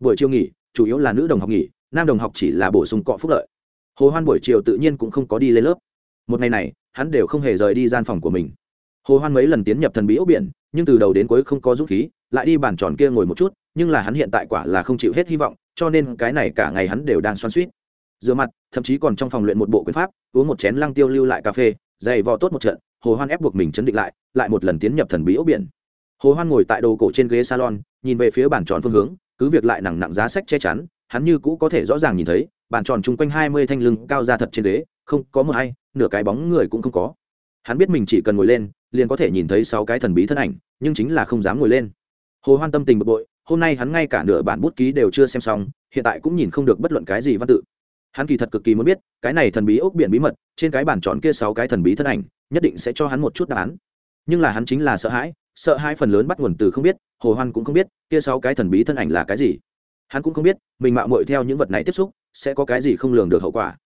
buổi chiều nghỉ, chủ yếu là nữ đồng học nghỉ, nam đồng học chỉ là bổ sung cọ phúc lợi. Hồ hoan buổi chiều tự nhiên cũng không có đi lên lớp. Một ngày này, hắn đều không hề rời đi gian phòng của mình. Hồ hoan mấy lần tiến nhập thần bí ốc biển, nhưng từ đầu đến cuối không có dũng khí, lại đi bàn tròn kia ngồi một chút, nhưng là hắn hiện tại quả là không chịu hết hy vọng, cho nên cái này cả ngày hắn đều đang xoan suýt rửa mặt, thậm chí còn trong phòng luyện một bộ quyền pháp, uống một chén lăng tiêu lưu lại cà phê, dày vò tốt một trận, hồ hoan ép buộc mình chấn định lại lại một lần tiến nhập thần bí ốc biển. Hồ hoan ngồi tại đồ cổ trên ghế salon, nhìn về phía bàn tròn phương hướng cứ việc lại nặng nặng giá sách che chắn, hắn như cũ có thể rõ ràng nhìn thấy, bàn tròn chung quanh hai mươi thanh lưng cao ra thật trên đế không có một hay, nửa cái bóng người cũng không có. Hắn biết mình chỉ cần ngồi lên, liền có thể nhìn thấy sáu cái thần bí thân ảnh, nhưng chính là không dám ngồi lên. Hồ hoan tâm tình bực bội, hôm nay hắn ngay cả nửa bản bút ký đều chưa xem xong, hiện tại cũng nhìn không được bất luận cái gì văn tự. Hắn kỳ thật cực kỳ muốn biết, cái này thần bí ốc biển bí mật, trên cái bản tròn kia sáu cái thần bí thân ảnh, nhất định sẽ cho hắn một chút đáp án. Nhưng là hắn chính là sợ hãi sợ hai phần lớn bắt nguồn từ không biết, hồ hoan cũng không biết, kia sáu cái thần bí thân ảnh là cái gì. Hắn cũng không biết, mình mạo muội theo những vật này tiếp xúc, sẽ có cái gì không lường được hậu quả.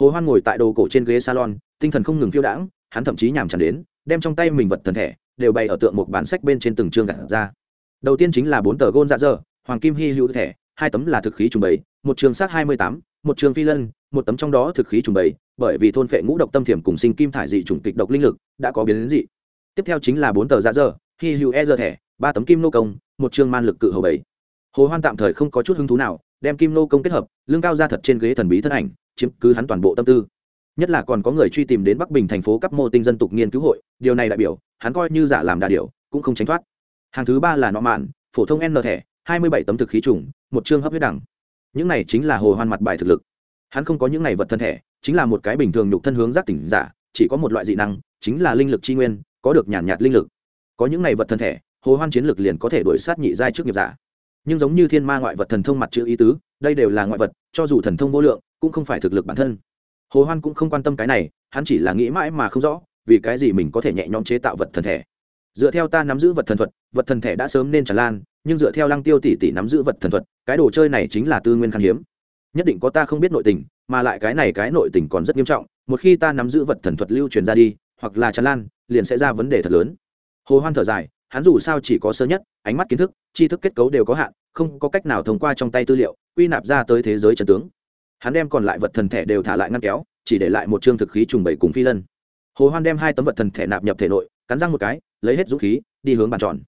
Hồ hoan ngồi tại đồ cổ trên ghế salon, tinh thần không ngừng phiêu đãng, hắn thậm chí nhảm chán đến, đem trong tay mình vật thần thể, đều bày ở tượng một bản sách bên trên từng chương gạt ra. Đầu tiên chính là bốn tờ gôn dạ dơ hoàng kim hy hữu thẻ hai tấm là thực khí trùng bày một trường sát hai mươi tám, một trường phi lân, một tấm trong đó thực khí trùng bày bởi vì thôn phệ ngũ độc tâm thiểm cùng sinh kim thải dị trùng kịch độc linh lực đã có biến đến dị. Tiếp theo chính là bốn tờ dạ dơ hy hữu e dơ thẻ ba tấm kim nô công một chương man lực cự hầu bảy. Hồ hoan tạm thời không có chút hứng thú nào đem kim nô công kết hợp lương cao ra thật trên ghế thần bí thân ảnh chiếm cứ hắn toàn bộ tâm tư. Nhất là còn có người truy tìm đến bắc bình thành phố cấp mô tinh dân tục nghiên cứu hội điều này đại biểu hắn coi như giả làm đà điều cũng không tránh thoát. Hàng thứ ba là nọ mạn phổ thông n thẻ hai mươi bảy tấm thực khí trùng một chương hấp huyết đẳng. Những này chính là hồ hoan mặt bài thực lực. Hắn không có những này vật thân thể chính là một cái bình thường nhục thân hướng giác tỉnh giả chỉ có một loại dị năng chính là linh lực chi nguyên có được nhàn nhạt, nhạt linh lực có những này vật thân thể, hồ hoan chiến lực liền có thể đuổi sát nhị giai trước nghiệp giả. Nhưng giống như thiên ma ngoại vật thần thông mặt chữ ý tứ, đây đều là ngoại vật, cho dù thần thông vô lượng, cũng không phải thực lực bản thân. Hồ hoan cũng không quan tâm cái này, hắn chỉ là nghĩ mãi mà không rõ, vì cái gì mình có thể nhẹ nhõm chế tạo vật thần thể. Dựa theo ta nắm giữ vật thần thuật, vật thần thể đã sớm nên tràn lan, nhưng dựa theo lăng tiêu tỷ tỷ nắm giữ vật thần thuật, cái đồ chơi này chính là tư nguyên khan hiếm. Nhất định có ta không biết nội tình, mà lại cái này cái nội tình còn rất nghiêm trọng, một khi ta nắm giữ vật thần thuật lưu truyền ra đi, hoặc là tràn lan, liền sẽ ra vấn đề thật lớn hồ hoan thở dài, hắn dù sao chỉ có sơ nhất, ánh mắt kiến thức, tri thức kết cấu đều có hạn, không có cách nào thông qua trong tay tư liệu, quy nạp ra tới thế giới trần tướng. Hắn đem còn lại vật thần thể đều thả lại ngăn kéo, chỉ để lại một chương thực khí trùng bảy cùng phi lân. Hồ hoan đem hai tấm vật thần thể nạp nhập thể nội, cắn răng một cái, lấy hết dũng khí, đi hướng bàn tròn.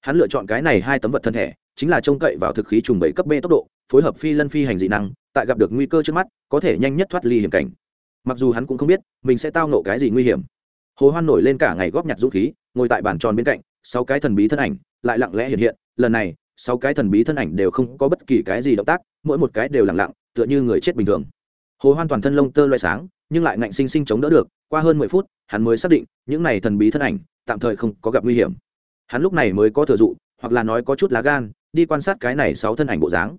Hắn lựa chọn cái này hai tấm vật thần thể chính là trông cậy vào thực khí trùng bảy cấp b tốc độ, phối hợp phi lân phi hành dị năng, tại gặp được nguy cơ trước mắt, có thể nhanh nhất thoát ly hiểm cảnh. Mặc dù hắn cũng không biết, mình sẽ tao nộ cái gì nguy hiểm hồ hoan nổi lên cả ngày góp nhặt dũng khí, ngồi tại bàn tròn bên cạnh, sáu cái thần bí thân ảnh lại lặng lẽ hiện hiện. Lần này, sáu cái thần bí thân ảnh đều không có bất kỳ cái gì động tác, mỗi một cái đều lặng lặng, tựa như người chết bình thường. Hồ hoan toàn thân lông tơ loay sáng, nhưng lại ngạnh sinh sinh chống đỡ được, qua hơn mười phút, hắn mới xác định, những này thần bí thân ảnh tạm thời không có gặp nguy hiểm. Hắn lúc này mới có thừa dụ, hoặc là nói có chút lá gan, đi quan sát cái này sáu thân ảnh bộ dáng.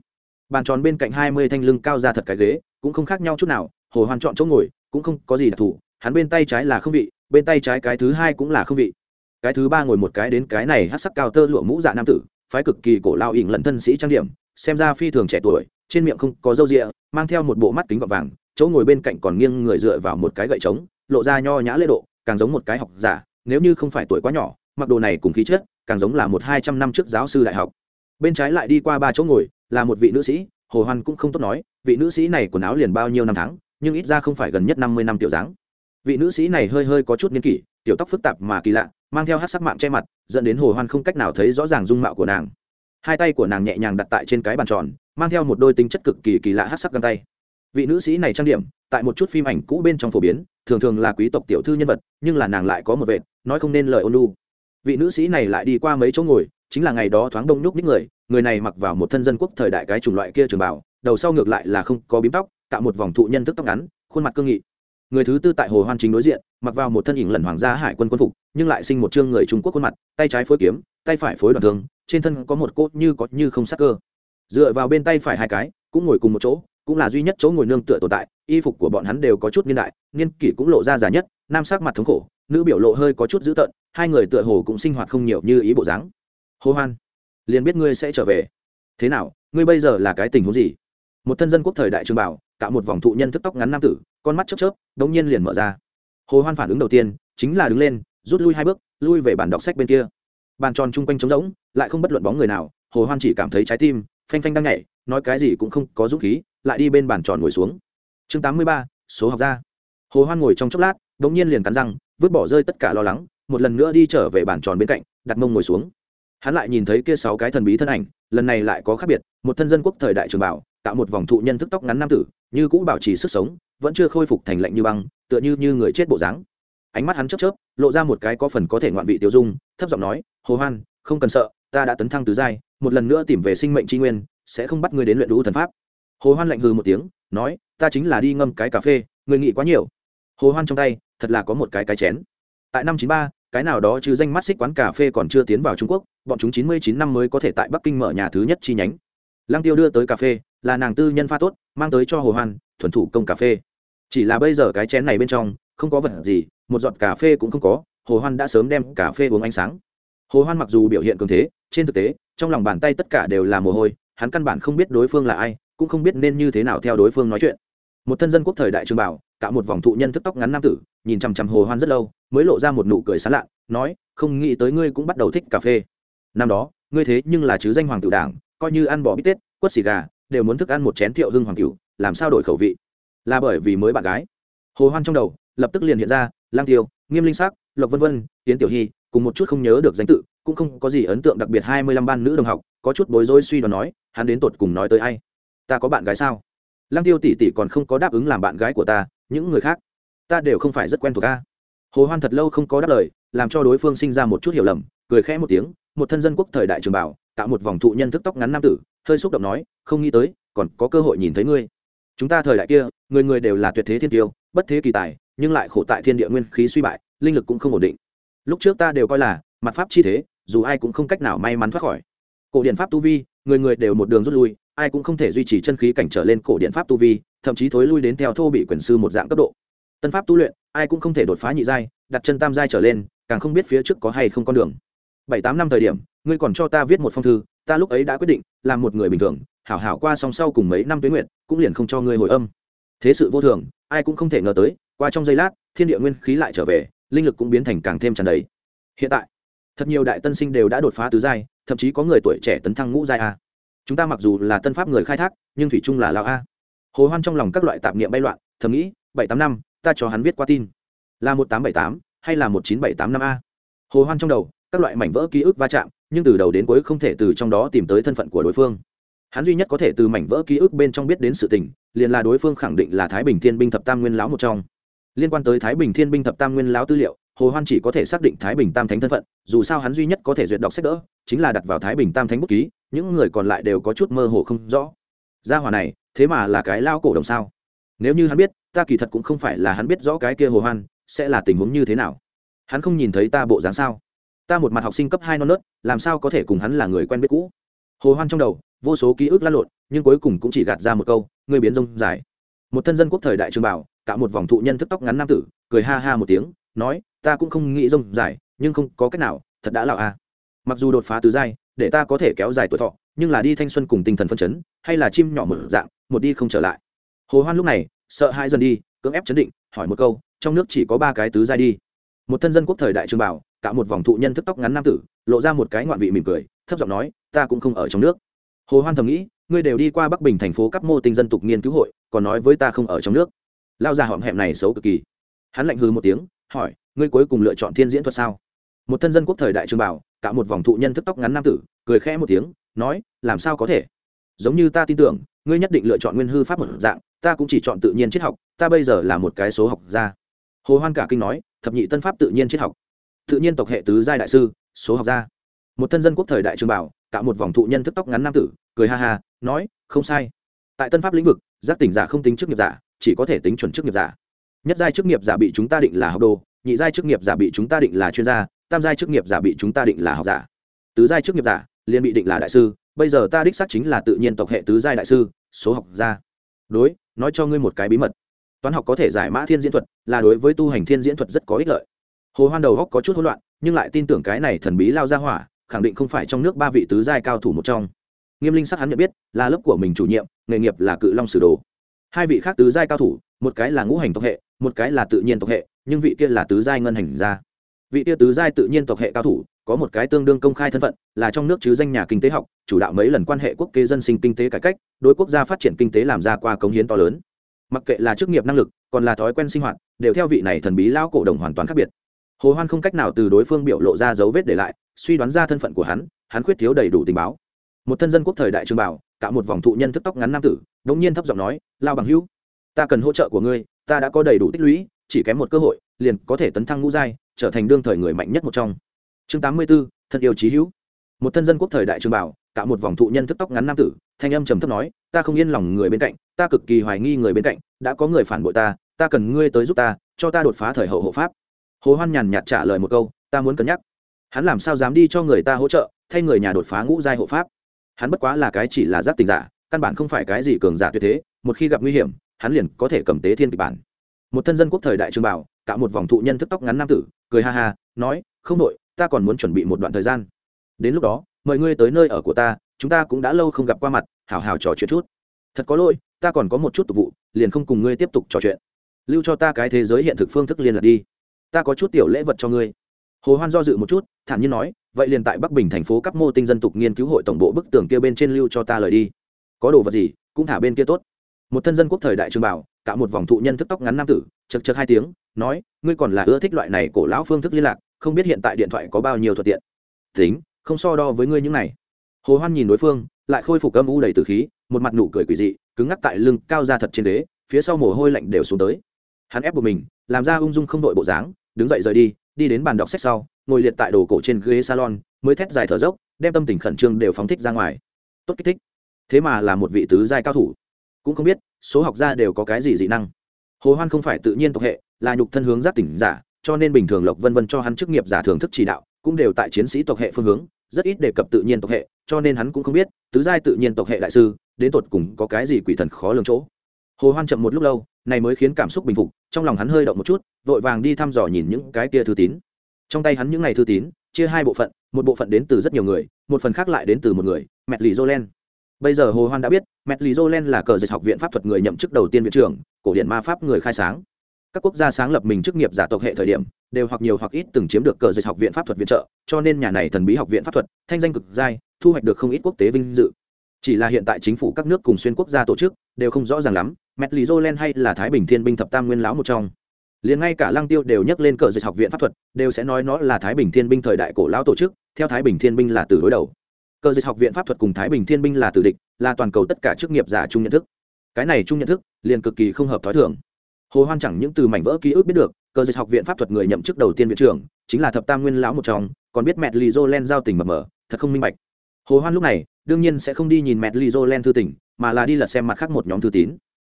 Bàn tròn bên cạnh hai mươi thanh lưng cao ra thật cái ghế, cũng không khác nhau chút nào, hồ hoan chọn chỗ ngồi, cũng không có gì đặc thù, hắn bên tay trái là không vị bên tay trái cái thứ hai cũng là không vị. Cái thứ ba ngồi một cái đến cái này hát sắc cao tơ lụa mũ dạ nam tử, phái cực kỳ cổ lao ỉn lẫn thân sĩ trang điểm, xem ra phi thường trẻ tuổi, trên miệng không có râu rịa mang theo một bộ mắt kính gọt vàng, chỗ ngồi bên cạnh còn nghiêng người dựa vào một cái gậy trống, lộ ra nho nhã lễ độ, càng giống một cái học giả, nếu như không phải tuổi quá nhỏ, mặc đồ này cùng khí chất, càng giống là một hai trăm năm trước giáo sư đại học. Bên trái lại đi qua ba chỗ ngồi, là một vị nữ sĩ, hồ hoan cũng không tốt nói, vị nữ sĩ này quần áo liền bao nhiêu năm tháng, nhưng ít ra không phải gần nhất năm mươi năm tiểu dáng vị nữ sĩ này hơi hơi có chút niên kỷ, tiểu tóc phức tạp mà kỳ lạ, mang theo hát sắc mạng che mặt, dẫn đến hồ hoan không cách nào thấy rõ ràng dung mạo của nàng. Hai tay của nàng nhẹ nhàng đặt tại trên cái bàn tròn, mang theo một đôi tính chất cực kỳ kỳ lạ hát sắc găng tay. Vị nữ sĩ này trang điểm, tại một chút phim ảnh cũ bên trong phổ biến, thường thường là quý tộc tiểu thư nhân vật, nhưng là nàng lại có một vệt, nói không nên lời ôn lu vị nữ sĩ này lại đi qua mấy chỗ ngồi, chính là ngày đó thoáng đông nhúc những người người này mặc vào một thân dân quốc thời đại cái chủng loại kia trường bảo đầu sau ngược lại là không có bím tóc tạo một vòng thụ nhân thức tóc ngắn, khuôn mặt cương nghị người thứ tư tại hồ hoan chính đối diện, mặc vào một thân ỉng lần hoàng gia hải quân quân phục, nhưng lại sinh một trương người trung quốc khuôn mặt, tay trái phối kiếm, tay phải phối đoàn thương, trên thân có một cốt như có như không sắc cơ. Dựa vào bên tay phải hai cái, cũng ngồi cùng một chỗ, cũng là duy nhất chỗ ngồi nương tựa tồn tại, y phục của bọn hắn đều có chút niên đại, niên kỷ cũng lộ ra già nhất, nam sắc mặt thống khổ, nữ biểu lộ hơi có chút dữ tợn, hai người tựa hồ cũng sinh hoạt không nhiều như ý bộ dáng. Hô hoan, liền biết ngươi sẽ trở về. Thế nào, ngươi bây giờ là cái tình huống gì? Một thân dân quốc thời đại trường bảo cả một vòng thụ nhân thức tóc ngắn nam tử, con mắt chớp chớp, đống nhiên liền mở ra. Hồ hoan phản ứng đầu tiên chính là đứng lên, rút lui hai bước, lui về bàn đọc sách bên kia. Bàn tròn chung quanh trống rỗng, lại không bất luận bóng người nào, hồ hoan chỉ cảm thấy trái tim phanh phanh đang nhảy, nói cái gì cũng không có dũng khí, lại đi bên bàn tròn ngồi xuống. Chương tám mươi ba, số học ra. hồ hoan ngồi trong chốc lát đ nhiên liền cắn răng, vứt bỏ rơi tất cả lo lắng, một lần nữa đi trở về bàn tròn bên cạnh, đặt mông ngồi xuống. Hắn lại nhìn thấy kia sáu cái thần bí thân ảnh, lần này lại có khác biệt, một thân dân quốc thời đại trường bảo tạo một vòng thụ nhân thức tóc ngắn nam tử, như cũ bảo trì sức sống, vẫn chưa khôi phục thành lạnh như băng, tựa như như người chết bộ dáng. Ánh mắt hắn chớp chớp, lộ ra một cái có phần có thể ngoạn vị tiêu dung, thấp giọng nói, hồ hoan, không cần sợ, ta đã tấn thăng tứ giai, một lần nữa tìm về sinh mệnh tri nguyên, sẽ không bắt ngươi đến luyện đũ thần pháp. Hồ hoan lạnh hừ một tiếng, nói, ta chính là đi ngâm cái cà phê người nghĩ quá nhiều. Hồ hoan trong tay, thật là có một cái cái chén. Tại năm chín ba, cái nào đó chứ danh mắt xích quán cà phê còn chưa tiến vào trung quốc, bọn chúng chín mươi chín năm mới có thể tại bắc kinh mở nhà thứ nhất chi nhánh lăng tiêu đưa tới cà phê, là nàng tư nhân pha tốt, mang tới cho hồ hoan, thuần thủ công cà phê. Chỉ là bây giờ cái chén này bên trong, không có vật gì, một giọt cà phê cũng không có, hồ hoan đã sớm đem cà phê uống ánh sáng. Hồ hoan mặc dù biểu hiện cường thế, trên thực tế, trong lòng bàn tay tất cả đều là mồ hôi, hắn căn bản không biết đối phương là ai, cũng không biết nên như thế nào theo đối phương nói chuyện. Một thân dân quốc thời đại trường bảo, cả một vòng thụ nhân thức tóc ngắn nam tử, nhìn chằm chằm hồ hoan rất lâu, mới lộ ra một nụ cười sán lạ nói, không nghĩ tới ngươi cũng bắt đầu thích cà phê. Năm đó, ngươi thế nhưng là chứ danh hoàng tử đảng coi như ăn bỏ bít tết, quất xì gà, đều muốn thức ăn một chén thiệu hưng hoàng cửu, làm sao đổi khẩu vị? Là bởi vì mới bạn gái. Hồ hoan trong đầu, lập tức liền hiện ra, lang tiêu, nghiêm linh sắc, lộc vân vân tiến tiểu hy, cùng một chút không nhớ được danh tự, cũng không có gì ấn tượng đặc biệt hai mươi lăm ban nữ đồng học, có chút bối rối suy đoán nói, hắn đến tột cùng nói tới ai? Ta có bạn gái sao? Lang tiêu tỷ tỷ còn không có đáp ứng làm bạn gái của ta, những người khác, ta đều không phải rất quen thuộc ta hồ hoan thật lâu không có đáp lời làm cho đối phương sinh ra một chút hiểu lầm, cười khẽ một tiếng, một thân dân quốc thời đại trường bảo tạo một vòng thụ nhân thức tóc ngắn nam tử, hơi xúc động nói, không nghĩ tới, còn có cơ hội nhìn thấy ngươi. Chúng ta thời đại kia, người người đều là tuyệt thế thiên tiêu, bất thế kỳ tài, nhưng lại khổ tại thiên địa nguyên khí suy bại, linh lực cũng không ổn định. Lúc trước ta đều coi là mặt pháp chi thế, dù ai cũng không cách nào may mắn thoát khỏi. Cổ điện pháp tu vi, người người đều một đường rút lui, ai cũng không thể duy trì chân khí cảnh trở lên cổ điện pháp tu vi, thậm chí thối lui đến theo thô bị quyền sư một dạng cấp độ. Tân pháp tu luyện, ai cũng không thể đột phá nhị giai, đặt chân tam giai trở lên càng không biết phía trước có hay không con đường. Bảy tám năm thời điểm, ngươi còn cho ta viết một phong thư, ta lúc ấy đã quyết định làm một người bình thường, hảo hảo qua song sau cùng mấy năm tuyến nguyện cũng liền không cho ngươi hồi âm. Thế sự vô thường, ai cũng không thể ngờ tới, qua trong giây lát, thiên địa nguyên khí lại trở về, linh lực cũng biến thành càng thêm tràn đầy. Hiện tại, thật nhiều đại tân sinh đều đã đột phá tứ giai, thậm chí có người tuổi trẻ tấn thăng ngũ giai a. Chúng ta mặc dù là tân pháp người khai thác, nhưng thủy chung là lao a. Hồ hoan trong lòng các loại tạp niệm bay loạn, thầm nghĩ, bảy tám năm, ta cho hắn viết qua tin. Là một tám bảy tám hay là một chín bảy tám năm a? Hồ hoan trong đầu, các loại mảnh vỡ ký ức va chạm, nhưng từ đầu đến cuối không thể từ trong đó tìm tới thân phận của đối phương. Hắn duy nhất có thể từ mảnh vỡ ký ức bên trong biết đến sự tình, liền là đối phương khẳng định là thái bình thiên binh thập tam nguyên lão một trong. Liên quan tới thái bình thiên binh thập tam nguyên lão tư liệu, hồ hoan chỉ có thể xác định thái bình tam thánh thân phận, dù sao hắn duy nhất có thể duyệt đọc sách đỡ, chính là đặt vào thái bình tam thánh bút ký, những người còn lại đều có chút mơ hồ không rõ. Gia hỏa này, thế mà là cái lao cổ đồng sao? Nếu như hắn biết, ta kỳ thật cũng không phải là hắn biết rõ cái kia hồ hoan sẽ là tình huống như thế nào? Hắn không nhìn thấy ta bộ dáng sao? Ta một mặt học sinh cấp hai non nớt, làm sao có thể cùng hắn là người quen biết cũ? Hồ hoan trong đầu, vô số ký ức lăn lộn, nhưng cuối cùng cũng chỉ gạt ra một câu người biến rông dài. Một thân dân quốc thời đại trường bảo cả một vòng thụ nhân thức tóc ngắn nam tử, cười ha ha một tiếng, nói, ta cũng không nghĩ rông dài, nhưng không có cách nào, thật đã lão a à. mặc dù đột phá tứ giai, để ta có thể kéo dài tuổi thọ, nhưng là đi thanh xuân cùng tinh thần phân chấn, hay là chim nhỏ mở dạng, một đi không trở lại. Hồ hoan lúc này, sợ hai dần đi, cưỡng ép chấn định, hỏi một câu trong nước chỉ có ba cái tứ giai đi. Một thân dân quốc thời đại trường bảo cả một vòng thụ nhân thức tóc ngắn nam tử, lộ ra một cái ngoạn vị mỉm cười, thấp giọng nói, ta cũng không ở trong nước. Hồ hoan thầm nghĩ, ngươi đều đi qua bắc bình thành phố cấp mô tinh dân tục nghiên cứu hội, còn nói với ta không ở trong nước. Lao già họm hẹm này xấu cực kỳ. Hắn lạnh hừ một tiếng, hỏi, ngươi cuối cùng lựa chọn thiên diễn thuật sao? Một thân dân quốc thời đại trường bảo cả một vòng thụ nhân thức tóc ngắn nam tử, cười khẽ một tiếng, nói, làm sao có thể? Giống như ta tin tưởng, ngươi nhất định lựa chọn nguyên hư pháp một dạng, ta cũng chỉ chọn tự nhiên triết học, ta bây giờ là một cái số học gia hồ hoan cả kinh nói, thập nhị tân pháp tự nhiên triết học. Tự nhiên tộc hệ tứ giai đại sư, số học gia. Một thân dân quốc thời đại trường bảo, cả một vòng thụ nhân thức tóc ngắn nam tử, cười ha ha, nói, không sai. Tại tân pháp lĩnh vực, giác tỉnh giả không tính chức nghiệp giả, chỉ có thể tính chuẩn chức nghiệp giả. Nhất giai chức nghiệp giả bị chúng ta định là học đồ, nhị giai chức nghiệp giả bị chúng ta định là chuyên gia, tam giai chức nghiệp giả bị chúng ta định là học giả. Tứ giai chức nghiệp giả, liền bị định là đại sư, bây giờ ta đích xác chính là tự nhiên tộc hệ tứ giai đại sư, số học gia. Đối, nói cho ngươi một cái bí mật toán học có thể giải mã thiên diễn thuật, là đối với tu hành thiên diễn thuật rất có ích lợi. Hồ hoan đầu góc có chút hỗn loạn, nhưng lại tin tưởng cái này thần bí lao ra hỏa, khẳng định không phải trong nước ba vị tứ giai cao thủ một trong. Nghiêm linh sắc hắn nhận biết, là lớp của mình chủ nhiệm, nghề nghiệp là cự long sử đồ. Hai vị khác tứ giai cao thủ, một cái là ngũ hành tộc hệ, một cái là tự nhiên tộc hệ, nhưng vị kia là tứ giai ngân hành gia. Vị kia tứ giai tự nhiên tộc hệ cao thủ, có một cái tương đương công khai thân phận, là trong nước chứ danh nhà kinh tế học, chủ đạo mấy lần quan hệ quốc kế dân sinh kinh tế cải cách, đối quốc gia phát triển kinh tế làm ra qua cống hiến to lớn mặc kệ là chức nghiệp năng lực còn là thói quen sinh hoạt đều theo vị này thần bí lão cổ đồng hoàn toàn khác biệt. Hồ hoan không cách nào từ đối phương biểu lộ ra dấu vết để lại suy đoán ra thân phận của hắn hắn khuyết thiếu đầy đủ tình báo. Một thân dân quốc thời đại trường bảo cả một vòng thụ nhân thức tóc ngắn nam tử đống nhiên thấp giọng nói lao bằng hữu ta cần hỗ trợ của ngươi ta đã có đầy đủ tích lũy chỉ kém một cơ hội liền có thể tấn thăng ngũ giai trở thành đương thời người mạnh nhất một trong. Chương tám mươi 84, thân yêu chí hữu. Một thân dân quốc thời đại trường bảo tạo một vòng thụ nhân thức tóc ngắn nam tử, thanh âm trầm thấp nói, ta không yên lòng người bên cạnh, ta cực kỳ hoài nghi người bên cạnh, đã có người phản bội ta ta cần ngươi tới giúp ta, cho ta đột phá thời hậu hộ pháp. Hồ hoan nhàn nhạt trả lời một câu, ta muốn cân nhắc. Hắn làm sao dám đi cho người ta hỗ trợ, thay người nhà đột phá ngũ giai hộ pháp? Hắn bất quá là cái chỉ là giác tình giả, căn bản không phải cái gì cường giả tuyệt thế, một khi gặp nguy hiểm, hắn liền có thể cầm tế thiên kịch bản. Một thân dân quốc thời đại trường bảo cả một vòng thụ nhân thức tóc ngắn nam tử, cười ha ha, nói, không đội ta còn muốn chuẩn bị một đoạn thời gian. Đến lúc đó mời ngươi tới nơi ở của ta, chúng ta cũng đã lâu không gặp qua mặt hào hào trò chuyện chút. Thật có lỗi, ta còn có một chút tục vụ, liền không cùng ngươi tiếp tục trò chuyện. Lưu cho ta cái thế giới hiện thực phương thức liên lạc đi. Ta có chút tiểu lễ vật cho ngươi. Hồ hoan do dự một chút, thản nhiên nói, vậy liền tại bắc bình thành phố cấp mô tinh dân tục nghiên cứu hội tổng bộ bức tường kia bên trên lưu cho ta lời đi. Có đồ vật gì, cũng thả bên kia tốt. Một thân dân quốc thời đại trường bảo cả một vòng thụ nhân thức tóc ngắn nam tử, chật chật hai tiếng, nói, ngươi còn là ưa thích loại này cổ lão phương thức liên lạc, không biết hiện tại điện thoại có bao nhiêu thuận tiện. Tính không so đo với ngươi những này. Hồ hoan nhìn đối phương, lại khôi phục âm u đầy từ khí, một mặt nụ cười quỷ dị, cứng ngắc tại lưng cao ra thật trên đế, phía sau mồ hôi lạnh đều xuống tới. Hắn ép buộc mình, làm ra ung dung không đội bộ dáng, đứng dậy rời đi đi đến bàn đọc sách sau, ngồi liệt tại đồ cổ trên ghế salon, mới thét dài thở dốc, đem tâm tình khẩn trương đều phóng thích ra ngoài. Tốt kích thích. Thế mà là một vị tứ giai cao thủ. Cũng không biết, số học gia đều có cái gì dị năng. Hồ hoan không phải tự nhiên tộc hệ, là nhục thân hướng giác tỉnh giả, cho nên bình thường lộc vân vân cho hắn chức nghiệp giả thưởng thức chỉ đạo, cũng đều tại chiến sĩ tộc hệ phương hướng rất ít đề cập tự nhiên tộc hệ, cho nên hắn cũng không biết, tứ giai tự nhiên tộc hệ đại sư, đến tột cùng có cái gì quỷ thần khó lường chỗ. Hồ hoan chậm một lúc lâu, này mới khiến cảm xúc bình phục, trong lòng hắn hơi động một chút, vội vàng đi thăm dò nhìn những cái kia thư tín. Trong tay hắn những ngày thư tín, chia hai bộ phận, một bộ phận đến từ rất nhiều người, một phần khác lại đến từ một người, mẹt lì jolen bây giờ hồ hoan đã biết, mẹt lì jolen là cờ dịch học viện pháp thuật người nhậm chức đầu tiên viện trưởng, cổ điển ma pháp người khai sáng các quốc gia sáng lập mình chức nghiệp giả tộc hệ thời điểm, đều hoặc nhiều hoặc ít từng chiếm được cờ dịch học viện pháp thuật viện trợ, cho nên nhà này thần bí học viện pháp thuật, thanh danh cực giai thu hoạch được không ít quốc tế vinh dự. Chỉ là hiện tại chính phủ các nước cùng xuyên quốc gia tổ chức, đều không rõ ràng lắm mẹt lý jolen hay là thái bình thiên binh thập tam nguyên lão một trong. Liền ngay cả lăng tiêu đều nhắc lên cờ dịch học viện pháp thuật, đều sẽ nói nó là thái bình thiên binh thời đại cổ lão tổ chức, theo thái bình thiên binh là từ đối đầu. Cờ dịch học viện pháp thuật cùng thái bình thiên binh là tử địch, là toàn cầu tất cả chức nghiệp giả chung nhận thức. Cái này chung nhận thức, liền cực kỳ không hợp thói thường hồ hoan chẳng những từ mảnh vỡ ký ức biết được cờ dịch học viện pháp thuật người nhậm chức đầu tiên viện trưởng, chính là thập tam nguyên lão một trong, còn biết mẹt lì len giao tình mập mờ, thật không minh bạch. Hồ hoan lúc này, đương nhiên sẽ không đi nhìn mẹt lì len thư tình, mà là đi lật xem mặt khác một nhóm thư tín.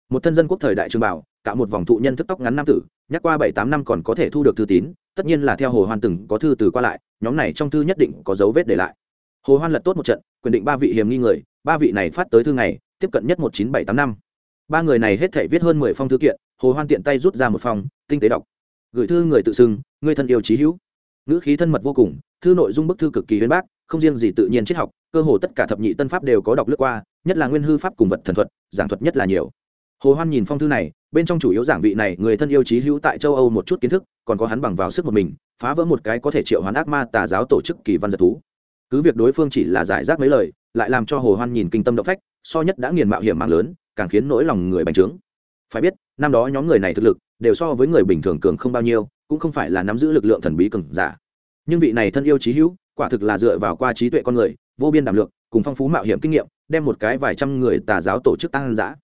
Một thân dân quốc thời đại trường bảo cả một vòng thụ nhân thức tóc ngắn nam tử, nhắc qua bảy tám năm còn có thể thu được thư tín, tất nhiên là theo hồ hoan từng có thư từ qua lại, nhóm này trong thư nhất định có dấu vết để lại. Hồ hoan lật tốt một trận, quyền định ba vị hiểm nghi người, ba vị này phát tới thư ngày, tiếp cận nhất một chín bảy tám năm. Ba người này hết thể viết hơn mười phong thư kiện hồ hoan tiện tay rút ra một phong tinh tế đọc. Gửi thư người tự xưng, người thân yêu trí hữu. Ngữ khí thân mật vô cùng, thư nội dung bức thư cực kỳ huyên bác, không riêng gì tự nhiên triết học, cơ hồ tất cả thập nhị tân pháp đều có đọc lướt qua, nhất là nguyên hư pháp cùng vật thần thuật, giảng thuật nhất là nhiều. Hồ hoan nhìn phong thư này, bên trong chủ yếu giảng vị này, người thân yêu trí hữu tại châu âu một chút kiến thức, còn có hắn bằng vào sức một mình, phá vỡ một cái có thể triệu hoán ác ma tà giáo tổ chức kỳ văn giật thú. Cứ việc đối phương chỉ là giải rác mấy lời, lại làm cho hồ hoan nhìn kinh tâm động phách, so nhất đã nghiền mạo hiểm mạng lớn, càng khiến nỗi lòng người bành trướng phải biết, năm đó nhóm người này thực lực đều so với người bình thường cường không bao nhiêu, cũng không phải là nắm giữ lực lượng thần bí cường giả. Nhưng vị này thân yêu trí hữu, quả thực là dựa vào qua trí tuệ con người, vô biên đảm lượng, cùng phong phú mạo hiểm kinh nghiệm, đem một cái vài trăm người tà giáo tổ chức tăng giã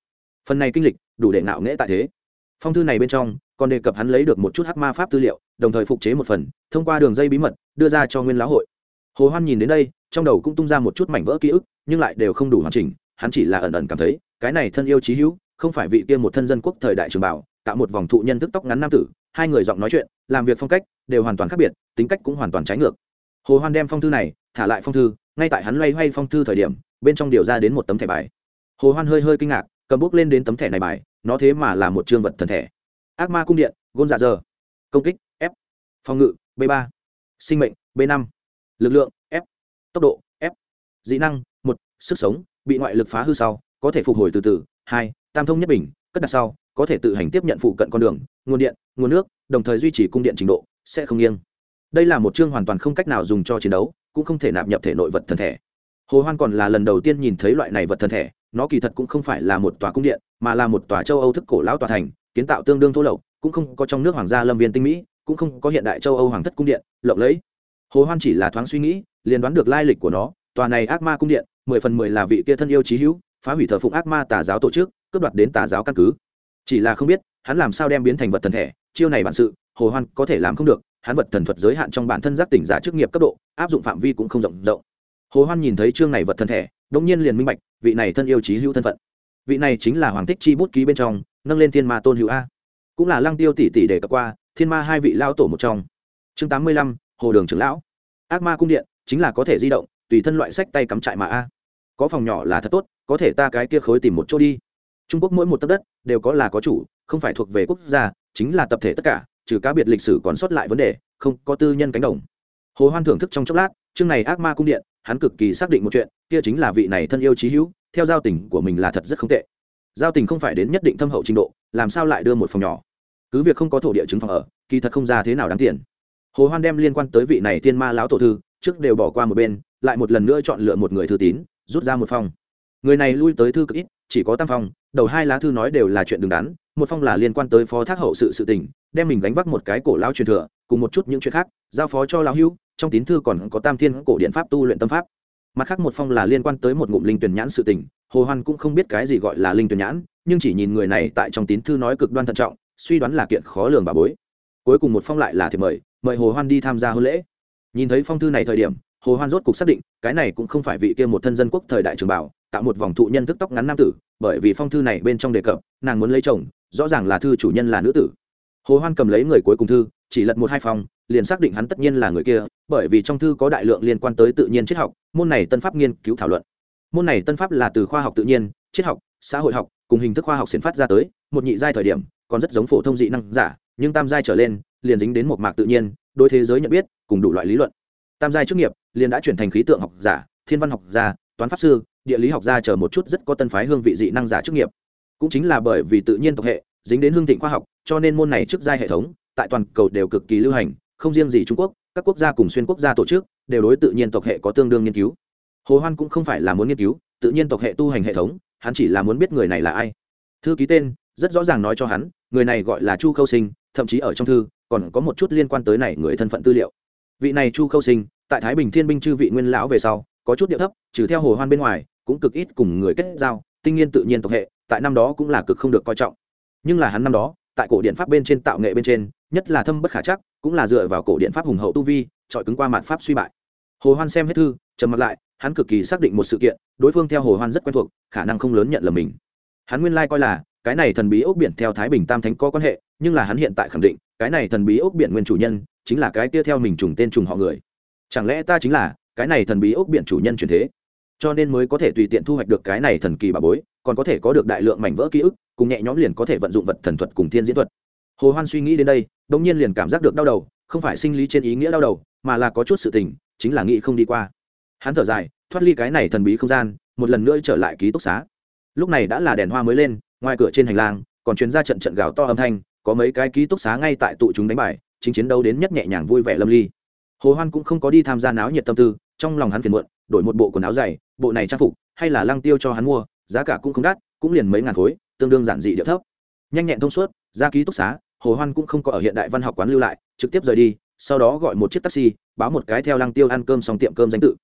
phần này kinh lịch đủ để nạo nghễ tại thế. Phong thư này bên trong còn đề cập hắn lấy được một chút hắc ma pháp tư liệu, đồng thời phục chế một phần, thông qua đường dây bí mật, đưa ra cho nguyên lão hội. Hồ hoan nhìn đến đây, trong đầu cũng tung ra một chút mảnh vỡ ký ức, nhưng lại đều không đủ hoàn chỉnh, hắn chỉ là ẩn ẩn cảm thấy, cái này thân yêu trí hữu không phải vị kia một thân dân quốc thời đại trường bảo, tạo một vòng thụ nhân thức tóc ngắn nam tử, hai người giọng nói chuyện, làm việc phong cách đều hoàn toàn khác biệt, tính cách cũng hoàn toàn trái ngược. Hồ hoan đem phong thư này thả lại phong thư, ngay tại hắn loay hoay phong thư thời điểm, bên trong điều ra đến một tấm thẻ bài. Hồ hoan hơi hơi kinh ngạc, cầm bút lên đến tấm thẻ này bài, nó thế mà là một trương vật thần thẻ. Ác ma cung điện, gôn dạ giờ. Công kích, f. Phòng ngự, b ba. Sinh mệnh, b năm. Lực lượng, f. Tốc độ, f. Dĩ năng, một. Sức sống, bị ngoại lực phá hư sau, có thể phục hồi từ từ. Hai tam thông nhất bình, cất đặt sau, có thể tự hành tiếp nhận phụ cận con đường, nguồn điện, nguồn nước, đồng thời duy trì cung điện trình độ, sẽ không nghiêng. Đây là một chương hoàn toàn không cách nào dùng cho chiến đấu, cũng không thể nạp nhập thể nội vật thần thể. Hồ hoan còn là lần đầu tiên nhìn thấy loại này vật thần thể, nó kỳ thật cũng không phải là một tòa cung điện, mà là một tòa châu âu thức cổ lão tòa thành, kiến tạo tương đương thô lậu, cũng không có trong nước hoàng gia lâm viên tinh mỹ, cũng không có hiện đại châu âu hoàng thất cung điện, lộng lẫy. Hồ hoan chỉ là thoáng suy nghĩ, liền đoán được lai lịch của nó, tòa này ác ma cung điện, mười phần mười là vị kia thân yêu trí hữu, phá hủy thờ phụng ác ma tà giáo tổ chức cướp đoạt đến tà giáo căn cứ. Chỉ là không biết, hắn làm sao đem biến thành vật thần thể, chiêu này bản sự, hồ hoan có thể làm không được, hắn vật thần thuật giới hạn trong bản thân giác tỉnh giả chức nghiệp cấp độ, áp dụng phạm vi cũng không rộng rộng. Hồ hoan nhìn thấy chương này vật thần thể đông nhiên liền minh bạch, vị này thân yêu trí hữu thân phận. Vị này chính là hoàng thích chi bút ký bên trong, nâng lên thiên ma tôn hữu a. Cũng là lăng tiêu tỷ tỷ để cập qua, thiên ma hai vị lao tổ một trong. Chương tám mươi lăm, hồ đường trưởng lão. Ác ma cung điện, chính là có thể di động, tùy thân loại sách tay cắm trại mà a. Có phòng nhỏ là thật tốt, có thể ta cái kia khối tìm một chỗ đi trung quốc mỗi một tấc đất đều có là có chủ, không phải thuộc về quốc gia, chính là tập thể tất cả, trừ cá biệt lịch sử còn sót lại vấn đề, không có tư nhân cánh đồng hồ hoan thưởng thức trong chốc lát, chương này ác ma cung điện, hắn cực kỳ xác định một chuyện, kia chính là vị này thân yêu trí hữu, theo giao tình của mình là thật rất không tệ giao tình không phải đến nhất định thâm hậu trình độ, làm sao lại đưa một phòng nhỏ cứ việc không có thổ địa chứng phòng ở, kỳ thật không ra thế nào đáng tiền hồ hoan đem liên quan tới vị này thiên ma lão tổ thư, trước đều bỏ qua một bên, lại một lần nữa chọn lựa một người thư tín, rút ra một phòng. người này lui tới thư cực ít, chỉ có tam phòng đầu hai lá thư nói đều là chuyện đứng đắn, một phong là liên quan tới phó thác hậu sự sự tình, đem mình gánh vác một cái cổ lão truyền thừa, cùng một chút những chuyện khác, giao phó cho lão hưu trong tín thư còn có tam thiên cổ điện pháp tu luyện tâm pháp. Mặt khác một phong là liên quan tới một ngụm linh tuyển nhãn sự tình, hồ hoan cũng không biết cái gì gọi là linh tuyển nhãn, nhưng chỉ nhìn người này tại trong tín thư nói cực đoan thận trọng, suy đoán là kiện khó lường bà bối. Cuối cùng một phong lại là thiệp mời mời hồ hoan đi tham gia hôn lễ. Nhìn thấy phong thư này thời điểm, hồ hoan rốt cục xác định, cái này cũng không phải vị kia một thân dân quốc thời đại trường bảo tạo một vòng thụ nhân thức tóc ngắn nam tử, bởi vì phong thư này bên trong đề cập, nàng muốn lấy chồng, rõ ràng là thư chủ nhân là nữ tử. Hồ hoan cầm lấy người cuối cùng thư, chỉ lật một hai phòng, liền xác định hắn tất nhiên là người kia, bởi vì trong thư có đại lượng liên quan tới tự nhiên triết học, môn này tân pháp nghiên cứu thảo luận. Môn này tân pháp là từ khoa học tự nhiên, triết học, xã hội học, cùng hình thức khoa học xiển phát ra tới, một nhị giai thời điểm, còn rất giống phổ thông dị năng giả, nhưng tam giai trở lên, liền dính đến một mạc tự nhiên đôi thế giới nhận biết, cùng đủ loại lý luận. Tam giai chức nghiệp, liền đã chuyển thành khí tượng học giả, thiên văn học gia toán pháp sư địa lý học gia chờ một chút rất có tân phái hương vị dị năng giả chức nghiệp. Cũng chính là bởi vì tự nhiên tộc hệ, dính đến hương thịnh khoa học, cho nên môn này trước giai hệ thống, tại toàn cầu đều cực kỳ lưu hành, không riêng gì trung quốc, các quốc gia cùng xuyên quốc gia tổ chức, đều đối tự nhiên tộc hệ có tương đương nghiên cứu. Hồ hoan cũng không phải là muốn nghiên cứu, tự nhiên tộc hệ tu hành hệ thống, hắn chỉ là muốn biết người này là ai. Thư ký tên, rất rõ ràng nói cho hắn, người này gọi là chu khâu sinh, thậm chí ở trong thư, còn có một chút liên quan tới này người thân phận tư liệu. Vị này chu khâu sinh, tại thái bình thiên binh chư vị nguyên lão về sau, có chút địa thấp, trừ theo hồ hoan bên ngoài cũng cực ít cùng người kết giao, tinh nhiên tự nhiên tộc hệ, tại năm đó cũng là cực không được coi trọng. Nhưng là hắn năm đó, tại cổ điện pháp bên trên tạo nghệ bên trên, nhất là thâm bất khả chắc, cũng là dựa vào cổ điện pháp hùng hậu tu vi trọi cứng qua mặt pháp suy bại. Hồ hoan xem hết thư, trầm mặt lại, hắn cực kỳ xác định một sự kiện, đối phương theo hồ hoan rất quen thuộc, khả năng không lớn nhận là mình. Hắn nguyên lai like coi là, cái này thần bí ốc biển theo thái bình tam thánh có quan hệ, nhưng là hắn hiện tại khẳng định, cái này thần bí ốc biển nguyên chủ nhân, chính là cái kia theo mình trùng tên trùng họ người. Chẳng lẽ ta chính là, cái này thần bí ốc biển chủ nhân truyền thế? Cho nên mới có thể tùy tiện thu hoạch được cái này thần kỳ bà bối, còn có thể có được đại lượng mảnh vỡ ký ức, cùng nhẹ nhõm liền có thể vận dụng vật thần thuật cùng thiên diễn thuật. Hồ hoan suy nghĩ đến đây đông nhiên liền cảm giác được đau đầu, không phải sinh lý trên ý nghĩa đau đầu, mà là có chút sự tình, chính là nghĩ không đi qua. Hắn thở dài, thoát ly cái này thần bí không gian, một lần nữa trở lại ký túc xá. Lúc này đã là đèn hoa mới lên, ngoài cửa trên hành lang, còn chuyến ra trận trận gào to âm thanh, có mấy cái ký túc xá ngay tại tụ chúng đánh bài, chính chiến đấu đến nhất nhẹ nhàng vui vẻ lâm ly. Hồ hoan cũng không có đi tham gia náo nhiệt tâm tư, trong lòng hắn phiền muộn đổi một bộ quần áo dày, bộ này trang phục, hay là lăng tiêu cho hắn mua, giá cả cũng không đắt, cũng liền mấy ngàn khối, tương đương giản dị địa thấp. Nhanh nhẹn thông suốt, ra ký túc xá, hồ hoan cũng không có ở hiện đại văn học quán lưu lại, trực tiếp rời đi, sau đó gọi một chiếc taxi, báo một cái theo lăng tiêu ăn cơm xong tiệm cơm danh tự.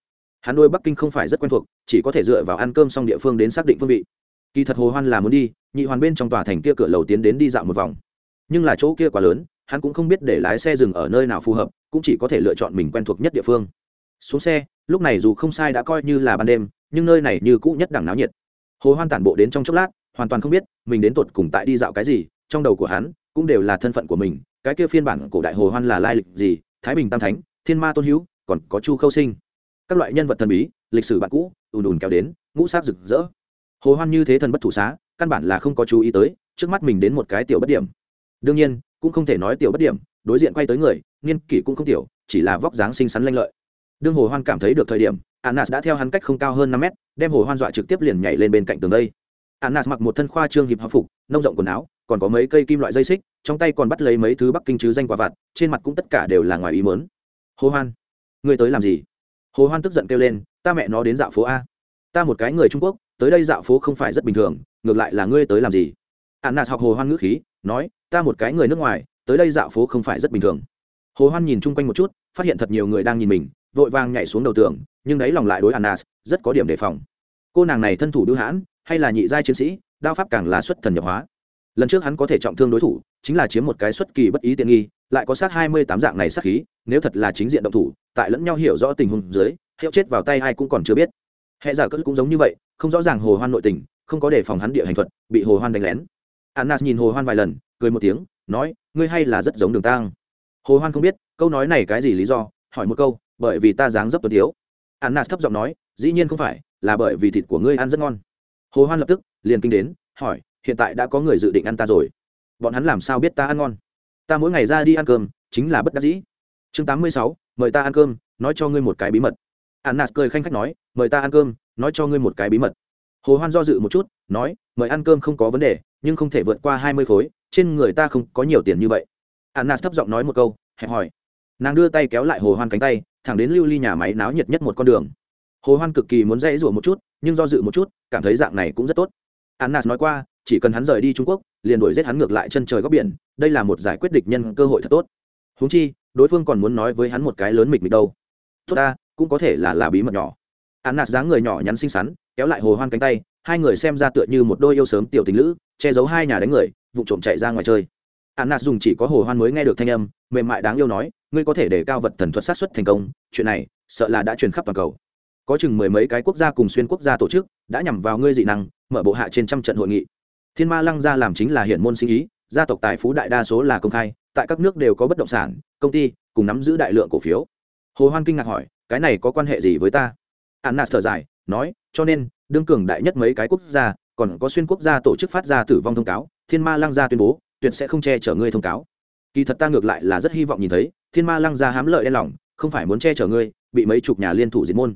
Hắn đôi bắc kinh không phải rất quen thuộc, chỉ có thể dựa vào ăn cơm xong địa phương đến xác định phương vị. Kỳ thật hồ hoan là muốn đi, nhị hoàn bên trong tòa thành kia cửa lầu tiến đến đi dạo một vòng. Nhưng là chỗ kia quá lớn, hắn cũng không biết để lái xe dừng ở nơi nào phù hợp, cũng chỉ có thể lựa chọn mình quen thuộc nhất địa phương xuống xe, lúc này dù không sai đã coi như là ban đêm, nhưng nơi này như cũ nhất đẳng náo nhiệt. Hồ hoan tản bộ đến trong chốc lát, hoàn toàn không biết mình đến tột cùng tại đi dạo cái gì, trong đầu của hắn cũng đều là thân phận của mình, cái kia phiên bản cổ đại hồ hoan là lai lịch gì, thái bình tam thánh, thiên ma tôn hữu, còn có chu khâu sinh. Các loại nhân vật thần bí, lịch sử bạn cũ, ùn ùn kéo đến, ngũ sát rực rỡ. Hồ hoan như thế thần bất thủ xá, căn bản là không có chú ý tới, trước mắt mình đến một cái tiểu bất điểm. Đương nhiên, cũng không thể nói tiểu bất điểm, đối diện quay tới người, niên kỷ cũng không tiểu, chỉ là vóc dáng xinh xắn lanh lợi đương hồ hoan cảm thấy được thời điểm, Anas đã theo hắn cách không cao hơn năm mét, đem hồ hoan dọa trực tiếp liền nhảy lên bên cạnh tường đây. Anas mặc một thân khoa trương hiệp học phục, nông rộng quần áo, còn có mấy cây kim loại dây xích, trong tay còn bắt lấy mấy thứ bắc kinh chứ danh quả vặt, trên mặt cũng tất cả đều là ngoài ý mớn hồ hoan, ngươi tới làm gì? Hồ hoan tức giận kêu lên, ta mẹ nó đến dạo phố a. Ta một cái người trung quốc, tới đây dạo phố không phải rất bình thường, ngược lại là ngươi tới làm gì? Annas học hồ hoan ngữ khí, nói, ta một cái người nước ngoài, tới đây dạo phố không phải rất bình thường. Hồ hoan nhìn chung quanh một chút, phát hiện thật nhiều người đang nhìn mình vội vàng nhảy xuống đầu tường, nhưng đấy lòng lại đối anas, rất có điểm đề phòng. Cô nàng này thân thủ đưu hãn, hay là nhị giai chiến sĩ, đao pháp càng là xuất thần nhập hóa. Lần trước hắn có thể trọng thương đối thủ, chính là chiếm một cái xuất kỳ bất ý tiện nghi, lại có sát hai mươi tám dạng này sát khí, nếu thật là chính diện động thủ, tại lẫn nhau hiểu rõ tình huống dưới, hiệu chết vào tay ai cũng còn chưa biết. Hệ giả cất cũng giống như vậy, không rõ ràng hồ hoan nội tình, không có đề phòng hắn địa hành thuật, bị hồ hoan đánh lén. Annas nhìn hồ hoan vài lần, cười một tiếng, nói, ngươi hay là rất giống đường tang. Hồ hoan không biết, câu nói này cái gì lý do, hỏi một câu bởi vì ta dáng dấp tuấn thiếu. Annas thấp giọng nói, dĩ nhiên không phải, là bởi vì thịt của ngươi ăn rất ngon. Hồ hoan lập tức liền kinh đến, hỏi, hiện tại đã có người dự định ăn ta rồi. Bọn hắn làm sao biết ta ăn ngon? Ta mỗi ngày ra đi ăn cơm, chính là bất đắc dĩ. Chương tám mươi sáu, mời ta ăn cơm, nói cho ngươi một cái bí mật. Annas cười khanh khách nói, mời ta ăn cơm, nói cho ngươi một cái bí mật. Hồ hoan do dự một chút, nói, mời ăn cơm không có vấn đề, nhưng không thể vượt qua hai mươi khối, trên người ta không có nhiều tiền như vậy. Annas thấp giọng nói một câu, hẹp hỏi nàng đưa tay kéo lại hồ hoan cánh tay, thẳng đến lưu ly nhà máy náo nhiệt nhất một con đường. Hồ hoan cực kỳ muốn dãy rủa một chút, nhưng do dự một chút, cảm thấy dạng này cũng rất tốt. Annas nói qua, chỉ cần hắn rời đi trung quốc, liền đuổi giết hắn ngược lại chân trời góc biển, đây là một giải quyết địch nhân cơ hội thật tốt. Húng chi, đối phương còn muốn nói với hắn một cái lớn mịch mịch đâu. Tốt ta, cũng có thể là là bí mật nhỏ. Annas dáng người nhỏ nhắn xinh xắn, kéo lại hồ hoan cánh tay, hai người xem ra tựa như một đôi yêu sớm tiểu tình lữ, che giấu hai nhà đánh người, vụ trộm chạy ra ngoài chơi. Annas dùng chỉ có hồ hoan mới nghe được thanh âm, mềm mại đáng yêu nói ngươi có thể để cao vật thần thuật sát xuất thành công, chuyện này, sợ là đã truyền khắp toàn cầu. Có chừng mười mấy cái quốc gia cùng xuyên quốc gia tổ chức đã nhằm vào ngươi dị năng, mở bộ hạ trên trăm trận hội nghị. Thiên ma lăng gia làm chính là hiển môn sinh ý, gia tộc tài phú đại đa số là công khai, tại các nước đều có bất động sản, công ty, cùng nắm giữ đại lượng cổ phiếu. Hồ hoan kinh ngạc hỏi, cái này có quan hệ gì với ta? Annas thở dài, nói, cho nên, đương cường đại nhất mấy cái quốc gia, còn có xuyên quốc gia tổ chức phát ra tử vong thông cáo, thiên ma lăng gia tuyên bố, tuyệt sẽ không che chở ngươi thông cáo. Kỳ thật ta ngược lại là rất hy vọng nhìn thấy thiên ma lăng gia hám lợi đen lòng, không phải muốn che chở ngươi, bị mấy chục nhà liên thủ diệt môn.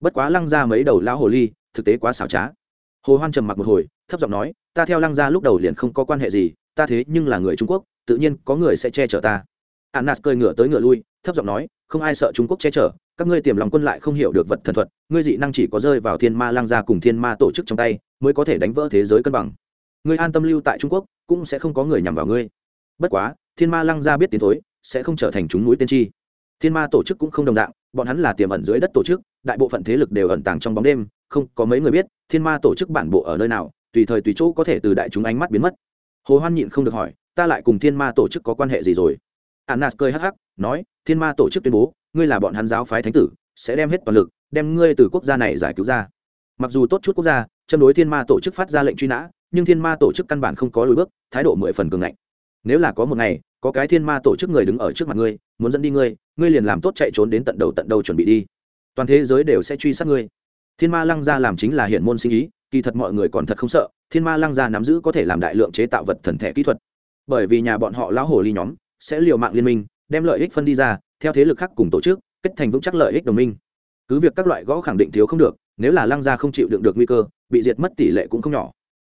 Bất quá lăng gia mấy đầu lão hồ ly, thực tế quá xảo trá. Hồ hoan trầm mặc một hồi, thấp giọng nói, ta theo lăng gia lúc đầu liền không có quan hệ gì, ta thế nhưng là người trung quốc, tự nhiên có người sẽ che chở ta. Annas cười ngửa tới ngửa lui, thấp giọng nói, không ai sợ trung quốc che chở, các ngươi tiềm lòng quân lại không hiểu được vật thần thuật, ngươi dị năng chỉ có rơi vào thiên ma lăng gia cùng thiên ma tổ chức trong tay, mới có thể đánh vỡ thế giới cân bằng. Ngươi an tâm lưu tại trung quốc, cũng sẽ không có người nhằm vào ngươi. Bất quá, thiên ma lăng gia biết tiến thối sẽ không trở thành chúng núi tiên tri thiên ma tổ chức cũng không đồng dạng, bọn hắn là tiềm ẩn dưới đất tổ chức, đại bộ phận thế lực đều ẩn tàng trong bóng đêm, không có mấy người biết, thiên ma tổ chức bản bộ ở nơi nào, tùy thời tùy chỗ có thể từ đại chúng ánh mắt biến mất. Hồ hoan nhịn không được hỏi, ta lại cùng thiên ma tổ chức có quan hệ gì rồi? Annas cười hắc hắc, nói, thiên ma tổ chức tuyên bố, ngươi là bọn hắn giáo phái thánh tử, sẽ đem hết toàn lực, đem ngươi từ quốc gia này giải cứu ra. Mặc dù tốt chút quốc gia, châm đối thiên ma tổ chức phát ra lệnh truy nã, nhưng thiên ma tổ chức căn bản không có lối bước, thái độ mười phần cường ngạnh. Nếu là có một ngày có cái thiên ma tổ chức người đứng ở trước mặt ngươi, muốn dẫn đi ngươi ngươi liền làm tốt chạy trốn đến tận đầu tận đầu chuẩn bị đi. Toàn thế giới đều sẽ truy sát ngươi. Thiên ma lăng gia làm chính là hiện môn sinh ý, kỳ thật mọi người còn thật không sợ, thiên ma lăng gia nắm giữ có thể làm đại lượng chế tạo vật thần thể kỹ thuật. Bởi vì nhà bọn họ lão hồ ly nhóm sẽ liều mạng liên minh, đem lợi ích phân đi ra, theo thế lực khác cùng tổ chức, kết thành vững chắc lợi ích đồng minh. Cứ việc các loại gõ khẳng định thiếu không được, nếu là lăng gia không chịu đựng được nguy cơ, bị diệt mất tỷ lệ cũng không nhỏ.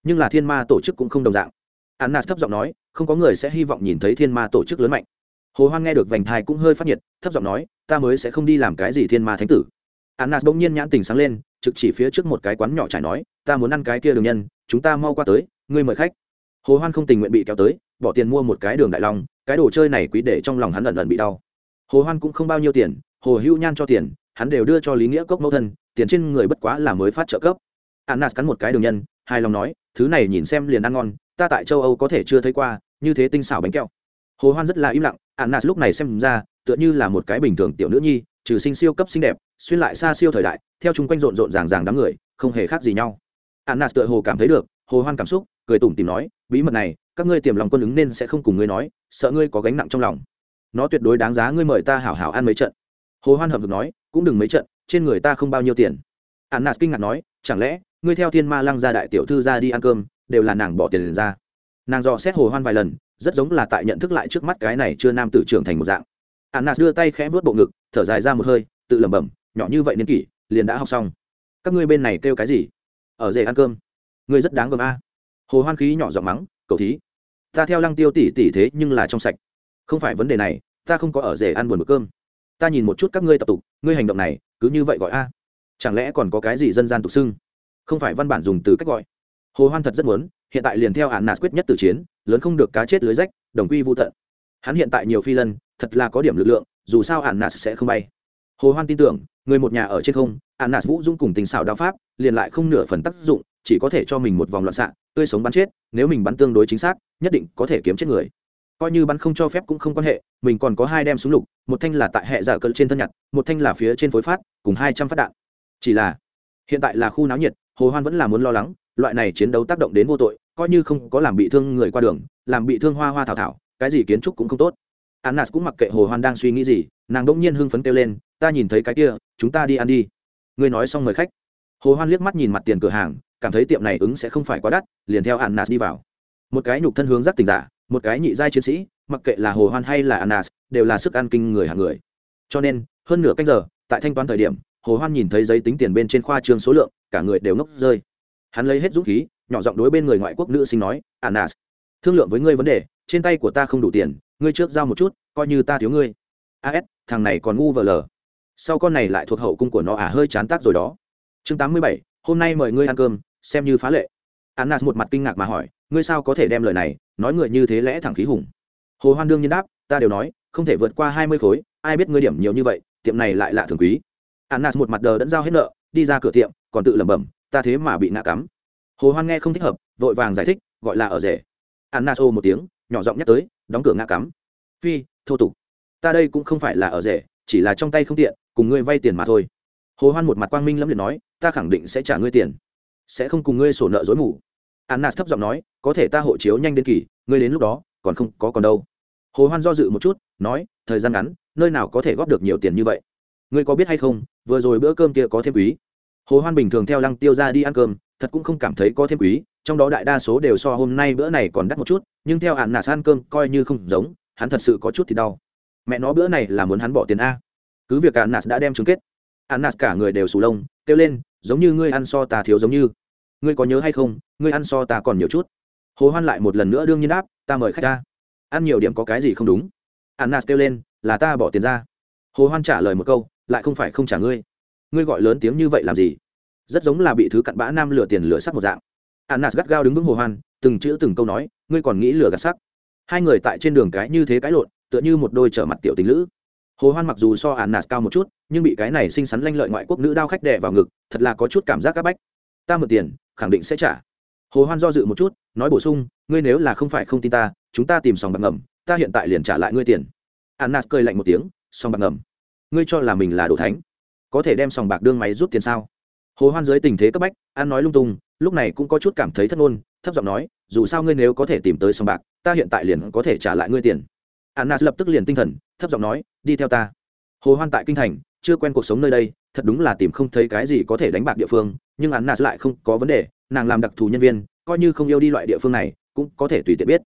Nhưng là thiên ma tổ chức cũng không đồng dạng annas thấp giọng nói, không có người sẽ hy vọng nhìn thấy thiên ma tổ chức lớn mạnh. Hồ hoan nghe được vành thai cũng hơi phát nhiệt, thấp giọng nói, ta mới sẽ không đi làm cái gì thiên ma thánh tử. Annas bỗng nhiên nhãn tình sáng lên, trực chỉ phía trước một cái quán nhỏ trải nói, ta muốn ăn cái kia đường nhân, chúng ta mau qua tới, ngươi mời khách. Hồ hoan không tình nguyện bị kéo tới, bỏ tiền mua một cái đường đại long, cái đồ chơi này quý để trong lòng hắn ẩn ẩn bị đau. Hồ hoan cũng không bao nhiêu tiền, hồ hữu nhan cho tiền, hắn đều đưa cho lý nghĩa cốc mẫu thân, tiền trên người bất quá là mới phát trợ cấp. Annas cắn một cái đường nhân, hài lòng nói, thứ này nhìn xem liền ăn ngon ta tại châu âu có thể chưa thấy qua như thế tinh xảo bánh kẹo. Hồ hoan rất là im lặng annas lúc này xem ra tựa như là một cái bình thường tiểu nữ nhi, trừ sinh siêu cấp xinh đẹp, xuyên lại xa siêu thời đại, theo chung quanh rộn rộn ràng ràng đám người, không hề khác gì nhau. Annas tựa hồ cảm thấy được, hồ hoan cảm xúc, cười tủm tìm nói, bí mật này, các ngươi tiềm lòng quân ứng nên sẽ không cùng ngươi nói, sợ ngươi có gánh nặng trong lòng. Nó tuyệt đối đáng giá ngươi mời ta hảo hảo ăn mấy trận. Hồ hoan hợp vực nói, cũng đừng mấy trận, trên người ta không bao nhiêu tiền. Annas kinh ngạc nói, chẳng lẽ, ngươi theo thiên ma lăng gia đại tiểu thư ra đi ăn cơm đều là nàng bỏ tiền ra. Nàng dò xét hồ hoan vài lần, rất giống là tại nhận thức lại trước mắt cái này chưa nam tử trưởng thành một dạng. Annas đưa tay khẽ vuốt bộ ngực, thở dài ra một hơi, tự lẩm bẩm, nhỏ như vậy niên kỷ, liền đã học xong. Các ngươi bên này kêu cái gì? Ở rể ăn cơm. Ngươi rất đáng gờm a. Hồ hoan khí nhỏ giọng mắng, cầu thí. Ta theo lăng tiêu tỷ tỷ thế nhưng là trong sạch. Không phải vấn đề này, ta không có ở rể ăn buồn bữa cơm. Ta nhìn một chút các ngươi tập tục, ngươi hành động này, cứ như vậy gọi a. Chẳng lẽ còn có cái gì dân gian tục xưng? Không phải văn bản dùng từ cách gọi hồ hoan thật rất muốn, hiện tại liền theo hạn nạt quyết nhất từ chiến, lớn không được cá chết lưới rách, đồng quy vô tận. Hắn hiện tại nhiều phi lân, thật là có điểm lực lượng, dù sao hạn nạt sẽ không bay. Hồ hoan tin tưởng, người một nhà ở trên không hạn nạt vũ dung cùng tình xảo đao pháp, liền lại không nửa phần tác dụng, chỉ có thể cho mình một vòng loạn xạ, tươi sống bắn chết, nếu mình bắn tương đối chính xác, nhất định có thể kiếm chết người. Coi như bắn không cho phép cũng không quan hệ, mình còn có hai đem súng lục, một thanh là tại hệ giả cỡ trên thân nhặt, một thanh là phía trên phối phát, cùng hai trăm phát đạn. Chỉ là, hiện tại là khu náo nhiệt, hồ hoan vẫn là muốn lo lắng loại này chiến đấu tác động đến vô tội, coi như không có làm bị thương người qua đường, làm bị thương hoa hoa thảo thảo, cái gì kiến trúc cũng không tốt. Annas cũng mặc kệ hồ hoan đang suy nghĩ gì, nàng đỗng nhiên hưng phấn kêu lên, ta nhìn thấy cái kia, chúng ta đi ăn đi. Ngươi nói xong mời khách. Hồ hoan liếc mắt nhìn mặt tiền cửa hàng, cảm thấy tiệm này ứng sẽ không phải quá đắt, liền theo annas đi vào. Một cái nhục thân hướng giác tình giả, một cái nhị giai chiến sĩ, mặc kệ là hồ hoan hay là annas, đều là sức ăn kinh người hàng người. Cho nên, hơn nửa canh giờ, tại thanh toán thời điểm, hồ hoan nhìn thấy giấy tính tiền bên trên khoa trương số lượng, cả người đều ngốc rơi hắn lấy hết dũng khí nhỏ giọng đối bên người ngoại quốc nữ sinh nói "Anas, thương lượng với ngươi vấn đề trên tay của ta không đủ tiền ngươi trước giao một chút coi như ta thiếu ngươi. As thằng này còn ngu vờ lờ. Sau con này lại thuộc hậu cung của nó à hơi chán tác rồi đó. Chương tám mươi bảy hôm nay mời ngươi ăn cơm xem như phá lệ. Anas một mặt kinh ngạc mà hỏi ngươi sao có thể đem lời này nói người như thế lẽ thẳng khí hùng? Hồ hoan đương nhiên đáp ta đều nói không thể vượt qua hai mươi khối ai biết ngươi điểm nhiều như vậy tiệm này lại lạ thường quý. Anas một mặt đờ đẫn giao hết nợ đi ra cửa tiệm còn tự lẩm bẩm ta thế mà bị ngã cắm. Hồ hoan nghe không thích hợp, vội vàng giải thích, gọi là ở rể. Anna xô một tiếng, nhỏ giọng nhắc tới, đóng cửa ngã cắm. Phi, thô tục. Ta đây cũng không phải là ở rể, chỉ là trong tay không tiện, cùng ngươi vay tiền mà thôi. Hồ hoan một mặt quang minh lắm liệt nói, ta khẳng định sẽ trả ngươi tiền. Sẽ không cùng ngươi sổ nợ dối mù. Anna thấp giọng nói, có thể ta hộ chiếu nhanh đến kỳ, ngươi đến lúc đó, còn không có còn đâu. Hồ hoan do dự một chút, nói, thời gian ngắn, nơi nào có thể góp được nhiều tiền như vậy? Ngươi có biết hay không, vừa rồi bữa cơm kia có thêm quý hồ hoan bình thường theo lăng tiêu ra đi ăn cơm, thật cũng không cảm thấy có thêm quý, trong đó đại đa số đều so hôm nay bữa này còn đắt một chút, nhưng theo hạn nạt ăn cơm coi như không giống, hắn thật sự có chút thì đau. Mẹ nó bữa này là muốn hắn bỏ tiền a. Cứ việc hạn nạt đã đem chứng kết hạn nạt cả người đều sù lông, kêu lên, giống như ngươi ăn so ta thiếu giống như. Ngươi có nhớ hay không, ngươi ăn so ta còn nhiều chút. Hồ hoan lại một lần nữa đương nhiên đáp, ta mời khách ta ăn nhiều điểm có cái gì không đúng? Hạn nạt kêu lên, là ta bỏ tiền ra. Hồ hoan trả lời một câu, lại không phải không trả ngươi ngươi gọi lớn tiếng như vậy làm gì? Rất giống là bị thứ cặn bã nam lừa tiền lừa sắc một dạng. Annas gắt gao đứng vững hồ hoan, từng chữ từng câu nói, ngươi còn nghĩ lừa gạt sắc hai người tại trên đường cái như thế cãi lộn, tựa như một đôi trở mặt tiểu tình nữ. hồ hoan mặc dù so annas cao một chút, nhưng bị cái này xinh xắn lanh lợi ngoại quốc nữ đao khách đè vào ngực, thật là có chút cảm giác các bách. Ta mượn tiền, khẳng định sẽ trả. Hồ hoan do dự một chút, nói bổ sung, ngươi nếu là không phải không tin ta, chúng ta tìm sòng bạc ngầm, ta hiện tại liền trả lại ngươi tiền. Annas cười lạnh một tiếng, sòng bạc ngầm. Ngươi cho là mình là đồ thánh có thể đem sòng bạc đương máy rút tiền sao? Hồ hoan dưới tình thế cấp bách an nói lung tung, lúc này cũng có chút cảm thấy thất ngôn, thấp giọng nói, dù sao ngươi nếu có thể tìm tới sòng bạc, ta hiện tại liền có thể trả lại ngươi tiền. Annas lập tức liền tinh thần, thấp giọng nói, đi theo ta. Hồ hoan tại kinh thành, chưa quen cuộc sống nơi đây, thật đúng là tìm không thấy cái gì có thể đánh bạc địa phương, nhưng annas lại không có vấn đề, nàng làm đặc thù nhân viên, coi như không yêu đi loại địa phương này, cũng có thể tùy tiện biết.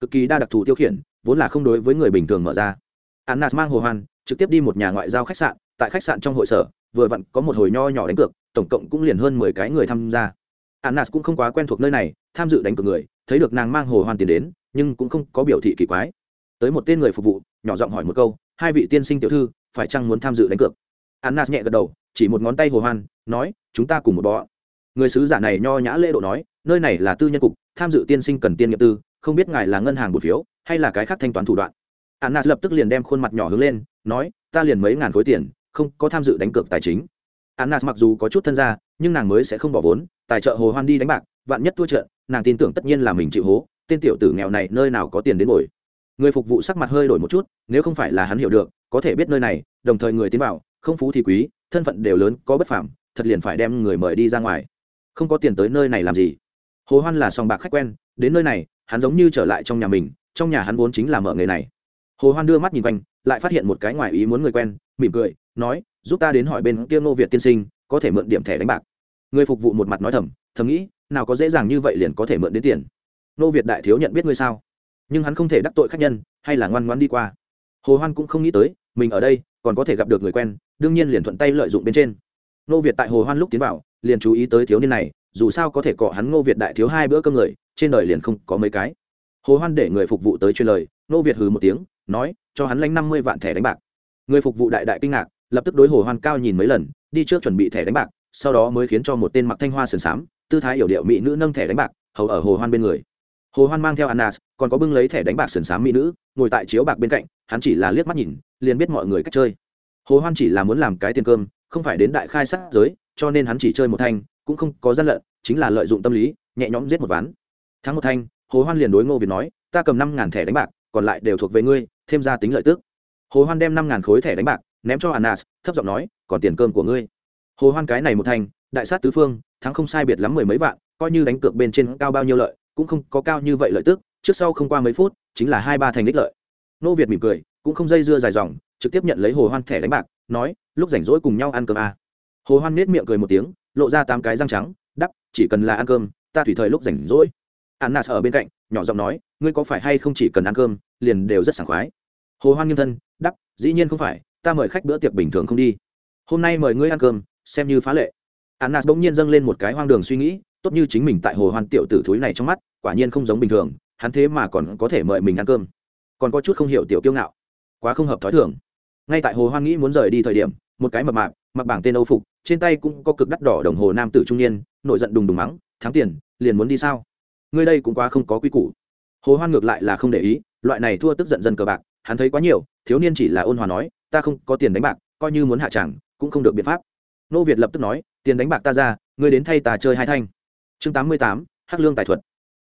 Cực kỳ đa đặc thù tiêu khiển, vốn là không đối với người bình thường mở ra. Annas mang hồ hoan, trực tiếp đi một nhà ngoại giao khách sạn tại khách sạn trong hội sở, vừa vặn có một hồi nho nhỏ đánh cược, tổng cộng cũng liền hơn mười cái người tham gia. Annas cũng không quá quen thuộc nơi này, tham dự đánh cược người, thấy được nàng mang hồ hoan tiền đến, nhưng cũng không có biểu thị kỳ quái. Tới một tên người phục vụ, nhỏ giọng hỏi một câu, hai vị tiên sinh tiểu thư, phải chăng muốn tham dự đánh cược? Annas nhẹ gật đầu, chỉ một ngón tay hồ hoan nói, chúng ta cùng một bọ. Người sứ giả này nho nhã lễ độ nói, nơi này là tư nhân cục, tham dự tiên sinh cần tiên nghiệp tư, không biết ngài là ngân hàng cổ phiếu, hay là cái khác thanh toán thủ đoạn. Annas lập tức liền đem khuôn mặt nhỏ hướng lên, nói, ta liền mấy ngàn khối tiền không có tham dự đánh cược tài chính. Annas mặc dù có chút thân gia, nhưng nàng mới sẽ không bỏ vốn, tài trợ hồ hoan đi đánh bạc, vạn nhất thua trận, nàng tin tưởng tất nhiên là mình chịu hố, tên tiểu tử nghèo này nơi nào có tiền đến ngồi. người phục vụ sắc mặt hơi đổi một chút, nếu không phải là hắn hiểu được, có thể biết nơi này, đồng thời người tiến vào, không phú thì quý, thân phận đều lớn, có bất phàm, thật liền phải đem người mời đi ra ngoài. Không có tiền tới nơi này làm gì? Hồ hoan là sòng bạc khách quen, đến nơi này, hắn giống như trở lại trong nhà mình, trong nhà hắn vốn chính là mở nghề này. Hồ hoan đưa mắt nhìn quanh, lại phát hiện một cái ngoài ý muốn người quen, mỉm cười nói, giúp ta đến hỏi bên kia ngô việt tiên sinh, có thể mượn điểm thẻ đánh bạc. Người phục vụ một mặt nói thầm thầm nghĩ, nào có dễ dàng như vậy liền có thể mượn đến tiền. Ngô việt đại thiếu nhận biết ngươi sao? Nhưng hắn không thể đắc tội khách nhân, hay là ngoan ngoan đi qua. Hồ hoan cũng không nghĩ tới, mình ở đây, còn có thể gặp được người quen, đương nhiên liền thuận tay lợi dụng bên trên. Ngô việt tại hồ hoan lúc tiến vào, liền chú ý tới thiếu niên này, dù sao có thể cọ hắn ngô việt đại thiếu hai bữa cơm người, trên đời liền không có mấy cái. Hồ hoan để người phục vụ tới truyền lời, ngô việt hừ một tiếng, nói, cho hắn lãnh năm mươi vạn thẻ đánh bạc. Người phục vụ đại đại kinh ngạc lập tức đối hồ hoan cao nhìn mấy lần, đi trước chuẩn bị thẻ đánh bạc, sau đó mới khiến cho một tên mặc thanh hoa sườn xám, tư thái hiểu điệu mỹ nữ nâng thẻ đánh bạc, hầu ở hồ hoan bên người. Hồ hoan mang theo annas còn có bưng lấy thẻ đánh bạc sườn xám mỹ nữ, ngồi tại chiếu bạc bên cạnh, hắn chỉ là liếc mắt nhìn, liền biết mọi người cách chơi. Hồ hoan chỉ là muốn làm cái tiền cơm, không phải đến đại khai sát giới, cho nên hắn chỉ chơi một thanh, cũng không có gian lận, chính là lợi dụng tâm lý, nhẹ nhõm giết một ván. Thắng một thanh, hồ hoan liền đối ngô việt nói, ta cầm năm ngàn thẻ đánh bạc, còn lại đều thuộc về ngươi, thêm ra tính lợi tức. Hồ hoan đem năm ngàn khối thẻ đánh bạc ném cho Anas, thấp giọng nói còn tiền cơm của ngươi. Hồ hoan cái này một thành, đại sát tứ phương thắng không sai biệt lắm mười mấy vạn coi như đánh cược bên trên cao bao nhiêu lợi cũng không có cao như vậy lợi tức trước sau không qua mấy phút chính là hai ba thành đích lợi. Nô việt mỉm cười cũng không dây dưa dài dòng trực tiếp nhận lấy hồ hoan thẻ đánh bạc nói lúc rảnh rỗi cùng nhau ăn cơm à. hồ hoan nhếch miệng cười một tiếng lộ ra tám cái răng trắng đắp chỉ cần là ăn cơm ta tùy thời lúc rảnh rỗi. Anas ở bên cạnh nhỏ giọng nói ngươi có phải hay không chỉ cần ăn cơm liền đều rất sảng khoái. Hồ hoan nghiêm thân đắp dĩ nhiên không phải ta mời khách bữa tiệc bình thường không đi. Hôm nay mời ngươi ăn cơm, xem như phá lệ. Annas bỗng nhiên dâng lên một cái hoang đường suy nghĩ, tốt như chính mình tại hồ hoan tiểu tử thúi này trong mắt, quả nhiên không giống bình thường, hắn thế mà còn có thể mời mình ăn cơm. Còn có chút không hiểu tiểu kiêu ngạo. Quá không hợp thói thường. Ngay tại hồ hoan nghĩ muốn rời đi thời điểm, một cái mập mạp, mặc bảng tên âu phục, trên tay cũng có cực đắt đỏ đồng hồ nam tử trung niên, nổi giận đùng đùng mắng, thắng tiền, liền muốn đi sao? Ngươi đây cũng quá không có quy củ. Hồ hoan ngược lại là không để ý, loại này thua tức giận dân cờ bạc, hắn thấy quá nhiều, thiếu niên chỉ là ôn hòa nói ta không có tiền đánh bạc, coi như muốn hạ chẳng, cũng không được biện pháp. Nô việt lập tức nói, tiền đánh bạc ta ra, ngươi đến thay ta chơi hai thanh. Chương tám mươi tám, hắc lương tài thuật.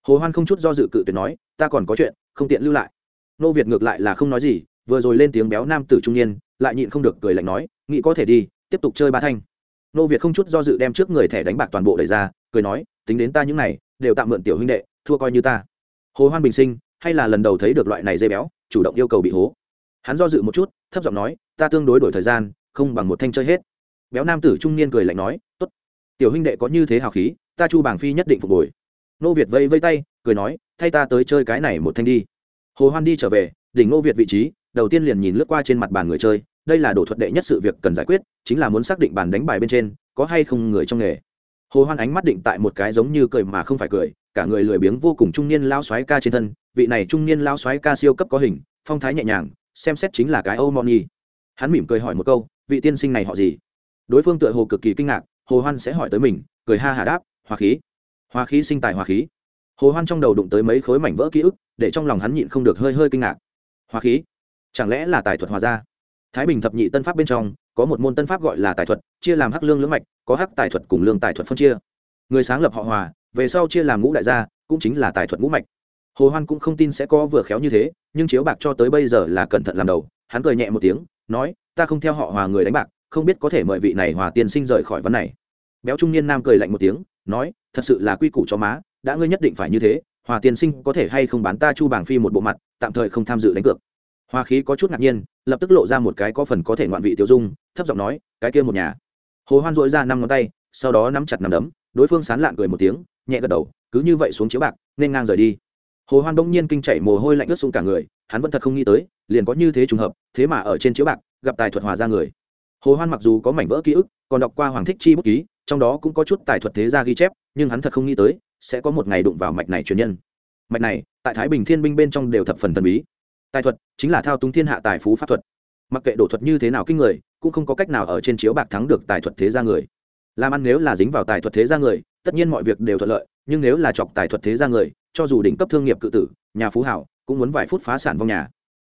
Hồ hoan không chút do dự cự tuyệt nói, ta còn có chuyện, không tiện lưu lại. Nô việt ngược lại là không nói gì, vừa rồi lên tiếng béo nam tử trung niên, lại nhịn không được cười lạnh nói, nghĩ có thể đi, tiếp tục chơi ba thanh. Nô việt không chút do dự đem trước người thẻ đánh bạc toàn bộ đẩy ra, cười nói, tính đến ta những này, đều tạm mượn tiểu huynh đệ, thua coi như ta. Hồ hoan bình sinh, hay là lần đầu thấy được loại này dây béo, chủ động yêu cầu bị hố hắn do dự một chút, thấp giọng nói, ta tương đối đổi thời gian, không bằng một thanh chơi hết. Béo nam tử trung niên cười lạnh nói, tốt. Tiểu huynh đệ có như thế hào khí, ta chu bảng phi nhất định phục hồi. Nô việt vây vây tay, cười nói, thay ta tới chơi cái này một thanh đi. Hồ hoan đi trở về, đỉnh nô việt vị trí, đầu tiên liền nhìn lướt qua trên mặt bàn người chơi, đây là đồ thuật đệ nhất sự việc cần giải quyết, chính là muốn xác định bàn đánh bài bên trên, có hay không người trong nghề. Hồ hoan ánh mắt định tại một cái giống như cười mà không phải cười, cả người lười biếng vô cùng trung niên lao xoáy ca trên thân, vị này trung niên lao xoáy ca siêu cấp có hình, phong thái nhẹ nhàng xem xét chính là cái âu moni. Hắn mỉm cười hỏi một câu, vị tiên sinh này họ gì? Đối phương tựa hồ cực kỳ kinh ngạc, hồ hoan sẽ hỏi tới mình, cười ha hà đáp hòa khí. Hòa khí sinh tài hòa khí. Hồ hoan trong đầu đụng tới mấy khối mảnh vỡ ký ức, để trong lòng hắn nhịn không được hơi hơi kinh ngạc. Hòa khí? Chẳng lẽ là tài thuật hòa ra thái bình thập nhị tân pháp bên trong, có một môn tân pháp gọi là tài thuật, chia làm hắc lương lưỡng mạch, có hắc tài thuật cùng lương tài thuật phân chia. Người sáng lập họ hòa, về sau chia làm ngũ đại gia, cũng chính là tài thuật ngũ mạch hồ hoan cũng không tin sẽ có vừa khéo như thế, nhưng chiếu bạc cho tới bây giờ là cẩn thận làm đầu, hắn cười nhẹ một tiếng, nói, ta không theo họ hòa người đánh bạc, không biết có thể mời vị này hòa tiên sinh rời khỏi vấn này. Béo trung niên nam cười lạnh một tiếng, nói, thật sự là quy củ cho má, đã ngươi nhất định phải như thế, hòa tiên sinh có thể hay không bán ta chu bảng phi một bộ mặt, tạm thời không tham dự đánh cược. Hoa khí có chút ngạc nhiên, lập tức lộ ra một cái có phần có thể ngoạn vị tiêu dung, thấp giọng nói, cái kia một nhà. Hồ hoan dội ra năm ngón tay, sau đó nắm chặt nắm đấm, đối phương sán lạng cười một tiếng, nhẹ gật đầu, cứ như vậy xuống chiếu bạc, nên ngang rời đi hồ hoan bỗng nhiên kinh chảy mồ hôi lạnh ướt sũng cả người, hắn vẫn thật không nghĩ tới, liền có như thế trùng hợp, thế mà ở trên chiếu bạc, gặp tài thuật hòa ra người. Hồ hoan mặc dù có mảnh vỡ ký ức, còn đọc qua hoàng thích chi bút ký, trong đó cũng có chút tài thuật thế gia ghi chép, nhưng hắn thật không nghĩ tới, sẽ có một ngày đụng vào mạch này truyền nhân. Mạch này, tại thái bình thiên binh bên trong đều thập phần thần bí. Tài thuật, chính là thao túng thiên hạ tài phú pháp thuật. Mặc kệ đổ thuật như thế nào kinh người, cũng không có cách nào ở trên chiếu bạc thắng được tài thuật thế gia người. Làm ăn nếu là dính vào tài thuật thế gia người, tất nhiên mọi việc đều thuận lợi, nhưng nếu là chọc tài thuật thế gia người cho dù đỉnh cấp thương nghiệp cự tử, nhà phú hảo, cũng muốn vài phút phá sản vong nhà.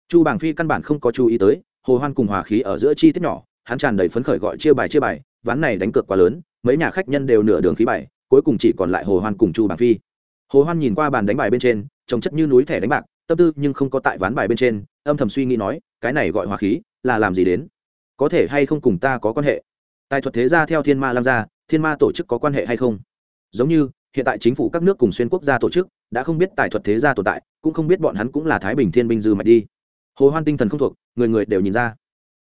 Chu bảng phi căn bản không có chú ý tới, hồ hoan cùng hòa khí ở giữa chi tiết nhỏ, hắn tràn đầy phấn khởi gọi chia bài chia bài, ván này đánh cược quá lớn, mấy nhà khách nhân đều nửa đường khí bài, cuối cùng chỉ còn lại hồ hoan cùng chu bảng phi. Hồ hoan nhìn qua bàn đánh bài bên trên trồng chất như núi thẻ đánh bạc, tâm tư nhưng không có tại ván bài bên trên, âm thầm suy nghĩ nói, cái này gọi hòa khí, là làm gì đến? Có thể hay không cùng ta có quan hệ? Tài thuật thế gia theo thiên ma lam gia, thiên ma tổ chức có quan hệ hay không? Giống như, hiện tại chính phủ các nước cùng xuyên quốc gia tổ chức đã không biết tài thuật thế gia tồn tại, cũng không biết bọn hắn cũng là thái bình thiên binh dư mạch đi. Hồ hoan tinh thần không thuộc, người người đều nhìn ra.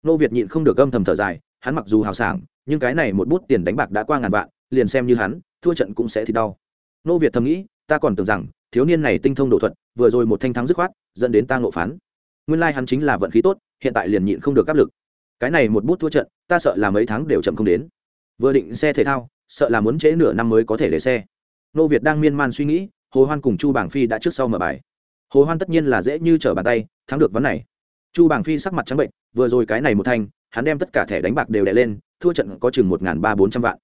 Nô việt nhịn không được âm thầm thở dài, hắn mặc dù hào sảng, nhưng cái này một bút tiền đánh bạc đã qua ngàn vạn, liền xem như hắn, thua trận cũng sẽ thì đau. Nô việt thầm nghĩ, ta còn tưởng rằng, thiếu niên này tinh thông độ thuật, vừa rồi một thanh thắng dứt khoát, dẫn đến ta ngộ phán. Nguyên lai hắn chính là vận khí tốt, hiện tại liền nhịn không được áp lực. Cái này một bút thua trận, ta sợ là mấy tháng đều chậm không đến. Vừa định xe thể thao, sợ là muốn trễ nửa năm mới có thể để xe. Nô việt đang miên man suy nghĩ hồ hoan cùng chu bảng phi đã trước sau mở bài. Hồ hoan tất nhiên là dễ như trở bàn tay, thắng được vấn này. Chu bảng phi sắc mặt trắng bệnh, vừa rồi cái này một thanh, hắn đem tất cả thẻ đánh bạc đều đè lên, thua trận có chừng một ba bốn trăm vạn.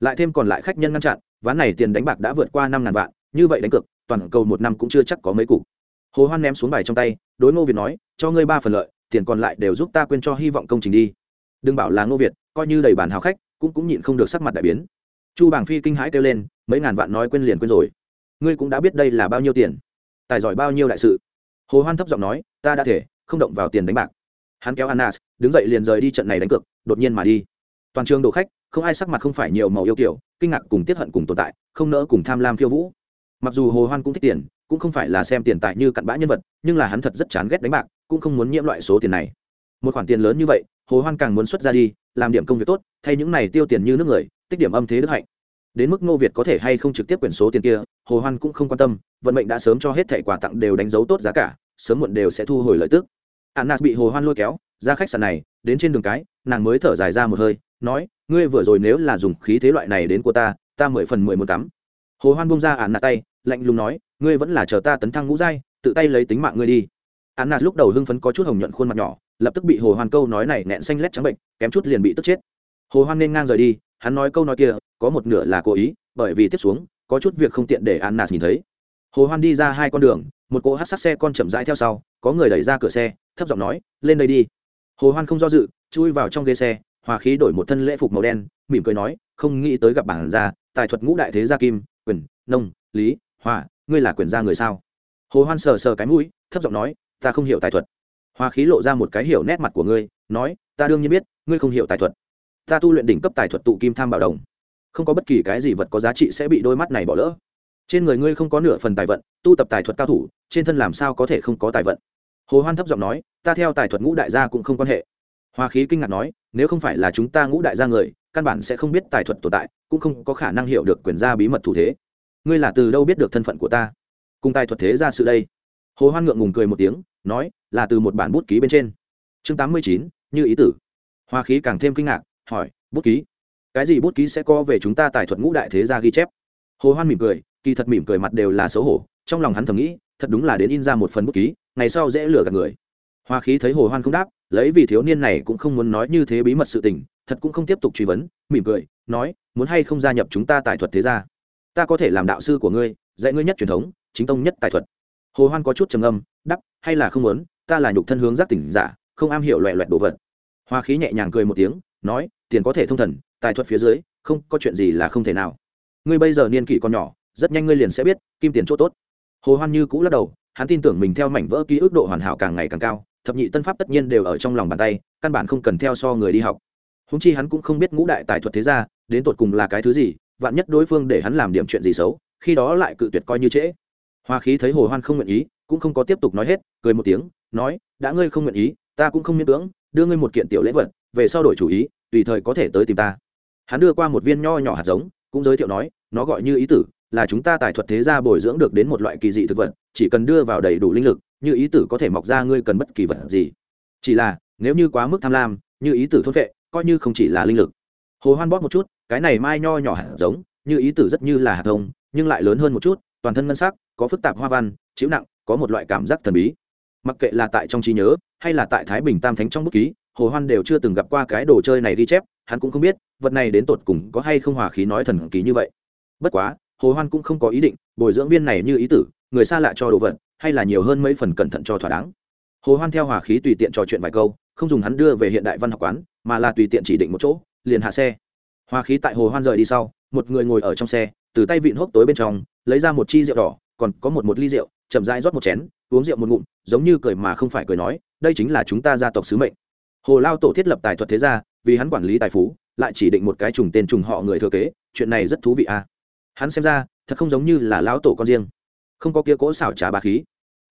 Lại thêm còn lại khách nhân ngăn chặn, ván này tiền đánh bạc đã vượt qua năm ngàn vạn, như vậy đánh cược, toàn cầu một năm cũng chưa chắc có mấy cục. Hồ hoan ném xuống bài trong tay, đối ngô việt nói, cho ngươi ba phần lợi, tiền còn lại đều giúp ta quên cho hy vọng công trình đi. Đừng bảo là ngô việt, coi như đầy bàn hào khách, cũng cũng nhịn không được sắc mặt đại biến. Chu bảng phi kinh hãi kêu lên, mấy ngàn vạn nói quên liền quên rồi ngươi cũng đã biết đây là bao nhiêu tiền tài giỏi bao nhiêu đại sự hồ hoan thấp giọng nói ta đã thể không động vào tiền đánh bạc hắn kéo Anas, đứng dậy liền rời đi trận này đánh cược, đột nhiên mà đi. Toàn trường đồ khách, không ai sắc mặt không phải nhiều màu yêu kiểu, kinh ngạc cùng tiết hận cùng tồn tại, không nỡ cùng tham lam khiêu vũ. Mặc dù Hồ Hoan cũng thích tiền, cũng không phải là xem tiền tài như cặn bã nhân vật, nhưng là hắn thật rất chán ghét đánh bạc, cũng không muốn nhiễm loại số tiền này. Một khoản tiền lớn như vậy, Hồ Hoan càng muốn xuất ra đi, làm điểm công việc tốt, thay những này tiêu tiền như nước người, tích điểm âm thế đức hạnh. Đến mức Ngô Việt có thể hay không trực tiếp quyển số tiền kia, Hồ Hoan cũng không quan tâm, vận mệnh đã sớm cho hết thẻ quà tặng đều đánh dấu tốt giá cả, sớm muộn đều sẽ thu hồi lợi tức. Annas bị Hồ Hoan lôi kéo, ra khách sạn này đến trên đường cái nàng mới thở dài ra một hơi nói ngươi vừa rồi nếu là dùng khí thế loại này đến của ta ta mười phần mười một tắm hồ hoan buông ra Án nạt tay lạnh lùng nói ngươi vẫn là chờ ta tấn thăng ngũ giai tự tay lấy tính mạng ngươi đi. Án nạt lúc đầu hưng phấn có chút hồng nhuận khuôn mặt nhỏ lập tức bị hồ hoan câu nói này nẹn xanh lét trắng bệnh kém chút liền bị tức chết. Hồ hoan nên ngang rời đi hắn nói câu nói kia, có một nửa là cố ý, bởi vì tiếp xuống, có chút việc không tiện để ạn nạt nhìn thấy. Hồ hoan đi ra hai con đường, một cỗ hát sát xe con chậm rãi theo sau, có người đẩy ra cửa xe, thấp giọng nói, lên đây đi. Hồ hoan không do dự, chui vào trong ghế xe, hòa khí đổi một thân lễ phục màu đen, mỉm cười nói, không nghĩ tới gặp bản gia, tài thuật ngũ đại thế gia kim, quyền, nông, lý, hòa, ngươi là quyền gia người sao? Hồ hoan sờ sờ cái mũi, thấp giọng nói, ta không hiểu tài thuật. Hòa khí lộ ra một cái hiểu nét mặt của ngươi, nói, ta đương nhiên biết, ngươi không hiểu tài thuật ta tu luyện đỉnh cấp tài thuật tụ kim tham bảo đồng. Không có bất kỳ cái gì vật có giá trị sẽ bị đôi mắt này bỏ lỡ. Trên người ngươi không có nửa phần tài vận, tu tập tài thuật cao thủ, trên thân làm sao có thể không có tài vận? Hồ hoan thấp giọng nói, ta theo tài thuật ngũ đại gia cũng không quan hệ. Hoa khí kinh ngạc nói, nếu không phải là chúng ta ngũ đại gia người, căn bản sẽ không biết tài thuật tồn tại, cũng không có khả năng hiểu được quyền gia bí mật thủ thế. Ngươi là từ đâu biết được thân phận của ta? Cùng tài thuật thế ra sự đây. Hồ hoan ngượng ngùng cười một tiếng, nói, là từ một bản bút ký bên trên. Chương tám mươi chín, như ý tử. Hoa khí càng thêm kinh ngạc hỏi, bút ký? Cái gì bút ký sẽ có về chúng ta tài thuật ngũ đại thế gia ghi chép? Hồ hoan mỉm cười, kỳ thật mỉm cười mặt đều là xấu hổ, trong lòng hắn thầm nghĩ, thật đúng là đến in ra một phần bút ký, ngày sau dễ lừa gạt người. Hoa khí thấy hồ hoan không đáp, lấy vì thiếu niên này cũng không muốn nói như thế bí mật sự tình, thật cũng không tiếp tục truy vấn, mỉm cười, nói, muốn hay không gia nhập chúng ta tài thuật thế gia? Ta có thể làm đạo sư của ngươi, dạy ngươi nhất truyền thống, chính tông nhất tài thuật. Hồ hoan có chút trầm âm đắp hay là không muốn, ta là nhục thân hướng giác tỉnh giả, không am hiểu loẹ loẹt đồ vật. Hoa khí nhẹ nhàng cười một tiếng nói, tiền có thể thông thần, tài thuật phía dưới, không, có chuyện gì là không thể nào. Ngươi bây giờ niên kỷ còn nhỏ, rất nhanh ngươi liền sẽ biết, kim tiền chỗ tốt. Hồ hoan như cũ lắc đầu, hắn tin tưởng mình theo mảnh vỡ ký ức độ hoàn hảo càng ngày càng cao, thập nhị tân pháp tất nhiên đều ở trong lòng bàn tay, căn bản không cần theo so người đi học. Húng chi hắn cũng không biết ngũ đại tài thuật thế ra đến tột cùng là cái thứ gì, vạn nhất đối phương để hắn làm điểm chuyện gì xấu, khi đó lại cự tuyệt coi như trễ. Hoa khí thấy hồ hoan không nguyện ý, cũng không có tiếp tục nói hết, cười một tiếng, nói, đã ngươi không nguyện ý, ta cũng không miễn cưỡng, đưa ngươi một kiện tiểu lễ vật về sau đổi chủ ý, tùy thời có thể tới tìm ta. Hắn đưa qua một viên nho nhỏ hạt giống, cũng giới thiệu nói, nó gọi như ý tử, là chúng ta tài thuật thế gia bồi dưỡng được đến một loại kỳ dị thực vật, chỉ cần đưa vào đầy đủ linh lực, như ý tử có thể mọc ra ngươi cần bất kỳ vật gì. Chỉ là, nếu như quá mức tham lam, như ý tử thốt vệ coi như không chỉ là linh lực. Hồ hoan bóp một chút, cái này mai nho nhỏ hạt giống, như ý tử rất như là hạt thông, nhưng lại lớn hơn một chút, toàn thân ngân sắc, có phức tạp hoa văn, chịu nặng, có một loại cảm giác thần bí. Mặc kệ là tại trong trí nhớ, hay là tại thái bình tam thánh trong bút ký hồ hoan đều chưa từng gặp qua cái đồ chơi này ghi chép, hắn cũng không biết, vật này đến tột cùng có hay không hòa khí nói thần kỳ như vậy. Bất quá, hồ hoan cũng không có ý định bồi dưỡng viên này như ý tử, người xa lạ cho đồ vật, hay là nhiều hơn mấy phần cẩn thận cho thỏa đáng. Hồ hoan theo hòa khí tùy tiện trò chuyện vài câu, không dùng hắn đưa về hiện đại văn học quán, mà là tùy tiện chỉ định một chỗ, liền hạ xe. Hòa khí tại hồ hoan rời đi sau, một người ngồi ở trong xe, từ tay vịn hốc tối bên trong, lấy ra một chi rượu đỏ, còn có một một ly rượu, chậm rãi rót một chén, uống rượu một ngụm, giống như cười mà không phải cười nói, đây chính là chúng ta gia tộc sứ mệnh hồ lao tổ thiết lập tài thuật thế gia, vì hắn quản lý tài phú, lại chỉ định một cái trùng tên trùng họ người thừa kế, chuyện này rất thú vị à hắn xem ra, thật không giống như là lão tổ con riêng. Không có kia cỗ xảo trá bà khí.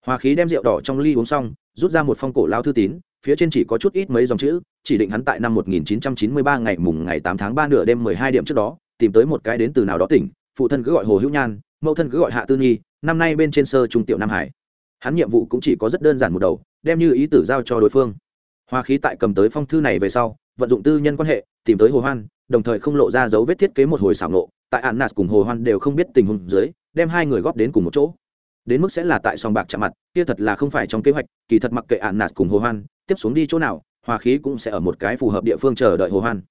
Hòa khí đem rượu đỏ trong ly uống xong, rút ra một phong cổ lao thư tín, phía trên chỉ có chút ít mấy dòng chữ, chỉ định hắn tại năm 1993 ngày mùng ngày 8 tháng 3 nửa đêm 12 điểm trước đó, tìm tới một cái đến từ nào đó tỉnh, phụ thân cứ gọi hồ hữu nhan, mẫu thân cứ gọi hạ tư nhi, năm nay bên trên sơ trung tiểu nam hải. Hắn nhiệm vụ cũng chỉ có rất đơn giản một đầu, đem như ý tử giao cho đối phương hoa khí tại cầm tới phong thư này về sau, vận dụng tư nhân quan hệ, tìm tới hồ hoan, đồng thời không lộ ra dấu vết thiết kế một hồi xảo nộ tại an nạt cùng hồ hoan đều không biết tình huống dưới, đem hai người góp đến cùng một chỗ. Đến mức sẽ là tại sòng bạc chạm mặt, kia thật là không phải trong kế hoạch, kỳ thật mặc kệ an nạt cùng hồ hoan, tiếp xuống đi chỗ nào hòa khí cũng sẽ ở một cái phù hợp địa phương chờ đợi hồ hoan.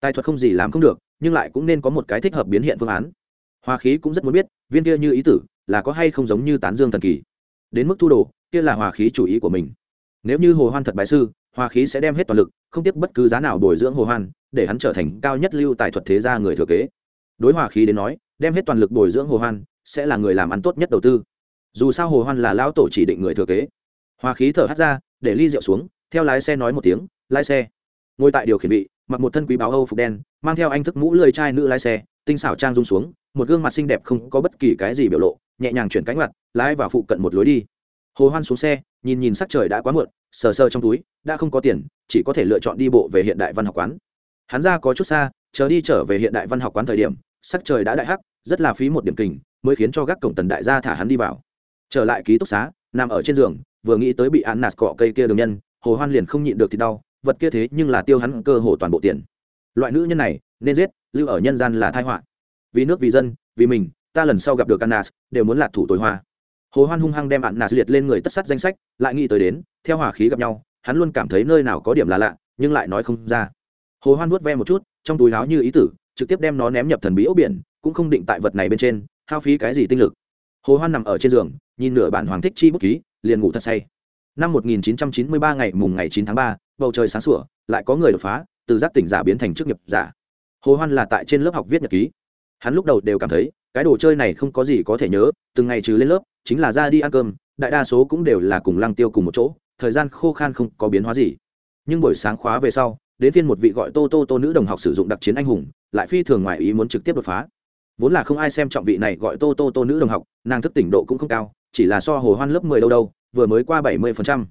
Tài thuật không gì làm không được, nhưng lại cũng nên có một cái thích hợp biến hiện phương án. Hoa khí cũng rất muốn biết, viên kia như ý tử, là có hay không giống như tán dương thần kỳ. Đến mức thu đồ, kia là hòa khí chủ ý của mình. Nếu như hồ hoan thật bái sư hòa khí sẽ đem hết toàn lực, không tiếc bất cứ giá nào bồi dưỡng hồ hoan, để hắn trở thành cao nhất lưu tài thuật thế gia người thừa kế. Đối hòa khí đến nói, đem hết toàn lực bồi dưỡng hồ hoan sẽ là người làm ăn tốt nhất đầu tư. Dù sao hồ hoan là lão tổ chỉ định người thừa kế. Hòa khí thở hắt ra, để ly rượu xuống, theo lái xe nói một tiếng, lái xe. Ngồi tại điều khiển vị, mặc một thân quý báo âu phục đen, mang theo anh thức mũ lười trai nữ lái xe, tinh xảo trang rung xuống, một gương mặt xinh đẹp không có bất kỳ cái gì biểu lộ, nhẹ nhàng chuyển cánh mặt, lái vào phụ cận một lối đi. Hồ hoan xuống xe, nhìn nhìn sắc trời đã quá muộn sờ sờ trong túi, đã không có tiền, chỉ có thể lựa chọn đi bộ về hiện đại văn học quán. Hắn ra có chút xa, chờ đi trở về hiện đại văn học quán thời điểm, sắc trời đã đại hắc, rất là phí một điểm kình, mới khiến cho gác cổng tần đại gia thả hắn đi vào. Trở lại ký túc xá, nằm ở trên giường, vừa nghĩ tới bị án nạt cọ cây kia đường nhân, hồ hoan liền không nhịn được thì đau, vật kia thế nhưng là tiêu hắn cơ hồ toàn bộ tiền. Loại nữ nhân này, nên giết, lưu ở nhân gian là tai họa. Vì nước vì dân, vì mình, ta lần sau gặp được Anas đều muốn lạc thủ tối hoa hồ hoan hung hăng đem Anas liệt lên người tất sắt danh sách lại nghĩ tới đến theo hỏa khí gặp nhau hắn luôn cảm thấy nơi nào có điểm là lạ nhưng lại nói không ra. Hồ hoan vuốt ve một chút trong túi láo như ý tử trực tiếp đem nó ném nhập thần bí ốc biển cũng không định tại vật này bên trên hao phí cái gì tinh lực. Hồ hoan nằm ở trên giường nhìn nửa bản hoàng thích chi bút ký liền ngủ thật say. Năm 1993 ngày mùng ngày 9 tháng 3, bầu trời sáng sủa lại có người đột phá từ giác tỉnh giả biến thành chức nghiệp giả. Hồ hoan là tại trên lớp học viết nhật ký. Hắn lúc đầu đều cảm thấy cái đồ chơi này không có gì có thể nhớ, từng ngày trừ lên lớp, chính là ra đi ăn cơm, đại đa số cũng đều là cùng lăng tiêu cùng một chỗ, thời gian khô khan không có biến hóa gì. Nhưng buổi sáng khóa về sau, đến phiên một vị gọi tô tô tô nữ đồng học sử dụng đặc chiến anh hùng, lại phi thường ngoài ý muốn trực tiếp đột phá. Vốn là không ai xem trọng vị này gọi tô tô tô nữ đồng học, nàng thức tỉnh độ cũng không cao, chỉ là so hồ hoan lớp mười đâu đâu, vừa mới qua bảy mươi phần trăm.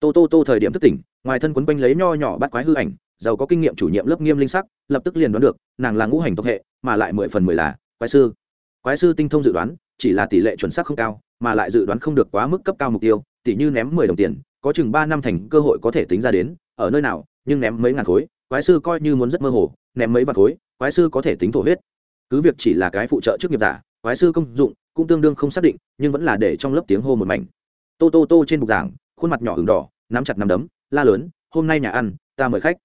Tô tô tô thời điểm thức tỉnh, ngoài thân quấn quanh lấy nho nhỏ bắt quái hư ảnh, giàu có kinh nghiệm chủ nhiệm lớp nghiêm linh sắc, lập tức liền đoán được, nàng là ngũ hành tộc hệ, mà lại mười phần mười là quái sư quái sư tinh thông dự đoán, chỉ là tỷ lệ chuẩn xác không cao, mà lại dự đoán không được quá mức cấp cao mục tiêu, tỷ như ném mười đồng tiền, có chừng ba năm thành cơ hội có thể tính ra đến, ở nơi nào, nhưng ném mấy ngàn khối, quái sư coi như muốn rất mơ hồ, ném mấy vạn khối, quái sư có thể tính thổ huyết. Cứ việc chỉ là cái phụ trợ trước nghiệp giả, quái sư công dụng cũng tương đương không xác định, nhưng vẫn là để trong lớp tiếng hô một mảnh. Tô tô tô trên bục giảng, khuôn mặt nhỏ hừng đỏ, nắm chặt nắm đấm, la lớn, hôm nay nhà ăn, ta mời khách.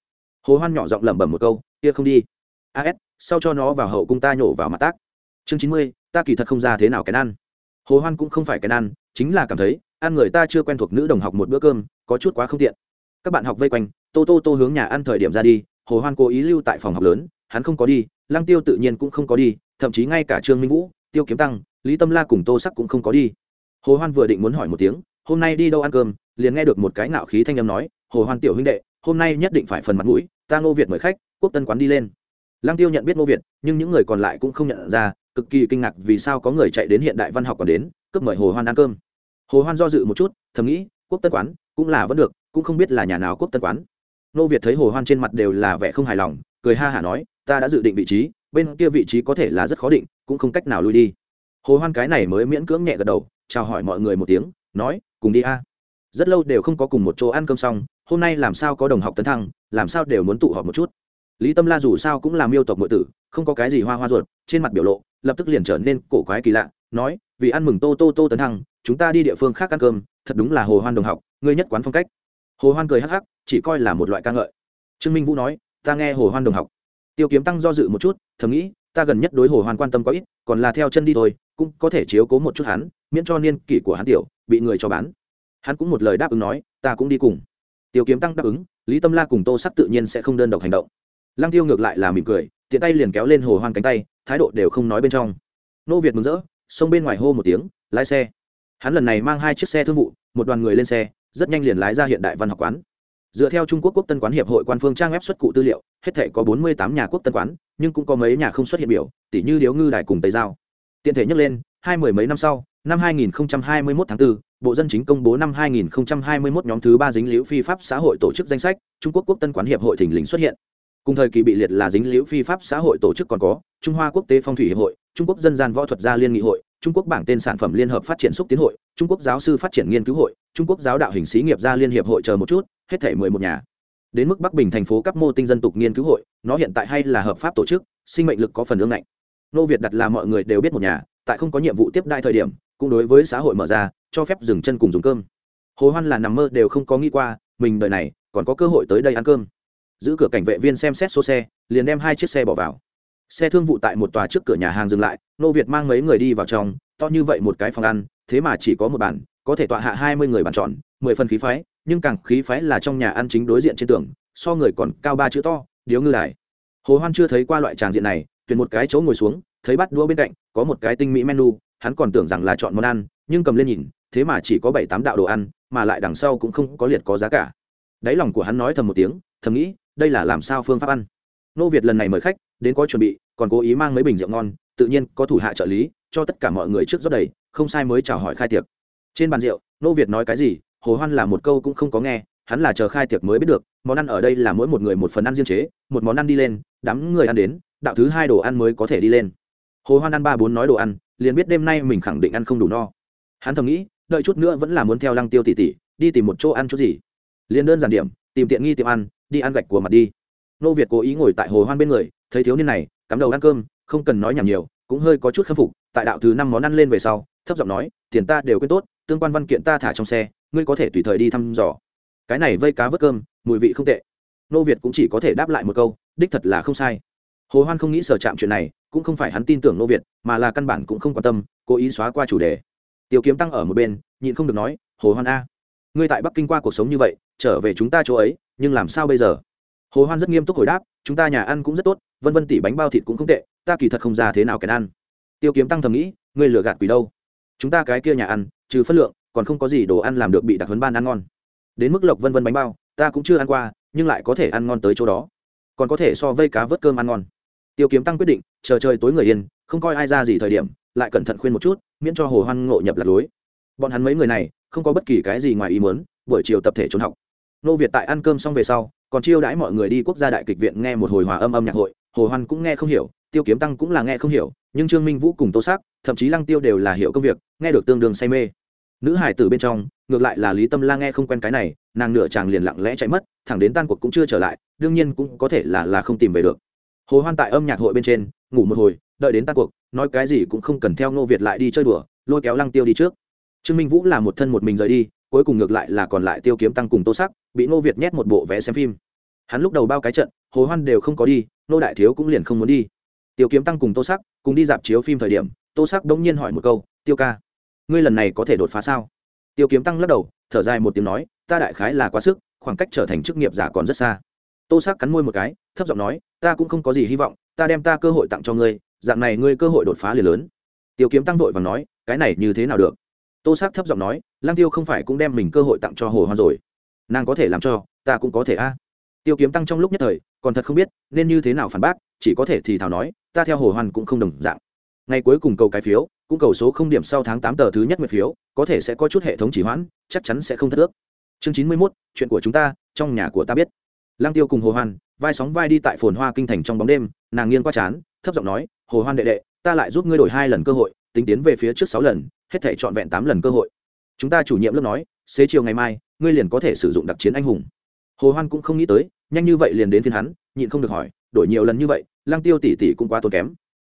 Hồ hoan nhỏ giọng lẩm bẩm một câu, kia không đi. As sau cho nó vào hậu cung ta nhổ vào mặt tác chương chín mươi, ta kỳ thật không ra thế nào cái ăn. Hồ hoan cũng không phải cái ăn, chính là cảm thấy, ăn người ta chưa quen thuộc nữ đồng học một bữa cơm, có chút quá không tiện. Các bạn học vây quanh, tô tô tô hướng nhà ăn thời điểm ra đi, hồ hoan cố ý lưu tại phòng học lớn, hắn không có đi, lăng tiêu tự nhiên cũng không có đi, thậm chí ngay cả trương minh vũ, tiêu kiếm tăng, lý tâm la cùng tô sắc cũng không có đi. Hồ hoan vừa định muốn hỏi một tiếng, hôm nay đi đâu ăn cơm? liền nghe được một cái nạo khí thanh âm nói, hồ hoan tiểu huynh đệ, hôm nay nhất định phải phần mặt mũi, ta ngô việt mời khách, quốc tân quán đi lên. Lăng tiêu nhận biết ngô việt, nhưng những người còn lại cũng không nhận ra cực kỳ kinh ngạc vì sao có người chạy đến hiện đại văn học còn đến, cướp mời hồ hoan ăn cơm. Hồ hoan do dự một chút, thầm nghĩ, quốc tân quán, cũng là vẫn được, cũng không biết là nhà nào quốc tân quán. Nô việt thấy hồ hoan trên mặt đều là vẻ không hài lòng, cười ha hả nói, ta đã dự định vị trí, bên kia vị trí có thể là rất khó định, cũng không cách nào lui đi. Hồ hoan cái này mới miễn cưỡng nhẹ gật đầu, chào hỏi mọi người một tiếng, nói, cùng đi a. Rất lâu đều không có cùng một chỗ ăn cơm xong, hôm nay làm sao có đồng học tấn thăng, làm sao đều muốn tụ họp một chút lý tâm la dù sao cũng là miêu tộc ngự tử, không có cái gì hoa hoa ruột, trên mặt biểu lộ, lập tức liền trở nên cổ quái kỳ lạ, nói, vì ăn mừng tô tô tô tấn thăng, chúng ta đi địa phương khác ăn cơm, thật đúng là hồ hoan đồng học, ngươi nhất quán phong cách. Hồ hoan cười hắc hắc, chỉ coi là một loại ca ngợi. Trương minh vũ nói, ta nghe hồ hoan đồng học. Tiêu kiếm tăng do dự một chút, thầm nghĩ, ta gần nhất đối hồ hoan quan tâm có ít, còn là theo chân đi thôi, cũng có thể chiếu cố một chút hắn, miễn cho niên kỷ của hắn tiểu, bị người cho bán. Hắn cũng một lời đáp ứng nói, ta cũng đi cùng. Tiêu kiếm tăng đáp ứng, lý tâm la cùng tô sắc tự nhiên sẽ không đơn độc hành động lăng tiêu ngược lại là mỉm cười tiện tay liền kéo lên hồ hoan cánh tay thái độ đều không nói bên trong. Nô việt mừng rỡ xông bên ngoài hô một tiếng lái xe. Hắn lần này mang hai chiếc xe thương vụ một đoàn người lên xe rất nhanh liền lái ra hiện đại văn học quán. Dựa theo trung quốc quốc tân quán hiệp hội quan phương trang web xuất cụ tư liệu hết thể có bốn mươi tám nhà quốc tân quán nhưng cũng có mấy nhà không xuất hiện biểu tỷ như điếu ngư đài cùng tây giao. Tiện thể nhắc lên hai mười mấy năm sau năm 2021 tháng 4, Bộ Dân chính công bố năm 2021 nhóm thứ ba dính liễu phi pháp xã hội tổ chức danh sách, Trung Quốc Quốc Tân Quán Hiệp hội thỉnh lình xuất hiện. Cùng thời kỳ bị liệt là dính liễu phi pháp xã hội tổ chức còn có Trung Hoa Quốc tế Phong thủy hiệp hội, Trung Quốc Dân gian võ thuật gia liên nghị hội, Trung Quốc bảng tên sản phẩm liên hợp phát triển xúc tiến hội, Trung Quốc giáo sư phát triển nghiên cứu hội, Trung Quốc giáo đạo hình sĩ nghiệp gia liên hiệp hội chờ một chút, hết thảy 11 nhà. Đến mức Bắc Bình thành phố cấp mô tinh dân tục nghiên cứu hội, nó hiện tại hay là hợp pháp tổ chức, sinh mệnh lực có phần ương ngạnh. Nô Việt đặt là mọi người đều biết một nhà, tại không có nhiệm vụ tiếp đại thời điểm, cũng đối với xã hội mở ra cho phép dừng chân cùng dùng cơm hồ hoan là nằm mơ đều không có nghĩ qua mình đời này còn có cơ hội tới đây ăn cơm giữ cửa cảnh vệ viên xem xét số xe, liền đem hai chiếc xe bỏ vào. Xe thương vụ tại một tòa trước cửa nhà hàng dừng lại, nô việt mang mấy người đi vào trong, to như vậy một cái phòng ăn, thế mà chỉ có một bàn, có thể tọa hạ hai mươi người bàn tròn, mười phần khí phái, nhưng càng khí phái là trong nhà ăn chính đối diện trên tường, so người còn cao ba chữ to, điếu ngư đài. Hồ hoan chưa thấy qua loại tràng diện này, tuyển một cái chỗ ngồi xuống, thấy bắt đũa bên cạnh, có một cái tinh mỹ menu, hắn còn tưởng rằng là chọn món ăn, nhưng cầm lên nhìn, thế mà chỉ có bảy tám đạo đồ ăn, mà lại đằng sau cũng không có liệt có giá cả. Đáy lòng của hắn nói thầm một tiếng, thầm nghĩ đây là làm sao phương pháp ăn? Nô việt lần này mời khách, đến có chuẩn bị, còn cố ý mang mấy bình rượu ngon, tự nhiên có thủ hạ trợ lý, cho tất cả mọi người trước rót đầy, không sai mới chào hỏi khai tiệc. Trên bàn rượu, nô việt nói cái gì, hồ hoan là một câu cũng không có nghe, hắn là chờ khai tiệc mới biết được, món ăn ở đây là mỗi một người một phần ăn riêng chế, một món ăn đi lên, đám người ăn đến, đạo thứ hai đồ ăn mới có thể đi lên. Hồ hoan ăn ba bốn nói đồ ăn, liền biết đêm nay mình khẳng định ăn không đủ no. Hắn thầm nghĩ, đợi chút nữa vẫn là muốn theo lăng tiêu tỷ tỷ, đi tìm một chỗ ăn chút gì. Liền đơn giản điểm, tìm tiện nghi tiệm ăn đi ăn gạch của mặt đi. Nô việt cố ý ngồi tại hồ hoan bên người, thấy thiếu niên này, cắm đầu ăn cơm, không cần nói nhảm nhiều, cũng hơi có chút khâm phục, tại đạo thứ năm món ăn lên về sau, thấp giọng nói, tiền ta đều quên tốt, tương quan văn kiện ta thả trong xe, ngươi có thể tùy thời đi thăm dò. Cái này vây cá vớt cơm, mùi vị không tệ. Nô việt cũng chỉ có thể đáp lại một câu, đích thật là không sai. Hồ hoan không nghĩ sở chạm chuyện này, cũng không phải hắn tin tưởng nô việt, mà là căn bản cũng không quan tâm, cố ý xóa qua chủ đề. Tiêu kiếm tăng ở một bên, nhịn không được nói, hồ hoan a, ngươi tại bắc kinh qua cuộc sống như vậy, trở về chúng ta chỗ ấy nhưng làm sao bây giờ? Hồ hoan rất nghiêm túc hồi đáp, chúng ta nhà ăn cũng rất tốt, vân vân tỷ bánh bao thịt cũng không tệ, ta kỳ thật không ra thế nào kèn ăn. Tiêu kiếm tăng thầm nghĩ, ngươi lừa gạt quỷ đâu? Chúng ta cái kia nhà ăn, trừ phân lượng, còn không có gì đồ ăn làm được bị đặc huấn ban ăn ngon. Đến mức lộc vân vân bánh bao, ta cũng chưa ăn qua, nhưng lại có thể ăn ngon tới chỗ đó. Còn có thể so vây cá vớt cơm ăn ngon. Tiêu kiếm tăng quyết định, chờ trời tối người yên, không coi ai ra gì thời điểm, lại cẩn thận khuyên một chút, miễn cho hồ hoan ngộ nhập lạc lối. Bọn hắn mấy người này, không có bất kỳ cái gì ngoài ý muốn, buổi chiều tập thể trốn học nô việt tại ăn cơm xong về sau, còn chiêu đãi mọi người đi quốc gia đại kịch viện nghe một hồi hòa âm âm nhạc hội, hồ hoan cũng nghe không hiểu, tiêu kiếm tăng cũng là nghe không hiểu, nhưng trương minh vũ cùng tô sắc, thậm chí lăng tiêu đều là hiểu công việc, nghe được tương đương say mê. Nữ hải tử bên trong, ngược lại là lý tâm la nghe không quen cái này, nàng nửa chàng liền lặng lẽ chạy mất, thẳng đến tan cuộc cũng chưa trở lại, đương nhiên cũng có thể là là không tìm về được. Hồ hoan tại âm nhạc hội bên trên, ngủ một hồi, đợi đến tan cuộc, nói cái gì cũng không cần theo ngô việt lại đi chơi đùa, lôi kéo lăng tiêu đi trước. Trương minh vũ là một thân một mình rời đi cuối cùng ngược lại là còn lại tiêu kiếm tăng cùng tô sắc, bị ngô việt nhét một bộ vé xem phim. Hắn lúc đầu bao cái trận, hồ hoan đều không có đi nô đại thiếu cũng liền không muốn đi. Tiêu kiếm tăng cùng tô sắc, cùng đi dạp chiếu phim thời điểm, tô sắc bỗng nhiên hỏi một câu, tiêu ca, ngươi lần này có thể đột phá sao? Tiêu kiếm tăng lắc đầu, thở dài một tiếng nói, ta đại khái là quá sức, khoảng cách trở thành chức nghiệp giả còn rất xa. Tô sắc cắn môi một cái, thấp giọng nói, ta cũng không có gì hy vọng, ta đem ta cơ hội tặng cho ngươi, dạng này ngươi cơ hội đột phá liền lớn. Tiêu kiếm tăng vội và nói, cái này như thế nào được? Tô sắc thấp giọng nói lang tiêu không phải cũng đem mình cơ hội tặng cho hồ hoan rồi. Nàng có thể làm cho, ta cũng có thể a. Tiêu kiếm tăng trong lúc nhất thời, còn thật không biết nên như thế nào phản bác, chỉ có thể thì thảo nói, ta theo hồ hoan cũng không đồng dạng. Ngày cuối cùng cầu cái phiếu, cũng cầu số không điểm sau tháng tám tờ thứ nhất nguyệt phiếu, có thể sẽ có chút hệ thống chỉ hoãn, chắc chắn sẽ không thất ước. Chương chín mươi mốt, chuyện của chúng ta, trong nhà của ta biết. Lang tiêu cùng hồ hoan, vai sóng vai đi tại phồn hoa kinh thành trong bóng đêm, nàng nghiêng qua chán, thấp giọng nói, hồ hoan đệ đệ, ta lại giúp ngươi đổi hai lần cơ hội, tính tiến về phía trước sáu lần hết thể trọn vẹn tám lần cơ hội. Chúng ta chủ nhiệm lớp nói, xế chiều ngày mai, ngươi liền có thể sử dụng đặc chiến anh hùng. Hồ hoan cũng không nghĩ tới, nhanh như vậy liền đến phiên hắn, nhịn không được hỏi, đổi nhiều lần như vậy, lăng tiêu tỷ tỷ cũng quá tốn kém.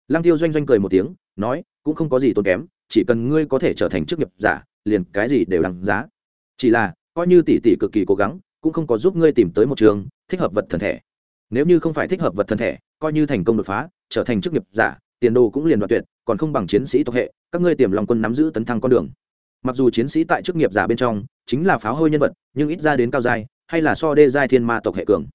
Lăng tiêu doanh doanh cười một tiếng, nói, cũng không có gì tốn kém, chỉ cần ngươi có thể trở thành chức nghiệp giả, liền cái gì đều đằng giá. Chỉ là, coi như tỷ tỷ cực kỳ cố gắng, cũng không có giúp ngươi tìm tới một trường, thích hợp vật thần thể. Nếu như không phải thích hợp vật thần thể, coi như thành công đột phá, trở thành chức nghiệp giả tiền đồ cũng liền đoạn tuyệt, còn không bằng chiến sĩ tộc hệ, các ngươi tiềm lòng quân nắm giữ tấn thăng con đường. Mặc dù chiến sĩ tại chức nghiệp giả bên trong chính là pháo hôi nhân vật, nhưng ít ra đến cao giai, hay là so đê giai thiên ma tộc hệ cường.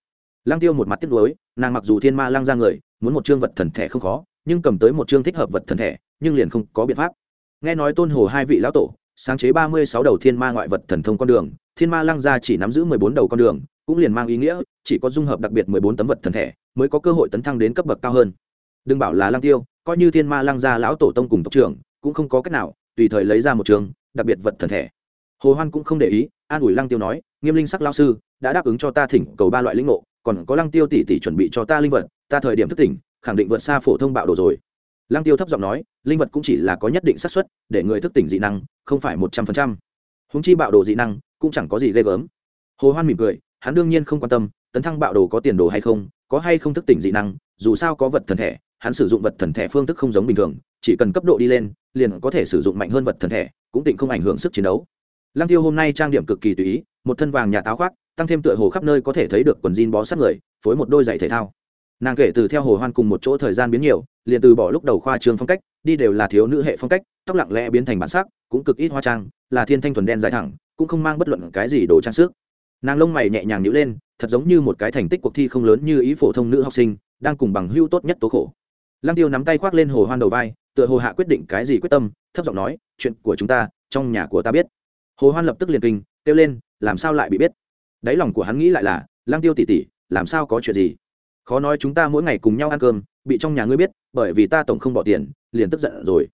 Lăng tiêu một mặt tiếc nuối, nàng mặc dù thiên ma lăng ra người, muốn một chương vật thần thể không khó, nhưng cầm tới một chương thích hợp vật thần thể nhưng liền không có biện pháp. Nghe nói tôn hồ hai vị lão tổ, sáng chế ba mươi sáu đầu thiên ma ngoại vật thần thông con đường, thiên ma lăng gia chỉ nắm giữ mười bốn đầu con đường, cũng liền mang ý nghĩa, chỉ có dung hợp đặc biệt mười bốn tấm vật thần thể mới có cơ hội tấn thăng đến cấp bậc cao hơn. Đừng bảo là lăng tiêu coi như thiên ma lăng gia lão tổ tông cùng tộc trưởng, cũng không có cách nào, tùy thời lấy ra một trường, đặc biệt vật thần thể. Hồ hoan cũng không để ý, an ủi lăng tiêu nói, nghiêm linh sắc lao sư, đã đáp ứng cho ta thỉnh cầu ba loại linh ngộ, còn có lăng tiêu tỷ tỷ chuẩn bị cho ta linh vật, ta thời điểm thức tỉnh, khẳng định vượt xa phổ thông bạo đồ rồi. Lăng tiêu thấp giọng nói, linh vật cũng chỉ là có nhất định xác suất, để người thức tỉnh dị năng, không phải một trăm phần trăm. Húng chi bạo đồ dị năng, cũng chẳng có gì ghê gớm. Hồ hoan mỉm cười, hắn đương nhiên không quan tâm, tấn thăng bạo đồ có tiền đồ hay không, có hay không thức tỉnh dị năng, dù sao có vật thần thể hắn sử dụng vật thần thể phương thức không giống bình thường, chỉ cần cấp độ đi lên, liền có thể sử dụng mạnh hơn vật thần thể cũng tịnh không ảnh hưởng sức chiến đấu. Lăng tiêu hôm nay trang điểm cực kỳ tùy ý, một thân vàng nhà táo khoác, tăng thêm tựa hồ khắp nơi có thể thấy được quần jean bó sát người, phối một đôi giày thể thao. Nàng kể từ theo hồ hoan cùng một chỗ thời gian biến nhiều, liền từ bỏ lúc đầu khoa trường phong cách, đi đều là thiếu nữ hệ phong cách, tóc lặng lẽ biến thành bản sắc, cũng cực ít hoa trang, là thiên thanh thuần đen dài thẳng, cũng không mang bất luận cái gì đồ trang sức. Nàng lông mày nhẹ nhàng nhíu lên, thật giống như một cái thành tích cuộc thi không lớn như ý phổ thông nữ học sinh, đang cùng bằng hưu tốt nhất tố khổ lăng tiêu nắm tay khoác lên hồ hoan đầu vai, tựa hồ hạ quyết định cái gì quyết tâm, thấp giọng nói, chuyện của chúng ta, trong nhà của ta biết. Hồ hoan lập tức liền kinh, kêu lên, làm sao lại bị biết? Đáy lòng của hắn nghĩ lại là, lăng tiêu tỉ tỉ làm sao có chuyện gì? Khó nói chúng ta mỗi ngày cùng nhau ăn cơm, bị trong nhà ngươi biết, bởi vì ta tổng không bỏ tiền, liền tức giận rồi.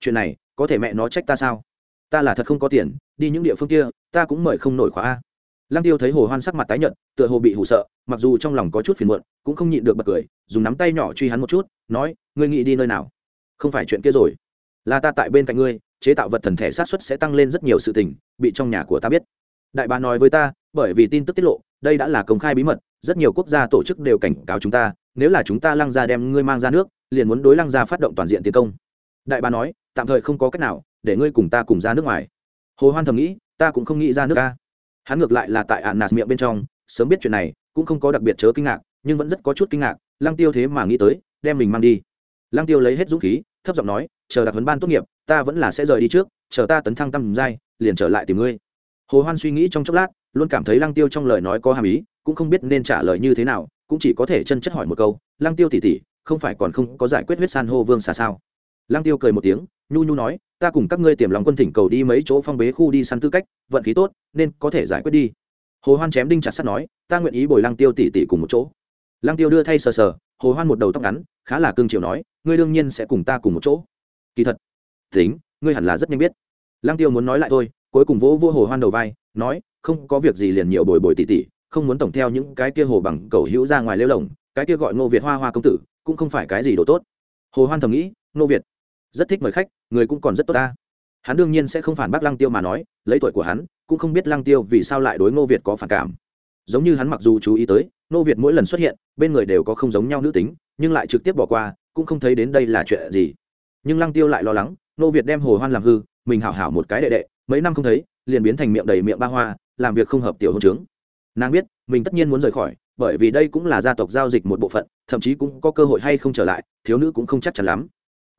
Chuyện này, có thể mẹ nó trách ta sao? Ta là thật không có tiền, đi những địa phương kia, ta cũng mời không nổi khóa a lăng tiêu thấy hồ hoan sắc mặt tái nhợt, tựa hồ bị hụ sợ, mặc dù trong lòng có chút phiền muộn, cũng không nhịn được bật cười, dùng nắm tay nhỏ truy hắn một chút, nói, ngươi nghĩ đi nơi nào? Không phải chuyện kia rồi. Là ta tại bên cạnh ngươi, chế tạo vật thần thể sát xuất sẽ tăng lên rất nhiều sự tình, bị trong nhà của ta biết. Đại bá nói với ta, bởi vì tin tức tiết lộ, đây đã là công khai bí mật, rất nhiều quốc gia tổ chức đều cảnh cáo chúng ta, nếu là chúng ta lăng ra đem ngươi mang ra nước, liền muốn đối lăng ra phát động toàn diện tiến công. Đại bá nói, tạm thời không có cách nào, để ngươi cùng ta cùng ra nước ngoài. Hồ hoan thầm nghĩ, ta cũng không nghĩ ra nước ta hắn ngược lại là tại ạn nạt miệng bên trong, sớm biết chuyện này, cũng không có đặc biệt chớ kinh ngạc, nhưng vẫn rất có chút kinh ngạc, lăng tiêu thế mà nghĩ tới, đem mình mang đi. Lăng tiêu lấy hết dũng khí, thấp giọng nói, chờ đặc huấn ban tốt nghiệp, ta vẫn là sẽ rời đi trước, chờ ta tấn thăng tầm giai, liền trở lại tìm ngươi. Hồ hoan suy nghĩ trong chốc lát, luôn cảm thấy lăng tiêu trong lời nói có hàm ý, cũng không biết nên trả lời như thế nào, cũng chỉ có thể chân chất hỏi một câu, lăng tiêu tỉ tỉ không phải còn không có giải quyết huyết san hô vương xà sao? Lăng tiêu cười một tiếng, nhu nhu nói, ta cùng các ngươi tiềm lòng quân thỉnh cầu đi mấy chỗ phong bế khu đi săn tư cách vận khí tốt nên có thể giải quyết đi. Hồ hoan chém đinh chặt sắt nói ta nguyện ý bồi lăng tiêu tỷ tỷ cùng một chỗ. Lăng tiêu đưa thay sờ sờ hồ hoan một đầu tóc ngắn khá là cương triều nói ngươi đương nhiên sẽ cùng ta cùng một chỗ. Kỳ thật tính ngươi hẳn là rất nhanh biết. Lăng tiêu muốn nói lại thôi cuối cùng vỗ vô hồ hoan đầu vai nói không có việc gì liền nhiều bồi bồi tỷ tỷ, không muốn tổng theo những cái kia hồ bằng cầu hữu ra ngoài lêu lồng cái kia gọi ngô việt hoa hoa công tử cũng không phải cái gì đồ tốt. Hồ hoan thầm nghĩ ngô việt rất thích mời khách người cũng còn rất tốt ta hắn đương nhiên sẽ không phản bác lăng tiêu mà nói, lấy tuổi của hắn, cũng không biết lăng tiêu vì sao lại đối ngô việt có phản cảm. Giống như hắn mặc dù chú ý tới, ngô việt mỗi lần xuất hiện, bên người đều có không giống nhau nữ tính, nhưng lại trực tiếp bỏ qua, cũng không thấy đến đây là chuyện gì. Nhưng lăng tiêu lại lo lắng, ngô việt đem hồ hoan làm hư, mình hảo hảo một cái đệ đệ, mấy năm không thấy, liền biến thành miệng đầy miệng ba hoa, làm việc không hợp tiểu hôn trướng. Nàng biết, mình tất nhiên muốn rời khỏi, bởi vì đây cũng là gia tộc giao dịch một bộ phận, thậm chí cũng có cơ hội hay không trở lại, thiếu nữ cũng không chắc chắn lắm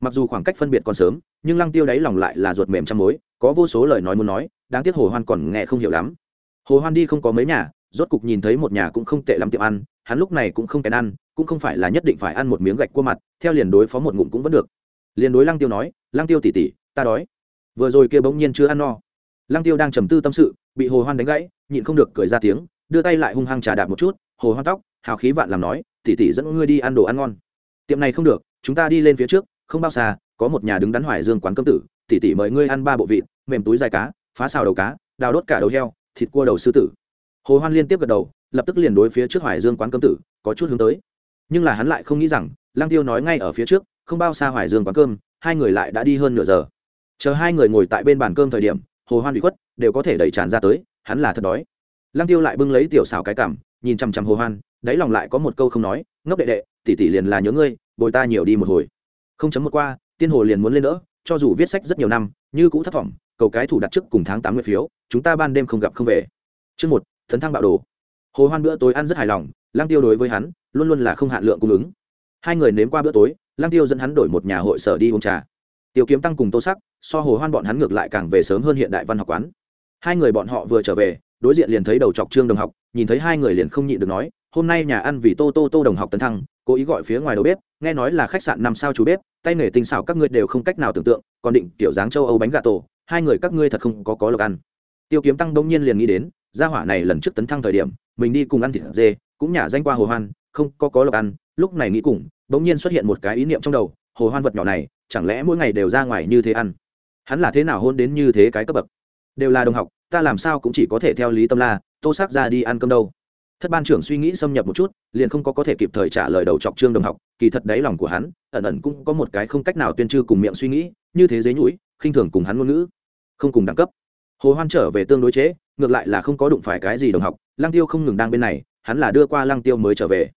mặc dù khoảng cách phân biệt còn sớm, nhưng lăng tiêu đáy lòng lại là ruột mềm trong mối, có vô số lời nói muốn nói, đáng tiếc hồ hoan còn nghe không hiểu lắm. Hồ hoan đi không có mấy nhà, rốt cục nhìn thấy một nhà cũng không tệ lắm tiệm ăn, hắn lúc này cũng không kèn ăn, cũng không phải là nhất định phải ăn một miếng gạch qua mặt, theo liền đối phó một ngụm cũng vẫn được. Liền đối lăng tiêu nói, lăng tiêu tỉ tỉ ta đói. Vừa rồi kia bỗng nhiên chưa ăn no. Lăng tiêu đang trầm tư tâm sự, bị hồ hoan đánh gãy, nhịn không được cười ra tiếng, đưa tay lại hung hăng trà đạp một chút, hồ hoan tóc, hào khí vạn làm nói tỉ tỉ dẫn ngươi đi ăn đồ ăn ngon. Tiệm này không được, chúng ta đi lên phía trước không bao xa, có một nhà đứng đắn hoài dương quán cơm tử, tỉ tỉ mời ngươi ăn ba bộ vịt, mềm túi dài cá, phá xào đầu cá, đào đốt cả đầu heo, thịt cua đầu sư tử. Hồ hoan liên tiếp gật đầu, lập tức liền đối phía trước hoài dương quán cơm tử, có chút hướng tới. Nhưng là hắn lại không nghĩ rằng lang tiêu nói ngay ở phía trước, không bao xa hoài dương quán cơm, hai người lại đã đi hơn nửa giờ. Chờ hai người ngồi tại bên bàn cơm thời điểm, hồ hoan bị khuất, đều có thể đẩy tràn ra tới, hắn là thật đói. Lang tiêu lại bưng lấy tiểu xào cái cảm nhìn chăm chăm hồ hoan, đáy lòng lại có một câu không nói, ngốc đệ đệ tỷ tỷ liền là nhớ ngươi, bồi ta nhiều đi một hồi không chấm một qua, tiên hồ liền muốn lên đỡ, cho dù viết sách rất nhiều năm, như cũ thất vọng cầu cái thủ đặt trước cùng tháng tám mươi phiếu, chúng ta ban đêm không gặp không về. Chương một thấn thăng bạo đồ. Hồ hoan bữa tối ăn rất hài lòng lang tiêu đối với hắn, luôn luôn là không hạn lượng cung ứng. Hai người nếm qua bữa tối lang tiêu dẫn hắn đổi một nhà hội sở đi uống trà. Tiêu kiếm tăng cùng tô sắc, so hồ hoan bọn hắn ngược lại càng về sớm hơn hiện đại văn học quán. Hai người bọn họ vừa trở về, đối diện liền thấy đầu chọc trương đồng học, nhìn thấy hai người liền không nhịn được nói, hôm nay nhà ăn vì tô tô tô đồng học tấn thăng, cố ý gọi phía ngoài đầu bếp nghe nói là khách sạn năm sao chú bếp, tay nghề tinh xảo các ngươi đều không cách nào tưởng tượng, còn định kiểu dáng châu âu bánh gà tổ, hai người các ngươi thật không có có lộc ăn. Tiêu kiếm tăng đông nhiên liền nghĩ đến, gia hỏa này lần trước tấn thăng thời điểm, mình đi cùng ăn thịt dê, cũng nhả danh qua hồ hoan, không có có lộc ăn, lúc này nghĩ cùng, bỗng nhiên xuất hiện một cái ý niệm trong đầu, hồ hoan vật nhỏ này, chẳng lẽ mỗi ngày đều ra ngoài như thế ăn? Hắn là thế nào hôn đến như thế cái cấp bậc? Đều là đồng học, ta làm sao cũng chỉ có thể theo lý tâm la, tô sắc ra đi ăn cơm đâu thất ban trưởng suy nghĩ xâm nhập một chút, liền không có có thể kịp thời trả lời đầu chọc trương đồng học, kỳ thật đáy lòng của hắn, ẩn ẩn cũng có một cái không cách nào tuyên trư cùng miệng suy nghĩ, như thế dế nhũi, khinh thường cùng hắn ngôn ngữ. Không cùng đẳng cấp. Hồ hoan trở về tương đối chế, ngược lại là không có đụng phải cái gì đồng học, lăng tiêu không ngừng đang bên này, hắn là đưa qua lăng tiêu mới trở về.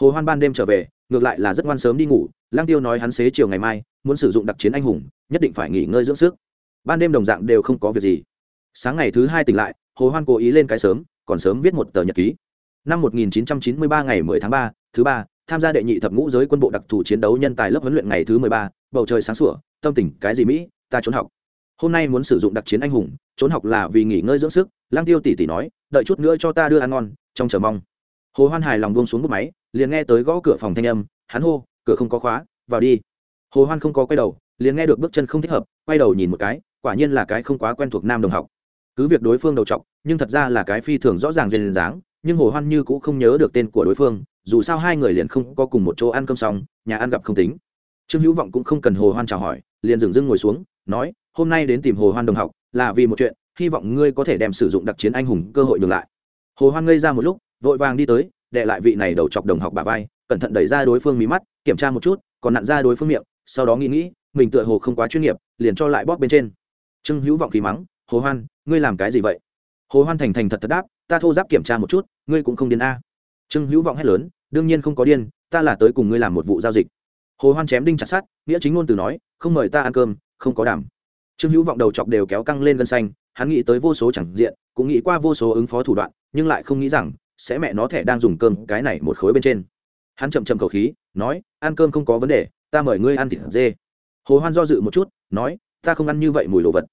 Hồ hoan ban đêm trở về, ngược lại là rất ngoan sớm đi ngủ, lăng tiêu nói hắn xế chiều ngày mai, muốn sử dụng đặc chiến anh hùng, nhất định phải nghỉ ngơi dưỡng sức. Ban đêm đồng dạng đều không có việc gì. Sáng ngày thứ hai tỉnh lại, hồ hoan cố ý lên cái sớm, còn sớm viết một tờ nhật ký năm 1993 ngày 10 tháng 3, thứ ba tham gia đệ nhị thập ngũ giới quân bộ đặc thù chiến đấu nhân tài lớp huấn luyện ngày thứ mười ba bầu trời sáng sủa tâm tình cái gì mỹ ta trốn học. Hôm nay muốn sử dụng đặc chiến anh hùng trốn học là vì nghỉ ngơi dưỡng sức lang tiêu tỷ tỷ nói đợi chút nữa cho ta đưa ăn ngon trong chờ mong. Hồ hoan hài lòng buông xuống bút máy liền nghe tới gõ cửa phòng thanh âm hắn hô cửa không có khóa vào đi. Hồ hoan không có quay đầu liền nghe được bước chân không thích hợp quay đầu nhìn một cái quả nhiên là cái không quá quen thuộc nam đồng học. Cứ việc đối phương đầu trọc nhưng thật ra là cái phi thường rõ ràng duyên dáng nhưng hồ hoan như cũng không nhớ được tên của đối phương, dù sao hai người liền không có cùng một chỗ ăn cơm xong, nhà ăn gặp không tính. Trương hữu vọng cũng không cần hồ hoan chào hỏi, liền dừng dưng ngồi xuống, nói, hôm nay đến tìm hồ hoan đồng học, là vì một chuyện, hy vọng ngươi có thể đem sử dụng đặc chiến anh hùng cơ hội ngược lại. Hồ hoan ngây ra một lúc, vội vàng đi tới đệ lại vị này đầu chọc đồng học bà vai, cẩn thận đẩy ra đối phương mí mắt, kiểm tra một chút, còn nặn ra đối phương miệng, sau đó nghĩ nghĩ, mình tựa hồ không quá chuyên nghiệp, liền cho lại bóp bên trên. Trương hữu vọng khí mắng, hồ hoan, ngươi làm cái gì vậy? Hồ hoan thành thành thật thật đáp ta thô giáp kiểm tra một chút, ngươi cũng không điên a. Trương hữu vọng hét lớn, đương nhiên không có điên, ta là tới cùng ngươi làm một vụ giao dịch. Hồ hoan chém đinh chặt sát nghĩa chính ngôn từ nói, không mời ta ăn cơm, không có đảm. Trương hữu vọng đầu chọc đều kéo căng lên gân xanh, hắn nghĩ tới vô số chẳng diện, cũng nghĩ qua vô số ứng phó thủ đoạn, nhưng lại không nghĩ rằng, sẽ mẹ nó thẻ đang dùng cơm cái này một khối bên trên. Hắn chậm chậm khẩu khí, nói, ăn cơm không có vấn đề, ta mời ngươi ăn thịt dê. Hồ hoan do dự một chút, nói, ta không ăn như vậy mùi đồ vật.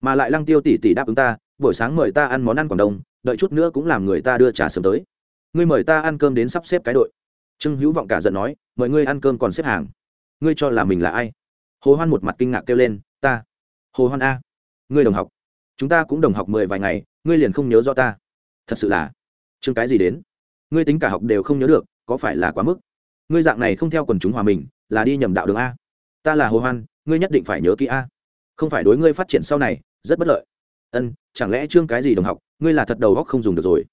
Mà lại lăng tiêu tỷ tỷ đáp ứng ta, buổi sáng mời ta ăn món ăn quảng đông đợi chút nữa cũng làm người ta đưa trà sớm tới. Ngươi mời ta ăn cơm đến sắp xếp cái đội. Trương hữu vọng cả giận nói, mời ngươi ăn cơm còn xếp hàng. Ngươi cho là mình là ai? Hồ hoan một mặt kinh ngạc kêu lên, ta. Hồ hoan a, ngươi đồng học. Chúng ta cũng đồng học mười vài ngày, ngươi liền không nhớ rõ ta. Thật sự là. Chương cái gì đến? Ngươi tính cả học đều không nhớ được, có phải là quá mức? Ngươi dạng này không theo quần chúng hòa mình, là đi nhầm đạo đường a. Ta là hồ hoan, ngươi nhất định phải nhớ kỹ a. Không phải đối ngươi phát triển sau này, rất bất lợi ân, chẳng lẽ chương cái gì đồng học, ngươi là thật đầu góc không dùng được rồi.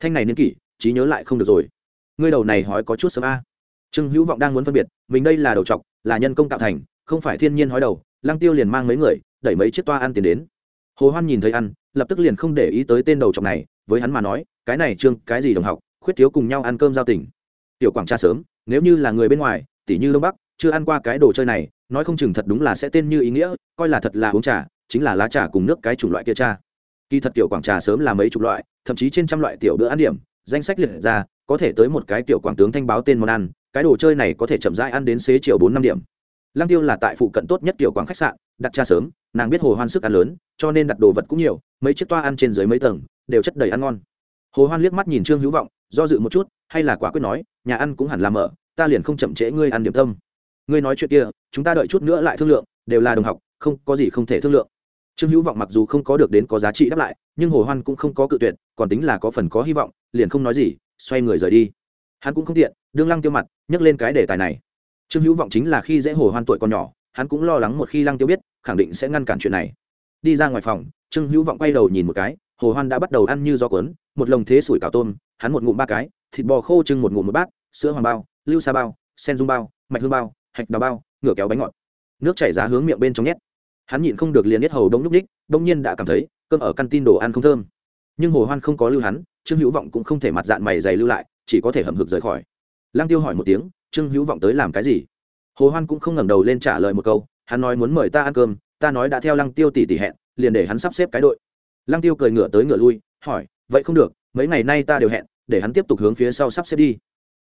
Thanh này niên kỷ, trí nhớ lại không được rồi. Ngươi đầu này hói có chút sớm a. Trương hữu vọng đang muốn phân biệt, mình đây là đầu t là nhân công tạo thành, không phải thiên nhiên hói đầu, lăng tiêu liền mang mấy người, đẩy mấy chiếc toa ăn tiền đến. Hồ hoan nhìn thấy ăn, lập tức liền không để ý tới tên đầu trọc này, với hắn mà nói, cái này trương cái gì đồng học, khuyết thiếu cùng nhau ăn cơm giao tỉnh tiểu quảng tra sớm, nếu như là người bên ngoài tỷ như đông bắc, chưa ăn qua cái đồ chơi này, nói không chừng thật đúng là sẽ tên như ý nghĩa, coi là thật là uống trà chính là lá trà cùng nước cái chủng loại kia cha. Kỳ thật tiểu quảng trà sớm là mấy chục loại, thậm chí trên trăm loại tiểu bữa ăn điểm, danh sách liệt ra, có thể tới một cái tiểu quảng tướng thanh báo tên món ăn, cái đồ chơi này có thể chậm rãi ăn đến xế chiều bốn năm điểm. Lăng tiêu là tại phụ cận tốt nhất tiểu quảng khách sạn, đặt trà sớm, nàng biết hồ hoan sức ăn lớn, cho nên đặt đồ vật cũng nhiều, mấy chiếc toa ăn trên dưới mấy tầng, đều chất đầy ăn ngon. Hồ hoan liếc mắt nhìn trương hữu vọng, do dự một chút, hay là quả quyết nói, nhà ăn cũng hẳn là mở, ta liền không chậm trễ ngươi ăn điểm tâm. Ngươi nói chuyện kia, chúng ta đợi chút nữa lại thương lượng, đều là đồng học, không có gì không thể thương lượng trương hữu vọng mặc dù không có được đến có giá trị đáp lại, nhưng hồ hoan cũng không có cự tuyệt, còn tính là có phần có hy vọng, liền không nói gì, xoay người rời đi. Hắn cũng không tiện, đương lăng tiêu mặt nhắc lên cái đề tài này. Trương hữu vọng chính là khi dễ hồ hoan tuổi còn nhỏ, hắn cũng lo lắng một khi lăng tiêu biết, khẳng định sẽ ngăn cản chuyện này. Đi ra ngoài phòng, trương hữu vọng quay đầu nhìn một cái, hồ hoan đã bắt đầu ăn như gió cuốn, một lồng thế sủi cảo tôm, hắn một ngụm ba cái, thịt bò khô trưng một ngụm một bát, sữa hoàng bao, lưu sa bao, sen dung bao, mạch hương bao, hạch đào bao ngửa kéo bánh ngọt. Nước chảy giá hướng miệng bên trong nhét hắn nhịn không được liền biết hầu đông lúc ních đông nhiên đã cảm thấy, cơm ở căn tin đồ ăn không thơm. Nhưng hồ hoan không có lưu hắn, trương hữu vọng cũng không thể mặt dạng mày dày lưu lại, chỉ có thể hầm hực rời khỏi. Lang tiêu hỏi một tiếng, trương hữu vọng tới làm cái gì? Hồ hoan cũng không ngẩng đầu lên trả lời một câu, hắn nói muốn mời ta ăn cơm, ta nói đã theo lăng tiêu tỷ tỷ hẹn, liền để hắn sắp xếp cái đội. Lăng tiêu cười ngửa tới ngửa lui, hỏi, vậy không được, mấy ngày nay ta đều hẹn, để hắn tiếp tục hướng phía sau sắp xếp đi.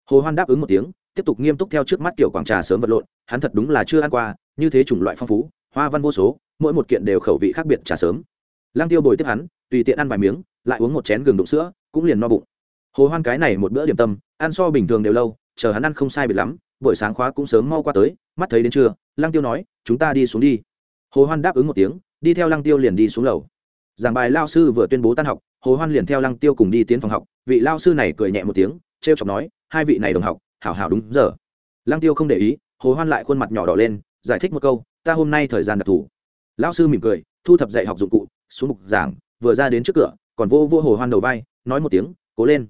Hồ hoan đáp ứng một tiếng, tiếp tục nghiêm túc theo trước mắt kiểu quảng trà sớm vật lộn, hắn thật đúng là chưa ăn qua, như thế chủng loại phong phú hoa văn vô số, mỗi một kiện đều khẩu vị khác biệt trà sớm. Lăng tiêu bồi tiếp hắn, tùy tiện ăn vài miếng, lại uống một chén gừng đụng sữa, cũng liền no bụng. Hồ hoan cái này một bữa điểm tâm, ăn so bình thường đều lâu, chờ hắn ăn không sai biệt lắm, buổi sáng khóa cũng sớm mau qua tới, mắt thấy đến trưa, lăng tiêu nói, chúng ta đi xuống đi. Hồ hoan đáp ứng một tiếng, đi theo lăng tiêu liền đi xuống lầu. Giảng bài lao sư vừa tuyên bố tan học, hồ hoan liền theo lăng tiêu cùng đi tiến phòng học, vị lao sư này cười nhẹ một tiếng, trêu chọc nói, hai vị này đồng học, hảo hảo đúng giờ. Lăng tiêu không để ý, hồ hoan lại khuôn mặt nhỏ đỏ lên, giải thích một câu ta hôm nay thời gian đặc thù. Lão sư mỉm cười, thu thập dạy học dụng cụ, xuống mục giảng, vừa ra đến trước cửa, còn vô vô hồ hoan đầu vai, nói một tiếng, cố lên.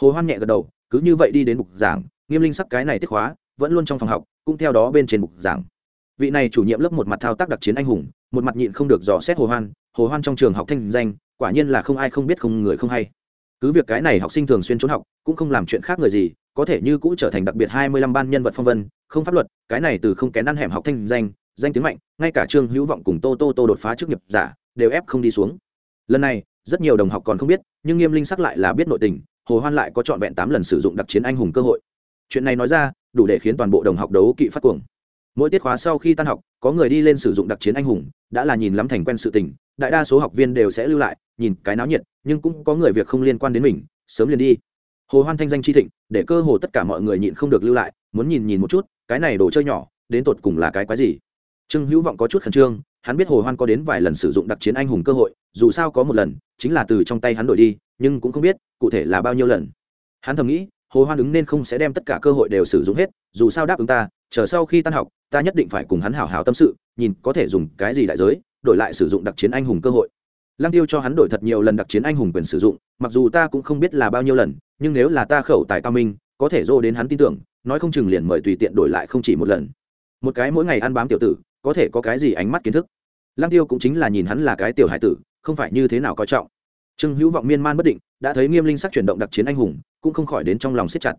Hồ hoan nhẹ gật đầu, cứ như vậy đi đến mục giảng, nghiêm linh sắc cái này tiết khóa, vẫn luôn trong phòng học, cũng theo đó bên trên mục giảng. Vị này chủ nhiệm lớp một mặt thao tác đặc chiến anh hùng, một mặt nhịn không được dò xét hồ hoan hồ hoan trong trường học thanh danh, quả nhiên là không ai không biết không người không hay. Cứ việc cái này học sinh thường xuyên trốn học, cũng không làm chuyện khác người gì, có thể như cũ trở thành đặc biệt hai mươi lăm ban nhân vật phong vân, không pháp luật, cái này từ không kén ăn hẻm học thanh danh danh tiếng mạnh, ngay cả trương hữu vọng cùng tô tô tô đột phá chức nghiệp giả, đều ép không đi xuống. Lần này, rất nhiều đồng học còn không biết, nhưng nghiêm linh sắc lại là biết nội tình, hồ hoan lại có trọn vẹn tám lần sử dụng đặc chiến anh hùng cơ hội. Chuyện này nói ra, đủ để khiến toàn bộ đồng học đấu kỵ phát cuồng. Mỗi tiết khóa sau khi tan học, có người đi lên sử dụng đặc chiến anh hùng, đã là nhìn lắm thành quen sự tình, đại đa số học viên đều sẽ lưu lại, nhìn cái náo nhiệt, nhưng cũng có người việc không liên quan đến mình, sớm liền đi. Hồ hoan thanh danh chi thịnh, để cơ hồ tất cả mọi người nhịn không được lưu lại, muốn nhìn nhìn một chút, cái này đồ chơi nhỏ, đến tột cùng là cái quái gì? Trương hữu vọng có chút khẩn trương, hắn biết hồ hoan có đến vài lần sử dụng đặc chiến anh hùng cơ hội, dù sao có một lần, chính là từ trong tay hắn đổi đi, nhưng cũng không biết, cụ thể là bao nhiêu lần. Hắn thầm nghĩ, hồ hoan ứng nên không sẽ đem tất cả cơ hội đều sử dụng hết, dù sao đáp ứng ta, chờ sau khi tan học, ta nhất định phải cùng hắn hảo hảo tâm sự, nhìn có thể dùng cái gì đại giới, đổi lại sử dụng đặc chiến anh hùng cơ hội. Lăng tiêu cho hắn đổi thật nhiều lần đặc chiến anh hùng quyền sử dụng, mặc dù ta cũng không biết là bao nhiêu lần, nhưng nếu là ta khẩu tài cao minh, có thể dô đến hắn tin tưởng, nói không chừng liền mời tùy tiện đổi lại không chỉ một lần. Một cái mỗi ngày ăn bám tiểu tử có thể có cái gì ánh mắt kiến thức. Lăng tiêu cũng chính là nhìn hắn là cái tiểu hải tử, không phải như thế nào coi trọng. Trương hữu vọng miên man bất định, đã thấy nghiêm linh sắc chuyển động đặc chiến anh hùng, cũng không khỏi đến trong lòng siết chặt.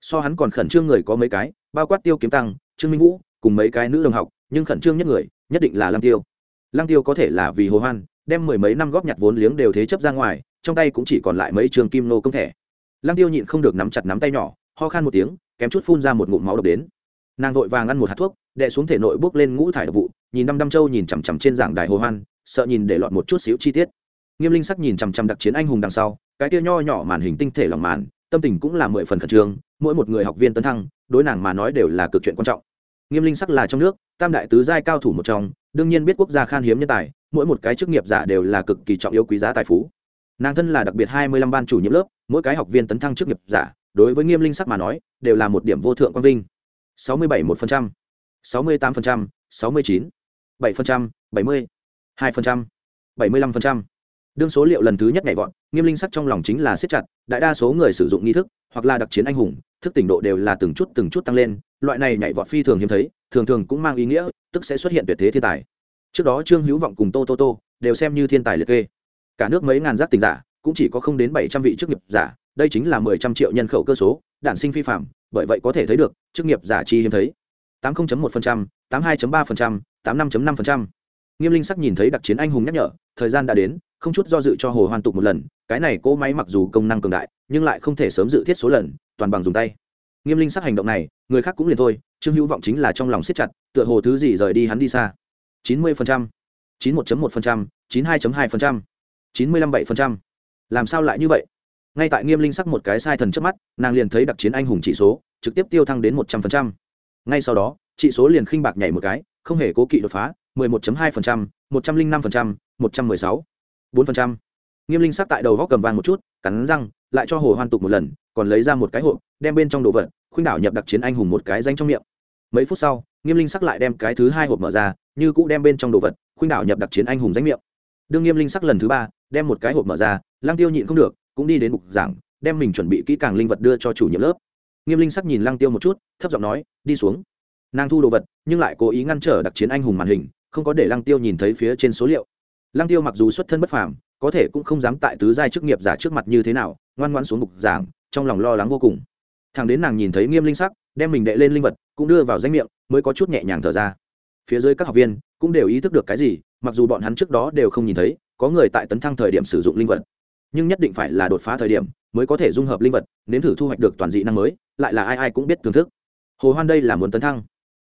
So hắn còn khẩn trương người có mấy cái, bao quát tiêu kiếm tăng, trương minh vũ, cùng mấy cái nữ đồng học, nhưng khẩn trương nhất người, nhất định là lăng tiêu. Lăng tiêu có thể là vì hồ hoan, đem mười mấy năm góp nhặt vốn liếng đều thế chấp ra ngoài, trong tay cũng chỉ còn lại mấy trường kim nô công thẻ lăng tiêu nhịn không được nắm chặt nắm tay nhỏ, ho khan một tiếng, kém chút phun ra một ngụm máu độc đến. Nàng vội vàng ăn một hạt thuốc đệ xuống thể nội bước lên ngũ thải độc vụ, nhìn năm đăm châu nhìn chằm chằm trên giảng đài hồ hoan, sợ nhìn để lọt một chút xíu chi tiết. Nghiêm linh sắc nhìn chằm chằm đặc chiến anh hùng đằng sau, cái kia nho nhỏ màn hình tinh thể lòng màn, tâm tình cũng là mười phần khẩn trương, mỗi một người học viên tấn thăng, đối nàng mà nói đều là cực chuyện quan trọng. Nghiêm linh sắc là trong nước, tam đại tứ giai cao thủ một trong, đương nhiên biết quốc gia khan hiếm nhân tài, mỗi một cái chức nghiệp giả đều là cực kỳ trọng yếu quý giá tài phú. Nàng thân là đặc biệt hai mươi lăm ban chủ nhiệm lớp, mỗi cái học viên tấn thăng chức nghiệp giả, đối với nghiêm linh sắc mà nói, đều là một điểm vô thượng quang vinh. Sáu mươi bảy một phần trăm sáu mươi tám phần trăm, sáu mươi chín, bảy phần trăm, bảy mươi, hai phần trăm, bảy mươi lăm phần trăm. Đương số liệu lần thứ nhất nhảy vọt, nghiêm linh sắc trong lòng chính là siết chặt, đại đa số người sử dụng nghi thức, hoặc là đặc chiến anh hùng, thức tỉnh độ đều là từng chút từng chút tăng lên, loại này nhảy vọt phi thường hiếm thấy, thường thường cũng mang ý nghĩa, tức sẽ xuất hiện tuyệt thế thiên tài. Trước đó trương hữu vọng cùng tô tô tô đều xem như thiên tài liệt kê. Cả nước mấy ngàn giác tình giả, cũng chỉ có không đến bảy trăm vị chức nghiệp giả, đây chính là mười trăm triệu nhân khẩu cơ số đản sinh phi phạm, bởi vậy có thể thấy được, chức nghiệp giả chi hiếm thấy tám một tám hai ba tám năm năm nghiêm linh sắc nhìn thấy đặc chiến anh hùng nhắc nhở, thời gian đã đến, không chút do dự cho hồ hoàn tục một lần. Cái này cỗ máy mặc dù công năng cường đại, nhưng lại không thể sớm dự thiết số lần, toàn bằng dùng tay. Nghiêm linh sắc hành động này, người khác cũng liền thôi, trương hữu vọng chính là trong lòng siết chặt, tựa hồ thứ gì rời đi hắn đi xa. chín mươi chín một một chín hai hai chín mươi lăm bảy làm sao lại như vậy? Ngay tại nghiêm linh sắc một cái sai thần trước mắt, nàng liền thấy đặc chiến anh hùng chỉ số trực tiếp tiêu thăng đến một trăm linh ngay sau đó chỉ số liền khinh bạc nhảy một cái không hề cố kỵ đột phá 11.2%, 105%, 116, 4%. Nghiêm Linh sắc tại đầu góc cầm vàng một chút, cắn răng, lại cho Hồ Hoan tục một lần, còn lấy ra một cái hộp, đem bên trong đồ vật, khuynh đảo nhập đặc chiến anh hùng một cái danh trong miệng. Mấy phút sau, Nghiêm Linh sắc lại đem cái thứ hai hộp mở ra, như cũ đem bên trong đồ vật, khuynh đảo nhập đặc chiến anh hùng danh miệng. Đương Nghiêm Linh sắc lần thứ ba, đem một cái hộp mở ra, Lăng Tiêu nhịn không được, cũng đi đến mục giảng, đem mình chuẩn bị kỹ càng linh vật đưa cho chủ nhiệm lớp. Nghiêm Linh sắc nhìn Lăng Tiêu một chút, thấp giọng nói, đi xuống. Nàng thu đồ vật, nhưng lại cố ý ngăn trở đặc chiến anh hùng màn hình, không có để lăng tiêu nhìn thấy phía trên số liệu. Lăng tiêu mặc dù xuất thân bất phàm có thể cũng không dám tại tứ giai chức nghiệp giả trước mặt như thế nào ngoan ngoan xuống bục giảng trong lòng lo lắng vô cùng. Thằng đến nàng nhìn thấy nghiêm linh sắc đem mình đệ lên linh vật cũng đưa vào danh miệng mới có chút nhẹ nhàng thở ra. Phía dưới các học viên cũng đều ý thức được cái gì mặc dù bọn hắn trước đó đều không nhìn thấy có người tại tấn thăng thời điểm sử dụng linh vật nhưng nhất định phải là đột phá thời điểm mới có thể dung hợp linh vật, nếm thử thu hoạch được toàn dị năng mới, lại là ai ai cũng biết thưởng thức. Hồ hoan đây là muốn tấn thăng.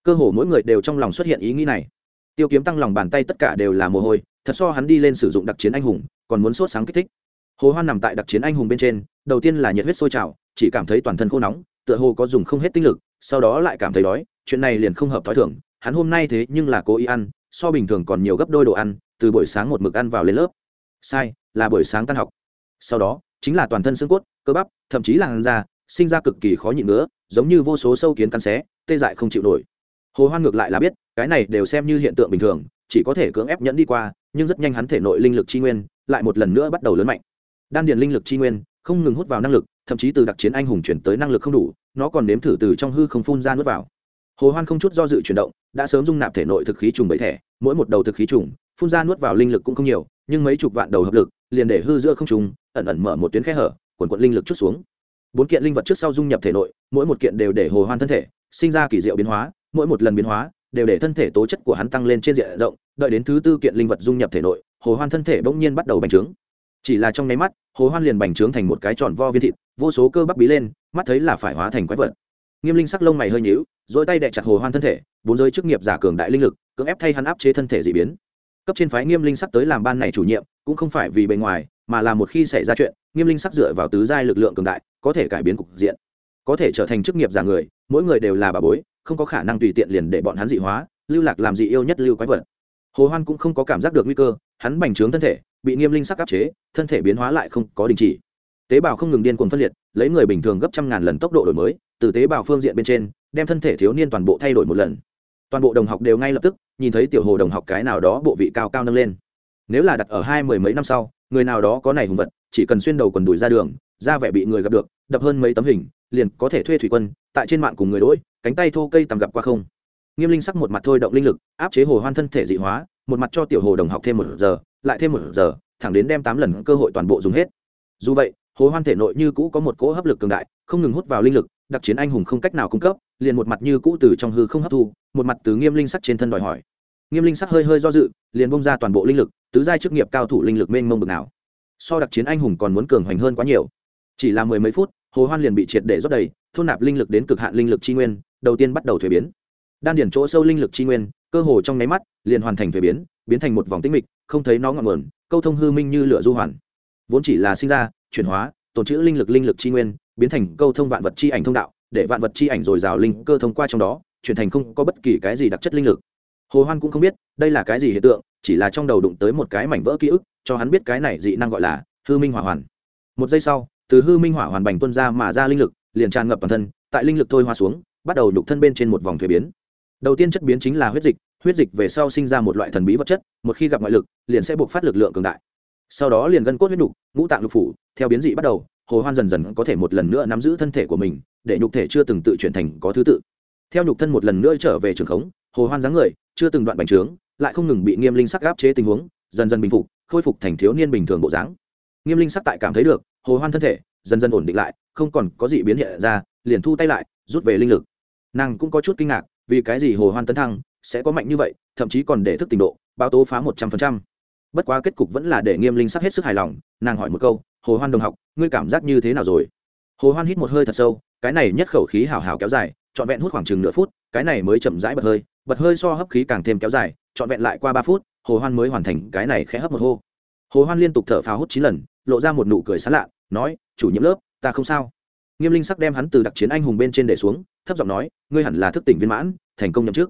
Cơ hồ mỗi người đều trong lòng xuất hiện ý nghĩ này. Tiêu kiếm tăng lòng bàn tay tất cả đều là mồ hôi, thật so hắn đi lên sử dụng đặc chiến anh hùng, còn muốn sốt sáng kích thích. Hồ hoan nằm tại đặc chiến anh hùng bên trên, đầu tiên là nhiệt huyết sôi trào, chỉ cảm thấy toàn thân khô nóng, tựa hồ có dùng không hết tinh lực, sau đó lại cảm thấy đói, chuyện này liền không hợp thói thường, hắn hôm nay thế nhưng là cố ý ăn, so bình thường còn nhiều gấp đôi đồ ăn, từ buổi sáng một mực ăn vào lên lớp. Sai, là buổi sáng tan học. Sau đó chính là toàn thân xương cốt, cơ bắp, thậm chí là làn da, sinh ra cực kỳ khó nhịn nữa, giống như vô số sâu kiến cắn xé, tê dại không chịu nổi. Hồ hoan ngược lại là biết, cái này đều xem như hiện tượng bình thường, chỉ có thể cưỡng ép nhẫn đi qua, nhưng rất nhanh hắn thể nội linh lực chi nguyên lại một lần nữa bắt đầu lớn mạnh. Đan điền linh lực chi nguyên không ngừng hút vào năng lực, thậm chí từ đặc chiến anh hùng chuyển tới năng lực không đủ, nó còn nếm thử từ trong hư không phun ra nuốt vào. Hồ hoan không chút do dự chuyển động, đã sớm dung nạp thể nội thực khí trùng bảy thẻ mỗi một đầu thực khí trùng, phun ra nuốt vào linh lực cũng không nhiều, nhưng mấy chục vạn đầu hợp lực, liền để hư giữa không trùng ẩn ẩn mở một tuyến khe hở, quần quận linh lực chút xuống. Bốn kiện linh vật trước sau dung nhập thể nội, mỗi một kiện đều để hồ hoan thân thể sinh ra kỳ diệu biến hóa, mỗi một lần biến hóa đều để thân thể tố chất của hắn tăng lên trên diện rộng, đợi đến thứ tư kiện linh vật dung nhập thể nội, hồ hoan thân thể bỗng nhiên bắt đầu bành trướng. Chỉ là trong nháy mắt, hồ hoan liền bành trướng thành một cái tròn vo viên thịt, vô số cơ bắp bí lên, mắt thấy là phải hóa thành quái vật. Nghiêm linh sắc lông mày hơi nhíu dỗi tay đè chặt hồ hoan thân thể, bốn giới chức nghiệp giả cường đại linh lực, cưỡng ép thay hắn áp chế thân thể dị biến. Cấp trên phái nghiêm linh sắc tới làm ban này chủ nhiệm, cũng không phải vì bề ngoài mà là một khi xảy ra chuyện, nghiêm linh sắc dựa vào tứ giai lực lượng cường đại, có thể cải biến cục diện. Có thể trở thành chức nghiệp giả người, mỗi người đều là bà bối, không có khả năng tùy tiện liền để bọn hắn dị hóa, lưu lạc làm dị yêu nhất lưu quái vật. Hồ hoan cũng không có cảm giác được nguy cơ, hắn bành trướng thân thể, bị nghiêm linh sắc áp chế, thân thể biến hóa lại không có đình chỉ. Tế bào không ngừng điên cuồng phân liệt, lấy người bình thường gấp trăm ngàn lần tốc độ đổi mới, từ tế bào phương diện bên trên, đem thân thể thiếu niên toàn bộ thay đổi một lần. Toàn bộ đồng học đều ngay lập tức, nhìn thấy tiểu hồ đồng học cái nào đó bộ vị cao cao nâng lên. Nếu là đặt ở hai mười mấy năm sau người nào đó có này hùng vật, chỉ cần xuyên đầu quần đùi ra đường, ra vẻ bị người gặp được, đập hơn mấy tấm hình, liền có thể thuê thủy quân, tại trên mạng cùng người đỗi cánh tay thô cây tầm gặp qua không. Nghiêm linh sắc một mặt thôi động linh lực, áp chế hồ hoan thân thể dị hóa, một mặt cho tiểu hồ đồng học thêm một giờ, lại thêm một giờ, thẳng đến đem tám lần cơ hội toàn bộ dùng hết. Dù vậy, hồ hoan thể nội như cũ có một cỗ hấp lực cường đại, không ngừng hút vào linh lực, đặc chiến anh hùng không cách nào cung cấp, liền một mặt như cũ từ trong hư không hấp thu, một mặt từ nghiêm linh sắc trên thân đòi hỏi nghiêm linh sắc hơi hơi do dự, liền bông ra toàn bộ linh lực, tứ giai chức nghiệp cao thủ linh lực mênh mông bực nào. So đặc chiến anh hùng còn muốn cường hoành hơn quá nhiều. Chỉ là mười mấy phút, hồ hoan liền bị triệt để rót đầy, thôn nạp linh lực đến cực hạn linh lực chi nguyên, đầu tiên bắt đầu thuế biến. Đan điển chỗ sâu linh lực chi nguyên, cơ hồ trong nháy mắt, liền hoàn thành thuế biến biến thành một vòng tĩnh mịch, không thấy nó ngọn nguồn, câu thông hư minh như lửa du hoàn. Vốn chỉ là sinh ra, chuyển hóa tồn trữ linh lực linh lực chi nguyên, biến thành câu thông vạn vật chi ảnh thông đạo, để vạn vật chi ảnh dồi dào linh cơ thông qua trong đó, chuyển thành không có bất kỳ cái gì đặc chất linh lực hồ hoan cũng không biết, đây là cái gì hiện tượng, chỉ là trong đầu đụng tới một cái mảnh vỡ ký ức, cho hắn biết cái này dị năng gọi là hư minh hỏa hoàn. Một giây sau, từ hư minh hỏa hoàn bành tuân ra mà ra linh lực, liền tràn ngập toàn thân, tại linh lực thôi hoa xuống, bắt đầu nhục thân bên trên một vòng thuế biến. Đầu tiên chất biến chính là huyết dịch huyết dịch về sau sinh ra một loại thần bí vật chất, một khi gặp ngoại lực, liền sẽ buộc phát lực lượng cường đại. Sau đó liền gân cốt huyết nhục, ngũ tạng lục phủ, theo biến dị bắt đầu, hồ hoan dần dần có thể một lần nữa nắm giữ thân thể của mình, để nhục thể chưa từng tự chuyển thành có thứ tự. Theo nhục thân một lần nữa trở về trường khống hồ hoan dáng người, chưa từng đoạn bành trướng, lại không ngừng bị nghiêm linh sắc gáp chế tình huống, dần dần bình phục, khôi phục thành thiếu niên bình thường bộ dáng. Nghiêm linh sắc tại cảm thấy được, hồ hoan thân thể, dần dần ổn định lại, không còn có gì biến hiện ra, liền thu tay lại, rút về linh lực. Nàng cũng có chút kinh ngạc, vì cái gì hồ hoan tấn thăng sẽ có mạnh như vậy, thậm chí còn để thức tình độ, báo tố phá một trăm phần trăm. Bất quá kết cục vẫn là để nghiêm linh sắc hết sức hài lòng, nàng hỏi một câu, hồ hoan đồng học, ngươi cảm giác như thế nào rồi? Hồ hoan hít một hơi thật sâu, cái này nhất khẩu khí hào hào kéo dài, trọn vẹn hút khoảng chừng nửa phút, cái này mới chậm rãi bật hơi bật hơi so hấp khí càng thêm kéo dài, trọn vẹn lại qua ba phút, hồ hoan mới hoàn thành cái này khẽ hấp một hô. Hồ hoan liên tục thở phào hút chín lần, lộ ra một nụ cười sán lạ, nói, chủ nhiệm lớp, ta không sao. Nghiêm linh sắc đem hắn từ đặc chiến anh hùng bên trên để xuống, thấp giọng nói, ngươi hẳn là thức tỉnh viên mãn, thành công nhậm chức.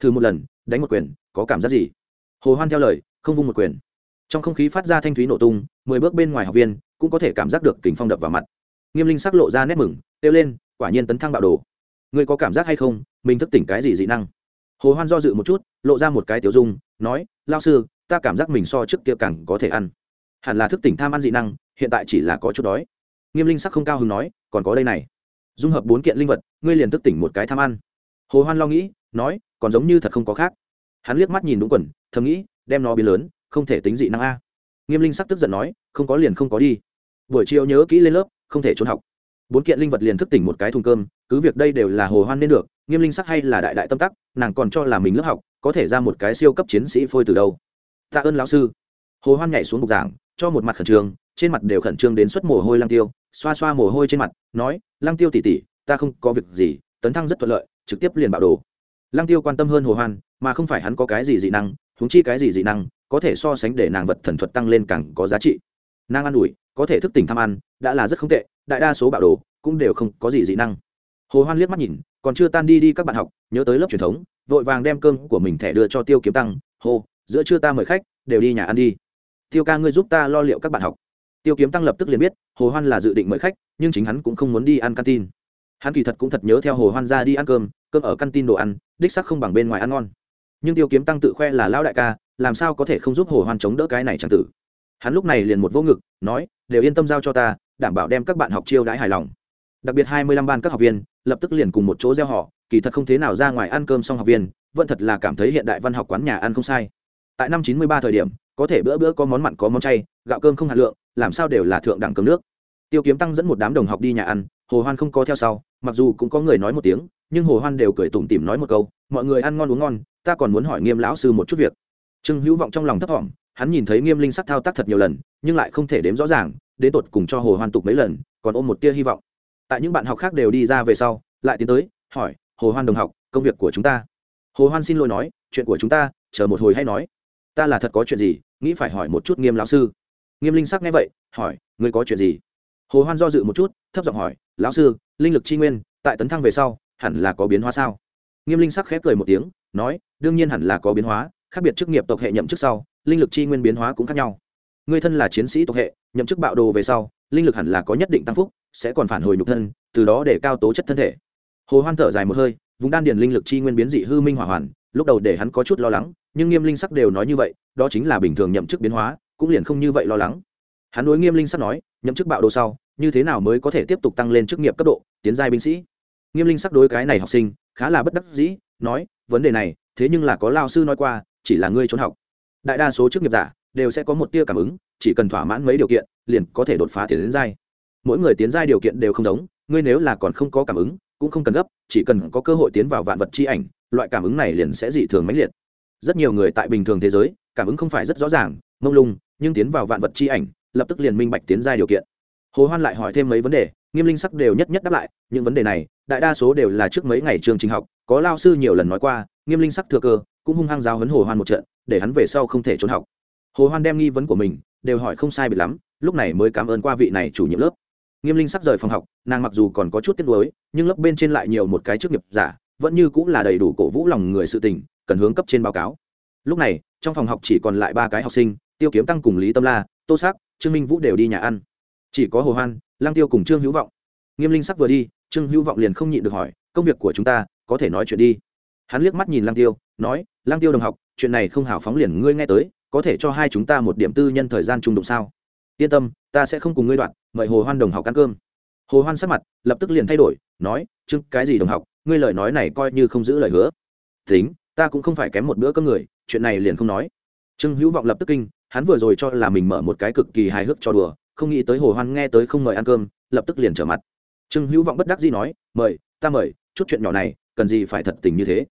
Thử một lần, đánh một quyền, có cảm giác gì? Hồ hoan theo lời, không vung một quyền. Trong không khí phát ra thanh thúy nổ tung, mười bước bên ngoài học viên cũng có thể cảm giác được kính phong đập vào mặt. Nghiêm linh sắc lộ ra nét mừng, kêu lên, quả nhiên tấn thăng bạo đồ. Ngươi có cảm giác hay không? Mình thức tỉnh cái gì dị năng? Hồ hoan do dự một chút, lộ ra một cái tiểu dung, nói lao sư, ta cảm giác mình so trước kia càng có thể ăn. Hẳn là thức tỉnh tham ăn dị năng, hiện tại chỉ là có chút đói. Nghiêm linh sắc không cao hứng nói, còn có đây này. Dung hợp bốn kiện linh vật, ngươi liền thức tỉnh một cái tham ăn. Hồ hoan lo nghĩ, nói, còn giống như thật không có khác. Hắn liếc mắt nhìn đúng quần, thầm nghĩ, đem nó biến lớn, không thể tính dị năng a. Nghiêm linh sắc tức giận nói, không có liền không có đi. Buổi chiều nhớ kỹ lên lớp, không thể trốn học bốn kiện linh vật liền thức tỉnh một cái thùng cơm, cứ việc đây đều là hồ hoan nên được, nghiêm linh sắc hay là đại đại tâm tắc, nàng còn cho là mình lớp học, có thể ra một cái siêu cấp chiến sĩ phôi từ đâu. Tạ ơn lão sư. Hồ hoan nhảy xuống bục giảng, cho một mặt khẩn trương, trên mặt đều khẩn trương đến suất mồ hôi lăng tiêu, xoa xoa mồ hôi trên mặt, nói, lăng tiêu tỉ tỉ ta không có việc gì, tấn thăng rất thuận lợi, trực tiếp liền bạo đồ. Lăng tiêu quan tâm hơn hồ hoan, mà không phải hắn có cái gì dị năng, huống chi cái gì dị năng, có thể so sánh để nàng vật thần thuật tăng lên càng có giá trị. Nàng ăn ủi có thể thức tỉnh tham ăn, đã là rất không tệ, đại đa số bạo đồ cũng đều không có gì dị năng. Hồ hoan liếc mắt nhìn, còn chưa tan đi đi các bạn học, nhớ tới lớp truyền thống, vội vàng đem cơm của mình thẻ đưa cho tiêu kiếm tăng hô giữa trưa ta mời khách, đều đi nhà ăn đi. Tiêu ca ngươi giúp ta lo liệu các bạn học. Tiêu kiếm tăng lập tức liền biết, hồ hoan là dự định mời khách, nhưng chính hắn cũng không muốn đi ăn canteen. Hắn kỳ thật cũng thật nhớ theo hồ hoan ra đi ăn cơm cơm ở canteen đồ ăn, đích sắc không bằng bên ngoài ăn ngon. Nhưng tiêu kiếm tăng tự khoe là lão đại ca, làm sao có thể không giúp hồ hoan chống đỡ cái này chẳng tử? Hắn lúc này liền một vô ngực, nói đều yên tâm giao cho ta, đảm bảo đem các bạn học chiêu đãi hài lòng. Đặc biệt hai mươi lăm ban các học viên, lập tức liền cùng một chỗ gieo họ, kỳ thật không thế nào ra ngoài ăn cơm xong học viên, vẫn thật là cảm thấy hiện đại văn học quán nhà ăn không sai. Tại năm chín mươi ba thời điểm, có thể bữa bữa có món mặn có món chay, gạo cơm không hạt lượng, làm sao đều là thượng đẳng cơm nước. Tiêu kiếm tăng dẫn một đám đồng học đi nhà ăn, hồ hoan không có theo sau, mặc dù cũng có người nói một tiếng, nhưng hồ hoan đều cười tủm tỉm nói một câu, mọi người ăn ngon uống ngon, ta còn muốn hỏi nghiêm lão sư một chút việc. Trương hữu vọng trong lòng thấp thỏm, hắn nhìn thấy nghiêm linh sắc thao tác thật nhiều lần, nhưng lại không thể đếm rõ ràng đến tột cùng cho hồ hoan tục mấy lần, còn ôm một tia hy vọng. Tại những bạn học khác đều đi ra về sau, lại tiến tới, hỏi, hồ hoan đồng học, công việc của chúng ta? Hồ hoan xin lỗi nói, chuyện của chúng ta, chờ một hồi hay nói. Ta là thật có chuyện gì, nghĩ phải hỏi một chút nghiêm lão sư. Nghiêm linh sắc nghe vậy, hỏi, ngươi có chuyện gì? Hồ hoan do dự một chút, thấp giọng hỏi, lão sư, linh lực chi nguyên, tại tấn thăng về sau, hẳn là có biến hóa sao? Nghiêm linh sắc khép cười một tiếng, nói, đương nhiên hẳn là có biến hóa, khác biệt chức nghiệp tộc hệ nhậm chức sau, linh lực chi nguyên biến hóa cũng khác nhau ngươi thân là chiến sĩ tộc hệ, nhậm chức bạo đồ về sau, linh lực hẳn là có nhất định tăng phúc, sẽ còn phản hồi nhục thân, từ đó để cao tố chất thân thể. Hồ hoan thở dài một hơi, vùng đan điền linh lực chi nguyên biến dị hư minh hỏa hoàn, lúc đầu để hắn có chút lo lắng, nhưng nghiêm linh sắc đều nói như vậy, đó chính là bình thường nhậm chức biến hóa, cũng liền không như vậy lo lắng. Hắn đối nghiêm linh sắc nói, nhậm chức bạo đồ sau, như thế nào mới có thể tiếp tục tăng lên chức nghiệp cấp độ, tiến giai binh sĩ? Nghiêm linh sắc đối cái này học sinh, khá là bất đắc dĩ, nói, vấn đề này, thế nhưng là có lao sư nói qua, chỉ là ngươi trốn học. Đại đa số chức nghiệp giả đều sẽ có một tia cảm ứng, chỉ cần thỏa mãn mấy điều kiện, liền có thể đột phá tiến đến giai. Mỗi người tiến giai điều kiện đều không giống, ngươi nếu là còn không có cảm ứng, cũng không cần gấp, chỉ cần có cơ hội tiến vào vạn vật chi ảnh, loại cảm ứng này liền sẽ dị thường mãnh liệt. Rất nhiều người tại bình thường thế giới, cảm ứng không phải rất rõ ràng, mông lung, nhưng tiến vào vạn vật chi ảnh, lập tức liền minh bạch tiến giai điều kiện. Hồ hoan lại hỏi thêm mấy vấn đề, nghiêm linh sắc đều nhất nhất đáp lại, những vấn đề này, đại đa số đều là trước mấy ngày trường trình học, có lao sư nhiều lần nói qua, nghiêm linh sắc thừa cơ, cũng hung hăng giáo huấn hồ hoan một trận, để hắn về sau không thể trốn học hồ hoan đem nghi vấn của mình đều hỏi không sai biệt lắm, lúc này mới cảm ơn qua vị này chủ nhiệm lớp. Nghiêm linh sắp rời phòng học, nàng mặc dù còn có chút tiếc nuối, nhưng lớp bên trên lại nhiều một cái chức nghiệp giả, vẫn như cũng là đầy đủ cổ vũ lòng người sự tình, cần hướng cấp trên báo cáo. Lúc này, trong phòng học chỉ còn lại ba cái học sinh, tiêu kiếm tăng cùng lý tâm la, tô sắc, trương minh vũ đều đi nhà ăn. Chỉ có hồ hoan lang tiêu cùng trương hữu vọng. Nghiêm linh sắc vừa đi, trương hữu vọng liền không nhịn được hỏi, công việc của chúng ta, có thể nói chuyện đi? Hắn liếc mắt nhìn lang tiêu, nói lang tiêu đồng học, chuyện này không hào phóng liền ngươi nghe tới có thể cho hai chúng ta một điểm tư nhân thời gian trung đụng sao? Yên tâm, ta sẽ không cùng ngươi đoạn, mời hồ hoan đồng học ăn cơm. Hồ hoan sắc mặt lập tức liền thay đổi, nói chưng cái gì đồng học, ngươi lời nói này coi như không giữ lời hứa. Tính, ta cũng không phải kém một bữa cơm người, chuyện này liền không nói. Trương hữu vọng lập tức kinh, hắn vừa rồi cho là mình mở một cái cực kỳ hài hước cho đùa, không nghĩ tới hồ hoan nghe tới không mời ăn cơm, lập tức liền trở mặt. Trương hữu vọng bất đắc dĩ nói, mời, ta mời, chút chuyện nhỏ này, cần gì phải thật tình như thế?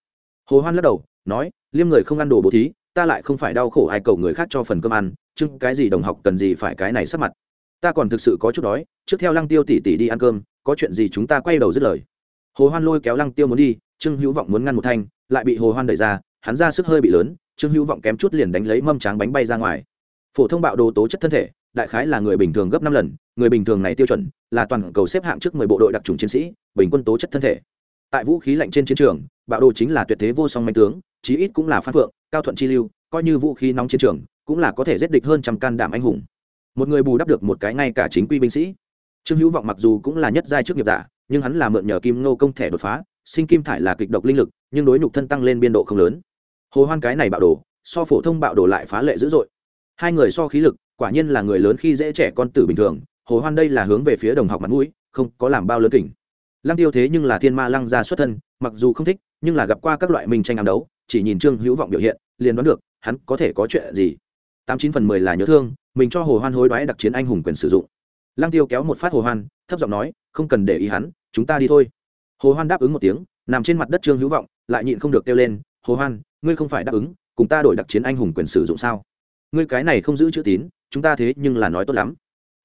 Hồ hoan lắc đầu, nói, liêm người không ăn đồ bố thí ta lại không phải đau khổ ai cầu người khác cho phần cơm ăn chưng cái gì đồng học cần gì phải cái này sắp mặt. Ta còn thực sự có chút đói, trước theo lăng tiêu tỉ tỉ đi ăn cơm, có chuyện gì chúng ta quay đầu dứt lời. Hồ hoan lôi kéo lăng tiêu muốn đi, trương hữu vọng muốn ngăn một thanh, lại bị hồ hoan đẩy ra, hắn ra sức hơi bị lớn, trương hữu vọng kém chút liền đánh lấy mâm tráng bánh bay ra ngoài. Phổ thông bạo đồ tố chất thân thể, đại khái là người bình thường gấp năm lần, người bình thường này tiêu chuẩn là toàn cầu xếp hạng trước mười bộ đội đặc trùng chiến sĩ, bình quân tố chất thân thể. Tại vũ khí lạnh trên chiến trường, bạo đồ chính là tuyệt thế vô song manh tướng chí ít cũng là phan phượng, cao thuận chi lưu, coi như vũ khí nóng chiến trường, cũng là có thể giết địch hơn trăm can đảm anh hùng. Một người bù đắp được một cái ngay cả chính quy binh sĩ. Trương hữu vọng mặc dù cũng là nhất giai trước nghiệp giả, nhưng hắn là mượn nhờ kim ngô công thể đột phá, sinh kim thải là kịch độc linh lực, nhưng đối nhục thân tăng lên biên độ không lớn. Hồ hoan cái này bạo đồ, so phổ thông bạo đồ lại phá lệ dữ dội. Hai người so khí lực, quả nhiên là người lớn khi dễ trẻ con tử bình thường, hồ hoan đây là hướng về phía đồng học mặt mũi, không có làm bao lớn kỉnh lăng tiêu thế nhưng là thiên ma lăng gia xuất thân, mặc dù không thích, nhưng là gặp qua các loại mình tranh ám đấu chỉ nhìn trương hữu vọng biểu hiện, liền đoán được, hắn có thể có chuyện gì. Tám chín phần mười là nhớ thương, mình cho hồ hoan hối đoái đặc chiến anh hùng quyền sử dụng. Lăng tiêu kéo một phát hồ hoan, thấp giọng nói, không cần để ý hắn, chúng ta đi thôi. Hồ hoan đáp ứng một tiếng, nằm trên mặt đất trương hữu vọng, lại nhịn không được kêu lên, hồ hoan, ngươi không phải đáp ứng, cùng ta đổi đặc chiến anh hùng quyền sử dụng sao? Ngươi cái này không giữ chữ tín, chúng ta thế nhưng là nói tốt lắm.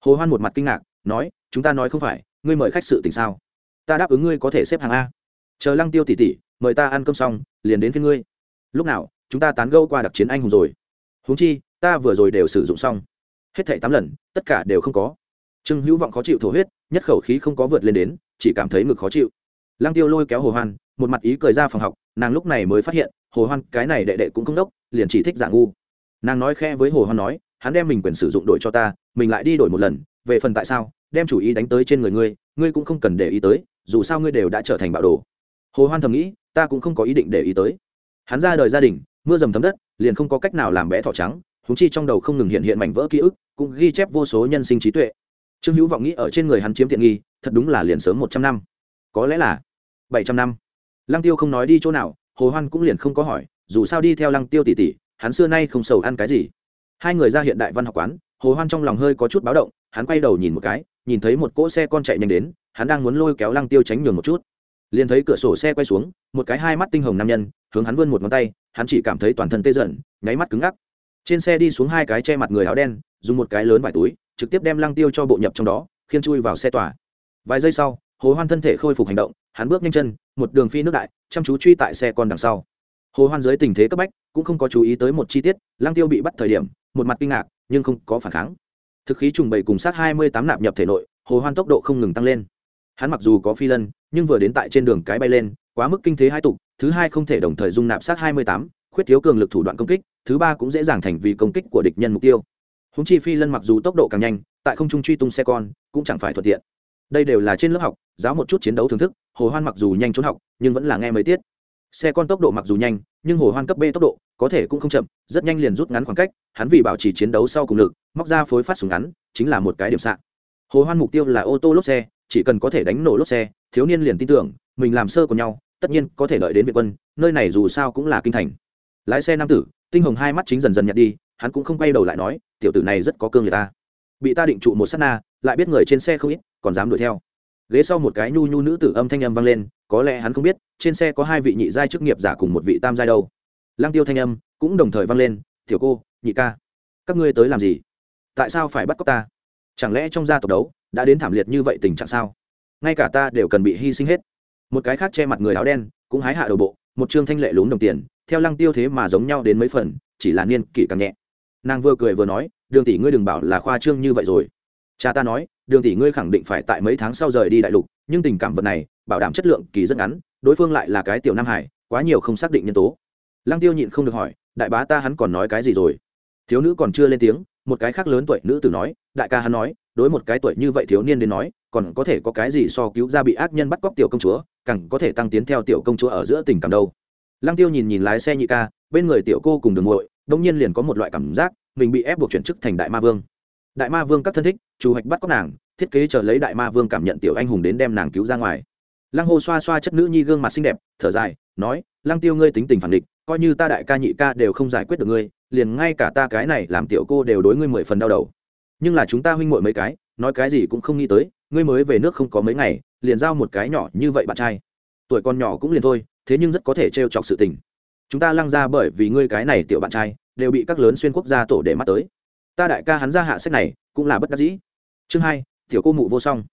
Hồ hoan một mặt kinh ngạc, nói, chúng ta nói không phải, ngươi mời khách sự tình sao? Ta đáp ứng ngươi có thể xếp hàng a. Chờ lăng tiêu tỉ tỉ mời ta ăn cơm xong, liền đến phía ngươi. Lúc nào, chúng ta tán gẫu qua đặc chiến anh hùng rồi. Huống chi, ta vừa rồi đều sử dụng xong. Hết thảy tám lần, tất cả đều không có. Trương hữu vọng khó chịu thổ huyết, nhất khẩu khí không có vượt lên đến, chỉ cảm thấy ngực khó chịu. Lăng tiêu lôi kéo hồ hoan, một mặt ý cười ra phòng học, nàng lúc này mới phát hiện, hồ hoan, cái này đệ đệ cũng không đốc, liền chỉ thích giả ngu. Nàng nói khe với hồ hoan nói, hắn đem mình quyền sử dụng đổi cho ta, mình lại đi đổi một lần, về phần tại sao, đem chủ ý đánh tới trên người ngươi ngươi cũng không cần để ý tới, dù sao ngươi đều đã trở thành bạo đồ. Hồ hoan thầm nghĩ ta cũng không có ý định để ý tới. Hắn ra đời gia đình, mưa dầm thấm đất, liền không có cách nào làm bé thỏ trắng húng chi trong đầu không ngừng hiện hiện mảnh vỡ ký ức, cũng ghi chép vô số nhân sinh trí tuệ. Trương hữu vọng nghĩ ở trên người hắn chiếm tiện nghi, thật đúng là liền sớm một trăm năm. Có lẽ là bảy trăm năm. Lăng tiêu không nói đi chỗ nào, hồ hoan cũng liền không có hỏi, dù sao đi theo lăng tiêu tỷ tỷ hắn xưa nay không sầu ăn cái gì. Hai người ra hiện đại văn học quán, hồ hoan trong lòng hơi có chút báo động, hắn quay đầu nhìn một cái, nhìn thấy một cỗ xe con chạy nhanh đến, hắn đang muốn lôi kéo lăng tiêu tránh nhường một chút liền thấy cửa sổ xe quay xuống, một cái hai mắt tinh hồng nam nhân, hướng hắn vươn một ngón tay, hắn chỉ cảm thấy toàn thân tê dần, nháy mắt cứng ngắc. Trên xe đi xuống hai cái che mặt người áo đen, dùng một cái lớn vải túi, trực tiếp đem lăng tiêu cho bộ nhập trong đó, khiên chui vào xe tỏa vài giây sau, hồ hoan thân thể khôi phục hành động, hắn bước nhanh chân, một đường phi nước đại, chăm chú truy tại xe con đằng sau. Hồ hoan dưới tình thế cấp bách, cũng không có chú ý tới một chi tiết, lăng tiêu bị bắt thời điểm, một mặt kinh ngạc, nhưng không có phản kháng. Thực khí trùng bày cùng sát hai mươi tám nạp nhập thể nội, hồ hoan tốc độ không ngừng tăng lên hắn mặc dù có phi lân, nhưng vừa đến tại trên đường cái bay lên, quá mức kinh thế hai tục, thứ hai không thể đồng thời dung nạp sát hai mươi tám, khuyết thiếu cường lực thủ đoạn công kích, thứ ba cũng dễ dàng thành vì công kích của địch nhân mục tiêu. Húng chi phi lân mặc dù tốc độ càng nhanh, tại không trung truy tung xe con, cũng chẳng phải thuận tiện. Đây đều là trên lớp học, giáo một chút chiến đấu thưởng thức, hồ hoan mặc dù nhanh trốn học, nhưng vẫn là nghe mấy tiết. Xe con tốc độ mặc dù nhanh, nhưng hồ hoan cấp b tốc độ, có thể cũng không chậm, rất nhanh liền rút ngắn khoảng cách, hắn vì bảo trì chiến đấu sau cùng lực, móc ra phối phát súng ngắn, chính là một cái điểm sạn hồ hoan mục tiêu là ô tô lốp xe chỉ cần có thể đánh nổ lốp xe, thiếu niên liền tin tưởng, mình làm sơ của nhau, tất nhiên có thể đợi đến viện quân, nơi này dù sao cũng là kinh thành. Lái xe nam tử, tinh hồng hai mắt chính dần dần nhặt đi, hắn cũng không quay đầu lại nói, tiểu tử này rất có cương người ta. Bị ta định trụ một sát na, lại biết người trên xe không ít, còn dám đuổi theo. Ghế sau một cái nhu nhu nữ tử âm thanh âm vang lên, có lẽ hắn không biết, trên xe có hai vị nhị giai chức nghiệp giả cùng một vị tam giai đâu. Lang tiêu thanh âm cũng đồng thời vang lên, tiểu cô, nhị ca, các ngươi tới làm gì? Tại sao phải bắt cóc ta? Chẳng lẽ trong gia tộc đấu, đã đến thảm liệt như vậy tình trạng sao? Ngay cả ta đều cần bị hy sinh hết. Một cái khác che mặt người áo đen, cũng hái hạ đầu bộ, một trương thanh lệ lún đồng tiền, theo lăng tiêu thế mà giống nhau đến mấy phần, chỉ là niên kỷ càng nhẹ. Nàng vừa cười vừa nói, đường tỷ ngươi đừng bảo là khoa trương như vậy rồi. Cha ta nói, đường tỷ ngươi khẳng định phải tại mấy tháng sau rời đi đại lục, nhưng tình cảm vật này, bảo đảm chất lượng kỳ rất ngắn, đối phương lại là cái tiểu nam hải, quá nhiều không xác định nhân tố. Lăng tiêu nhịn không được hỏi, đại bá ta hắn còn nói cái gì rồi? Thiếu nữ còn chưa lên tiếng một cái khác lớn tuổi nữ tử nói, đại ca hắn nói, đối một cái tuổi như vậy thiếu niên đến nói, còn có thể có cái gì so cứu ra bị ác nhân bắt cóc tiểu công chúa, càng có thể tăng tiến theo tiểu công chúa ở giữa tình cảm đâu. Lăng tiêu nhìn nhìn lái xe nhị ca, bên người tiểu cô cùng đường muội đông nhiên liền có một loại cảm giác, mình bị ép buộc chuyển chức thành đại ma vương. Đại ma vương các thân thích, chủ hoạch bắt cóc nàng, thiết kế chờ lấy đại ma vương cảm nhận tiểu anh hùng đến đem nàng cứu ra ngoài. Lăng hồ xoa xoa chất nữ nhi gương mặt xinh đẹp, thở dài, nói, lăng tiêu ngươi tính tình phản địch coi như ta đại ca nhị ca đều không giải quyết được ngươi liền ngay cả ta cái này làm tiểu cô đều đối ngươi mười phần đau đầu. Nhưng là chúng ta huynh muội mấy cái nói cái gì cũng không nghĩ tới ngươi mới về nước không có mấy ngày liền giao một cái nhỏ như vậy bạn trai. Tuổi con nhỏ cũng liền thôi thế nhưng rất có thể trêu chọc sự tình. Chúng ta lăng ra bởi vì ngươi cái này tiểu bạn trai đều bị các lớn xuyên quốc gia tổ để mắt tới. Ta đại ca hắn ra hạ sách này cũng là bất đắc dĩ. Chương hai tiểu cô mụ vô song.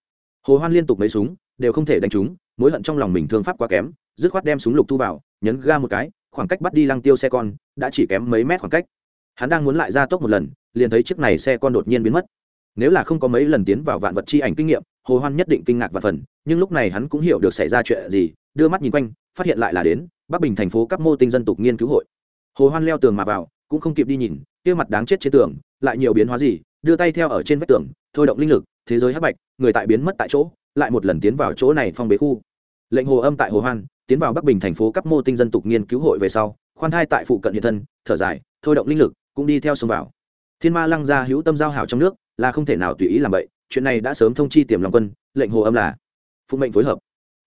Hồ hoan liên tục mấy súng đều không thể đánh chúng, mối hận trong lòng mình thương pháp quá kém dứt khoát đem súng lục thu vào nhấn ga một cái khoảng cách bắt đi lăng tiêu xe con đã chỉ kém mấy mét khoảng cách. Hắn đang muốn lại ra tốc một lần, liền thấy chiếc này xe con đột nhiên biến mất. Nếu là không có mấy lần tiến vào vạn vật chi ảnh kinh nghiệm, hồ hoan nhất định kinh ngạc và phần, nhưng lúc này hắn cũng hiểu được xảy ra chuyện gì, đưa mắt nhìn quanh, phát hiện lại là đến bắc bình thành phố các mô tinh dân tục nghiên cứu hội. Hồ hoan leo tường mà vào, cũng không kịp đi nhìn, kia mặt đáng chết trên tường, lại nhiều biến hóa gì, đưa tay theo ở trên vách tường, thôi động linh lực, thế giới hắc bạch, người tại biến mất tại chỗ, lại một lần tiến vào chỗ này phong bế khu. Lệnh hồ âm tại hồ hoan tiến vào bắc bình thành phố cấp mô tinh dân tục nghiên cứu hội về sau, khoan thai tại phụ cận hiện thân, thở dài, thôi động linh lực, cũng đi theo sông vào. Thiên ma lăng gia hữu tâm giao hảo trong nước, là không thể nào tùy ý làm vậy, chuyện này đã sớm thông chi tiềm lòng quân, lệnh hồ âm là phụ mệnh phối hợp.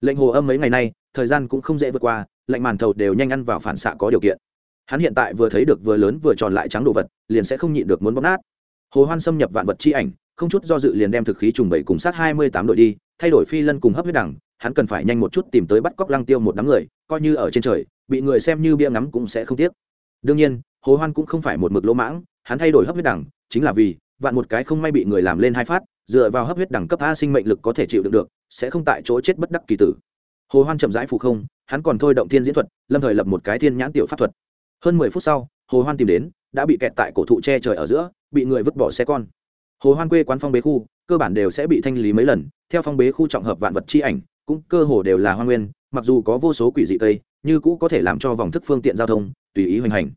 Lệnh hồ âm mấy ngày nay, thời gian cũng không dễ vượt qua, lệnh màn thầu đều nhanh ăn vào phản xạ có điều kiện. Hắn hiện tại vừa thấy được vừa lớn vừa tròn lại trắng đồ vật, liền sẽ không nhịn được muốn bóp nát. Hồ hoan xâm nhập vạn vật chi ảnh, không chút do dự liền đem thực khí trùng bảy cùng sát hai mươi tám đội đi, thay đổi phi lân cùng hấp huyết đẳng hắn cần phải nhanh một chút tìm tới bắt cóc lăng tiêu một đám người, coi như ở trên trời, bị người xem như bia ngắm cũng sẽ không tiếc. Đương nhiên, hồ hoan cũng không phải một mực lỗ mãng, hắn thay đổi hấp huyết đẳng, chính là vì, vạn một cái không may bị người làm lên hai phát, dựa vào hấp huyết đẳng cấp a sinh mệnh lực có thể chịu đựng được, sẽ không tại chỗ chết bất đắc kỳ tử. Hồ hoan chậm rãi phù không, hắn còn thôi động thiên diễn thuật, lâm thời lập một cái thiên nhãn tiểu pháp thuật. Hơn mười phút sau, hồ hoan tìm đến, đã bị kẹt tại cổ thụ che trời ở giữa, bị người vứt bỏ xe con. Hồ hoan quê quán phong bế khu, cơ bản đều sẽ bị thanh lý mấy lần, theo phong bế khu trọng hợp vạn vật chi ảnh cũng cơ hồ đều là hoa nguyên, mặc dù có vô số quỷ dị cây, như cũ có thể làm cho vòng thức phương tiện giao thông, tùy ý hoành hành.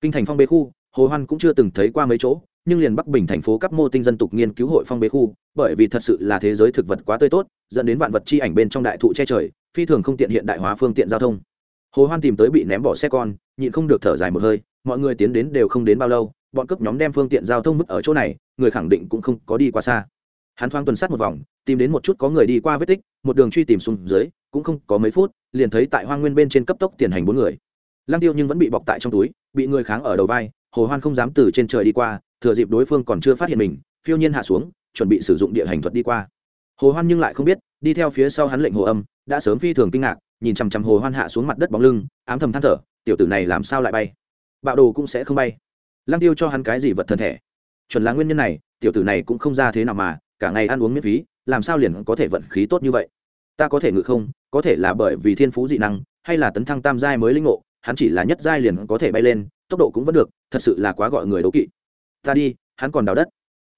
Kinh thành phong bế khu, hồ hoan cũng chưa từng thấy qua mấy chỗ, nhưng liền bắc bình thành phố cấp mô tinh dân tục nghiên cứu hội phong bế khu, bởi vì thật sự là thế giới thực vật quá tươi tốt, dẫn đến vạn vật chi ảnh bên trong đại thụ che trời, phi thường không tiện hiện đại hóa phương tiện giao thông. Hồ hoan tìm tới bị ném bỏ xe con, nhịn không được thở dài một hơi, mọi người tiến đến đều không đến bao lâu, bọn cướp nhóm đem phương tiện giao thông vứt ở chỗ này, người khẳng định cũng không có đi quá xa. Hắn thoáng tuần sát một vòng tìm đến một chút có người đi qua vết tích, một đường truy tìm xuống dưới, cũng không có mấy phút, liền thấy tại hoang nguyên bên trên cấp tốc tiền hành bốn người. Lăng tiêu nhưng vẫn bị bọc tại trong túi, bị người kháng ở đầu vai, hồ hoan không dám từ trên trời đi qua, thừa dịp đối phương còn chưa phát hiện mình, phiêu nhiên hạ xuống, chuẩn bị sử dụng địa hành thuật đi qua. Hồ hoan nhưng lại không biết, đi theo phía sau hắn lệnh hồ âm, đã sớm phi thường kinh ngạc, nhìn chằm chằm hồ hoan hạ xuống mặt đất bóng lưng, ám thầm than thở, tiểu tử này làm sao lại bay? Bạo đồ cũng sẽ không bay. Lăng tiêu cho hắn cái gì vật thân thể? Chuẩn là nguyên nhân này, tiểu tử này cũng không ra thế nào mà, cả ngày ăn uống miễn phí làm sao liền có thể vận khí tốt như vậy? Ta có thể ngự không? Có thể là bởi vì thiên phú dị năng, hay là tấn thăng tam giai mới linh ngộ, hắn chỉ là nhất giai liền có thể bay lên, tốc độ cũng vẫn được, thật sự là quá gọi người đố kỵ. Ta đi, hắn còn đào đất.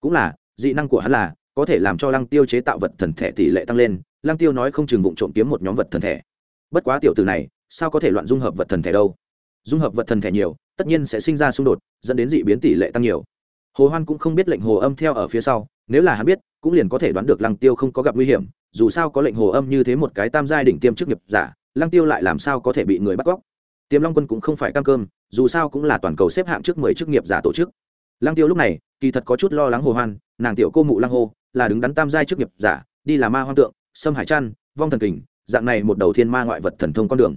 Cũng là, dị năng của hắn là, có thể làm cho lăng tiêu chế tạo vật thần thể tỷ lệ tăng lên. Lăng tiêu nói không chừng vụng trộm kiếm một nhóm vật thần thể. Bất quá tiểu từ này, sao có thể loạn dung hợp vật thần thể đâu? Dung hợp vật thần thể nhiều, tất nhiên sẽ sinh ra xung đột, dẫn đến dị biến tỷ lệ tăng nhiều hồ hoan cũng không biết lệnh hồ âm theo ở phía sau, nếu là hắn biết, cũng liền có thể đoán được lăng tiêu không có gặp nguy hiểm, dù sao có lệnh hồ âm như thế một cái tam giai đỉnh tiêm chức nghiệp giả, lăng tiêu lại làm sao có thể bị người bắt cóc? Tiềm long quân cũng không phải cam cơm, dù sao cũng là toàn cầu xếp hạng trước mười chức nghiệp giả tổ chức. Lăng tiêu lúc này, kỳ thật có chút lo lắng hồ hoan, nàng tiểu cô mụ lăng hô, là đứng đắn tam giai chức nghiệp giả, đi là ma hoang tượng, sâm hải trăn, vong thần kình, dạng này một đầu thiên ma ngoại vật thần thông con đường.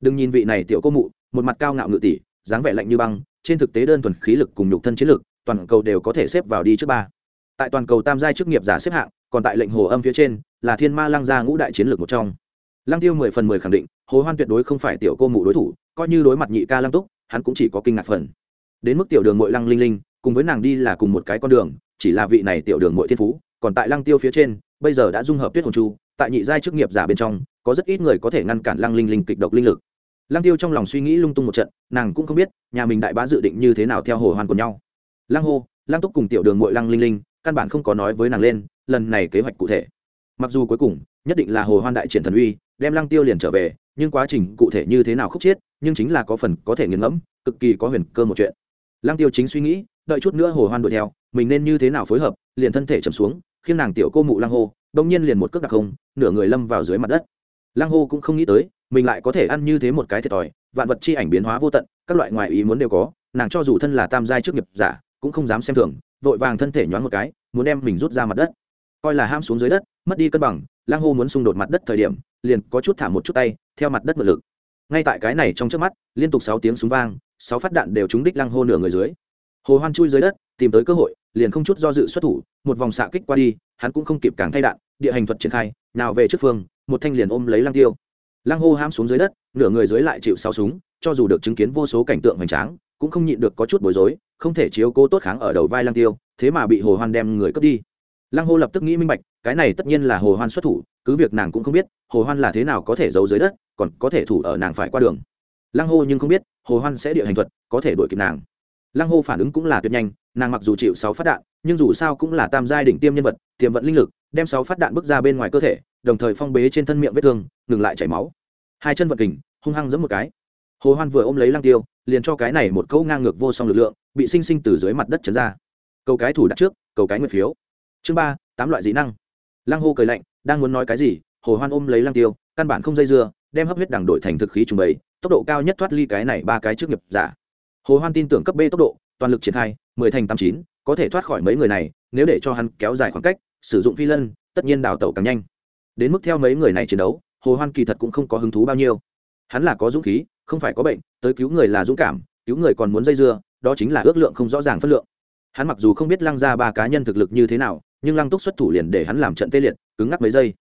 Đừng nhìn vị này tiểu cô mụ, một mặt cao ngạo ngự tỷ dáng vẻ lạnh như băng, trên thực tế đơn thuần khí lực cùng nhục thân chiến lực toàn cầu đều có thể xếp vào đi trước ba. Tại toàn cầu tam giai chức nghiệp giả xếp hạng, còn tại lệnh hồ âm phía trên, là thiên ma lăng gia ngũ đại chiến lược một trong. Lăng tiêu mười phần mười khẳng định, hồ hoan tuyệt đối không phải tiểu cô mụ đối thủ, coi như đối mặt nhị ca lăng túc, hắn cũng chỉ có kinh ngạc phần. Đến mức tiểu đường mội lăng linh linh, cùng với nàng đi là cùng một cái con đường, chỉ là vị này tiểu đường mội thiên phú, còn tại lăng tiêu phía trên, bây giờ đã dung hợp tuyết hồn chu, tại nhị giai chức nghiệp giả bên trong, có rất ít người có thể ngăn cản lăng linh linh kịch độc linh lực. Lăng tiêu trong lòng suy nghĩ lung tung một trận, nàng cũng không biết, nhà mình đại bá dự định như thế nào theo hồ hoan của nhau lăng hô, lăng túc cùng tiểu đường mội lăng linh linh, căn bản không có nói với nàng lên, lần này kế hoạch cụ thể. Mặc dù cuối cùng, nhất định là hồ hoan đại triển thần uy, đem lăng tiêu liền trở về, nhưng quá trình cụ thể như thế nào khúc chiết nhưng chính là có phần có thể nghiền ngẫm, cực kỳ có huyền cơ một chuyện. Lăng tiêu chính suy nghĩ, đợi chút nữa hồ hoan đuổi theo, mình nên như thế nào phối hợp, liền thân thể chầm xuống, khiến nàng tiểu cô mụ lăng hô đông nhiên liền một cước đặc không, nửa người lâm vào dưới mặt đất. Lăng hô cũng không nghĩ tới, mình lại có thể ăn như thế một cái thiệt thòi, vạn vật chi ảnh biến hóa vô tận, các loại ngoại ý muốn đều có, nàng cho dù thân là tam giai trước nghiệp giả cũng không dám xem thường, vội vàng thân thể nhoáng một cái, muốn đem mình rút ra mặt đất. Coi là ham xuống dưới đất, mất đi cân bằng, lang hô muốn xung đột mặt đất thời điểm, liền có chút thả một chút tay, theo mặt đất mượn lực. Ngay tại cái này trong trước mắt, liên tục sáu tiếng súng vang, sáu phát đạn đều trúng đích lang hô nửa người dưới. Hồ hoan chui dưới đất, tìm tới cơ hội, liền không chút do dự xuất thủ, một vòng xạ kích qua đi, hắn cũng không kịp càng thay đạn, địa hành thuật triển khai, nào về trước phương, một thanh liền ôm lấy lang tiêu. Lang hô ham xuống dưới đất, nửa người dưới lại chịu sáu súng, cho dù được chứng kiến vô số cảnh tượng hoành tráng cũng không nhịn được có chút bối rối, không thể chiếu cố tốt kháng ở đầu vai lang tiêu, thế mà bị hồ hoan đem người cướp đi. Lang hô lập tức nghĩ minh bạch, cái này tất nhiên là hồ hoan xuất thủ, cứ việc nàng cũng không biết, hồ hoan là thế nào có thể giấu dưới đất, còn có thể thủ ở nàng phải qua đường. Lang hô nhưng không biết, hồ hoan sẽ địa hành thuật, có thể đuổi kịp nàng. Lang hô phản ứng cũng là tuyệt nhanh, nàng mặc dù chịu sáu phát đạn, nhưng dù sao cũng là tam giai đỉnh tiêm nhân vật, tiềm vận linh lực, đem sáu phát đạn bước ra bên ngoài cơ thể, đồng thời phong bế trên thân miệng vết thương, ngừng lại chảy máu. Hai chân vận kình, hung hăng giẫm một cái hồ hoan vừa ôm lấy lăng tiêu, liền cho cái này một câu ngang ngược vô song lực lượng, bị sinh sinh từ dưới mặt đất chấn ra. Câu cái thủ đặt trước, câu cái nguyệt phiếu. Chương ba, tám loại dị năng. Lăng hô cười lạnh, đang muốn nói cái gì, hồ hoan ôm lấy lăng tiêu, căn bản không dây dưa, đem hấp huyết đằng đổi thành thực khí trùng bày tốc độ cao nhất thoát ly cái này ba cái trước nghiệp giả. Hồ hoan tin tưởng cấp b tốc độ, toàn lực triển khai, mười thành tám chín, có thể thoát khỏi mấy người này, nếu để cho hắn kéo dài khoảng cách, sử dụng phi lân, tất nhiên đào tẩu càng nhanh. Đến mức theo mấy người này chiến đấu, hồ hoan kỳ thật cũng không có hứng thú bao nhiêu. Hắn là có dũng khí không phải có bệnh, tới cứu người là dũng cảm, cứu người còn muốn dây dưa, đó chính là ước lượng không rõ ràng phân lượng. Hắn mặc dù không biết lăng ra ba cá nhân thực lực như thế nào, nhưng lăng túc xuất thủ liền để hắn làm trận tê liệt, cứng ngắc mấy giây.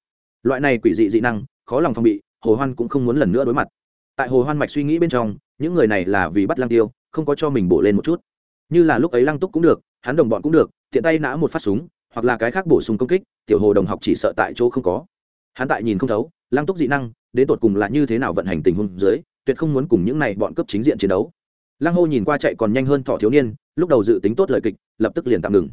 Loại này quỷ dị dị năng, khó lòng phòng bị, hồ hoan cũng không muốn lần nữa đối mặt. Tại hồ hoan mạch suy nghĩ bên trong, những người này là vì bắt lăng tiêu, không có cho mình bổ lên một chút. Như là lúc ấy lăng túc cũng được, hắn đồng bọn cũng được, tiện tay nã một phát súng, hoặc là cái khác bổ sung công kích, tiểu hồ đồng học chỉ sợ tại chỗ không có. Hắn tại nhìn không thấu, lăng túc dị năng, đến tột cùng là như thế nào vận hành tình huống dưới tuyệt không muốn cùng những này bọn cấp chính diện chiến đấu. Lăng hô nhìn qua chạy còn nhanh hơn thỏ thiếu niên, lúc đầu dự tính tốt lời kịch, lập tức liền tạm ngừng.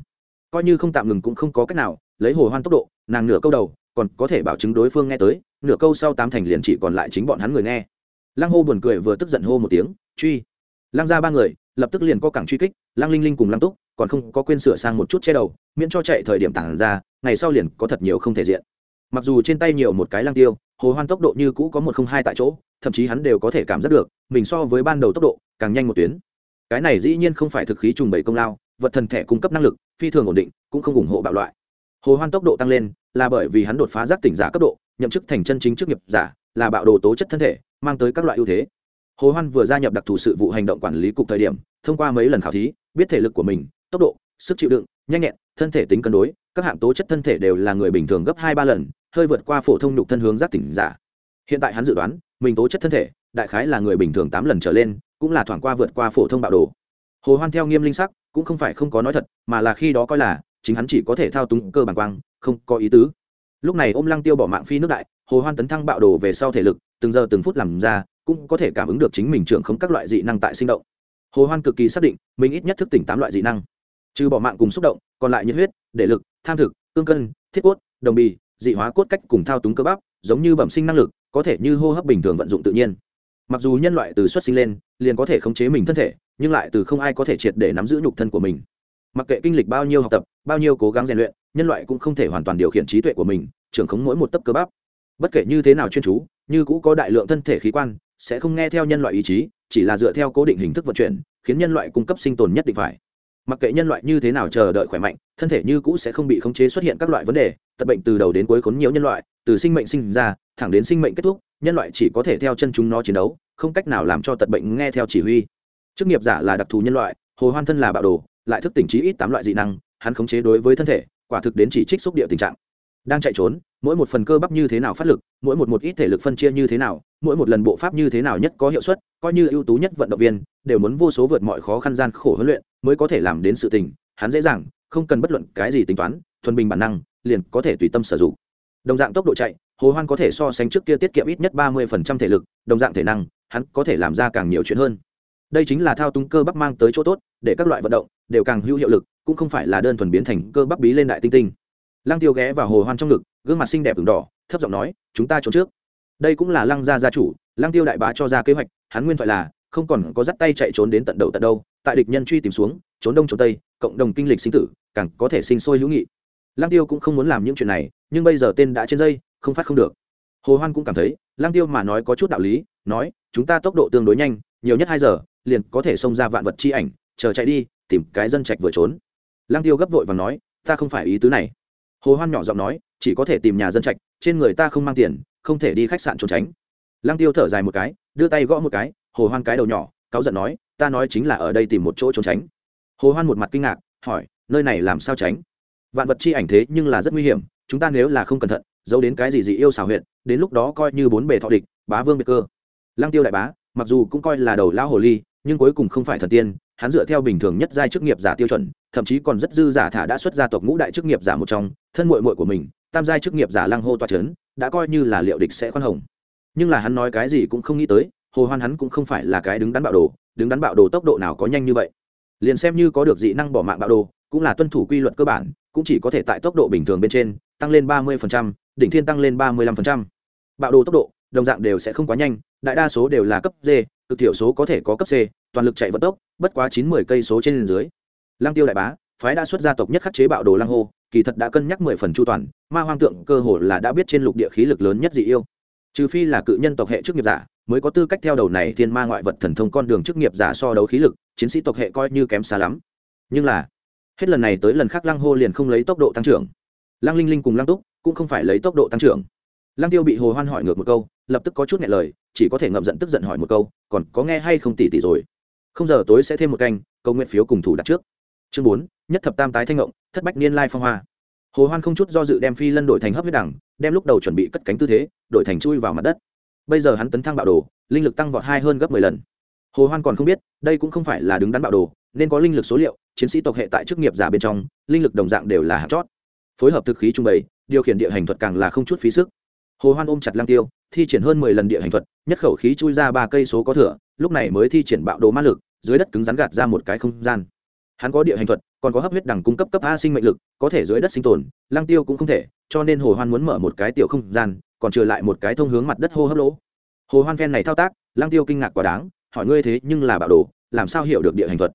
Coi như không tạm ngừng cũng không có cách nào, lấy hồ hoan tốc độ, nàng nửa câu đầu, còn có thể bảo chứng đối phương nghe tới, nửa câu sau tám thành liền chỉ còn lại chính bọn hắn người nghe. Lăng hô buồn cười vừa tức giận hô một tiếng, truy! Lăng ra ba người, lập tức liền có cẳng truy kích, lăng linh linh cùng lăng túc, còn không có quên sửa sang một chút che đầu, miễn cho chạy thời điểm tản ra, ngày sau liền có thật nhiều không thể diện. Mặc dù trên tay nhiều một cái lăng tiêu, hồ hoan tốc độ như cũ có một không hai tại chỗ thậm chí hắn đều có thể cảm giác được, mình so với ban đầu tốc độ càng nhanh một tuyến. Cái này dĩ nhiên không phải thực khí trùng bảy công lao, vật thần thể cung cấp năng lực, phi thường ổn định, cũng không ủng hộ bạo loại. Hồ hoan tốc độ tăng lên là bởi vì hắn đột phá giác tỉnh giả cấp độ, nhậm chức thành chân chính chức nghiệp giả, là bạo đồ tố chất thân thể, mang tới các loại ưu thế. Hồ hoan vừa gia nhập đặc thù sự vụ hành động quản lý cục thời điểm, thông qua mấy lần khảo thí, biết thể lực của mình, tốc độ, sức chịu đựng, nhanh nhẹn, thân thể tính cân đối, các hạng tố chất thân thể đều là người bình thường gấp hai ba lần, hơi vượt qua phổ thông nhục thân hướng giác tỉnh giả. Hiện tại hắn dự đoán mình tố chất thân thể, đại khái là người bình thường tám lần trở lên, cũng là thoảng qua vượt qua phổ thông bạo đồ. Hồ hoan theo nghiêm linh sắc, cũng không phải không có nói thật, mà là khi đó coi là, chính hắn chỉ có thể thao túng cơ bản quang, không có ý tứ. Lúc này ôm lăng tiêu bỏ mạng phi nước đại, hồ hoan tấn thăng bạo đồ về sau thể lực, từng giờ từng phút làm ra, cũng có thể cảm ứng được chính mình trưởng không các loại dị năng tại sinh động. Hồ hoan cực kỳ xác định, mình ít nhất thức tỉnh tám loại dị năng. Trừ bỏ mạng cùng xúc động, còn lại nhiệt huyết, để lực, tham thực tương cân, thiết cốt, đồng bì, dị hóa cốt cách cùng thao túng cơ bắp, giống như bẩm sinh năng lực có thể như hô hấp bình thường vận dụng tự nhiên. Mặc dù nhân loại từ xuất sinh lên, liền có thể khống chế mình thân thể, nhưng lại từ không ai có thể triệt để nắm giữ nhục thân của mình. Mặc kệ kinh lịch bao nhiêu học tập, bao nhiêu cố gắng rèn luyện, nhân loại cũng không thể hoàn toàn điều khiển trí tuệ của mình, trưởng khống mỗi một tấc cơ bắp. Bất kể như thế nào chuyên chú, như cũ có đại lượng thân thể khí quan, sẽ không nghe theo nhân loại ý chí, chỉ là dựa theo cố định hình thức vận chuyển, khiến nhân loại cung cấp sinh tồn nhất định phải. Mặc kệ nhân loại như thế nào chờ đợi khỏe mạnh, thân thể như cũ sẽ không bị khống chế xuất hiện các loại vấn đề, tật bệnh từ đầu đến cuối khốn nhiều nhân loại, từ sinh mệnh sinh ra thẳng đến sinh mệnh kết thúc, nhân loại chỉ có thể theo chân chúng nó chiến đấu, không cách nào làm cho tật bệnh nghe theo chỉ huy. Chức nghiệp giả là đặc thù nhân loại, hồ hoan thân là bạo đồ, lại thức tỉnh trí ít tám loại dị năng, hắn khống chế đối với thân thể, quả thực đến chỉ trích xúc địa tình trạng. Đang chạy trốn, mỗi một phần cơ bắp như thế nào phát lực, mỗi một một ít thể lực phân chia như thế nào, mỗi một lần bộ pháp như thế nào nhất có hiệu suất, coi như ưu tú nhất vận động viên, đều muốn vô số vượt mọi khó khăn gian khổ huấn luyện mới có thể làm đến sự tình. Hắn dễ dàng, không cần bất luận cái gì tính toán, thuần bình bản năng, liền có thể tùy tâm sử dụng. Đồng dạng tốc độ chạy hồ hoan có thể so sánh trước kia tiết kiệm ít nhất ba mươi thể lực, đồng dạng thể năng, hắn có thể làm ra càng nhiều chuyện hơn. Đây chính là thao túng cơ bắp mang tới chỗ tốt, để các loại vận động đều càng hữu hiệu lực, cũng không phải là đơn thuần biến thành cơ bắp bí lên đại tinh tinh. Lăng tiêu ghé vào hồ hoan trong ngực, gương mặt xinh đẹp ửng đỏ, thấp giọng nói, chúng ta trốn trước. Đây cũng là lăng gia gia chủ, lăng tiêu đại bá cho ra kế hoạch, hắn nguyên thoại là, không còn có dắt tay chạy trốn đến tận đầu tận đâu, tại địch nhân truy tìm xuống, trốn đông trốn tây, cộng đồng kinh lịch sinh tử, càng có thể sinh sôi hữu nghị. Lăng tiêu cũng không muốn làm những chuyện này, nhưng bây giờ tên đã trên dây không phát không được. Hồ hoan cũng cảm thấy Lang tiêu mà nói có chút đạo lý, nói, chúng ta tốc độ tương đối nhanh, nhiều nhất hai giờ, liền có thể xông ra vạn vật chi ảnh, chờ chạy đi, tìm cái dân trạch vừa trốn. Lang tiêu gấp vội và nói, ta không phải ý tứ này. Hồ hoan nhỏ giọng nói, chỉ có thể tìm nhà dân trạch, trên người ta không mang tiền, không thể đi khách sạn trốn tránh. Lang tiêu thở dài một cái, đưa tay gõ một cái, hồ hoan cái đầu nhỏ, cáu giận nói, ta nói chính là ở đây tìm một chỗ trốn tránh. Hồ hoan một mặt kinh ngạc, hỏi, nơi này làm sao tránh? Vạn vật chi ảnh thế nhưng là rất nguy hiểm, chúng ta nếu là không cẩn thận giấu đến cái gì dị yêu xảo huyệt, đến lúc đó coi như bốn bề thọ địch, bá vương biệt cơ. Lăng tiêu đại bá, mặc dù cũng coi là đầu lão hồ ly, nhưng cuối cùng không phải thần tiên, hắn dựa theo bình thường nhất giai chức nghiệp giả tiêu chuẩn, thậm chí còn rất dư giả thả đã xuất gia tộc ngũ đại chức nghiệp giả một trong, thân muội muội của mình, tam giai chức nghiệp giả lăng hô toa chấn, đã coi như là liệu địch sẽ khoan hồng. Nhưng là hắn nói cái gì cũng không nghĩ tới, hồ hoan hắn cũng không phải là cái đứng đắn bạo đồ, đứng đắn bạo đồ tốc độ nào có nhanh như vậy. Liền xem như có được dị năng bỏ mạng bạo đồ, cũng là tuân thủ quy luật cơ bản, cũng chỉ có thể tại tốc độ bình thường bên trên tăng lên ba 30%, đỉnh thiên tăng lên ba mươi 35%. bạo đồ tốc độ đồng dạng đều sẽ không quá nhanh đại đa số đều là cấp d cực thiểu số có thể có cấp c toàn lực chạy vận tốc bất quá chín mươi cây số trên dưới. Lăng tiêu đại bá phái đã xuất gia tộc nhất khắc chế bạo đồ lăng hô kỳ thật đã cân nhắc mười phần chu toàn ma hoang tượng cơ hồ là đã biết trên lục địa khí lực lớn nhất dị yêu. Trừ phi là cự nhân tộc hệ chức nghiệp giả mới có tư cách theo đầu này thiên ma ngoại vật thần thông con đường chức nghiệp giả so đấu khí lực chiến sĩ tộc hệ coi như kém xa lắm. Nhưng là hết lần này tới lần khác lăng hô liền không lấy tốc độ tăng trưởng lăng linh linh cùng lăng túc cũng không phải lấy tốc độ tăng trưởng. Lăng tiêu bị hồ hoan hỏi ngược một câu, lập tức có chút nghẹn lời, chỉ có thể ngậm giận tức giận hỏi một câu, còn có nghe hay không tỉ tỉ rồi. Không giờ tối sẽ thêm một canh câu nguyện phiếu cùng thủ đặt trước. Chương bốn, nhất thập tam tái thanh ngộng, thất bách niên lai phong hoa. Hồ hoan không chút do dự đem phi lân đổi thành hấp huyết đẳng, đem lúc đầu chuẩn bị cất cánh tư thế, đổi thành chui vào mặt đất. Bây giờ hắn tấn thăng bạo đồ, linh lực tăng vọt hai hơn gấp mười lần. Hồ hoan còn không biết, đây cũng không phải là đứng đắn bạo đồ, nên có linh lực số liệu, chiến sĩ tộc hệ tại chức nghiệp giả bên trong, linh lực đồng dạng đều là hạt chót phối hợp thực khí trung bày, điều khiển địa hành thuật càng là không chút phí sức. Hồ hoan ôm chặt lang tiêu, thi triển hơn mười lần địa hành thuật, nhất khẩu khí chui ra ba cây số có thừa, lúc này mới thi triển bạo đồ ma lực, dưới đất cứng rắn gạt ra một cái không gian. Hắn có địa hành thuật, còn có hấp huyết đẳng cung cấp cấp a sinh mệnh lực, có thể dưới đất sinh tồn lang tiêu cũng không thể, cho nên hồ hoan muốn mở một cái tiểu không gian, còn trừ lại một cái thông hướng mặt đất hô hấp lỗ. Hồ hoan phen này thao tác lang tiêu kinh ngạc quá đáng, hỏi ngươi thế nhưng là bạo đồ, làm sao hiểu được địa hành thuật?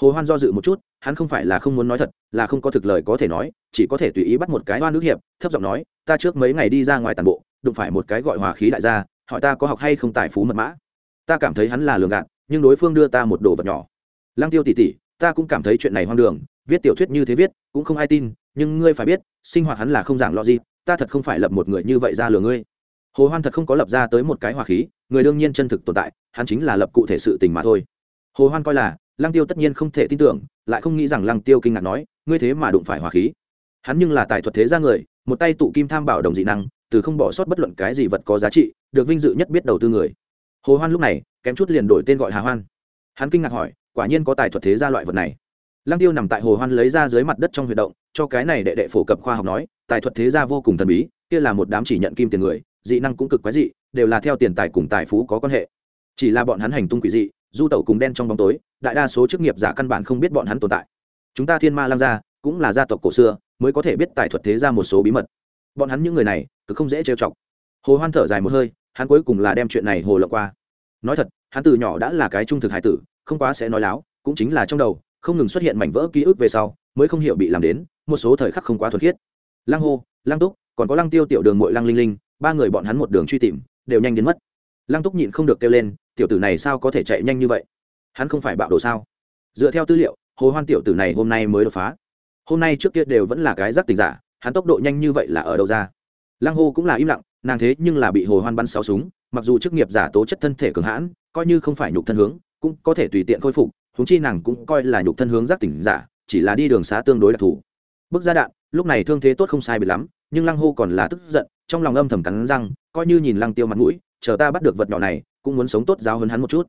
Hồ hoan do dự một chút hắn không phải là không muốn nói thật, là không có thực lời có thể nói, chỉ có thể tùy ý bắt một cái oan nước hiệp, thấp giọng nói, ta trước mấy ngày đi ra ngoài tàn bộ, đụng phải một cái gọi hòa khí đại gia, hỏi ta có học hay không tài phú mật mã. Ta cảm thấy hắn là lường gạt, nhưng đối phương đưa ta một đồ vật nhỏ. Lăng tiêu tỉ tỉ, ta cũng cảm thấy chuyện này hoang đường, viết tiểu thuyết như thế viết, cũng không ai tin, nhưng ngươi phải biết, sinh hoạt hắn là không giảng lo gì, ta thật không phải lập một người như vậy ra lừa ngươi. Hồ hoan thật không có lập ra tới một cái hòa khí, người đương nhiên chân thực tồn tại, hắn chính là lập cụ thể sự tình mà thôi. Hồ hoan coi là lăng tiêu tất nhiên không thể tin tưởng, lại không nghĩ rằng lăng tiêu kinh ngạc nói, ngươi thế mà đụng phải hỏa khí. Hắn nhưng là tài thuật thế gia người, một tay tụ kim tham bảo đồng dị năng, từ không bỏ sót bất luận cái gì vật có giá trị, được vinh dự nhất biết đầu tư người. Hồ hoan lúc này, kém chút liền đổi tên gọi hà hoan. Hắn kinh ngạc hỏi, quả nhiên có tài thuật thế gia loại vật này? Lăng tiêu nằm tại hồ hoan lấy ra dưới mặt đất trong huy động, cho cái này đệ đệ phổ cập khoa học nói, tài thuật thế gia vô cùng thần bí, kia là một đám chỉ nhận kim tiền người, dị năng cũng cực quái dị, đều là theo tiền tài cùng tài phú có quan hệ. Chỉ là bọn hắn hành tung quỷ dị du tẩu cùng đen trong bóng tối, đại đa số chức nghiệp giả căn bản không biết bọn hắn tồn tại. Chúng ta thiên ma lang gia, cũng là gia tộc cổ xưa, mới có thể biết tài thuật thế ra một số bí mật. Bọn hắn những người này, cứ không dễ trêu chọc. Hồ hoan thở dài một hơi, hắn cuối cùng là đem chuyện này hồ lộng qua. Nói thật, hắn từ nhỏ đã là cái trung thực hải tử, không quá sẽ nói láo, cũng chính là trong đầu, không ngừng xuất hiện mảnh vỡ ký ức về sau, mới không hiểu bị làm đến, một số thời khắc không quá thuật khiết. Lăng hô, lăng túc, còn có lăng tiêu tiểu đường mội lăng linh linh, ba người bọn hắn một đường truy tìm, đều nhanh đến mất. Lăng túc nhịn không được kêu lên tiểu tử này sao có thể chạy nhanh như vậy? Hắn không phải bạo đồ sao? Dựa theo tư liệu, hồ hoan tiểu tử này hôm nay mới đột phá. Hôm nay trước kia đều vẫn là cái giác tình giả, hắn tốc độ nhanh như vậy là ở đâu ra? Lăng hô cũng là im lặng, nàng thế nhưng là bị hồ hoan bắn sáu súng, mặc dù chức nghiệp giả tố chất thân thể cường hãn, coi như không phải nhục thân hướng, cũng có thể tùy tiện khôi phục húng chi nàng cũng coi là nhục thân hướng giác tỉnh giả, chỉ là đi đường xá tương đối đặc thù. Bước ra đạn, lúc này thương thế tốt không sai bị lắm, nhưng lăng hô còn là tức giận, trong lòng âm thầm cắn răng, coi như nhìn lăng tiêu mặt mũi chờ ta bắt được vật nhỏ này, cũng muốn sống tốt giáo hơn hắn một chút.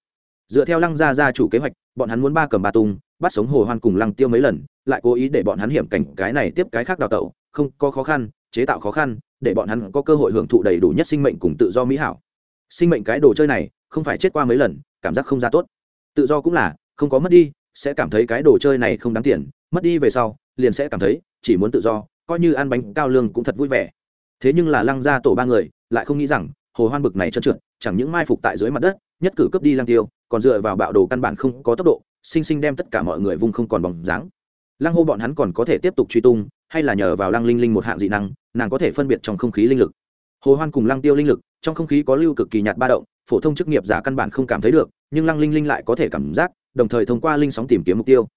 Dựa theo lăng gia gia chủ kế hoạch, bọn hắn muốn ba cầm ba tung, bắt sống hồ hoan cùng lăng tiêu mấy lần, lại cố ý để bọn hắn hiểm cảnh cái này tiếp cái khác đào tẩu, không có khó khăn, chế tạo khó khăn, để bọn hắn có cơ hội hưởng thụ đầy đủ nhất sinh mệnh cùng tự do mỹ hảo. Sinh mệnh cái đồ chơi này, không phải chết qua mấy lần, cảm giác không ra tốt. Tự do cũng là, không có mất đi, sẽ cảm thấy cái đồ chơi này không đáng tiền, mất đi về sau, liền sẽ cảm thấy, chỉ muốn tự do, coi như ăn bánh cao lương cũng thật vui vẻ. Thế nhưng là lăng ra tổ ba người, lại không nghĩ rằng hồ hoan bực này trơn trượt, chẳng những mai phục tại dưới mặt đất, nhất cử cấp đi Lang tiêu, còn dựa vào bạo đồ căn bản không có tốc độ, sinh sinh đem tất cả mọi người vung không còn bóng dáng. Lăng hô bọn hắn còn có thể tiếp tục truy tung, hay là nhờ vào lăng linh linh một hạng dị năng, nàng có thể phân biệt trong không khí linh lực. Hồ hoan cùng lăng tiêu linh lực, trong không khí có lưu cực kỳ nhạt ba động, phổ thông chức nghiệp giả căn bản không cảm thấy được, nhưng lăng linh linh lại có thể cảm giác, đồng thời thông qua linh sóng tìm kiếm mục tiêu.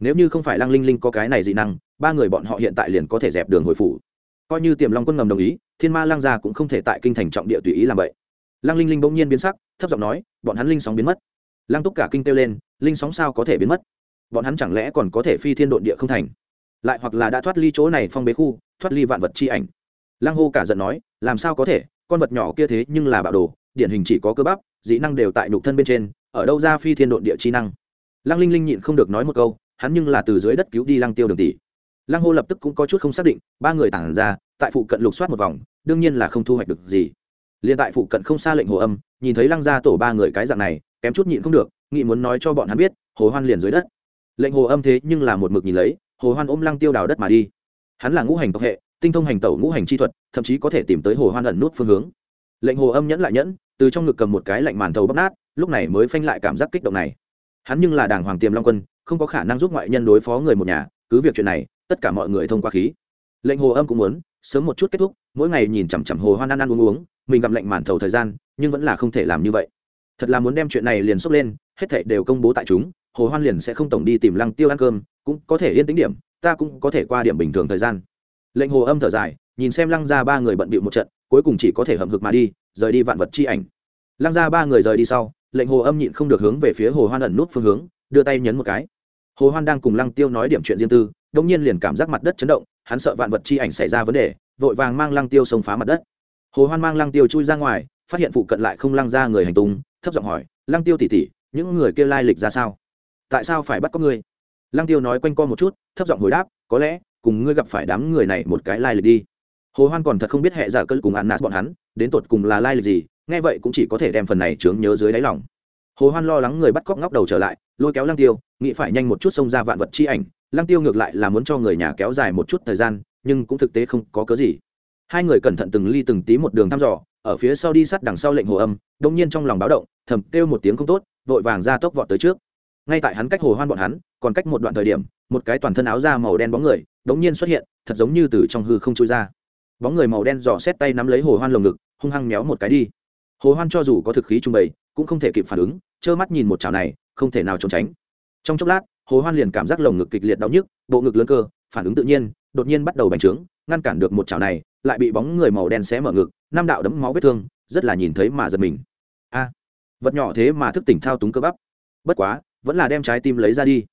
Nếu như không phải lăng linh linh có cái này dị năng, ba người bọn họ hiện tại liền có thể dẹp đường hồi phủ coi như tiềm long quân ngầm đồng ý, thiên ma Lang gia cũng không thể tại kinh thành trọng địa tùy ý làm vậy. Lăng linh linh bỗng nhiên biến sắc, thấp giọng nói, bọn hắn linh sóng biến mất. Lăng túc cả kinh kêu lên, linh sóng sao có thể biến mất? Bọn hắn chẳng lẽ còn có thể phi thiên độn địa không thành? Lại hoặc là đã thoát ly chỗ này phong bế khu, thoát ly vạn vật chi ảnh? Lăng hô cả giận nói, làm sao có thể? Con vật nhỏ kia thế nhưng là bạo đồ, điển hình chỉ có cơ bắp dĩ năng đều tại nhục thân bên trên, ở đâu ra phi thiên độn địa chi năng? Lăng linh linh nhịn không được nói một câu, hắn nhưng là từ dưới đất cứu đi lăng tiêu đường tỷ lăng hô lập tức cũng có chút không xác định, ba người tản ra, tại phụ cận lục soát một vòng, đương nhiên là không thu hoạch được gì. Liền tại phụ cận không xa lệnh hồ âm, nhìn thấy lăng gia tổ ba người cái dạng này, kém chút nhịn không được nghị muốn nói cho bọn hắn biết, hồ hoan liền dưới đất. Lệnh hồ âm thế nhưng là một mực nhìn lấy, hồ hoan ôm lăng tiêu đào đất mà đi. Hắn là ngũ hành tộc hệ, tinh thông hành tẩu ngũ hành chi thuật, thậm chí có thể tìm tới hồ hoan ẩn nút phương hướng. Lệnh hồ âm nhẫn lại nhẫn, từ trong ngực cầm một cái lạnh màn thầu bóc nát, lúc này mới phanh lại cảm giác kích động này. Hắn nhưng là đàng hoàng tiềm long quân, không có khả năng giúp ngoại nhân đối phó người một nhà cứ việc chuyện này, tất cả mọi người thông qua khí. Lệnh hồ âm cũng muốn, sớm một chút kết thúc, mỗi ngày nhìn chằm chằm hồ hoan ăn ăn uống uống, mình gặp lệnh màn thầu thời gian, nhưng vẫn là không thể làm như vậy. Thật là muốn đem chuyện này liền xốc lên, hết thảy đều công bố tại chúng, hồ hoan liền sẽ không tổng đi tìm lăng tiêu ăn cơm, cũng có thể yên tĩnh điểm, ta cũng có thể qua điểm bình thường thời gian. Lệnh hồ âm thở dài, nhìn xem lăng ra ba người bận bịu một trận, cuối cùng chỉ có thể hậm hực mà đi, rời đi vạn vật chi ảnh. Lăng ra ba người rời đi sau, lệnh hồ âm nhịn không được hướng về phía hồ hoan ẩn nút phương hướng, đưa tay nhấn một cái hồ hoan đang cùng lăng tiêu nói điểm chuyện riêng tư đông nhiên liền cảm giác mặt đất chấn động, hắn sợ vạn vật chi ảnh xảy ra vấn đề, vội vàng mang lăng tiêu xông phá mặt đất. Hồ hoan mang lăng tiêu chui ra ngoài, phát hiện phụ cận lại không lăng ra người hành tung, thấp giọng hỏi, lăng tiêu tỉ tỉ những người kia lai lịch ra sao? Tại sao phải bắt có ngươi? Lăng tiêu nói quanh co một chút, thấp giọng hồi đáp, có lẽ, cùng ngươi gặp phải đám người này một cái lai lịch đi. Hồ hoan còn thật không biết hệ giả cơ cùng ăn nạt bọn hắn, đến tột cùng là lai lịch gì, nghe vậy cũng chỉ có thể đem phần này chướng nhớ dưới đáy lòng. Hồ hoan lo lắng người bắt cóc ngóc đầu trở lại lôi kéo lăng tiêu, nghĩ phải nhanh một chút xông ra vạn vật chi ảnh. Lăng tiêu ngược lại là muốn cho người nhà kéo dài một chút thời gian, nhưng cũng thực tế không có cớ gì. Hai người cẩn thận từng ly từng tí một đường thăm dò, ở phía sau đi sát đằng sau lệnh hồ âm, đông nhiên trong lòng báo động, thầm kêu một tiếng không tốt, vội vàng ra tốc vọt tới trước. Ngay tại hắn cách hồ hoan bọn hắn, còn cách một đoạn thời điểm, một cái toàn thân áo da màu đen bóng người, đống nhiên xuất hiện, thật giống như từ trong hư không trôi ra. Bóng người màu đen dò xét tay nắm lấy hồ hoan lồng ngực, hung hăng méo một cái đi. Hồ hoan cho dù có thực khí trung bày cũng không thể kịp phản ứng trơ mắt nhìn một chảo này, không thể nào trốn tránh. Trong chốc lát, hồ hoan liền cảm giác lồng ngực kịch liệt đau nhức, bộ ngực lớn cơ, phản ứng tự nhiên, đột nhiên bắt đầu bành trướng, ngăn cản được một chảo này, lại bị bóng người màu đen xé mở ngực, năm đạo đấm máu vết thương, rất là nhìn thấy mà giật mình. A, vật nhỏ thế mà thức tỉnh thao túng cơ bắp. Bất quá, vẫn là đem trái tim lấy ra đi.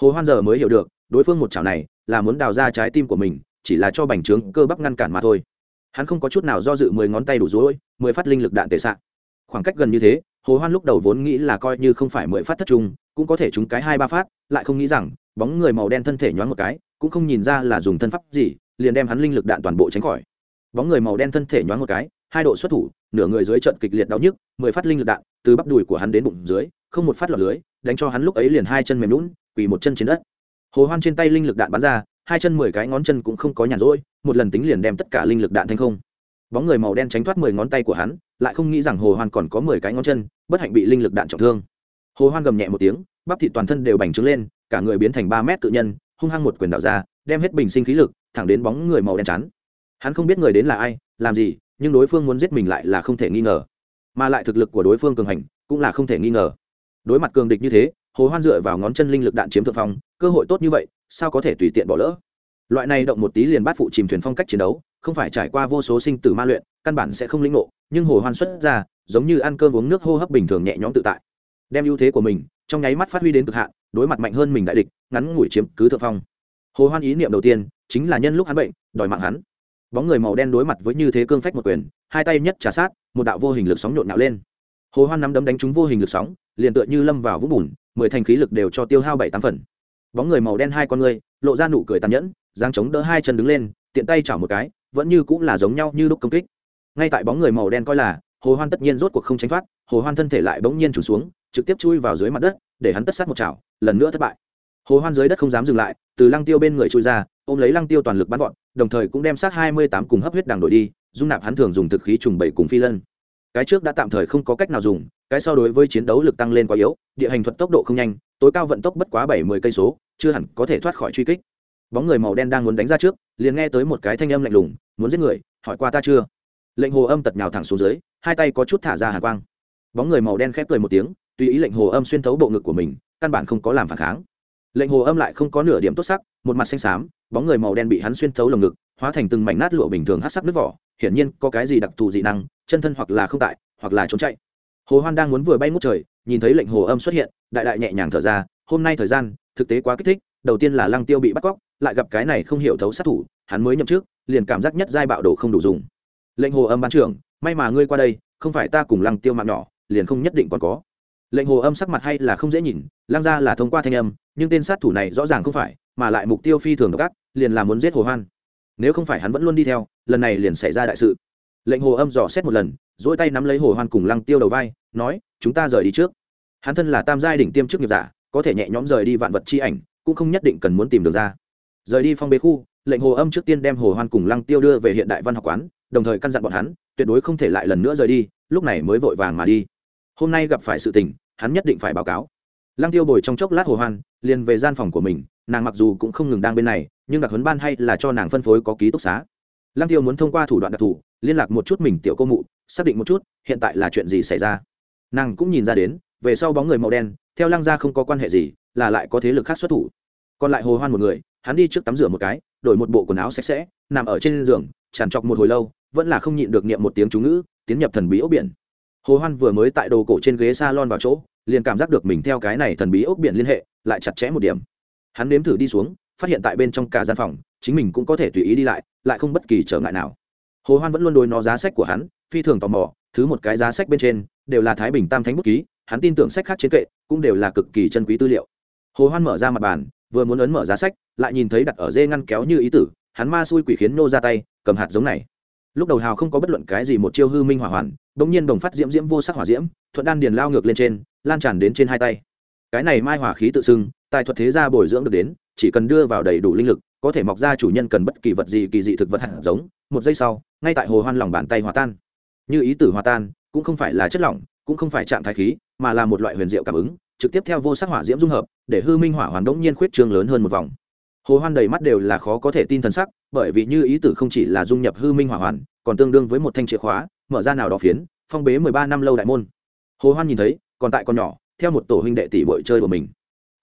Hồ hoan giờ mới hiểu được, đối phương một chảo này, là muốn đào ra trái tim của mình, chỉ là cho bành trướng cơ bắp ngăn cản mà thôi. Hắn không có chút nào do dự mười ngón tay đủ dối mười phát linh lực đạn tệ xạ khoảng cách gần như thế hồ hoan lúc đầu vốn nghĩ là coi như không phải mười phát thất trung cũng có thể trúng cái hai ba phát, lại không nghĩ rằng, bóng người màu đen thân thể nhoáng một cái, cũng không nhìn ra là dùng thân pháp gì, liền đem hắn linh lực đạn toàn bộ tránh khỏi. Bóng người màu đen thân thể nhoáng một cái, hai độ xuất thủ, nửa người dưới trận kịch liệt đau nhức, mười phát linh lực đạn, từ bắp đùi của hắn đến bụng dưới, không một phát lọt lưới, đánh cho hắn lúc ấy liền hai chân mềm lún quỳ một chân trên đất. Hồ hoan trên tay linh lực đạn bắn ra, hai chân mười cái ngón chân cũng không có nhàn rỗi, một lần tính liền đem tất cả linh lực đạn thành không bóng người màu đen tránh thoát mười ngón tay của hắn, lại không nghĩ rằng hồ hoan còn có mười cái ngón chân, bất hạnh bị linh lực đạn trọng thương. Hồ hoan gầm nhẹ một tiếng, bắp thịt toàn thân đều bành trướng lên, cả người biến thành ba mét tự nhân, hung hăng một quyền đạo ra, đem hết bình sinh khí lực, thẳng đến bóng người màu đen chắn. Hắn không biết người đến là ai, làm gì, nhưng đối phương muốn giết mình lại là không thể nghi ngờ. Mà lại thực lực của đối phương cường hành, cũng là không thể nghi ngờ. Đối mặt cường địch như thế, hồ hoan dựa vào ngón chân linh lực đạn chiếm thượng phong, cơ hội tốt như vậy, sao có thể tùy tiện bỏ lỡ? Loại này động một tí liền bắt phụ chìm thuyền phong cách chiến đấu, không phải trải qua vô số sinh tử ma luyện, căn bản sẽ không lĩnh ngộ, nhưng hồ hoan xuất ra, giống như ăn cơm uống nước hô hấp bình thường nhẹ nhõm tự tại. Đem ưu thế của mình, trong nháy mắt phát huy đến cực hạn, đối mặt mạnh hơn mình đại địch, ngắn ngủi chiếm cứ thượng phong. Hồ hoan ý niệm đầu tiên, chính là nhân lúc hắn bệnh, đòi mạng hắn. Bóng người màu đen đối mặt với như thế cương phách một quyền, hai tay nhất trả sát, một đạo vô hình lực sóng nhộn nhạo lên. Hồ hoan nắm đấm đánh trúng vô hình lực sóng, liền tựa như lâm vào vũng bùn, mười thành khí lực đều cho tiêu hao bảy tám phần. Bóng người màu đen hai con người lộ ra nụ cười tàn nhẫn giang chống đỡ hai chân đứng lên, tiện tay chảo một cái, vẫn như cũng là giống nhau như lúc công kích. Ngay tại bóng người màu đen coi là, hồ hoan tất nhiên rốt cuộc không tránh thoát, hồ hoan thân thể lại bỗng nhiên chủ xuống, trực tiếp chui vào dưới mặt đất, để hắn tất sát một chảo, lần nữa thất bại. Hồ hoan dưới đất không dám dừng lại, từ lăng tiêu bên người chui ra, ôm lấy lăng tiêu toàn lực bắn vọt, đồng thời cũng đem sát hai mươi tám cùng hấp huyết đằng đổi đi, dung nạp hắn thường dùng thực khí trùng bảy cùng phi lân. Cái trước đã tạm thời không có cách nào dùng, cái so đối với chiến đấu lực tăng lên quá yếu, địa hình thuật tốc độ không nhanh, tối cao vận tốc bất quá bảy mươi cây số, chưa hẳn có thể thoát khỏi truy kích bóng người màu đen đang muốn đánh ra trước, liền nghe tới một cái thanh âm lạnh lùng, muốn giết người, hỏi qua ta chưa? Lệnh hồ âm tật nhào thẳng xuống dưới, hai tay có chút thả ra hà quang. Bóng người màu đen khép cười một tiếng, tùy ý lệnh hồ âm xuyên thấu bộ ngực của mình, căn bản không có làm phản kháng. Lệnh hồ âm lại không có nửa điểm tốt sắc, một mặt xanh xám, bóng người màu đen bị hắn xuyên thấu lồng ngực, hóa thành từng mảnh nát lụa bình thường hát sắc nước vỏ, hiển nhiên có cái gì đặc thù dị năng, chân thân hoặc là không tại, hoặc là trốn chạy. Hồ hoan đang muốn vừa bay ngút trời, nhìn thấy lệnh hồ âm xuất hiện, đại đại nhẹ nhàng thở ra, hôm nay thời gian, thực tế quá kích thích, đầu tiên là lăng tiêu bị bắt cóc lại gặp cái này không hiểu thấu sát thủ, hắn mới nhậm trước liền cảm giác nhất giai bạo đồ không đủ dùng. Lệnh hồ âm ban trưởng, may mà ngươi qua đây, không phải ta cùng lăng tiêu mạng nhỏ, liền không nhất định còn có. Lệnh hồ âm sắc mặt hay là không dễ nhìn, lăng ra là thông qua thanh âm, nhưng tên sát thủ này rõ ràng không phải, mà lại mục tiêu phi thường độc ác, liền là muốn giết hồ hoan. Nếu không phải hắn vẫn luôn đi theo, lần này liền xảy ra đại sự. Lệnh hồ âm dò xét một lần dỗi tay nắm lấy hồ hoan cùng lăng tiêu đầu vai, nói, chúng ta rời đi trước. Hắn thân là tam giai đỉnh tiêm chức nghiệp giả, có thể nhẹ nhõm rời đi vạn vật chi ảnh, cũng không nhất định cần muốn tìm được ra rời đi phong bế khu, lệnh hồ âm trước tiên đem hồ hoan cùng lăng tiêu đưa về hiện đại văn học quán, đồng thời căn dặn bọn hắn, tuyệt đối không thể lại lần nữa rời đi, lúc này mới vội vàng mà đi. Hôm nay gặp phải sự tình, hắn nhất định phải báo cáo. Lăng tiêu bồi trong chốc lát hồ hoan, liền về gian phòng của mình, nàng mặc dù cũng không ngừng đang bên này, nhưng đặc huấn ban hay là cho nàng phân phối có ký túc xá. Lăng tiêu muốn thông qua thủ đoạn đặc thù, liên lạc một chút mình tiểu cô mụ, xác định một chút, hiện tại là chuyện gì xảy ra. Nàng cũng nhìn ra đến, về sau bóng người màu đen, theo lăng gia không có quan hệ gì, là lại có thế lực khác xuất thủ. Còn lại hồ hoan một người hắn đi trước tắm rửa một cái, đổi một bộ quần áo sạch sẽ, nằm ở trên giường tràn trọc một hồi lâu, vẫn là không nhịn được niệm một tiếng chú ngữ, tiến nhập thần bí ốc biển. Hồ hoan vừa mới tại đồ cổ trên ghế salon vào chỗ, liền cảm giác được mình theo cái này thần bí ốc biển liên hệ, lại chặt chẽ một điểm. Hắn nếm thử đi xuống, phát hiện tại bên trong cả gian phòng, chính mình cũng có thể tùy ý đi lại lại không bất kỳ trở ngại nào. Hồ hoan vẫn luôn đối nó giá sách của hắn, phi thường tò mò, thứ một cái giá sách bên trên, đều là thái bình tam thánh bút ký, hắn tin tưởng sách khác trên kệ, cũng đều là cực kỳ chân quý tư liệu. Hồ hoan mở ra mặt bàn vừa muốn ấn mở giá sách, lại nhìn thấy đặt ở dê ngăn kéo như ý tử, hắn ma xui quỷ khiến nô ra tay, cầm hạt giống này. Lúc đầu hào không có bất luận cái gì một chiêu hư minh hỏa hoàn, bỗng nhiên đồng phát diễm diễm vô sắc hỏa diễm, thuận đan điền lao ngược lên trên, lan tràn đến trên hai tay. Cái này mai hỏa khí tự xưng, tài thuật thế gia bồi dưỡng được đến, chỉ cần đưa vào đầy đủ linh lực, có thể mọc ra chủ nhân cần bất kỳ vật gì kỳ dị thực vật hạt giống, một giây sau, ngay tại hồ hoan lòng bàn tay hòa tan. Như ý tử hòa tan, cũng không phải là chất lỏng, cũng không phải trạng thái khí, mà là một loại huyền diệu cảm ứng trực tiếp theo vô sắc hỏa diễm dung hợp, để hư minh hỏa hoàn đống nhiên khuyết trương lớn hơn một vòng. Hồ hoan đầy mắt đều là khó có thể tin thần sắc, bởi vì như ý tử không chỉ là dung nhập hư minh hỏa hoàn, còn tương đương với một thanh chìa khóa, mở ra nào đó phiến, phong bế mười ba năm lâu đại môn. Hồ hoan nhìn thấy, còn tại con nhỏ, theo một tổ huynh đệ tỷ bội chơi của mình.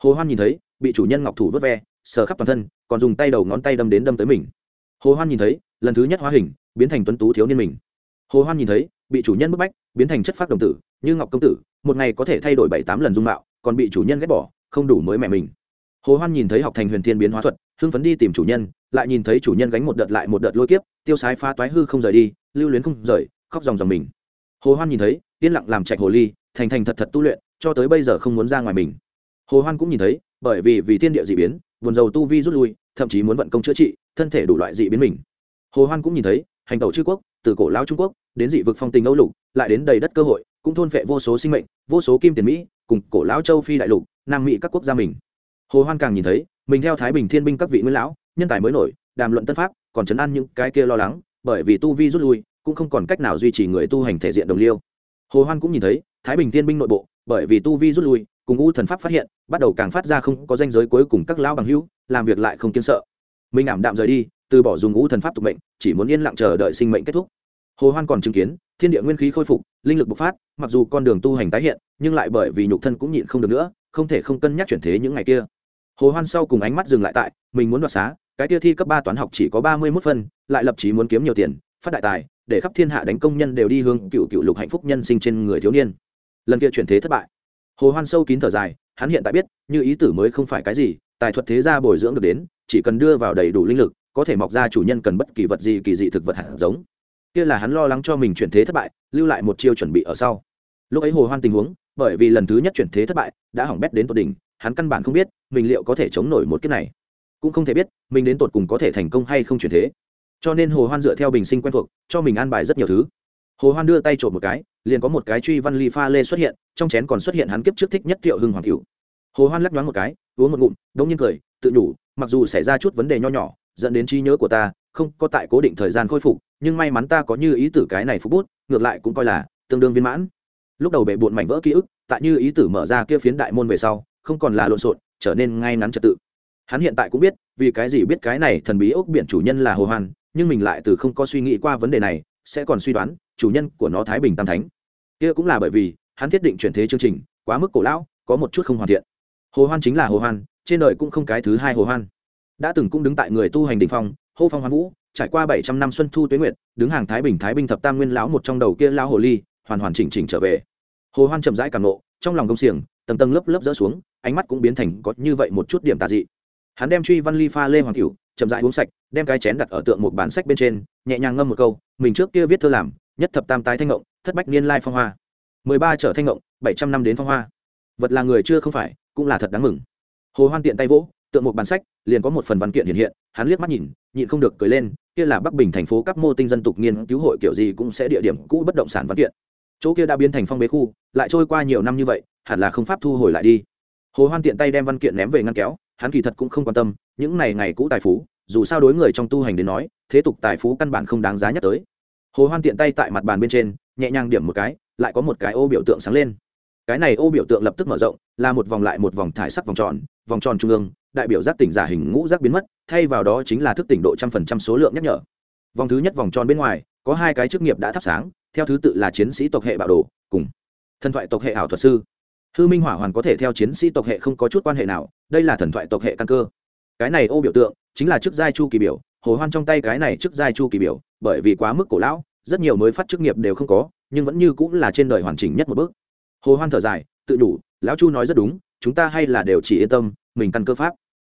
Hồ hoan nhìn thấy, bị chủ nhân ngọc thủ vớt ve, sờ khắp toàn thân, còn dùng tay đầu ngón tay đâm đến đâm tới mình. Hồ hoan nhìn thấy, lần thứ nhất hóa hình, biến thành tuấn tú thiếu niên mình. Hồ hoan nhìn thấy, bị chủ nhân bức bách, biến thành chất phát đồng tử, như ngọc công tử một ngày có thể thay đổi bảy tám lần dung mạo, còn bị chủ nhân ghét bỏ, không đủ mới mẹ mình. Hồ hoan nhìn thấy học thành huyền thiên biến hóa thuật, hưng phấn đi tìm chủ nhân, lại nhìn thấy chủ nhân gánh một đợt lại một đợt lôi kiếp, tiêu sái phá toái hư không rời đi, lưu luyến không rời, khóc dòng dòng mình. Hồ hoan nhìn thấy, yên lặng làm trạch hồ ly, thành thành thật thật tu luyện, cho tới bây giờ không muốn ra ngoài mình. Hồ hoan cũng nhìn thấy, bởi vì vì thiên địa dị biến, buồn dầu tu vi rút lui, thậm chí muốn vận công chữa trị, thân thể đủ loại dị biến mình. Hồ hoan cũng nhìn thấy, hành tẩu chư quốc, từ cổ lao trung quốc, đến dị vực phong tình âu lục, lại đến đầy đất cơ hội cũng thôn vệ vô số sinh mệnh, vô số kim tiền mỹ, cùng cổ lão châu phi đại lục, nam mỹ các quốc gia mình. Hồ hoan càng nhìn thấy, mình theo thái bình thiên binh các vị nguyên lão, nhân tài mới nổi, đàm luận tân pháp, còn chấn an những cái kia lo lắng, bởi vì tu vi rút lui, cũng không còn cách nào duy trì người tu hành thể diện đồng liêu. Hồ hoan cũng nhìn thấy, thái bình thiên binh nội bộ, bởi vì tu vi rút lui, cùng u thần pháp phát hiện, bắt đầu càng phát ra không có danh giới cuối cùng các lão bằng hữu, làm việc lại không kiên sợ. Mình ảm đạm rời đi, từ bỏ dùng u thần pháp tục mệnh, chỉ muốn yên lặng chờ đợi sinh mệnh kết thúc hồ hoan còn chứng kiến, thiên địa nguyên khí khôi phục, linh lực bộc phát, mặc dù con đường tu hành tái hiện, nhưng lại bởi vì nhục thân cũng nhịn không được nữa, không thể không cân nhắc chuyển thế những ngày kia. Hồ hoan sau cùng ánh mắt dừng lại tại, mình muốn đoạt xá, cái kia thi cấp ba toán học chỉ có ba mươi 31 phân, lại lập chí muốn kiếm nhiều tiền, phát đại tài, để khắp thiên hạ đánh công nhân đều đi hướng cựu cựu lục hạnh phúc nhân sinh trên người thiếu niên. Lần kia chuyển thế thất bại. Hồ hoan sâu kín thở dài, hắn hiện tại biết, như ý tử mới không phải cái gì, tài thuật thế gia bồi dưỡng được đến, chỉ cần đưa vào đầy đủ linh lực, có thể mọc ra chủ nhân cần bất kỳ vật gì kỳ dị thực vật hạt giống kia là hắn lo lắng cho mình chuyển thế thất bại, lưu lại một chiêu chuẩn bị ở sau. Lúc ấy hồ hoan tình huống, bởi vì lần thứ nhất chuyển thế thất bại, đã hỏng bét đến tột đỉnh, hắn căn bản không biết mình liệu có thể chống nổi một kiếp này. Cũng không thể biết mình đến tột cùng có thể thành công hay không chuyển thế. Cho nên hồ hoan dựa theo bình sinh quen thuộc, cho mình an bài rất nhiều thứ. Hồ hoan đưa tay trộm một cái, liền có một cái truy văn ly pha lê xuất hiện, trong chén còn xuất hiện hắn kiếp trước thích nhất thiệu hưng hoàng cửu. Hồ hoan lắc nhoáng một cái, uống một ngụm, đống nhiên cười, tự nhủ, mặc dù xảy ra chút vấn đề nho nhỏ, dẫn đến trí nhớ của ta không có tại cố định thời gian khôi phục nhưng may mắn ta có như ý tử cái này phục bút ngược lại cũng coi là tương đương viên mãn. Lúc đầu bệ bụn mảnh vỡ ký ức tại như ý tử mở ra kia phiến đại môn về sau không còn là lộn xộn trở nên ngay ngắn trật tự. Hắn hiện tại cũng biết vì cái gì biết cái này thần bí ốc biển chủ nhân là hồ hoàn, nhưng mình lại từ không có suy nghĩ qua vấn đề này sẽ còn suy đoán chủ nhân của nó thái bình tam thánh. Kia cũng là bởi vì hắn thiết định chuyển thế chương trình quá mức cổ lão có một chút không hoàn thiện. Hồ hoan chính là hồ hoan trên đời cũng không cái thứ hai hồ hoan. Đã từng cũng đứng tại người tu hành đỉnh phong hô phong hoán vũ, trải qua bảy trăm năm xuân thu tuế nguyệt, đứng hàng thái bình, thái binh thập tam nguyên lão một trong đầu kia lão hồ ly, hoàn hoàn chỉnh chỉnh trở về. Hồ hoan chậm rãi càng nộ, trong lòng công xiềng, tầng tầng lớp lớp rỡ xuống, ánh mắt cũng biến thành có như vậy một chút điểm tà dị. Hắn đem truy văn ly pha lê hoàng cửu, chậm rãi uống sạch, đem cái chén đặt ở tượng một bản sách bên trên, nhẹ nhàng ngâm một câu, mình trước kia viết thơ làm, nhất thập tam tái thanh ngộng, thất bách niên lai phong hoa. Mười ba trở thanh ngộng, bảy trăm năm đến phong hoa. Vật là người chưa không phải, cũng là thật đáng mừng. Hồ hoan tiện tay vỗ tượng một bản sách, liền có một phần văn kiện hiện hiện, hắn liếc mắt nhìn, nhịn không được cười lên, kia là bắc bình thành phố các mô tinh dân tục nghiên cứu hội kiểu gì cũng sẽ địa điểm cũ bất động sản văn kiện. Chỗ kia đã biến thành phong bế khu, lại trôi qua nhiều năm như vậy, hẳn là không pháp thu hồi lại đi. Hồ hoan tiện tay đem văn kiện ném về ngăn kéo, hắn kỳ thật cũng không quan tâm, những này ngày cũ tài phú, dù sao đối người trong tu hành đến nói, thế tục tài phú căn bản không đáng giá nhắc tới. Hồ hoan tiện tay tại mặt bàn bên trên, nhẹ nhàng điểm một cái, lại có một cái ô biểu tượng sáng lên. Cái này ô biểu tượng lập tức mở rộng, là một vòng lại một vòng thải sắc vòng tròn vòng tròn trung ương đại biểu giác tỉnh giả hình ngũ giác biến mất, thay vào đó chính là thức tỉnh độ trăm phần trăm số lượng nhắc nhở. Vòng thứ nhất vòng tròn bên ngoài, có hai cái chức nghiệp đã thắp sáng, theo thứ tự là chiến sĩ tộc hệ bạo đồ, cùng thần thoại tộc hệ ảo thuật sư. Hư minh hỏa hoàn có thể theo chiến sĩ tộc hệ không có chút quan hệ nào, đây là thần thoại tộc hệ căn cơ. Cái này ô biểu tượng, chính là chức giai chu kỳ biểu, hồ hoan trong tay cái này chức giai chu kỳ biểu, bởi vì quá mức cổ lão, rất nhiều mới phát chức nghiệp đều không có, nhưng vẫn như cũng là trên đời hoàn chỉnh nhất một bước. Hồ hoan thở dài, tự đủ, lão chu nói rất đúng, chúng ta hay là đều chỉ yên tâm mình căn cơ pháp.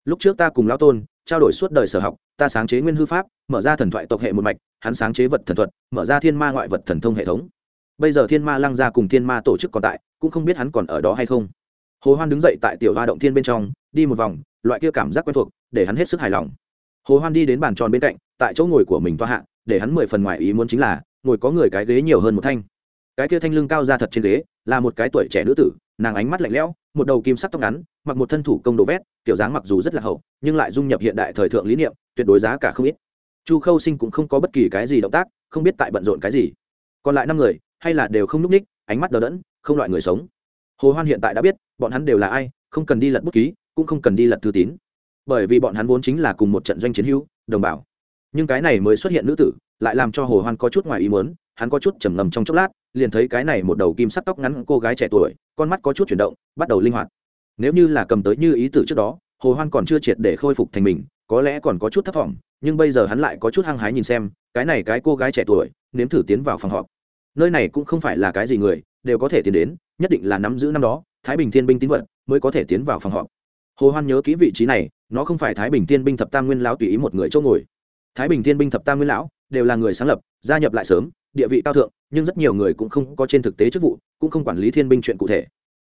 Lúc trước ta cùng lão tôn, trao đổi suốt đời sở học, ta sáng chế nguyên hư pháp, mở ra thần thoại tộc hệ một mạch, hắn sáng chế vật thần thuật, mở ra thiên ma ngoại vật thần thông hệ thống. Bây giờ thiên ma lăng ra cùng thiên ma tổ chức còn tại, cũng không biết hắn còn ở đó hay không. Hồ hoan đứng dậy tại tiểu hoa động thiên bên trong, đi một vòng, loại kia cảm giác quen thuộc, để hắn hết sức hài lòng. Hồ hoan đi đến bàn tròn bên cạnh, tại chỗ ngồi của mình toa hạ, để hắn mười phần ngoài ý muốn chính là, ngồi có người cái ghế nhiều hơn một thanh. Cái kia thanh lưng cao ra thật trên ghế, là một cái tuổi trẻ nữ tử nàng ánh mắt lạnh lẽo, một đầu kim sắc tóc ngắn, mặc một thân thủ công đồ vét, kiểu dáng mặc dù rất là hậu, nhưng lại dung nhập hiện đại thời thượng lý niệm, tuyệt đối giá cả không ít. Chu khâu sinh cũng không có bất kỳ cái gì động tác, không biết tại bận rộn cái gì. Còn lại năm người, hay là đều không núp ních, ánh mắt đờ đẫn, không loại người sống. Hồ hoan hiện tại đã biết, bọn hắn đều là ai, không cần đi lật bút ký, cũng không cần đi lật thư tín. Bởi vì bọn hắn vốn chính là cùng một trận doanh chiến hữu, đồng bào. Nhưng cái này mới xuất hiện nữ tử, lại làm cho hồ hoan có chút ngoài ý muốn hắn có chút trầm ngầm trong chốc lát, liền thấy cái này một đầu kim sắc tóc ngắn cô gái trẻ tuổi, con mắt có chút chuyển động, bắt đầu linh hoạt. Nếu như là cầm tới như ý tử trước đó, hồ hoan còn chưa triệt để khôi phục thành mình, có lẽ còn có chút thất vọng, nhưng bây giờ hắn lại có chút hăng hái nhìn xem, cái này cái cô gái trẻ tuổi, nếm thử tiến vào phòng họp. Nơi này cũng không phải là cái gì người, đều có thể tiến đến, nhất định là nắm giữ năm đó, thái bình thiên binh tín vật, mới có thể tiến vào phòng họp. Hồ hoan nhớ kỹ vị trí này, nó không phải thái bình thiên binh thập tam nguyên lão tùy ý một người chỗ ngồi. Thái bình thiên binh thập tam nguyên lão, đều là người sáng lập, gia nhập lại sớm địa vị cao thượng, nhưng rất nhiều người cũng không có trên thực tế chức vụ, cũng không quản lý thiên binh chuyện cụ thể.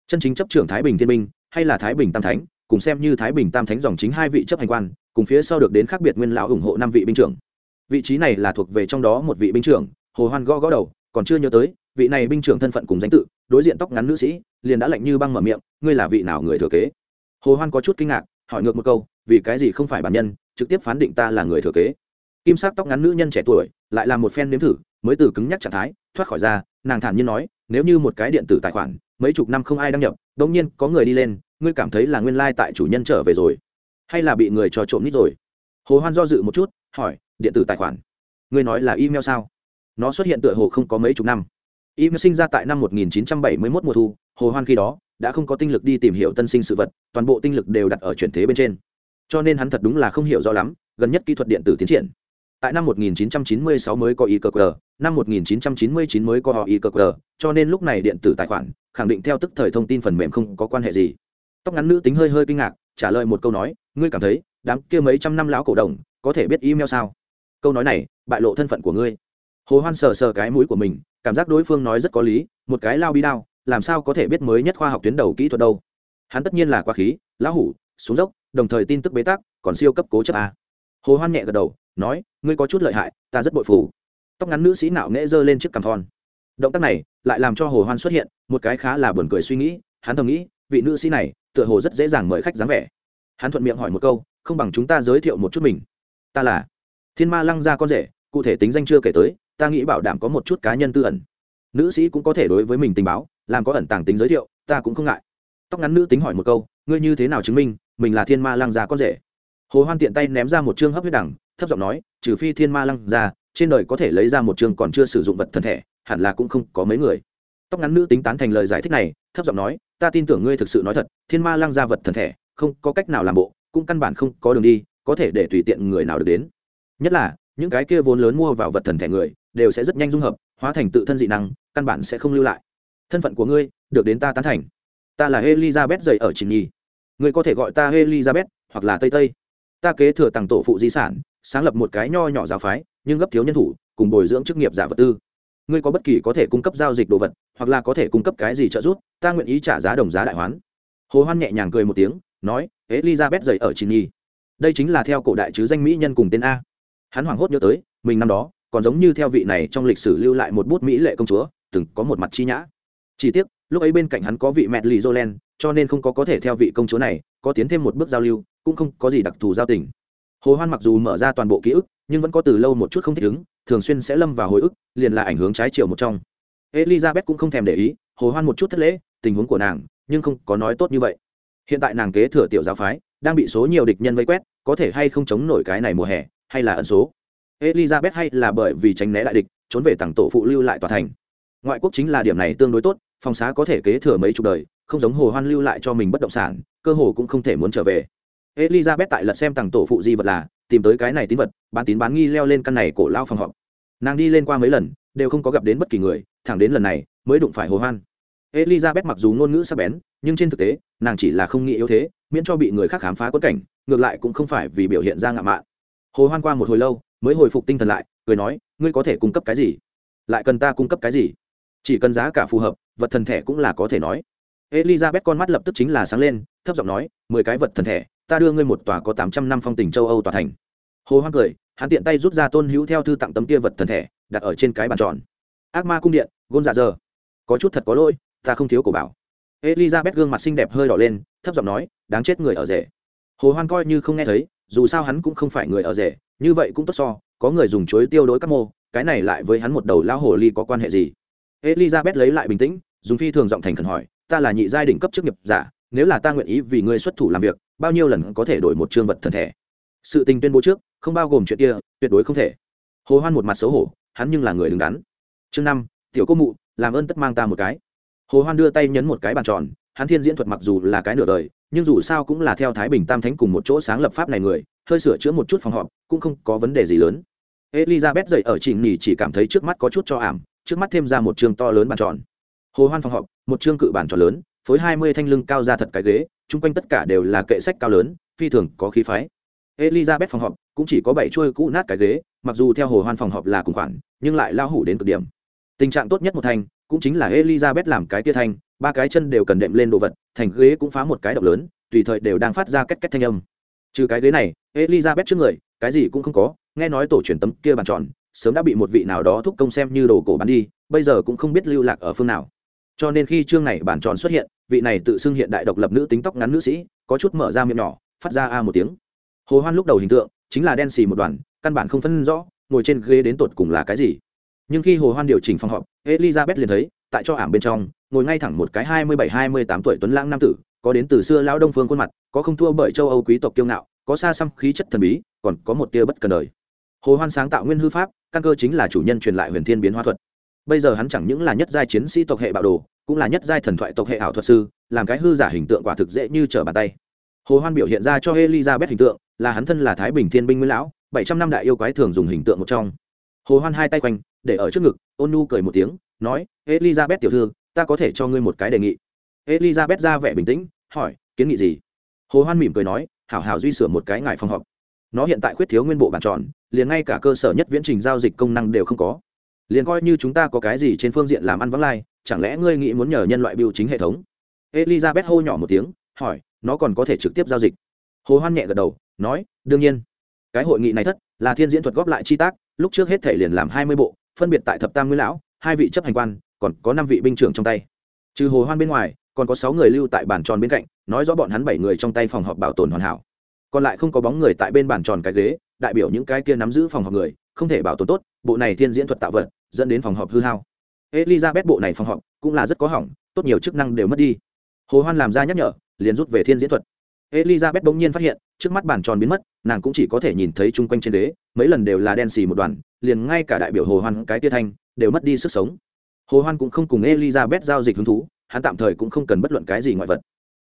Chân chính chấp trưởng thái bình thiên binh, hay là thái bình tam thánh, cùng xem như thái bình tam thánh dòng chính hai vị chấp hành quan, cùng phía sau được đến khác biệt nguyên lão ủng hộ năm vị binh trưởng. Vị trí này là thuộc về trong đó một vị binh trưởng, hồ hoan gõ gõ đầu, còn chưa nhớ tới, vị này binh trưởng thân phận cùng danh tự, đối diện tóc ngắn nữ sĩ, liền đã lạnh như băng mở miệng, ngươi là vị nào người thừa kế? Hồ hoan có chút kinh ngạc, hỏi ngược một câu, vì cái gì không phải bản nhân, trực tiếp phán định ta là người thừa kế? Kim sắc tóc ngắn nữ nhân trẻ tuổi, lại là một phen nếm thử mới từ cứng nhắc trạng thái, thoát khỏi ra, nàng thản nhiên nói, nếu như một cái điện tử tài khoản, mấy chục năm không ai đăng nhập đống nhiên có người đi lên, ngươi cảm thấy là nguyên lai tại chủ nhân trở về rồi, hay là bị người trò trộm nít rồi? Hồ hoan do dự một chút, hỏi, điện tử tài khoản, ngươi nói là email sao? Nó xuất hiện tựa hồ không có mấy chục năm. Email sinh ra tại năm 1971 mùa thu, hồ hoan khi đó đã không có tinh lực đi tìm hiểu tân sinh sự vật, toàn bộ tinh lực đều đặt ở chuyển thế bên trên. Cho nên hắn thật đúng là không hiểu rõ lắm, gần nhất kỹ thuật điện tử tiến triển tại năm 1996 mới có ICQ, năm 1999 mới có ICQ, cho nên lúc này điện tử tài khoản khẳng định theo tức thời thông tin phần mềm không có quan hệ gì. Tóc ngắn nữ tính hơi hơi kinh ngạc, trả lời một câu nói, ngươi cảm thấy, đám kia mấy trăm năm lão cổ đồng có thể biết email sao? Câu nói này, bại lộ thân phận của ngươi. Hồ Hoan sờ sờ cái mũi của mình, cảm giác đối phương nói rất có lý, một cái lao bi đao, làm sao có thể biết mới nhất khoa học tuyến đầu kỹ thuật đâu? Hắn tất nhiên là quá khí, lão hủ, xuống dốc, đồng thời tin tức bế tắc, còn siêu cấp cố chấp a. Hồ Hoan nhẹ gật đầu, nói, ngươi có chút lợi hại, ta rất bội phủ tóc ngắn nữ sĩ nạo nghễ giơ lên chiếc cằm thon. Động tác này lại làm cho hồ hoan xuất hiện một cái khá là buồn cười suy nghĩ, hắn thầm nghĩ, vị nữ sĩ này tựa hồ rất dễ dàng mời khách dáng vẻ. Hắn thuận miệng hỏi một câu, không bằng chúng ta giới thiệu một chút mình. Ta là thiên ma lăng gia con rể, cụ thể tính danh chưa kể tới, ta nghĩ bảo đảm có một chút cá nhân tư ẩn. Nữ sĩ cũng có thể đối với mình tình báo, làm có ẩn tàng tính giới thiệu, ta cũng không ngại. Tóc ngắn nữ tính hỏi một câu, ngươi như thế nào chứng minh mình là thiên ma lăng gia con rể? Hồ hoan tiện tay ném ra một chương hấp huyết đẳng thấp giọng nói, trừ phi thiên ma lăng ra, trên đời có thể lấy ra một chương còn chưa sử dụng vật thân thể, hẳn là cũng không có mấy người. Tóc ngắn nữ tính tán thành lời giải thích này, thấp giọng nói, ta tin tưởng ngươi thực sự nói thật, thiên ma lăng ra vật thần thể, không có cách nào làm bộ, cũng căn bản không có đường đi, có thể để tùy tiện người nào được đến. Nhất là, những cái kia vốn lớn mua vào vật thần thể người, đều sẽ rất nhanh dung hợp, hóa thành tự thân dị năng, căn bản sẽ không lưu lại. Thân phận của ngươi, được đến ta tán thành. Ta là elizabeth dậy ở trình nhi. Ngươi có thể gọi ta elizabeth, hoặc là tây tây. Ta kế thừa tặng tổ phụ di sản sáng lập một cái nho nhỏ giáo phái, nhưng gấp thiếu nhân thủ, cùng bồi dưỡng chức nghiệp giả vật tư. Ngươi có bất kỳ có thể cung cấp giao dịch đồ vật, hoặc là có thể cung cấp cái gì trợ giúp, ta nguyện ý trả giá đồng giá đại hoán. Hồ hoan nhẹ nhàng cười một tiếng, nói, elizabeth dậy ở chị nhi. Đây chính là theo cổ đại chứ danh mỹ nhân cùng tên a. Hắn hoảng hốt nhớ tới, mình năm đó, còn giống như theo vị này trong lịch sử lưu lại một bút mỹ lệ công chúa, từng có một mặt chi nhã. Chỉ tiếc, lúc ấy bên cạnh hắn có vị mẹ lì jolen, cho nên không có có thể theo vị công chúa này, có tiến thêm một bước giao lưu, cũng không có gì đặc thù giao tình hồ hoan mặc dù mở ra toàn bộ ký ức, nhưng vẫn có từ lâu một chút không thích ứng, thường xuyên sẽ lâm vào hồi ức, liền là ảnh hướng trái chiều một trong. Elizabeth cũng không thèm để ý, hồ hoan một chút thất lễ, tình huống của nàng, nhưng không có nói tốt như vậy. Hiện tại nàng kế thừa tiểu giáo phái, đang bị số nhiều địch nhân vây quét, có thể hay không chống nổi cái này mùa hè, hay là ẩn số? Elizabeth hay là bởi vì tránh né đại địch, trốn về tặng tổ phụ lưu lại tòa thành? Ngoại quốc chính là điểm này tương đối tốt, phòng xá có thể kế thừa mấy chục đời, không giống hồ hoan lưu lại cho mình bất động sản, cơ hồ cũng không thể muốn trở về elizabeth tại lật xem tặng tổ phụ di vật là, tìm tới cái này tín vật, bán tín bán nghi leo lên căn này cổ lao phòng họp. Nàng đi lên qua mấy lần, đều không có gặp đến bất kỳ người, thẳng đến lần này, mới đụng phải hồ hoan. Elizabeth mặc dù ngôn ngữ sắc bén, nhưng trên thực tế, nàng chỉ là không nghĩ yếu thế, miễn cho bị người khác khám phá quất cảnh, ngược lại cũng không phải vì biểu hiện ra ngạo mạn. Hồ hoan qua một hồi lâu, mới hồi phục tinh thần lại, cười nói, ngươi có thể cung cấp cái gì? Lại cần ta cung cấp cái gì? Chỉ cần giá cả phù hợp, vật thần thể cũng là có thể nói. Elizabeth con mắt lập tức chính là sáng lên, thấp giọng nói, mười cái vật thần thể ta đưa ngươi một tòa có tám trăm năm phong tình châu âu tòa thành. Hồ Hoan cười, hắn tiện tay rút ra tôn hữu theo thư tặng tấm kia vật thần thể đặt ở trên cái bàn tròn. Ác ma cung điện, gôn dạ dơ có chút thật có lỗi, ta không thiếu cổ bảo. Elizabeth gương mặt xinh đẹp hơi đỏ lên, thấp giọng nói, đáng chết người ở rể. Hồ hoan coi như không nghe thấy, dù sao hắn cũng không phải người ở rể, như vậy cũng tốt so, có người dùng chuối tiêu đối các mô, cái này lại với hắn một đầu lao hồ ly có quan hệ gì? Elizabeth lấy lại bình tĩnh, dùng phi thường giọng thành khẩn hỏi, ta là nhị giai đỉnh cấp chức nghiệp giả nếu là ta nguyện ý vì ngươi xuất thủ làm việc, bao nhiêu lần có thể đổi một chương vật thần thể? Sự tình tuyên bố trước, không bao gồm chuyện kia, tuyệt đối không thể. Hồ hoan một mặt xấu hổ, hắn nhưng là người đứng đắn. Chương năm, tiểu cô mụ, làm ơn tất mang ta một cái. Hồ hoan đưa tay nhấn một cái bàn tròn, hắn thiên diễn thuật mặc dù là cái nửa đời, nhưng dù sao cũng là theo thái bình tam thánh cùng một chỗ sáng lập pháp này người, hơi sửa chữa một chút phòng họp, cũng không có vấn đề gì lớn. Elizabeth dậy ở chỉnh nhì chỉ cảm thấy trước mắt có chút cho ảm, trước mắt thêm ra một chương to lớn bàn tròn. Hồ hoan phòng họp, một chương cự bàn tròn lớn phối hai mươi thanh lưng cao ra thật cái ghế chung quanh tất cả đều là kệ sách cao lớn phi thường có khí phái. Elizabeth phòng họp cũng chỉ có bảy chuôi cũ nát cái ghế mặc dù theo hồ hoan phòng họp là cùng khoản nhưng lại lao hủ đến cực điểm. Tình trạng tốt nhất một thành cũng chính là elizabeth làm cái tia thành, ba cái chân đều cần đệm lên đồ vật thành ghế cũng phá một cái độc lớn tùy thời đều đang phát ra két két thanh âm. Trừ cái ghế này elizabeth trước người cái gì cũng không có nghe nói tổ truyền tấm kia bàn tròn sớm đã bị một vị nào đó thúc công xem như đồ cổ bán đi bây giờ cũng không biết lưu lạc ở phương nào cho nên khi chương này bản tròn xuất hiện, vị này tự xưng hiện đại độc lập nữ tính tóc ngắn nữ sĩ, có chút mở ra miệng nhỏ, phát ra a một tiếng. Hồ hoan lúc đầu hình tượng chính là đen xì một đoàn, căn bản không phân rõ, ngồi trên ghế đến tột cùng là cái gì. Nhưng khi hồ hoan điều chỉnh phòng họp, elizabeth liền thấy, tại cho ảm bên trong, ngồi ngay thẳng một cái hai mươi bảy, hai mươi tám tuổi tuấn lãng nam tử, có đến từ xưa lão đông phương khuôn mặt, có không thua bởi châu âu quý tộc kiêu ngạo, có xa xăm khí chất thần bí, còn có một tia bất cần đời. Hồ hoan sáng tạo nguyên hư pháp, căn cơ chính là chủ nhân truyền lại huyền thiên biến hóa thuật bây giờ hắn chẳng những là nhất giai chiến sĩ tộc hệ bạo đồ, cũng là nhất giai thần thoại tộc hệ ảo thuật sư, làm cái hư giả hình tượng quả thực dễ như trở bàn tay. Hồ hoan biểu hiện ra cho elizabeth hình tượng, là hắn thân là thái bình thiên binh nguyên lão, bảy trăm năm đại yêu quái thường dùng hình tượng một trong. Hồ hoan hai tay quanh, để ở trước ngực, ôn nu cười một tiếng, nói, elizabeth tiểu thư, ta có thể cho ngươi một cái đề nghị. Elizabeth ra vẻ bình tĩnh, hỏi, kiến nghị gì? Hồ hoan mỉm cười nói, hảo hảo duy sửa một cái ngài phòng họp. Nó hiện tại khuyết thiếu nguyên bộ bản tròn, liền ngay cả cơ sở nhất viễn trình giao dịch công năng đều không có liền coi như chúng ta có cái gì trên phương diện làm ăn vắng lai, chẳng lẽ ngươi nghĩ muốn nhờ nhân loại biểu chính hệ thống? Elizabeth hô nhỏ một tiếng, hỏi, nó còn có thể trực tiếp giao dịch. Hồ hoan nhẹ gật đầu, nói, đương nhiên. Cái hội nghị này thất, là thiên diễn thuật góp lại chi tác, lúc trước hết thể liền làm hai mươi bộ, phân biệt tại thập tam nguyên lão, hai vị chấp hành quan, còn có năm vị binh trưởng trong tay. Trừ hồ hoan bên ngoài, còn có sáu người lưu tại bàn tròn bên cạnh, nói rõ bọn hắn bảy người trong tay phòng họp bảo tồn hoàn hảo còn lại không có bóng người tại bên bàn tròn cái ghế, đại biểu những cái kia nắm giữ phòng họp người, không thể bảo tồn tốt, bộ này thiên diễn thuật tạo vật, dẫn đến phòng họp hư hao. Elizabeth bộ này phòng họp cũng là rất có hỏng, tốt nhiều chức năng đều mất đi. Hồ hoan làm ra nhắc nhở, liền rút về thiên diễn thuật. Elizabeth bỗng nhiên phát hiện, trước mắt bàn tròn biến mất, nàng cũng chỉ có thể nhìn thấy chung quanh trên đế mấy lần đều là đen xì một đoàn, liền ngay cả đại biểu hồ hoan cái tia thanh, đều mất đi sức sống. Hồ hoan cũng không cùng elizabeth giao dịch hứng thú, hắn tạm thời cũng không cần bất luận cái gì ngoại vật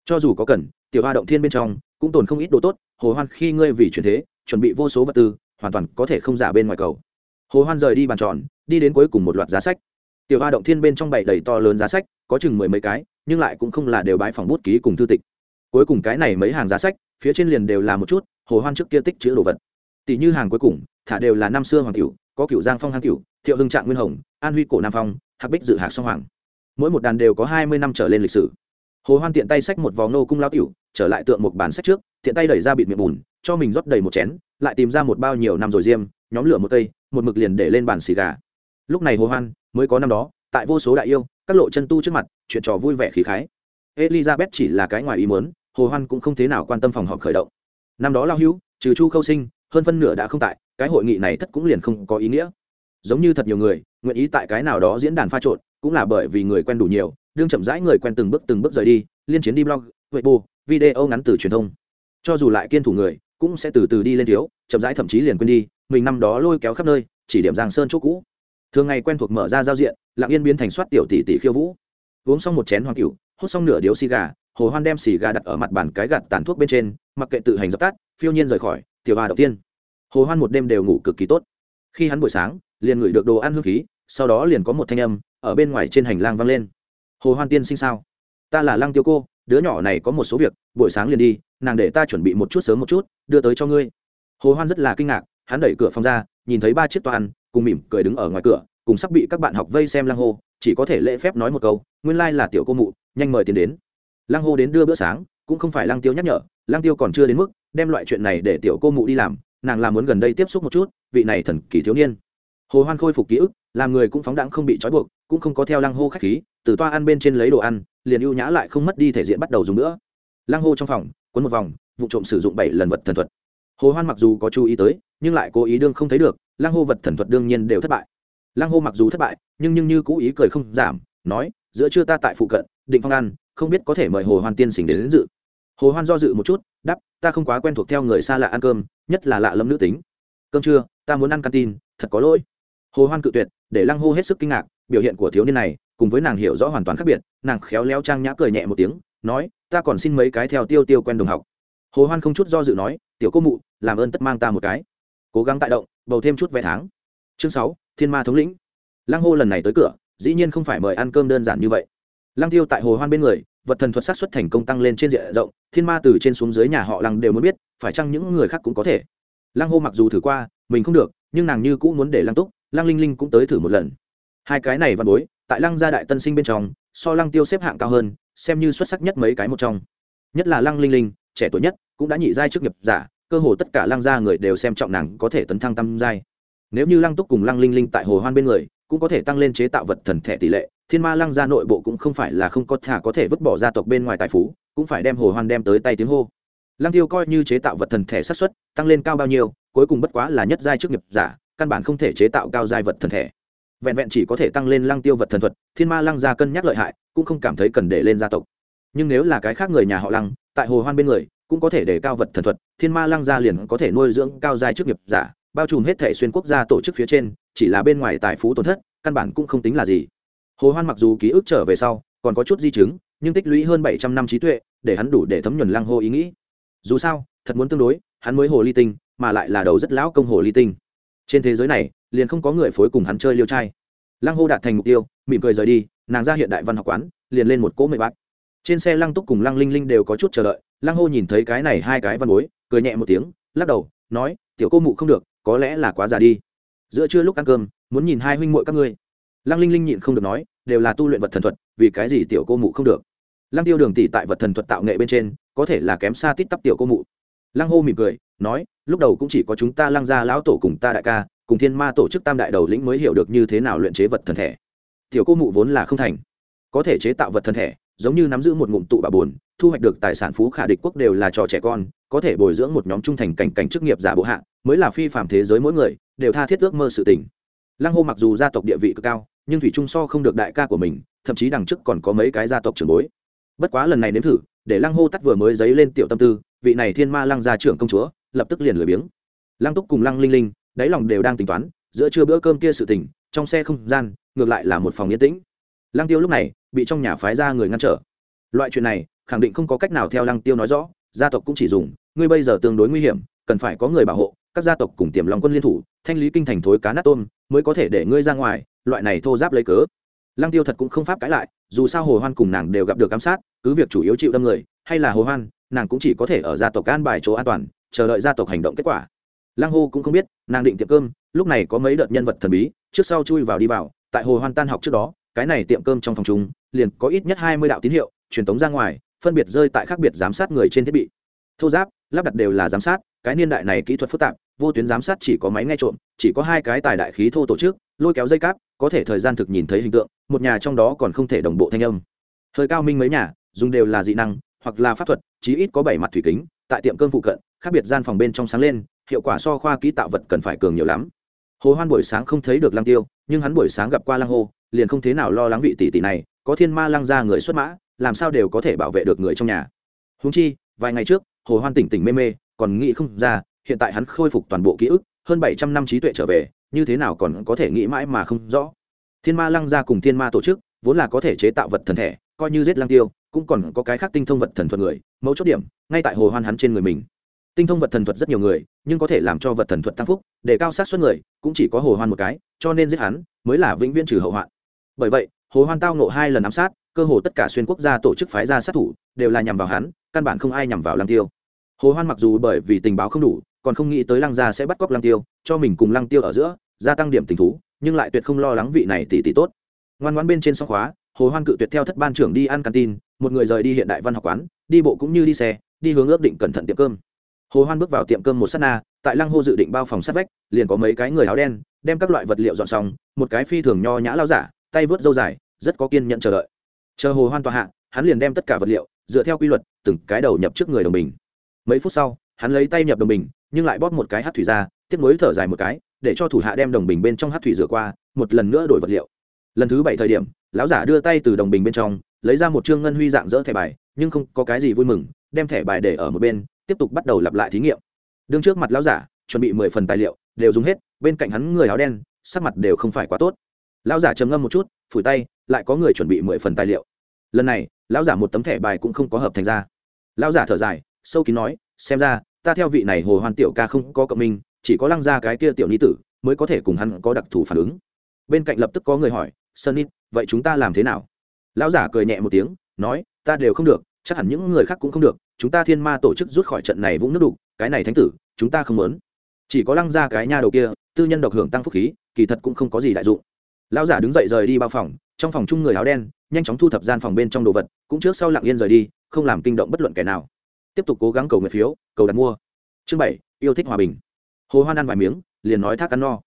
cho dù có cần, tiểu hoa động thiên bên trong cũng tồn không ít đồ tốt. Hồ hoan khi ngươi vì chuyển thế, chuẩn bị vô số vật tư, hoàn toàn có thể không giả bên ngoài cầu. Hồ hoan rời đi bàn tròn, đi đến cuối cùng một loạt giá sách. Tiểu hoa động thiên bên trong bảy đầy to lớn giá sách, có chừng mười mấy cái, nhưng lại cũng không là đều bãi phòng bút ký cùng thư tịch. Cuối cùng cái này mấy hàng giá sách, phía trên liền đều là một chút, hồ hoan trước kia tích chữ đồ vật. Tỷ như hàng cuối cùng, thả đều là năm xưa hoàng cửu, có cửu giang phong hang cửu, thiệu hưng trạng nguyên hồng, an huy cổ nam phong hạc bích dự hạc song hoàng. Mỗi một đàn đều có hai mươi năm trở lên lịch sử hồ hoan tiện tay xách một vò nô cung lao tiểu, trở lại tượng một bàn sách trước, tiện tay đẩy ra bịt miệng bùn, cho mình rót đầy một chén, lại tìm ra một bao nhiều năm rồi diêm, nhóm lửa một cây, một mực liền để lên bàn xì gà. Lúc này hồ hoan mới có năm đó, tại vô số đại yêu, các lộ chân tu trước mặt, chuyện trò vui vẻ khí khái. Elizabeth chỉ là cái ngoài ý muốn, hồ hoan cũng không thế nào quan tâm phòng họp khởi động. Năm đó lao hữu, trừ chu khâu sinh, hơn phân nửa đã không tại, cái hội nghị này thất cũng liền không có ý nghĩa. Giống như thật nhiều người, nguyện ý tại cái nào đó diễn đàn pha trộn, cũng là bởi vì người quen đủ nhiều đương chậm rãi người quen từng bước từng bước rời đi, liên chiến đi blog, weibo, video ngắn từ truyền thông. Cho dù lại kiên thủ người, cũng sẽ từ từ đi lên thiếu, chậm rãi thậm chí liền quên đi, mình năm đó lôi kéo khắp nơi, chỉ điểm giang sơn chỗ cũ. Thường ngày quen thuộc mở ra giao diện, lặng yên biến thành soát tiểu tỷ tỷ khiêu vũ. Uống xong một chén hoàng cửu, hút xong nửa điếu xì gà, hồ hoan đem xì gà đặt ở mặt bàn cái gạt tàn thuốc bên trên, mặc kệ tự hành dập tắt, phiêu nhiên rời khỏi, tiểu hòa đầu tiên. Hồ hoan một đêm đều ngủ cực kỳ tốt. Khi hắn buổi sáng, liền ngửi được đồ ăn hương khí, sau đó liền có một thanh âm ở bên ngoài trên hành lang vang lên hồ hoan tiên sinh sao? Ta là lăng tiêu cô, đứa nhỏ này có một số việc, buổi sáng liền đi, nàng để ta chuẩn bị một chút sớm một chút, đưa tới cho ngươi. Hồ hoan rất là kinh ngạc, hắn đẩy cửa phòng ra, nhìn thấy ba chiếc toa cùng mỉm cười đứng ở ngoài cửa, cùng sắp bị các bạn học vây xem lăng hô, chỉ có thể lễ phép nói một câu, nguyên lai là tiểu cô mụ, nhanh mời tiền đến. Lăng hô đến đưa bữa sáng, cũng không phải lăng tiêu nhắc nhở, lăng tiêu còn chưa đến mức đem loại chuyện này để tiểu cô mụ đi làm, nàng làm muốn gần đây tiếp xúc một chút, vị này thần kỳ thiếu niên. Hồ hoan khôi phục ký ức, làm người cũng phóng đãng không bị trói buộc, cũng không có theo lăng hô khách khí từ toa ăn bên trên lấy đồ ăn liền ưu nhã lại không mất đi thể diện bắt đầu dùng nữa. Lăng hô trong phòng quấn một vòng vụ trộm sử dụng bảy lần vật thần thuật. Hồ hoan mặc dù có chú ý tới nhưng lại cố ý đương không thấy được lăng hô vật thần thuật đương nhiên đều thất bại. Lăng hô mặc dù thất bại nhưng nhưng như cũ ý cười không giảm nói giữa trưa ta tại phụ cận định phong ăn không biết có thể mời hồ hoan tiên sinh đến, đến dự. Hồ hoan do dự một chút đắp ta không quá quen thuộc theo người xa lạ ăn cơm nhất là lạ lâm nữ tính. Cơm trưa ta muốn ăn canteen thật có lỗi. Hồ hoan cự tuyệt để lăng hô hết sức kinh ngạc biểu hiện của thiếu niên này cùng với nàng hiểu rõ hoàn toàn khác biệt, nàng khéo léo trang nhã cười nhẹ một tiếng, nói, ta còn xin mấy cái theo tiêu tiêu quen đồng học. Hồ hoan không chút do dự nói, tiểu cô mụ, làm ơn tất mang ta một cái. Cố gắng tại động, bầu thêm chút vé tháng. Chương sáu, thiên ma thống lĩnh. Lăng hô lần này tới cửa, dĩ nhiên không phải mời ăn cơm đơn giản như vậy. Lăng tiêu tại hồ hoan bên người, vật thần thuật sát xuất thành công tăng lên trên diện rộng, thiên ma từ trên xuống dưới nhà họ lăng đều muốn biết, phải chăng những người khác cũng có thể. Lăng hô mặc dù thử qua, mình không được, nhưng nàng như cũng muốn để lăng túc, lăng linh linh cũng tới thử một lần. Hai cái này văn bối tại lăng gia đại tân sinh bên trong, so lăng tiêu xếp hạng cao hơn, xem như xuất sắc nhất mấy cái một trong. Nhất là lăng linh linh, trẻ tuổi nhất, cũng đã nhị giai trước nghiệp giả, cơ hồ tất cả lăng gia người đều xem trọng nàng có thể tấn thăng tam giai. Nếu như lăng túc cùng lăng linh linh tại hồ hoan bên người, cũng có thể tăng lên chế tạo vật thần thể tỷ lệ, thiên ma lăng gia nội bộ cũng không phải là không có thả có thể vứt bỏ gia tộc bên ngoài tài phú, cũng phải đem hồ hoan đem tới tay tiếng hô. Lăng tiêu coi như chế tạo vật thần thể xác suất tăng lên cao bao nhiêu, cuối cùng bất quá là nhất giai chức nghiệp giả, căn bản không thể chế tạo cao giai vật thần thể vẹn vẹn chỉ có thể tăng lên lăng tiêu vật thần thuật, thiên ma lăng gia cân nhắc lợi hại, cũng không cảm thấy cần để lên gia tộc. Nhưng nếu là cái khác người nhà họ lăng, tại hồ hoan bên người, cũng có thể để cao vật thần thuật, thiên ma lăng gia liền có thể nuôi dưỡng cao giai chức nghiệp giả, bao trùm hết thể xuyên quốc gia tổ chức phía trên, chỉ là bên ngoài tài phú tổn thất, căn bản cũng không tính là gì. Hồ hoan mặc dù ký ức trở về sau, còn có chút di chứng, nhưng tích lũy hơn bảy trăm năm trí tuệ, để hắn đủ để thấm nhuần lăng hô ý nghĩ. Dù sao, thật muốn tương đối, hắn mới hồ ly tinh, mà lại là đầu rất lão công hồ ly tinh trên thế giới này, liền không có người phối cùng hắn chơi liêu trai. Lăng hô đạt thành mục tiêu, mỉm cười rời đi, nàng ra hiện đại văn học quán, liền lên một cỗ mười bát trên xe lăng túc cùng lăng linh linh đều có chút chờ đợi, lăng hô nhìn thấy cái này hai cái văn bối, cười nhẹ một tiếng, lắc đầu, nói, tiểu cô mụ không được, có lẽ là quá già đi. Giữa trưa lúc ăn cơm, muốn nhìn hai huynh muội các ngươi. Lăng linh linh nhịn không được nói, đều là tu luyện vật thần thuật, vì cái gì tiểu cô mụ không được? Lăng tiêu đường tỷ tại vật thần thuật tạo nghệ bên trên, có thể là kém xa tít tắp tiểu cô mụ lăng hô mỉm cười, nói, lúc đầu cũng chỉ có chúng ta lăng gia lão tổ cùng ta đại ca, cùng thiên ma tổ chức tam đại đầu lĩnh mới hiểu được như thế nào luyện chế vật thần thể. Tiểu cô mụ vốn là không thành. Có thể chế tạo vật thần thể, giống như nắm giữ một ngụm tụ bà buồn, thu hoạch được tài sản phú khả địch quốc đều là trò trẻ con, có thể bồi dưỡng một nhóm trung thành cảnh cảnh chức nghiệp giả bộ hạ, mới là phi phạm thế giới mỗi người, đều tha thiết ước mơ sự tình. Lăng hô mặc dù gia tộc địa vị cực cao, nhưng thủy trung so không được đại ca của mình, thậm chí đằng trước còn có mấy cái gia tộc trưởng bối. Bất quá lần này nếm thử, để lăng hô tắt vừa mới dấy lên tiểu tâm tư vị này thiên ma lăng gia trưởng công chúa, lập tức liền lười biếng. Lăng túc cùng lăng linh linh, đáy lòng đều đang tính toán, giữa trưa bữa cơm kia sự tình, trong xe không gian, ngược lại là một phòng yên tĩnh. Lăng tiêu lúc này, bị trong nhà phái ra người ngăn trở. Loại chuyện này, khẳng định không có cách nào theo lăng tiêu nói rõ, gia tộc cũng chỉ dùng, ngươi bây giờ tương đối nguy hiểm, cần phải có người bảo hộ, các gia tộc cùng tiềm lòng quân liên thủ, thanh lý kinh thành thối cá nát tôm, mới có thể để ngươi ra ngoài, loại này thô giáp lấy cớ. Lăng tiêu thật cũng không pháp cãi lại, dù sao hồ hoan cùng nàng đều gặp được giám sát, cứ việc chủ yếu chịu đâm người, hay là hồ hoan nàng cũng chỉ có thể ở gia tộc an bài chỗ an toàn, chờ đợi gia tộc hành động kết quả. Lăng hô cũng không biết, nàng định tiệm cơm, lúc này có mấy đợt nhân vật thần bí, trước sau chui vào đi vào, tại hồ hoan tan học trước đó, cái này tiệm cơm trong phòng chúng liền có ít nhất hai mươi đạo tín hiệu, truyền tống ra ngoài, phân biệt rơi tại khác biệt giám sát người trên thiết bị. Thô giáp, lắp đặt đều là giám sát, cái niên đại này kỹ thuật phức tạp, vô tuyến giám sát chỉ có máy nghe trộm, chỉ có hai cái tài đại khí thô tổ chức, lôi kéo dây cáp, có thể thời gian thực nhìn thấy hình tượng, một nhà trong đó còn không thể đồng bộ thanh âm. Thời cao minh mấy nhà, dùng đều là dị năng hoặc là pháp thuật, chí ít có bảy mặt thủy kính, tại tiệm cơm phụ cận, khác biệt gian phòng bên trong sáng lên, hiệu quả so khoa kỹ tạo vật cần phải cường nhiều lắm. Hồ hoan buổi sáng không thấy được lăng tiêu, nhưng hắn buổi sáng gặp qua lăng hô, liền không thế nào lo lắng vị tỷ tỷ này, có thiên ma lăng ra người xuất mã, làm sao đều có thể bảo vệ được người trong nhà. Húng chi, vài ngày trước, hồ hoan tỉnh tỉnh mê mê, còn nghĩ không ra, hiện tại hắn khôi phục toàn bộ ký ức, hơn bảy trăm năm trí tuệ trở về, như thế nào còn có thể nghĩ mãi mà không rõ. Thiên ma lăng ra cùng thiên ma tổ chức, vốn là có thể chế tạo vật thần thể coi như giết Lang tiêu, cũng còn có cái khác tinh thông vật thần thuật người mẫu chốt điểm, ngay tại hồ hoan hắn trên người mình. Tinh thông vật thần thuật rất nhiều người, nhưng có thể làm cho vật thần thuật tăng phúc, để cao sát xuất người, cũng chỉ có hồ hoan một cái, cho nên giết hắn, mới là vĩnh viễn trừ hậu hoạn. Bởi vậy, hồ hoan tao nộ hai lần ám sát, cơ hồ tất cả xuyên quốc gia tổ chức phái ra sát thủ, đều là nhằm vào hắn, căn bản không ai nhằm vào Lang tiêu. Hồ hoan mặc dù bởi vì tình báo không đủ, còn không nghĩ tới lăng gia sẽ bắt cóc lăng tiêu, cho mình cùng lăng tiêu ở giữa, gia tăng điểm tình thú, nhưng lại tuyệt không lo lắng vị này tỷ tỷ tốt. Ngoan ngoãn bên trên song khóa hồ hoan cự tuyệt theo thất ban trưởng đi ăn canteen một người rời đi hiện đại văn học quán, đi bộ cũng như đi xe, đi hướng ước định cẩn thận tiệm cơm. Hồ hoan bước vào tiệm cơm một sát na, tại lăng hô dự định bao phòng sát vách, liền có mấy cái người áo đen, đem các loại vật liệu dọn xong, một cái phi thường nho nhã lao giả, tay vớt dâu dài, rất có kiên nhận chờ đợi. Chờ hồ hoan tòa hạ, hắn liền đem tất cả vật liệu, dựa theo quy luật, từng cái đầu nhập trước người đồng bình. Mấy phút sau, hắn lấy tay nhập đồng bình, nhưng lại bóp một cái hát thủy ra, tiếp nối thở dài một cái, để cho thủ hạ đem đồng bình bên trong hát thủy rửa qua, một lần nữa đổi vật liệu. Lần thứ bảy thời điểm lão giả đưa tay từ đồng bình bên trong, lấy ra một chương ngân huy dạng dỡ thẻ bài, nhưng không có cái gì vui mừng, đem thẻ bài để ở một bên, tiếp tục bắt đầu lặp lại thí nghiệm. Đương trước mặt lão giả, chuẩn bị mười phần tài liệu, đều dùng hết, bên cạnh hắn người áo đen, sắc mặt đều không phải quá tốt. Lão giả trầm ngâm một chút, phủi tay, lại có người chuẩn bị mười phần tài liệu. Lần này, lão giả một tấm thẻ bài cũng không có hợp thành ra. Lão giả thở dài, sâu kín nói, xem ra, ta theo vị này hồ hoan tiểu ca không có cộng minh, chỉ có lăng ra cái kia tiểu ni tử, mới có thể cùng hắn có đặc thù phản ứng. Bên cạnh lập tức có người hỏi, sơn nít vậy chúng ta làm thế nào? Lão giả cười nhẹ một tiếng, nói, ta đều không được, chắc hẳn những người khác cũng không được, chúng ta thiên ma tổ chức rút khỏi trận này vũng nước đục, cái này thánh tử, chúng ta không muốn. Chỉ có lăng ra cái nha đầu kia, tư nhân độc hưởng tăng phúc khí, kỳ thật cũng không có gì đại dụng. Lão giả đứng dậy rời đi bao phòng, trong phòng chung người áo đen, nhanh chóng thu thập gian phòng bên trong đồ vật, cũng trước sau lặng yên rời đi, không làm kinh động bất luận kẻ nào. Tiếp tục cố gắng cầu nguyện phiếu, cầu đặt mua. Chương bảy, yêu thích hòa bình. Hồ hoan ăn vài miếng, liền nói thác ăn no.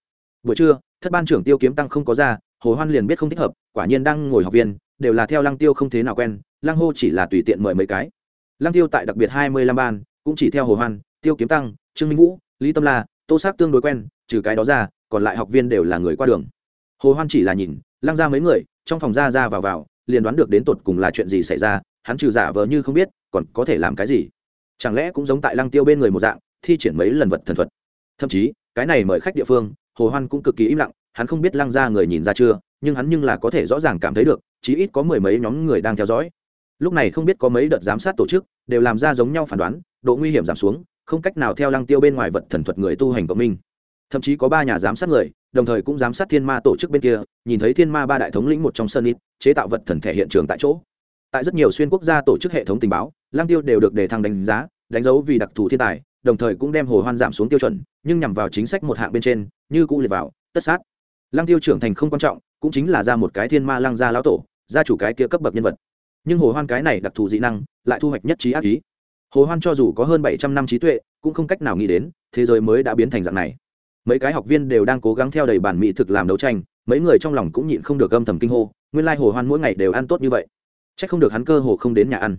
Buổi trưa, thất ban trưởng tiêu kiếm tăng không có ra hồ hoan liền biết không thích hợp, quả nhiên đang ngồi học viên, đều là theo lăng tiêu không thế nào quen, lăng hô chỉ là tùy tiện mời mấy cái. Lăng tiêu tại đặc biệt hai mươi lăm ban, cũng chỉ theo hồ hoan, tiêu kiếm tăng, trương minh vũ, lý tâm la, tô sắc tương đối quen, trừ cái đó ra, còn lại học viên đều là người qua đường. Hồ hoan chỉ là nhìn, lăng ra mấy người, trong phòng ra ra vào vào, liền đoán được đến tột cùng là chuyện gì xảy ra, hắn trừ giả vờ như không biết, còn có thể làm cái gì? Chẳng lẽ cũng giống tại lăng tiêu bên người một dạng, thi triển mấy lần vật thần thuật? Thậm chí, cái này mời khách địa phương, hồ hoan cũng cực kỳ im lặng hắn không biết lăng ra người nhìn ra chưa, nhưng hắn nhưng là có thể rõ ràng cảm thấy được, chí ít có mười mấy nhóm người đang theo dõi. Lúc này không biết có mấy đợt giám sát tổ chức, đều làm ra giống nhau phán đoán, độ nguy hiểm giảm xuống, không cách nào theo lăng tiêu bên ngoài vật thần thuật người tu hành cộng minh. Thậm chí có ba nhà giám sát người, đồng thời cũng giám sát thiên ma tổ chức bên kia, nhìn thấy thiên ma ba đại thống lĩnh một trong sơn ít chế tạo vật thần thể hiện trường tại chỗ. Tại rất nhiều xuyên quốc gia tổ chức hệ thống tình báo, lăng tiêu đều được đề thăng đánh giá, đánh dấu vì đặc thù thiên tài, đồng thời cũng đem hồ hoan giảm xuống tiêu chuẩn, nhưng nhằm vào chính sách một hạng bên trên, như cũ liệt vào, tất sát lăng tiêu trưởng thành không quan trọng, cũng chính là ra một cái thiên ma lăng gia lão tổ, gia chủ cái kia cấp bậc nhân vật. Nhưng hồ hoan cái này đặc thù dị năng, lại thu hoạch nhất trí ác ý. Hồ hoan cho dù có hơn bảy trăm năm trí tuệ, cũng không cách nào nghĩ đến, thế giới mới đã biến thành dạng này. Mấy cái học viên đều đang cố gắng theo đầy bản mỹ thực làm đấu tranh, mấy người trong lòng cũng nhịn không được âm thầm kinh hô, nguyên lai hồ hoan mỗi ngày đều ăn tốt như vậy. Chắc không được hắn cơ hồ không đến nhà ăn.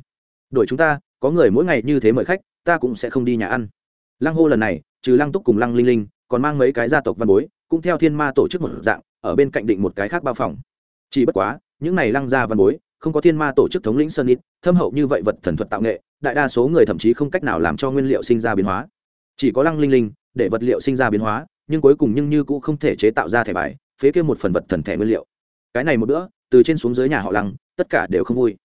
Đổi chúng ta, có người mỗi ngày như thế mời khách, ta cũng sẽ không đi nhà ăn. Lăng hô lần này, trừ lăng túc cùng lăng linh linh, còn mang mấy cái gia tộc văn bối cũng theo thiên ma tổ chức một dạng, ở bên cạnh định một cái khác bao phòng. Chỉ bất quá, những này lăng ra văn bối, không có thiên ma tổ chức thống lĩnh sơn ít thâm hậu như vậy vật thần thuật tạo nghệ, đại đa số người thậm chí không cách nào làm cho nguyên liệu sinh ra biến hóa. Chỉ có lăng linh linh, để vật liệu sinh ra biến hóa, nhưng cuối cùng nhưng như cũng không thể chế tạo ra thẻ bài, phế kia một phần vật thần thẻ nguyên liệu. Cái này một bữa, từ trên xuống dưới nhà họ lăng, tất cả đều không vui.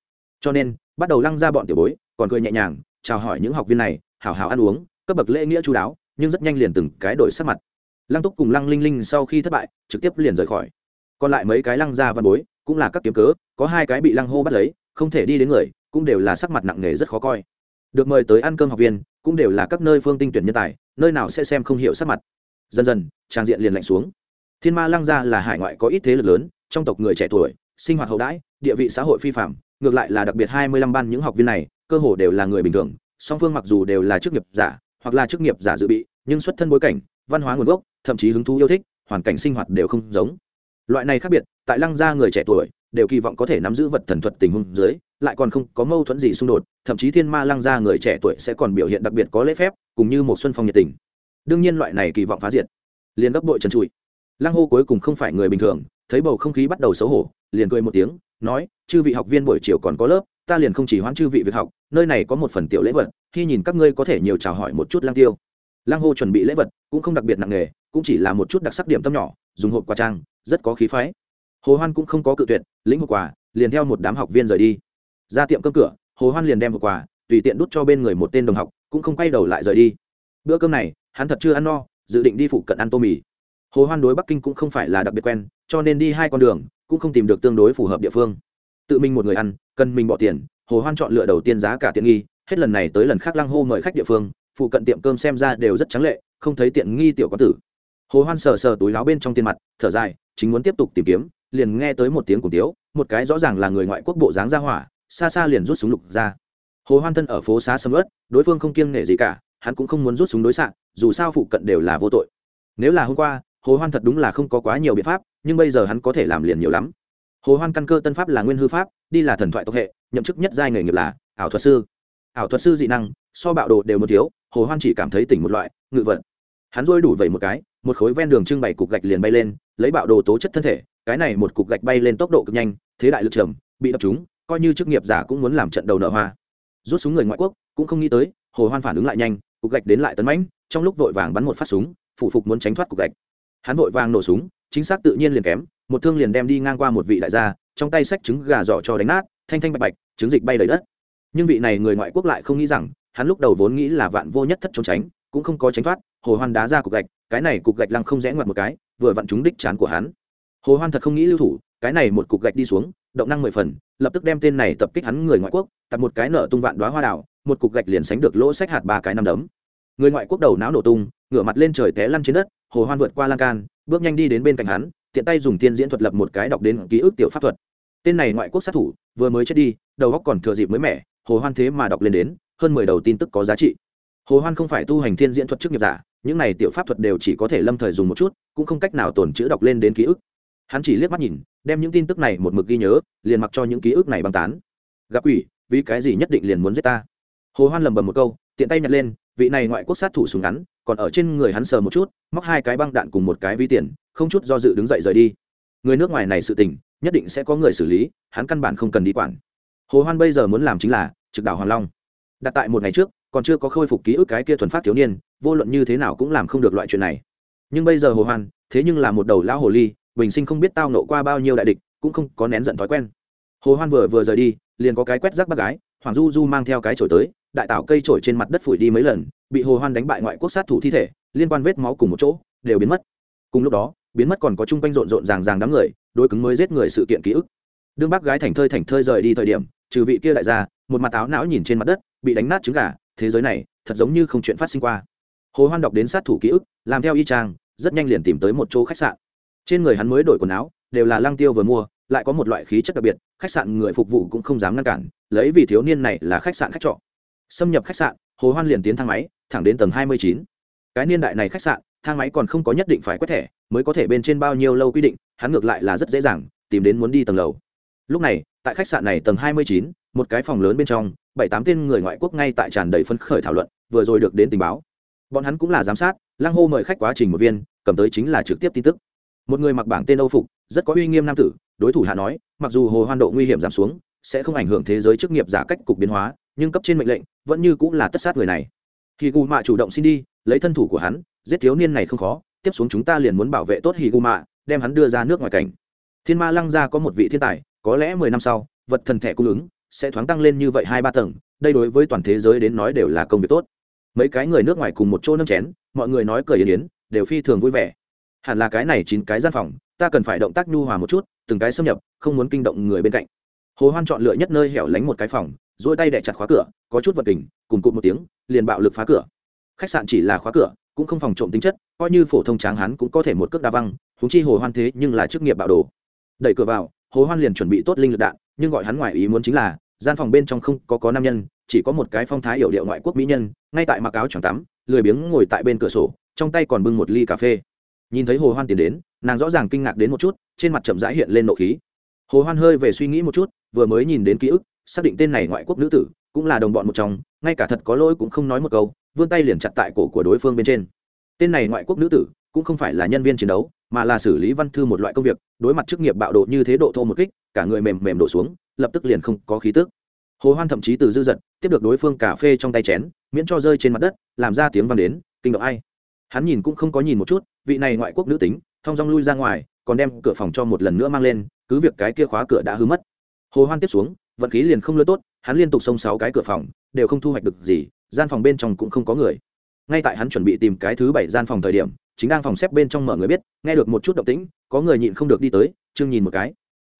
Cho nên, bắt đầu lăng ra bọn tiểu bối, còn cười nhẹ nhàng, chào hỏi những học viên này hào hào ăn uống, cấp bậc lễ nghĩa chú đáo, nhưng rất nhanh liền từng cái đổi sắc mặt lăng túc cùng lăng linh linh sau khi thất bại, trực tiếp liền rời khỏi. Còn lại mấy cái lăng ra văn bối, cũng là các kiếm cớ, có hai cái bị lăng hô bắt lấy, không thể đi đến người, cũng đều là sắc mặt nặng nề rất khó coi. Được mời tới ăn cơm học viên, cũng đều là các nơi phương tinh tuyển nhân tài, nơi nào sẽ xem không hiểu sắc mặt. Dần dần, trang diện liền lạnh xuống. Thiên ma lăng gia là hải ngoại có ít thế lực lớn, trong tộc người trẻ tuổi, sinh hoạt hậu đãi, địa vị xã hội phi phạm, ngược lại là đặc biệt hai mươi lăm ban những học viên này, cơ hồ đều là người bình thường, song phương mặc dù đều là chức nghiệp giả, hoặc là chức nghiệp giả dự bị, nhưng xuất thân bối cảnh văn hóa nguồn gốc, thậm chí hứng thú yêu thích, hoàn cảnh sinh hoạt đều không giống. Loại này khác biệt, tại lăng gia người trẻ tuổi, đều kỳ vọng có thể nắm giữ vật thần thuật tình huống dưới, lại còn không có mâu thuẫn gì xung đột, thậm chí thiên ma lăng gia người trẻ tuổi sẽ còn biểu hiện đặc biệt có lễ phép, cùng như một xuân phong nhiệt tình. Đương nhiên loại này kỳ vọng phá diệt. Liền gấp bội trần trụi. Lăng hô cuối cùng không phải người bình thường, thấy bầu không khí bắt đầu xấu hổ, liền cười một tiếng, nói, chư vị học viên buổi chiều còn có lớp, ta liền không chỉ hoãn chư vị việc học, nơi này có một phần tiểu lễ vật, khi nhìn các ngươi có thể nhiều chào hỏi một chút lang tiêu lang hô chuẩn bị lễ vật, cũng không đặc biệt nặng nề, cũng chỉ là một chút đặc sắc điểm tâm nhỏ, dùng hộp quà trang, rất có khí phái. Hồ hoan cũng không có cự tuyệt, lĩnh hộp quà, liền theo một đám học viên rời đi. Ra tiệm cơm cửa, hồ hoan liền đem hộp quà, tùy tiện đút cho bên người một tên đồng học, cũng không quay đầu lại rời đi. Bữa cơm này, hắn thật chưa ăn no, dự định đi phụ cận ăn tô mì. Hồ hoan đối bắc kinh cũng không phải là đặc biệt quen, cho nên đi hai con đường, cũng không tìm được tương đối phù hợp địa phương. Tự mình một người ăn, cần mình bỏ tiền, hồ hoan chọn lựa đầu tiên giá cả tiện nghi, hết lần này tới lần khác lăng hô mời khách địa phương phụ cận tiệm cơm xem ra đều rất trắng lệ, không thấy tiện nghi tiểu có tử. Hồ hoan sờ sờ túi láo bên trong tiền mặt, thở dài, chính muốn tiếp tục tìm kiếm, liền nghe tới một tiếng cùng tiếu, một cái rõ ràng là người ngoại quốc bộ dáng ra hỏa, xa xa liền rút súng lục ra. Hồ hoan thân ở phố xá sầm ớt đối phương không kiêng nể gì cả, hắn cũng không muốn rút súng đối xạ, dù sao phụ cận đều là vô tội. Nếu là hôm qua, hồ hoan thật đúng là không có quá nhiều biện pháp, nhưng bây giờ hắn có thể làm liền nhiều lắm. Hồ hoan căn cơ tân pháp là nguyên hư pháp, đi là thần thoại tộc hệ, nhậm chức nhất giai nghề nghiệp là ảo thuật sư. Ảo thuật sư dị năng, so bạo đồ đều một thiếu hồ hoan chỉ cảm thấy tỉnh một loại, ngự vật. Hắn rôi đủ vẩy một cái, một khối ven đường trưng bày cục gạch liền bay lên, lấy bạo đồ tố chất thân thể, cái này một cục gạch bay lên tốc độ cực nhanh, thế đại lực trầm, bị đập chúng coi như chức nghiệp giả cũng muốn làm trận đầu nợ hoa. Rút súng người ngoại quốc, cũng không nghĩ tới, hồ hoan phản ứng lại nhanh, cục gạch đến lại tấn mãnh, trong lúc vội vàng bắn một phát súng phụ phục muốn tránh thoát cục gạch. Hắn vội vàng nổ súng, chính xác tự nhiên liền kém, một thương liền đem đi ngang qua một vị đại gia, trong tay sách trứng gà giỏ cho đánh nát, thanh thanh bạch bạch, trứng dịch bay đầy đất. Nhưng vị này người ngoại quốc lại không nghĩ rằng hắn lúc đầu vốn nghĩ là vạn vô nhất thất trốn tránh, cũng không có tránh thoát, hồ hoan đá ra cục gạch, cái này cục gạch lăng không rẽ ngoặt một cái, vừa vặn trúng đích chán của hắn. Hồ hoan thật không nghĩ lưu thủ, cái này một cục gạch đi xuống, động năng mười phần, lập tức đem tên này tập kích hắn người ngoại quốc, tập một cái nở tung vạn đoá hoa đào, một cục gạch liền sánh được lỗ sách hạt ba cái năm đấm. Người ngoại quốc đầu não nổ tung, ngửa mặt lên trời té lăn trên đất, hồ hoan vượt qua lan can, bước nhanh đi đến bên cạnh hắn, tiện tay dùng tiên diễn thuật lập một cái đọc đến ký ức tiểu pháp thuật. Tên này ngoại quốc sát thủ, vừa mới chết đi, đầu óc còn thừa dịp mới mẻ, hồ hoan thế mà đọc lên đến hơn mười đầu tin tức có giá trị. Hồ hoan không phải tu hành thiên diễn thuật chức nghiệp giả, những này tiểu pháp thuật đều chỉ có thể lâm thời dùng một chút, cũng không cách nào tồn chữ đọc lên đến ký ức. Hắn chỉ liếc mắt nhìn, đem những tin tức này một mực ghi nhớ, liền mặc cho những ký ức này băng tán. Gặp quỷ, vì cái gì nhất định liền muốn giết ta? Hồ hoan lầm bầm một câu, tiện tay nhặt lên, vị này ngoại quốc sát thủ súng ngắn, còn ở trên người hắn sờ một chút, móc hai cái băng đạn cùng một cái ví tiền, không chút do dự đứng dậy rời đi. Người nước ngoài này sự tình, nhất định sẽ có người xử lý, hắn căn bản không cần đi quản. Hồ hoan bây giờ muốn làm chính là trực đảo hoàng long đặt tại một ngày trước, còn chưa có khôi phục ký ức cái kia thuần phát thiếu niên, vô luận như thế nào cũng làm không được loại chuyện này. Nhưng bây giờ hồ hoan, thế nhưng là một đầu lão hồ ly, bình sinh không biết tao nộ qua bao nhiêu đại địch, cũng không có nén giận thói quen. Hồ hoan vừa vừa rời đi, liền có cái quét rác bác gái, hoàng du du mang theo cái chổi tới, đại tạo cây chổi trên mặt đất phủi đi mấy lần, bị hồ hoan đánh bại ngoại quốc sát thủ thi thể, liên quan vết máu cùng một chỗ, đều biến mất. Cùng lúc đó, biến mất còn có chung quanh rộn rộn ràng ràng đám người, đối cứng mới giết người sự kiện ký ức. Đương bác gái thành thơi thành thơi rời đi thời điểm, trừ vị kia đại gia, một mặt áo não nhìn trên mặt đất bị đánh nát trứng gà, thế giới này thật giống như không chuyện phát sinh qua. Hồ hoan đọc đến sát thủ ký ức, làm theo y trang rất nhanh liền tìm tới một chỗ khách sạn. Trên người hắn mới đổi quần áo, đều là lăng tiêu vừa mua, lại có một loại khí chất đặc biệt, khách sạn người phục vụ cũng không dám ngăn cản, lấy vì thiếu niên này là khách sạn khách trọ. Xâm nhập khách sạn, hồ hoan liền tiến thang máy, thẳng đến tầng hai mươi chín. Cái niên đại này khách sạn, thang máy còn không có nhất định phải quét thẻ, mới có thể bên trên bao nhiêu lâu quy định, hắn ngược lại là rất dễ dàng tìm đến muốn đi tầng lầu. Lúc này, tại khách sạn này tầng hai mươi chín một cái phòng lớn bên trong, bảy tám tên người ngoại quốc ngay tại tràn đầy phấn khởi thảo luận, vừa rồi được đến tình báo. Bọn hắn cũng là giám sát, lang hô mời khách quá trình một viên, cầm tới chính là trực tiếp tin tức. Một người mặc bảng tên âu phục, rất có uy nghiêm nam tử, đối thủ hạ nói, mặc dù hồ hoan độ nguy hiểm giảm xuống, sẽ không ảnh hưởng thế giới chức nghiệp giả cách cục biến hóa, nhưng cấp trên mệnh lệnh, vẫn như cũng là tất sát người này. Khi gù mạ chủ động xin đi, lấy thân thủ của hắn, giết thiếu niên này không khó, tiếp xuống chúng ta liền muốn bảo vệ tốt hì gù mạ đem hắn đưa ra nước ngoài cảnh. Thiên ma lăng gia có một vị thiên tài, có lẽ mười năm sau, vật thần thẻ cung ứng sẽ thoáng tăng lên như vậy hai ba tầng, đây đối với toàn thế giới đến nói đều là công việc tốt. Mấy cái người nước ngoài cùng một chỗ nâng chén, mọi người nói cười yên yến, đều phi thường vui vẻ. Hẳn là cái này chín cái gian phòng, ta cần phải động tác nhu hòa một chút, từng cái xâm nhập, không muốn kinh động người bên cạnh. Hồ hoan chọn lựa nhất nơi hẻo lánh một cái phòng dỗi tay đẻ chặt khóa cửa, có chút vật kình, cùng cụt một tiếng, liền bạo lực phá cửa. Khách sạn chỉ là khóa cửa, cũng không phòng trộm tính chất, coi như phổ thông tráng hắn cũng có thể một cước đa văng húng chi hồ hoan thế nhưng là chức nghiệp bạo đồ. Đẩy cửa vào, hồ hoan liền chuẩn bị tốt linh lực đạn nhưng gọi hắn ngoài ý muốn chính là, gian phòng bên trong không có có nam nhân, chỉ có một cái phong thái hiểu điệu ngoại quốc mỹ nhân, ngay tại mặc áo choàng tắm, lười biếng ngồi tại bên cửa sổ, trong tay còn bưng một ly cà phê. Nhìn thấy hồ hoan tiến đến, nàng rõ ràng kinh ngạc đến một chút, trên mặt chậm rãi hiện lên nộ khí. Hồ hoan hơi về suy nghĩ một chút, vừa mới nhìn đến ký ức, xác định tên này ngoại quốc nữ tử, cũng là đồng bọn một trong, ngay cả thật có lỗi cũng không nói một câu, vươn tay liền chặt tại cổ của đối phương bên trên. Tên này ngoại quốc nữ tử, cũng không phải là nhân viên chiến đấu, mà là xử lý văn thư một loại công việc, đối mặt chức nghiệp bạo độ như thế độ thô một kích cả người mềm mềm đổ xuống, lập tức liền không có khí tức. Hồ hoan thậm chí từ dư giật, tiếp được đối phương cà phê trong tay chén, miễn cho rơi trên mặt đất, làm ra tiếng vang đến, kinh động ai. Hắn nhìn cũng không có nhìn một chút, vị này ngoại quốc nữ tính, thong dong lui ra ngoài, còn đem cửa phòng cho một lần nữa mang lên, cứ việc cái kia khóa cửa đã hư mất. Hồ hoan tiếp xuống, vận khí liền không lơ tốt, hắn liên tục xông sáu cái cửa phòng, đều không thu hoạch được gì, gian phòng bên trong cũng không có người. Ngay tại hắn chuẩn bị tìm cái thứ bảy gian phòng thời điểm, chính đang phòng xếp bên trong mở người biết, nghe được một chút động tĩnh, có người nhịn không được đi tới chương nhìn một cái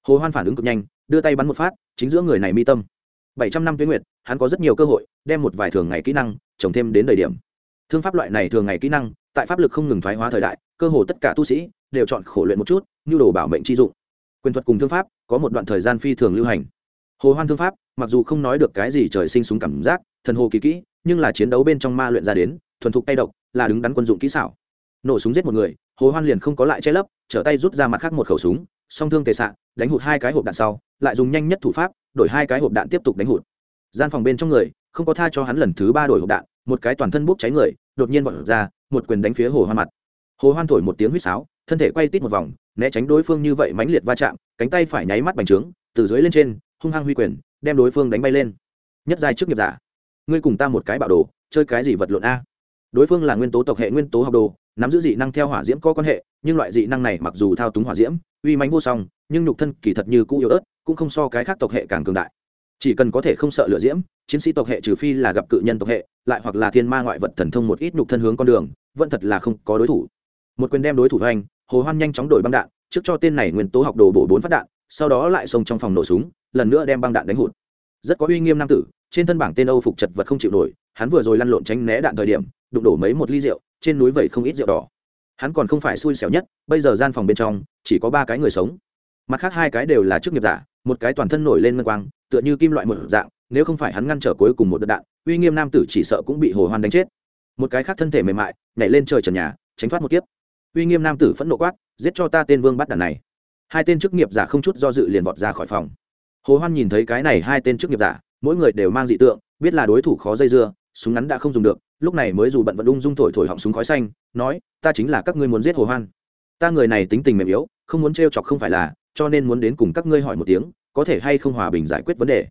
hồ hoan phản ứng cực nhanh, đưa tay bắn một phát, chính giữa người này mi tâm. Bảy trăm năm tuyến nguyệt, hắn có rất nhiều cơ hội, đem một vài thường ngày kỹ năng, trồng thêm đến đầy điểm. Thương pháp loại này thường ngày kỹ năng, tại pháp lực không ngừng thoái hóa thời đại, cơ hồ tất cả tu sĩ, đều chọn khổ luyện một chút, như đồ bảo mệnh chi dụng. Quyền thuật cùng thương pháp, có một đoạn thời gian phi thường lưu hành. Hồ hoan thương pháp, mặc dù không nói được cái gì trời sinh súng cảm giác, thần hồ kỳ kỹ, nhưng là chiến đấu bên trong ma luyện ra đến, thuần thục tay độc, là đứng đắn quân dụng kỹ xảo. Nổ súng giết một người, hồ hoan liền không có lại che lấp, trở tay rút ra mặt khác một khẩu súng song thương tề xạ đánh hụt hai cái hộp đạn sau, lại dùng nhanh nhất thủ pháp, đổi hai cái hộp đạn tiếp tục đánh hụt. Gian phòng bên trong người, không có tha cho hắn lần thứ ba đổi hộp đạn, một cái toàn thân bốc cháy người, đột nhiên vọt ra, một quyền đánh phía hồ hoan mặt. Hồ hoan thổi một tiếng huýt sáo, thân thể quay tít một vòng, né tránh đối phương như vậy mãnh liệt va chạm, cánh tay phải nháy mắt bành trướng, từ dưới lên trên, hung hăng huy quyền, đem đối phương đánh bay lên. Nhất giai trước nghiệp giả, ngươi cùng ta một cái bạo đồ, chơi cái gì vật lộn a? Đối phương là nguyên tố tộc hệ nguyên tố học đồ, nắm giữ dị năng theo hỏa diễm có quan hệ, nhưng loại dị năng này mặc dù thao túng hỏa diễm uy mánh vô song, nhưng nhục thân kỳ thật như cũ yếu ớt, cũng không so cái khác tộc hệ càng cường đại. Chỉ cần có thể không sợ lửa diễm, chiến sĩ tộc hệ trừ phi là gặp cự nhân tộc hệ, lại hoặc là thiên ma ngoại vật thần thông một ít nhục thân hướng con đường, vẫn thật là không có đối thủ. Một quyền đem đối thủ hoành hồ hoan nhanh chóng đổi băng đạn, trước cho tên này nguyên tố học đồ bổ bốn phát đạn, sau đó lại xông trong phòng nổ súng, lần nữa đem băng đạn đánh hụt. Rất có uy nghiêm nam tử, trên thân bảng tên âu phục chật vật không chịu nổi, hắn vừa rồi lăn lộn tránh né đạn thời điểm, đụng đổ mấy một ly rượu, trên núi vẩy không ít rượu đỏ hắn còn không phải xui xẻo nhất, bây giờ gian phòng bên trong, chỉ có ba cái người sống. Mặt khác hai cái đều là chức nghiệp giả, một cái toàn thân nổi lên ngân quang, tựa như kim loại một dạng, nếu không phải hắn ngăn trở cuối cùng một đợt đạn, uy nghiêm nam tử chỉ sợ cũng bị hồ hoan đánh chết. Một cái khác thân thể mềm mại, nhảy lên trời trần nhà, tránh thoát một kiếp. Uy nghiêm nam tử phẫn nộ quát, giết cho ta tên vương bắt đàn này. Hai tên chức nghiệp giả không chút do dự liền vọt ra khỏi phòng. Hồ hoan nhìn thấy cái này hai tên chức nghiệp giả, mỗi người đều mang dị tượng, biết là đối thủ khó dây dưa, súng ngắn đã không dùng được lúc này mới dù bận vận ung dung thổi thổi họng súng khói xanh, nói, ta chính là các ngươi muốn giết hồ hoan. Ta người này tính tình mềm yếu, không muốn trêu chọc không phải là, cho nên muốn đến cùng các ngươi hỏi một tiếng, có thể hay không hòa bình giải quyết vấn đề.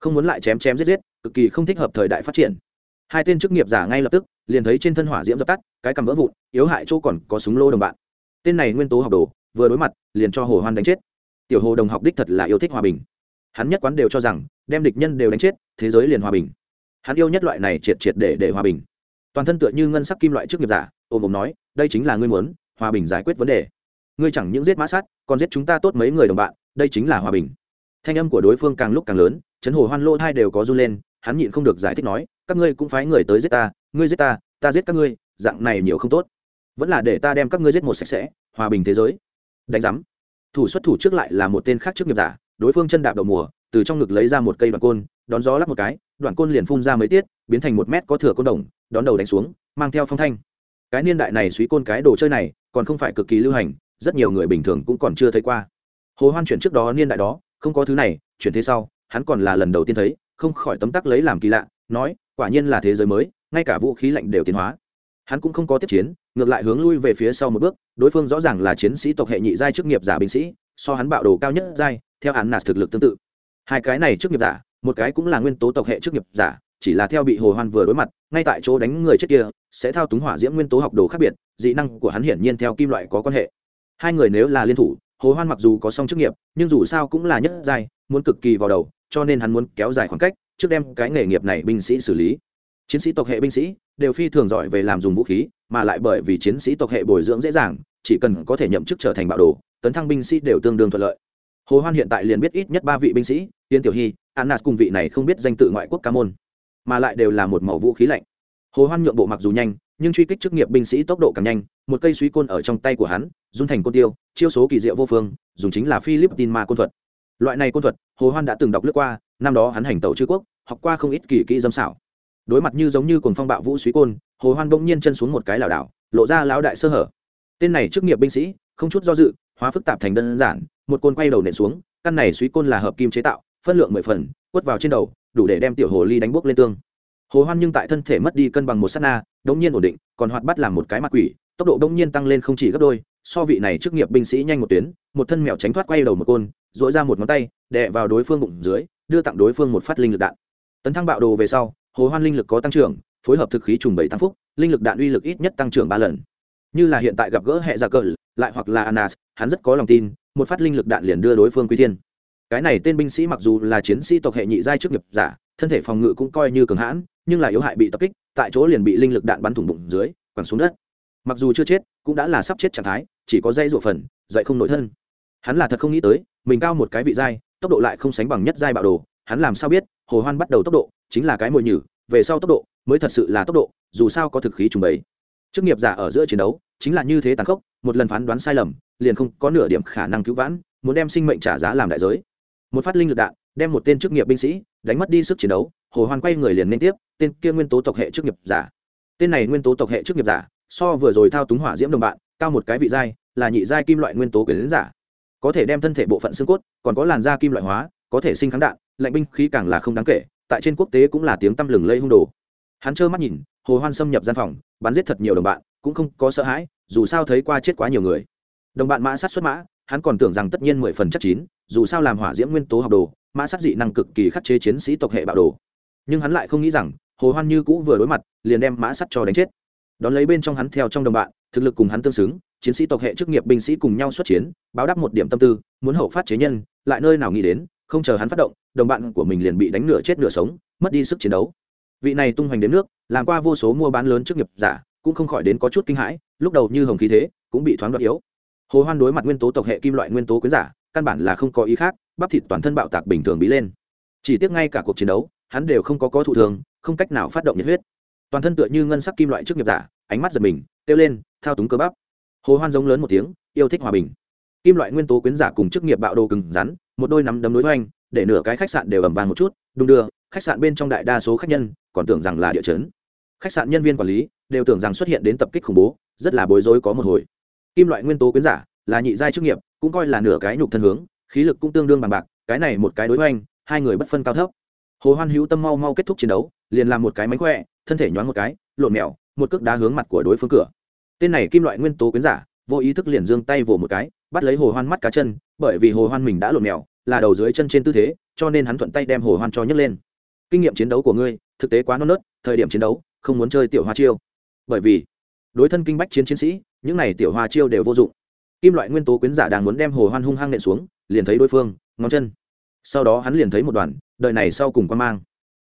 Không muốn lại chém chém giết giết, cực kỳ không thích hợp thời đại phát triển. Hai tên chức nghiệp giả ngay lập tức, liền thấy trên thân hỏa diễm dập tắt, cái cầm vỡ vụn, yếu hại chỗ còn có súng lô đồng bạn. Tên này nguyên tố học đồ, vừa đối mặt, liền cho hồ hoan đánh chết. Tiểu hồ đồng học đích thật là yêu thích hòa bình. Hắn nhất quán đều cho rằng, đem địch nhân đều đánh chết, thế giới liền hòa bình hắn yêu nhất loại này triệt triệt để để hòa bình. Toàn thân tựa như ngân sắc kim loại trước nghiệp giả ôm ôm nói, đây chính là ngươi muốn, hòa bình giải quyết vấn đề. Ngươi chẳng những giết mã sát, còn giết chúng ta tốt mấy người đồng bạn, đây chính là hòa bình. Thanh âm của đối phương càng lúc càng lớn, chấn hồ hoan lô hai đều có run lên, hắn nhịn không được giải thích nói, các ngươi cũng phái người tới giết ta, ngươi giết ta ta giết các ngươi, dạng này nhiều không tốt. Vẫn là để ta đem các ngươi giết một sạch sẽ, hòa bình thế giới. Đánh giám. Thủ xuất thủ trước lại là một tên khác trước nghiệp giả, đối phương chân đạp đầu mùa, từ trong ngực lấy ra một cây đoạn côn, đón gió lắp một cái đoạn côn liền phun ra mấy tiết, biến thành một mét có thừa côn đồng, đón đầu đánh xuống, mang theo phong thanh. Cái niên đại này suý côn cái đồ chơi này, còn không phải cực kỳ lưu hành, rất nhiều người bình thường cũng còn chưa thấy qua. Hồ hoan chuyển trước đó niên đại đó, không có thứ này, chuyển thế sau, hắn còn là lần đầu tiên thấy, không khỏi tấm tắc lấy làm kỳ lạ, nói, quả nhiên là thế giới mới, ngay cả vũ khí lạnh đều tiến hóa. Hắn cũng không có tiếp chiến, ngược lại hướng lui về phía sau một bước, đối phương rõ ràng là chiến sĩ tộc hệ nhị giai chức nghiệp giả binh sĩ, so hắn bạo đồ cao nhất giai, theo hắn nạt thực lực tương tự. Hai cái này chức nghiệp giả một cái cũng là nguyên tố tộc hệ chức nghiệp giả, chỉ là theo bị hồ hoan vừa đối mặt, ngay tại chỗ đánh người chết kia, sẽ thao túng hỏa diễm nguyên tố học đồ khác biệt, dị năng của hắn hiển nhiên theo kim loại có quan hệ. Hai người nếu là liên thủ, hồ hoan mặc dù có song chức nghiệp, nhưng dù sao cũng là nhất giai, muốn cực kỳ vào đầu, cho nên hắn muốn kéo dài khoảng cách, trước đem cái nghề nghiệp này binh sĩ xử lý. Chiến sĩ tộc hệ binh sĩ đều phi thường giỏi về làm dùng vũ khí, mà lại bởi vì chiến sĩ tộc hệ bồi dưỡng dễ dàng, chỉ cần có thể nhậm chức trở thành bạo đồ, tấn thăng binh sĩ đều tương đương thuận lợi hồ hoan hiện tại liền biết ít nhất ba vị binh sĩ tiên tiểu hy annas cùng vị này không biết danh tự ngoại quốc ca môn, mà lại đều là một màu vũ khí lạnh. Hồ hoan nhượng bộ mặc dù nhanh, nhưng truy kích chức nghiệp binh sĩ tốc độ càng nhanh, một cây suý côn ở trong tay của hắn, run thành côn tiêu, chiêu số kỳ diệu vô phương, dùng chính là philippines ma côn thuật. Loại này côn thuật, hồ hoan đã từng đọc lướt qua, năm đó hắn hành tẩu chư quốc, học qua không ít kỳ kỹ dâm xảo. Đối mặt như giống như cùng phong bạo vũ suý côn, hồ hoan bỗng nhiên chân xuống một cái lảo đảo, lộ ra lão đại sơ hở. Tên này chức nghiệp binh sĩ, không chút do dự, hóa phức tạp thành đơn giản một côn quay đầu nện xuống, căn này suý côn là hợp kim chế tạo, phân lượng mười phần, quất vào trên đầu, đủ để đem tiểu hồ ly đánh bốc lên tương. Hồ hoan nhưng tại thân thể mất đi cân bằng một sát na, đống nhiên ổn định, còn hoạt bắt làm một cái mặt quỷ, tốc độ đống nhiên tăng lên không chỉ gấp đôi, so vị này chức nghiệp binh sĩ nhanh một tuyến, một thân mèo tránh thoát quay đầu một côn dội ra một ngón tay, đè vào đối phương bụng dưới, đưa tặng đối phương một phát linh lực đạn. Tấn thăng bạo đồ về sau, hồ hoan linh lực có tăng trưởng, phối hợp thực khí trùng bảy tăng phúc, linh lực đạn uy lực ít nhất tăng trưởng ba lần. Như là hiện tại gặp gỡ hệ giả cờ, lại hoặc là anas, hắn rất có lòng tin một phát linh lực đạn liền đưa đối phương quy thiên. Cái này tên binh sĩ mặc dù là chiến sĩ tộc hệ nhị giai trước nghiệp giả, thân thể phòng ngự cũng coi như cường hãn, nhưng là yếu hại bị tập kích, tại chỗ liền bị linh lực đạn bắn thủng bụng dưới, quẳng xuống đất. Mặc dù chưa chết, cũng đã là sắp chết trạng thái, chỉ có dây ruột phần, dậy không nổi thân. Hắn là thật không nghĩ tới, mình cao một cái vị giai, tốc độ lại không sánh bằng nhất giai bạo đồ, hắn làm sao biết, hồ hoan bắt đầu tốc độ, chính là cái mồi nhử, về sau tốc độ, mới thật sự là tốc độ, dù sao có thực khí trùng bấy chức nghiệp giả ở giữa chiến đấu, chính là như thế tàn khốc, một lần phán đoán sai lầm liền không có nửa điểm khả năng cứu vãn, muốn đem sinh mệnh trả giá làm đại giới. Một phát linh lực đạn, đem một tên chức nghiệp binh sĩ, đánh mất đi sức chiến đấu, hồ hoan quay người liền liên tiếp, tên kia nguyên tố tộc hệ chức nghiệp giả. Tên này nguyên tố tộc hệ chức nghiệp giả, so vừa rồi thao túng hỏa diễm đồng bạn, cao một cái vị giai, là nhị giai kim loại nguyên tố quyền giả. Có thể đem thân thể bộ phận xương cốt, còn có làn da kim loại hóa, có thể sinh kháng đạn, lạnh binh khí càng là không đáng kể, tại trên quốc tế cũng là tiếng tăm lừng lây hung đồ. Hắn trơ mắt nhìn, hồ hoan xâm nhập gian phòng, bắn giết thật nhiều đồng bạn, cũng không có sợ hãi, dù sao thấy qua chết quá nhiều người đồng bạn mã sát xuất mã, hắn còn tưởng rằng tất nhiên mười phần chắc chín, dù sao làm hỏa diễm nguyên tố học đồ, mã sát dị năng cực kỳ khắc chế chiến sĩ tộc hệ bạo đồ. Nhưng hắn lại không nghĩ rằng, hồ hoan như cũ vừa đối mặt, liền đem mã sắt cho đánh chết. Đón lấy bên trong hắn theo trong đồng bạn, thực lực cùng hắn tương xứng, chiến sĩ tộc hệ chức nghiệp binh sĩ cùng nhau xuất chiến, báo đáp một điểm tâm tư, muốn hậu phát chế nhân, lại nơi nào nghĩ đến, không chờ hắn phát động, đồng bạn của mình liền bị đánh nửa chết nửa sống, mất đi sức chiến đấu. Vị này tung hoành đến nước, làm qua vô số mua bán lớn chức nghiệp giả, cũng không khỏi đến có chút kinh hãi, lúc đầu như hồng khí thế, cũng bị thoáng đoạt yếu hồ hoan đối mặt nguyên tố tộc hệ kim loại nguyên tố quyến giả, căn bản là không có ý khác, bắp thịt toàn thân bạo tạc bình thường bí lên. Chỉ tiếc ngay cả cuộc chiến đấu, hắn đều không có có thụ thường, không cách nào phát động nhiệt huyết. Toàn thân tựa như ngân sắc kim loại trước nghiệp giả, ánh mắt giật mình, kêu lên, thao túng cơ bắp. Hồ hoan giống lớn một tiếng, yêu thích hòa bình. Kim loại nguyên tố quyến giả cùng chức nghiệp bạo đồ cứng rắn, một đôi nắm đấm đối hoành, để nửa cái khách sạn đều ầm vàng một chút, đung đưa, khách sạn bên trong đại đa số khách nhân còn tưởng rằng là địa chấn. Khách sạn nhân viên quản lý đều tưởng rằng xuất hiện đến tập kích khủng bố, rất là bối rối có một hồi kim loại nguyên tố quyến giả là nhị giai chức nghiệp, cũng coi là nửa cái nhục thân hướng, khí lực cũng tương đương bằng bạc, cái này một cái đối hoành, hai người bất phân cao thấp. Hồ hoan hữu tâm mau mau kết thúc chiến đấu, liền làm một cái mánh khỏe, thân thể nhoáng một cái, lộn mèo, một cước đá hướng mặt của đối phương cửa. Tên này kim loại nguyên tố quyến giả, vô ý thức liền giương tay vồ một cái, bắt lấy hồ hoan mắt cá chân, bởi vì hồ hoan mình đã lộn mèo, là đầu dưới chân trên tư thế, cho nên hắn thuận tay đem hồ hoan cho nhấc lên. Kinh nghiệm chiến đấu của ngươi, thực tế quá non nớt, thời điểm chiến đấu, không muốn chơi tiểu hoa chiêu. Bởi vì đối thân kinh bách chiến chiến sĩ, những này tiểu hoa chiêu đều vô dụng. Kim loại nguyên tố quyến giả đang muốn đem hồ hoan hung hăng nện xuống, liền thấy đối phương, ngón chân. Sau đó hắn liền thấy một đoàn đợi này sau cùng quan mang.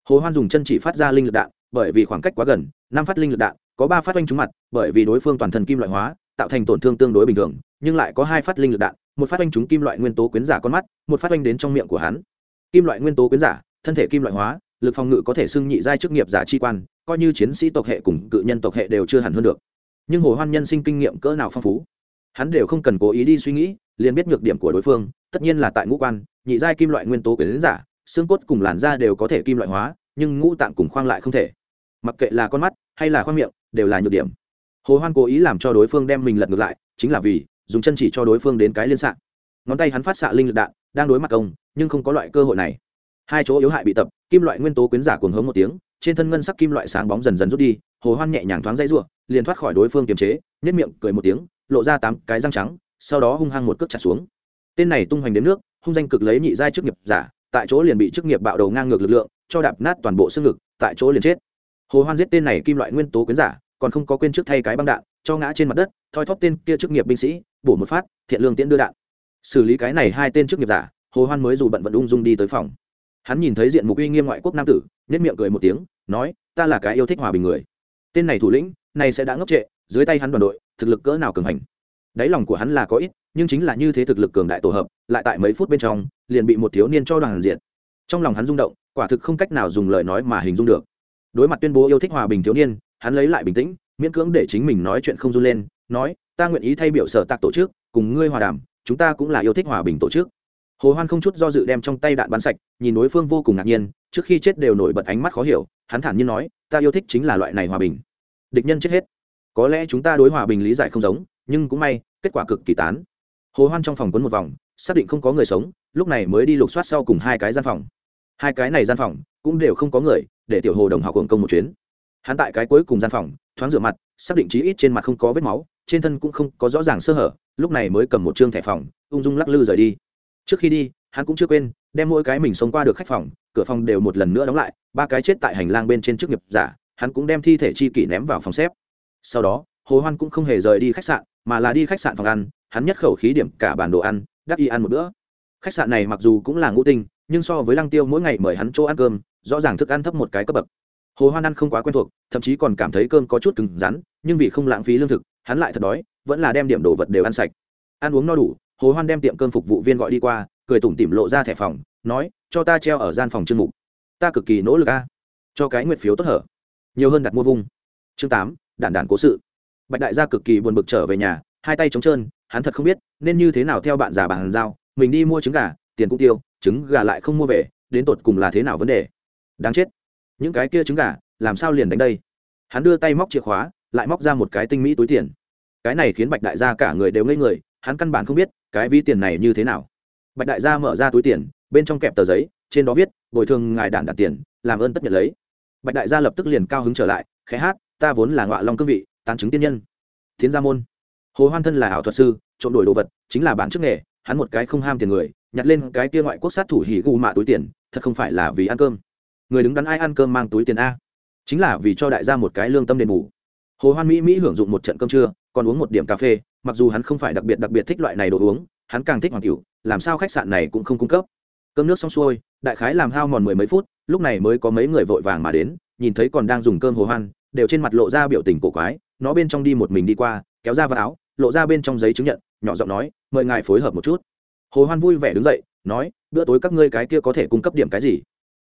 Hồ hoan dùng chân chỉ phát ra linh lực đạn, bởi vì khoảng cách quá gần, năm phát linh lực đạn, có ba phát oanh trúng mặt, bởi vì đối phương toàn thân kim loại hóa, tạo thành tổn thương tương đối bình thường, nhưng lại có hai phát linh lực đạn, một phát oanh trúng kim loại nguyên tố quyến giả con mắt, một phát oanh đến trong miệng của hắn. Kim loại nguyên tố quyến giả, thân thể kim loại hóa, lực phòng ngự có thể xưng nhị giai chức nghiệp giả chi quan, coi như chiến sĩ tộc hệ cùng cự nhân tộc hệ đều chưa hẳn hơn được nhưng hồ hoan nhân sinh kinh nghiệm cỡ nào phong phú. Hắn đều không cần cố ý đi suy nghĩ, liền biết nhược điểm của đối phương, tất nhiên là tại ngũ quan, nhị giai kim loại nguyên tố quyến giả, xương cốt cùng làn da đều có thể kim loại hóa, nhưng ngũ tạng cùng khoang lại không thể. Mặc kệ là con mắt hay là khoang miệng, đều là nhược điểm. Hồ hoan cố ý làm cho đối phương đem mình lật ngược lại, chính là vì dùng chân chỉ cho đối phương đến cái liên xạ. Ngón tay hắn phát xạ linh lực đạn, đang đối mặt công, nhưng không có loại cơ hội này. Hai chỗ yếu hại bị tập, kim loại nguyên tố quyến giả cuồng hống một tiếng, trên thân ngân sắc kim loại sáng bóng dần dần rút đi hồ hoan nhẹ nhàng thoáng dây ruộng liền thoát khỏi đối phương kiềm chế nếp miệng cười một tiếng, lộ ra tám cái răng trắng, sau đó hung hăng một cước chặt xuống. Tên này tung hoành đến nước, hung danh cực lấy nhị giai chức nghiệp giả, tại chỗ liền bị chức nghiệp bạo đầu ngang ngược lực lượng, cho đạp nát toàn bộ xương ngực, tại chỗ liền chết. Hồ hoan giết tên này kim loại nguyên tố quyến giả, còn không có quên trước thay cái băng đạn, cho ngã trên mặt đất, thoi thóp tên kia chức nghiệp binh sĩ, bổ một phát, thiện lương tiễn đưa đạn. Xử lý cái này hai tên chức nghiệp giả, hồ hoan mới dù bận vận ung dung đi tới phòng. Hắn nhìn thấy diện mục uy nghiêm ngoại quốc nam tử nhất miệng cười một tiếng, nói, ta là cái yêu thích hòa bình người tên này thủ lĩnh, này sẽ đã ngốc trệ, dưới tay hắn đoàn đội, thực lực cỡ nào cường hành. Đáy lòng của hắn là có ít, nhưng chính là như thế thực lực cường đại tổ hợp, lại tại mấy phút bên trong, liền bị một thiếu niên cho đoàn diện trong lòng hắn rung động, quả thực không cách nào dùng lời nói mà hình dung được. Đối mặt tuyên bố yêu thích hòa bình thiếu niên, hắn lấy lại bình tĩnh, miễn cưỡng để chính mình nói chuyện không run lên, nói, ta nguyện ý thay biểu sở tạc tổ chức, cùng ngươi hòa đàm, chúng ta cũng là yêu thích hòa bình tổ chức. Hồ hoan không chút do dự đem trong tay đạn bắn sạch, nhìn đối phương vô cùng ngạc nhiên, trước khi chết đều nổi bật ánh mắt khó hiểu, hắn thản nhiên nói ta yêu thích chính là loại này hòa bình. Địch nhân chết hết. Có lẽ chúng ta đối hòa bình lý giải không giống, nhưng cũng may, kết quả cực kỳ tán. Hồ hoan trong phòng quấn một vòng, xác định không có người sống, lúc này mới đi lục soát sau cùng hai cái gian phòng. Hai cái này gian phòng, cũng đều không có người, để tiểu hồ đồng học hưởng công một chuyến. Hắn tại cái cuối cùng gian phòng, thoáng rửa mặt, xác định chí ít trên mặt không có vết máu, trên thân cũng không có rõ ràng sơ hở, lúc này mới cầm một trương thẻ phòng, ung dung lắc lư rời đi. Trước khi đi hắn cũng chưa quên, đem mỗi cái mình xông qua được khách phòng, cửa phòng đều một lần nữa đóng lại, ba cái chết tại hành lang bên trên trước nghiệp giả, hắn cũng đem thi thể chi kỷ ném vào phòng xếp. Sau đó, hồ hoan cũng không hề rời đi khách sạn, mà là đi khách sạn phòng ăn, hắn nhất khẩu khí điểm cả bản đồ ăn, đắc y ăn một bữa. Khách sạn này mặc dù cũng là ngũ tinh, nhưng so với lăng tiêu mỗi ngày mời hắn chỗ ăn cơm, rõ ràng thức ăn thấp một cái cấp bậc. Hồ hoan ăn không quá quen thuộc, thậm chí còn cảm thấy cơm có chút cứng rắn, nhưng vì không lãng phí lương thực, hắn lại thật đói, vẫn là đem điểm đồ vật đều ăn sạch. Ăn uống no đủ, hồ hoan đem tiệm cơm phục vụ viên gọi đi qua cười tủm tỉm lộ ra thẻ phòng, nói, cho ta treo ở gian phòng chương mục. Ta cực kỳ nỗ lực a. Cho cái nguyện phiếu tốt hở. Nhiều hơn đặt mua vung. Chương tám đản đản cố sự. Bạch đại gia cực kỳ buồn bực trở về nhà, hai tay trống trơn, hắn thật không biết, nên như thế nào theo bạn già bàn giao, mình đi mua trứng gà, tiền cũng tiêu, trứng gà lại không mua về, đến tột cùng là thế nào vấn đề? Đáng chết. Những cái kia trứng gà, làm sao liền đánh đây? Hắn đưa tay móc chìa khóa, lại móc ra một cái tinh mỹ túi tiền. Cái này khiến bạch đại gia cả người đều ngây người, hắn căn bản không biết, cái ví tiền này như thế nào bạch đại gia mở ra túi tiền, bên trong kẹp tờ giấy, trên đó viết, bồi thường ngài đản đặt tiền, làm ơn tất nhận lấy. Bạch đại gia lập tức liền cao hứng trở lại, khẽ hát, ta vốn là ngọa long cương vị, tán chứng tiên nhân. Tiến gia môn. Hồ hoan thân là ảo thuật sư, trộm đổi đồ vật, chính là bản chức nghề, hắn một cái không ham tiền người, nhặt lên cái kia ngoại quốc sát thủ hỉ gu mạ túi tiền, thật không phải là vì ăn cơm. Người đứng đắn ai ăn cơm mang túi tiền a. Chính là vì cho đại gia một cái lương tâm đền bù. Hồ hoan mỹ mỹ hưởng dụng một trận cơm trưa, còn uống một điểm cà phê, mặc dù hắn không phải đặc biệt đặc biệt thích loại này đồ uống, hắn càng thích hoàng cửu làm sao khách sạn này cũng không cung cấp. Cơm nước xong xuôi, đại khái làm hao mòn mười mấy phút, lúc này mới có mấy người vội vàng mà đến, nhìn thấy còn đang dùng cơm hồ hoan, đều trên mặt lộ ra biểu tình cổ quái, nó bên trong đi một mình đi qua, kéo ra vào áo, lộ ra bên trong giấy chứng nhận, nhỏ giọng nói, mời ngài phối hợp một chút. Hồ hoan vui vẻ đứng dậy, nói, bữa tối các ngươi cái kia có thể cung cấp điểm cái gì?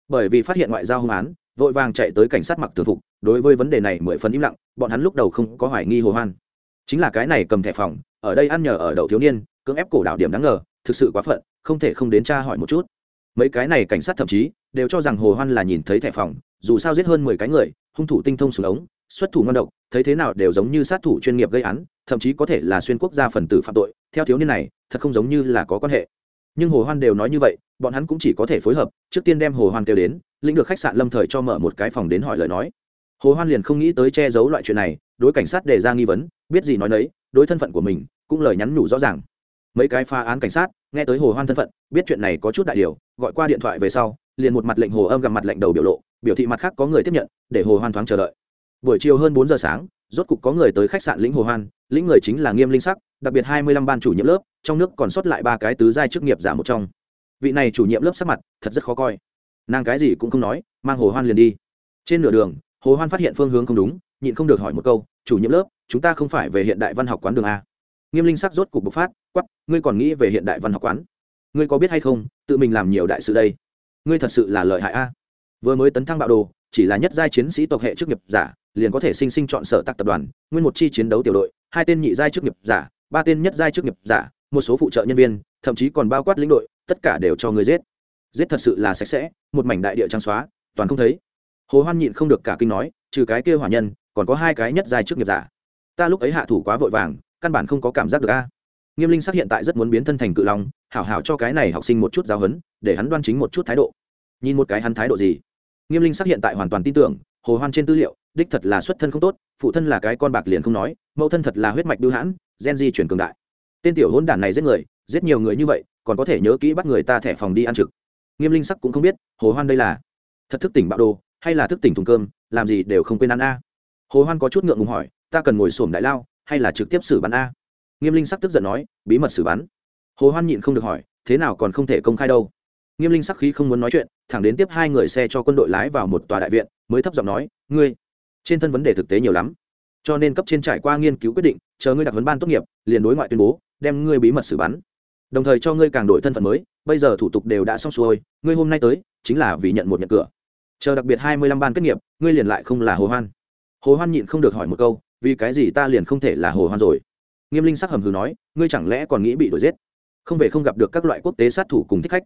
Bởi vì phát hiện ngoại giao hung án, vội vàng chạy tới cảnh sát mặc thường phục, đối với vấn đề này mười phần im lặng, bọn hắn lúc đầu không có hoài nghi hồ hoan. Chính là cái này cầm thẻ phòng, ở đây ăn nhờ ở đậu thiếu niên, cưỡng ép cổ đảo điểm đáng ngờ thực sự quá phận, không thể không đến tra hỏi một chút. Mấy cái này cảnh sát thậm chí đều cho rằng hồ hoan là nhìn thấy thẻ phòng, dù sao giết hơn mười cái người, hung thủ tinh thông súng ống, xuất thủ ngon độc, thấy thế nào đều giống như sát thủ chuyên nghiệp gây án, thậm chí có thể là xuyên quốc gia phần tử phạm tội, theo thiếu niên này, thật không giống như là có quan hệ. Nhưng hồ hoan đều nói như vậy, bọn hắn cũng chỉ có thể phối hợp, trước tiên đem hồ hoan kêu đến, lĩnh được khách sạn lâm thời cho mở một cái phòng đến hỏi lời nói. Hồ hoan liền không nghĩ tới che giấu loại chuyện này, đối cảnh sát đề ra nghi vấn, biết gì nói nấy, đối thân phận của mình, cũng lời nhắn nhủ rõ ràng mấy cái pha án cảnh sát, nghe tới hồ hoan thân phận, biết chuyện này có chút đại điều, gọi qua điện thoại về sau, liền một mặt lệnh hồ âm gặp mặt lệnh đầu biểu lộ, biểu thị mặt khác có người tiếp nhận, để hồ hoan thoáng chờ đợi. Buổi chiều hơn bốn giờ sáng, rốt cục có người tới khách sạn lĩnh hồ hoan, lĩnh người chính là nghiêm linh sắc, đặc biệt hai mươi lăm ban chủ nhiệm lớp, trong nước còn sót lại ba cái tứ giai chức nghiệp giả một trong. Vị này chủ nhiệm lớp sắc mặt, thật rất khó coi. Nàng cái gì cũng không nói, mang hồ hoan liền đi. Trên nửa đường, hồ hoan phát hiện phương hướng không đúng, nhịn không được hỏi một câu, chủ nhiệm lớp, chúng ta không phải về hiện đại văn học quán đường a? Nghiêm linh sắc rốt cục bộc phát quắp ngươi còn nghĩ về hiện đại văn học quán? Ngươi có biết hay không, tự mình làm nhiều đại sự đây? Ngươi thật sự là lợi hại a. Vừa mới tấn thăng bạo đồ, chỉ là nhất giai chiến sĩ tộc hệ chức nghiệp giả, liền có thể sinh sinh chọn sở tạc tập đoàn, nguyên một chi chiến đấu tiểu đội, hai tên nhị giai chức nghiệp giả, ba tên nhất giai chức nghiệp giả, một số phụ trợ nhân viên, thậm chí còn bao quát lĩnh đội, tất cả đều cho người giết. Giết thật sự là sạch sẽ, một mảnh đại địa trang xóa, toàn không thấy. Hồ hoan nhịn không được cả kinh nói, trừ cái kia hỏa nhân, còn có hai cái nhất giai chức nghiệp giả. Ta lúc ấy hạ thủ quá vội vàng căn bản không có cảm giác được a. Nghiêm linh sắc hiện tại rất muốn biến thân thành cự long, hảo hảo cho cái này học sinh một chút giáo huấn, để hắn đoan chính một chút thái độ. Nhìn một cái hắn thái độ gì? Nghiêm linh sắc hiện tại hoàn toàn tin tưởng, hồ hoan trên tư liệu, đích thật là xuất thân không tốt, phụ thân là cái con bạc liền không nói, mẫu thân thật là huyết mạch bưu hãn, gen di chuyển cường đại. Tên tiểu hôn đản này giết người, giết nhiều người như vậy, còn có thể nhớ kỹ bắt người ta thẻ phòng đi ăn trực. Nghiêm linh sắc cũng không biết, hồ hoan đây là thật thức tỉnh bạo đồ, hay là thức tỉnh thùng cơm, làm gì đều không quên ăn a. Hồ hoan có chút ngượng ngùng hỏi, ta cần ngồi xổm đại lao hay là trực tiếp xử bắn a? Nghiêm linh sắc tức giận nói, bí mật xử bắn. Hồ hoan nhịn không được hỏi, thế nào còn không thể công khai đâu? Nghiêm linh sắc khí không muốn nói chuyện, thẳng đến tiếp hai người xe cho quân đội lái vào một tòa đại viện, mới thấp giọng nói, ngươi, trên thân vấn đề thực tế nhiều lắm, cho nên cấp trên trải qua nghiên cứu quyết định, chờ ngươi đặc vấn ban tốt nghiệp, liền đối ngoại tuyên bố, đem ngươi bí mật xử bắn. Đồng thời cho ngươi càng đổi thân phận mới, bây giờ thủ tục đều đã xong xuôi, ngươi hôm nay tới, chính là vì nhận một nhận cửa. Chờ đặc biệt hai mươi lăm ban kết nghiệp, ngươi liền lại không là hồ hoan. Hồ hoan nhịn không được hỏi một câu vì cái gì ta liền không thể là hồ hoan rồi? Nghiêm linh sắc hầm hừ nói, ngươi chẳng lẽ còn nghĩ bị đuổi giết? Không về không gặp được các loại quốc tế sát thủ cùng thích khách.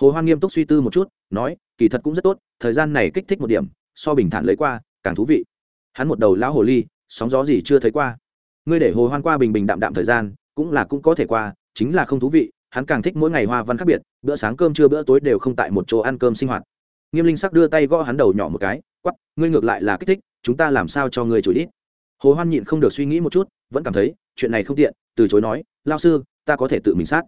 Hồ hoan nghiêm túc suy tư một chút, nói, kỳ thật cũng rất tốt, thời gian này kích thích một điểm, so bình thản lấy qua, càng thú vị. Hắn một đầu lão hồ ly, sóng gió gì chưa thấy qua. Ngươi để hồ hoan qua bình bình đạm đạm thời gian, cũng là cũng có thể qua, chính là không thú vị, hắn càng thích mỗi ngày hoa văn khác biệt, bữa sáng cơm trưa bữa tối đều không tại một chỗ ăn cơm sinh hoạt. Nghiêm linh sắc đưa tay gõ hắn đầu nhỏ một cái quắp ngươi ngược lại là kích thích, chúng ta làm sao cho ngươi chửi đít? Hồ hoan nhịn không được suy nghĩ một chút, vẫn cảm thấy, chuyện này không tiện, từ chối nói, lao sư, ta có thể tự mình sát.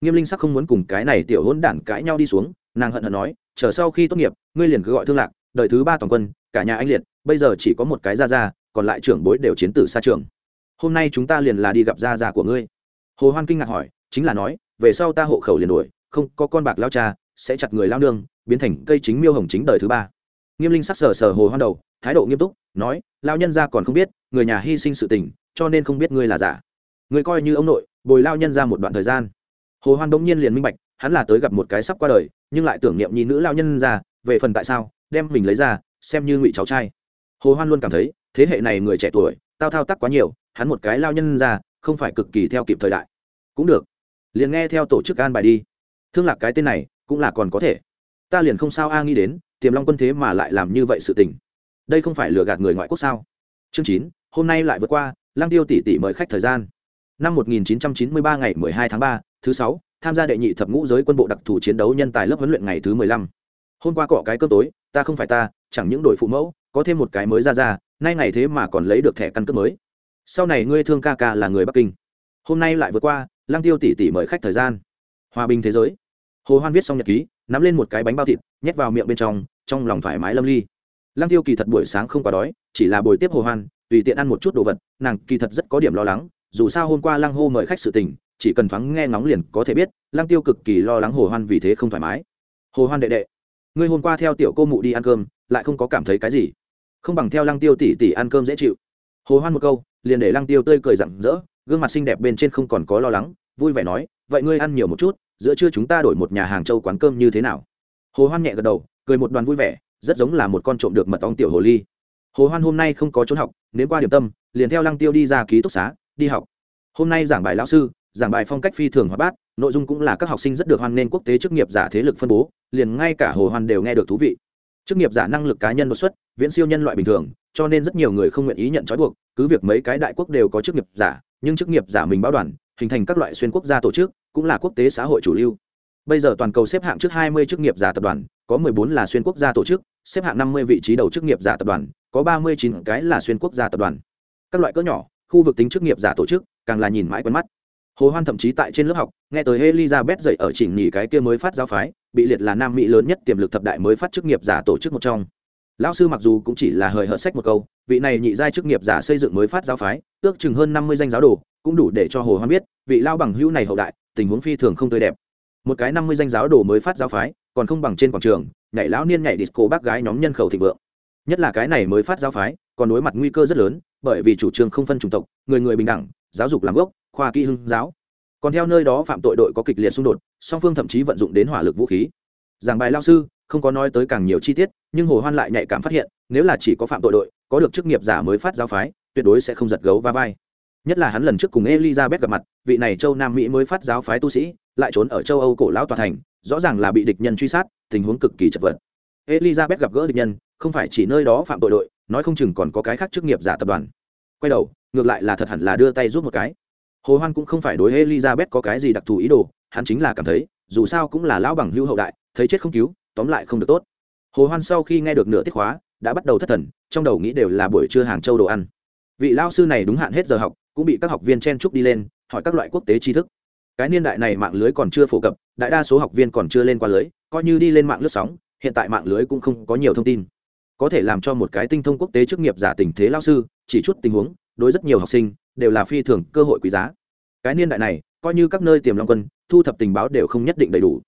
Nghiêm linh sắc không muốn cùng cái này tiểu hôn đản cãi nhau đi xuống, nàng hận hận nói, chờ sau khi tốt nghiệp, ngươi liền cứ gọi thương lạc đợi thứ ba toàn quân, cả nhà anh liệt, bây giờ chỉ có một cái ra ra còn lại trưởng bối đều chiến tử xa trường. Hôm nay chúng ta liền là đi gặp Ra Ra của ngươi. Hồ hoan kinh ngạc hỏi, chính là nói, về sau ta hộ khẩu liền đuổi, không có con bạc lao cha, sẽ chặt người lao nương, biến thành cây chính miêu hồng chính đời thứ ba nghiêm linh sắc sờ sờ hồ hoan đầu, thái độ nghiêm túc, nói lao nhân ra còn không biết, người nhà hy sinh sự tình, cho nên không biết ngươi là giả. Người coi như ông nội, bồi lao nhân ra một đoạn thời gian. Hồ hoan đông nhiên liền minh bạch, hắn là tới gặp một cái sắp qua đời, nhưng lại tưởng niệm nhi nữ lao nhân ra về phần tại sao, đem mình lấy ra, xem như ngụy cháu trai. Hồ hoan luôn cảm thấy, thế hệ này người trẻ tuổi, tao thao tác quá nhiều, hắn một cái lao nhân ra không phải cực kỳ theo kịp thời đại. Cũng được, liền nghe theo tổ chức an bài đi. Thương lạc cái tên này, cũng là còn có thể. Ta liền không sao a nghĩ đến tiềm long quân thế mà lại làm như vậy sự tình. Đây không phải lừa gạt người ngoại quốc sao? Chương chín hôm nay lại vượt qua lang tiêu tỷ tỷ mời khách thời gian. Năm 1993 ngày 12 tháng 3, thứ sáu tham gia đệ nhị thập ngũ giới quân bộ đặc thù chiến đấu nhân tài lớp huấn luyện ngày thứ 15. hôm qua cọ cái cơm tối ta không phải ta chẳng những đội phụ mẫu có thêm một cái mới ra ra nay ngày thế mà còn lấy được thẻ căn cước mới. Sau này ngươi thương ca ca là người bắc kinh. Hôm nay lại vượt qua lang tiêu tỷ tỷ mời khách thời gian. Hòa bình thế giới. Hồ hoan viết xong nhật ký nắm lên một cái bánh bao thịt, nhét vào miệng bên trong trong lòng thoải mái lâm ly. Lang tiêu kỳ thật buổi sáng không quá đói, chỉ là buổi tiếp hồ hoan, tùy tiện ăn một chút đồ vật, nàng kỳ thật rất có điểm lo lắng, dù sao hôm qua lang hô mời khách sự tình, chỉ cần thoáng nghe ngóng liền có thể biết lang tiêu cực kỳ lo lắng hồ hoan vì thế không thoải mái. Hồ hoan đệ đệ, ngươi hôm qua theo tiểu cô mụ đi ăn cơm, lại không có cảm thấy cái gì? Không bằng theo lang tiêu tỷ tỷ ăn cơm dễ chịu. Hồ hoan một câu, liền để lang tiêu tươi cười rạng rỡ, gương mặt xinh đẹp bên trên không còn có lo lắng, vui vẻ nói, vậy ngươi ăn nhiều một chút giữa trưa chúng ta đổi một nhà hàng châu quán cơm như thế nào? Hồ hoan nhẹ gật đầu, cười một đoàn vui vẻ, rất giống là một con trộm được mật ong tiểu hồ ly. Hồ hoan hôm nay không có trốn học nếu qua điểm tâm, liền theo lăng tiêu đi ra ký túc xá, đi học. Hôm nay giảng bài lão sư, giảng bài phong cách phi thường hoạt bát, nội dung cũng là các học sinh rất được hoan nghênh quốc tế chức nghiệp giả thế lực phân bố, liền ngay cả hồ hoan đều nghe được thú vị. Chức nghiệp giả năng lực cá nhân đột xuất, viễn siêu nhân loại bình thường, cho nên rất nhiều người không nguyện ý nhận trói buộc, cứ việc mấy cái đại quốc đều có chức nghiệp giả, nhưng chức nghiệp giả mình báo đoàn, hình thành các loại xuyên quốc gia tổ chức cũng là quốc tế xã hội chủ lưu. Bây giờ toàn cầu xếp hạng trước 20 chức nghiệp giả tập đoàn, có 14 là xuyên quốc gia tổ chức, xếp hạng 50 vị trí đầu chức nghiệp giả tập đoàn, có 39 cái là xuyên quốc gia tập đoàn. Các loại cỡ nhỏ, khu vực tính chức nghiệp giả tổ chức, càng là nhìn mãi quen mắt. Hồ hoan thậm chí tại trên lớp học, nghe tới elizabeth dạy ở chỉnh nghỉ cái kia mới phát giáo phái, bị liệt là nam mỹ lớn nhất tiềm lực thập đại mới phát chức nghiệp giả tổ chức một trong. Lão sư mặc dù cũng chỉ là hời hợt sách một câu, vị này nhị giai chức nghiệp giả xây dựng mới phát giáo phái, ước chừng hơn năm mươi danh giáo đồ, cũng đủ để cho hồ hoan biết, vị lao bằng hữu này hậu đại tình huống phi thường không tươi đẹp. Một cái năm mươi danh giáo đồ mới phát giáo phái, còn không bằng trên quảng trường, nhảy lão niên nhảy disco bác gái nhóm nhân khẩu thịnh vượng. Nhất là cái này mới phát giáo phái, còn đối mặt nguy cơ rất lớn, bởi vì chủ trương không phân chủng tộc, người người bình đẳng, giáo dục làm gốc, khoa kỹ hưng giáo. Còn theo nơi đó phạm tội đội có kịch liệt xung đột, song phương thậm chí vận dụng đến hỏa lực vũ khí. Giảng bài lao sư, không có nói tới càng nhiều chi tiết, nhưng hồ hoan lại nhạy cảm phát hiện, nếu là chỉ có phạm tội đội, có được chức nghiệp giả mới phát giáo phái, tuyệt đối sẽ không giật gấu va vai nhất là hắn lần trước cùng elizabeth gặp mặt, vị này châu nam mỹ mới phát giáo phái tu sĩ, lại trốn ở châu âu cổ lão tòa thành, rõ ràng là bị địch nhân truy sát, tình huống cực kỳ chật vật. Elizabeth gặp gỡ địch nhân, không phải chỉ nơi đó phạm tội đội, nói không chừng còn có cái khác chức nghiệp giả tập đoàn. Quay đầu, ngược lại là thật hẳn là đưa tay giúp một cái. Hồ hoan cũng không phải đối elizabeth có cái gì đặc thù ý đồ, hắn chính là cảm thấy, dù sao cũng là lão bằng hưu hậu đại, thấy chết không cứu, tóm lại không được tốt. Hồ hoan sau khi nghe được nửa tiết khóa đã bắt đầu thất thần, trong đầu nghĩ đều là buổi trưa hàng châu đồ ăn. Vị lao sư này đúng hạn hết giờ học cũng bị các học viên chen chúc đi lên, hỏi các loại quốc tế tri thức. Cái niên đại này mạng lưới còn chưa phổ cập, đại đa số học viên còn chưa lên qua lưới, coi như đi lên mạng lướt sóng, hiện tại mạng lưới cũng không có nhiều thông tin. Có thể làm cho một cái tinh thông quốc tế chức nghiệp giả tình thế lao sư, chỉ chút tình huống, đối rất nhiều học sinh, đều là phi thường cơ hội quý giá. Cái niên đại này, coi như các nơi tiềm long quân, thu thập tình báo đều không nhất định đầy đủ.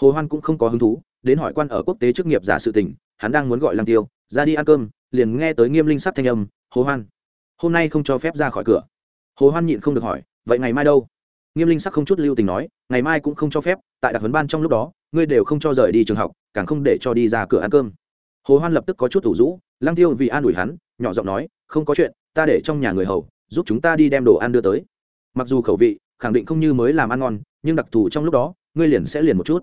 Hồ hoan cũng không có hứng thú, đến hỏi quan ở quốc tế chức nghiệp giả sự tình, hắn đang muốn gọi lăng tiêu, ra đi ăn cơm, liền nghe tới nghiêm linh sắc thanh âm, hồ hoan, hôm nay không cho phép ra khỏi cửa hồ hoan nhịn không được hỏi, vậy ngày mai đâu? Nghiêm linh sắc không chút lưu tình nói, ngày mai cũng không cho phép, tại đặc huấn ban trong lúc đó, ngươi đều không cho rời đi trường học, càng không để cho đi ra cửa ăn cơm. Hồ hoan lập tức có chút thủ rũ, lăng tiêu vì an ủi hắn, nhỏ giọng nói, không có chuyện, ta để trong nhà người hầu, giúp chúng ta đi đem đồ ăn đưa tới. Mặc dù khẩu vị, khẳng định không như mới làm ăn ngon, nhưng đặc thù trong lúc đó, ngươi liền sẽ liền một chút.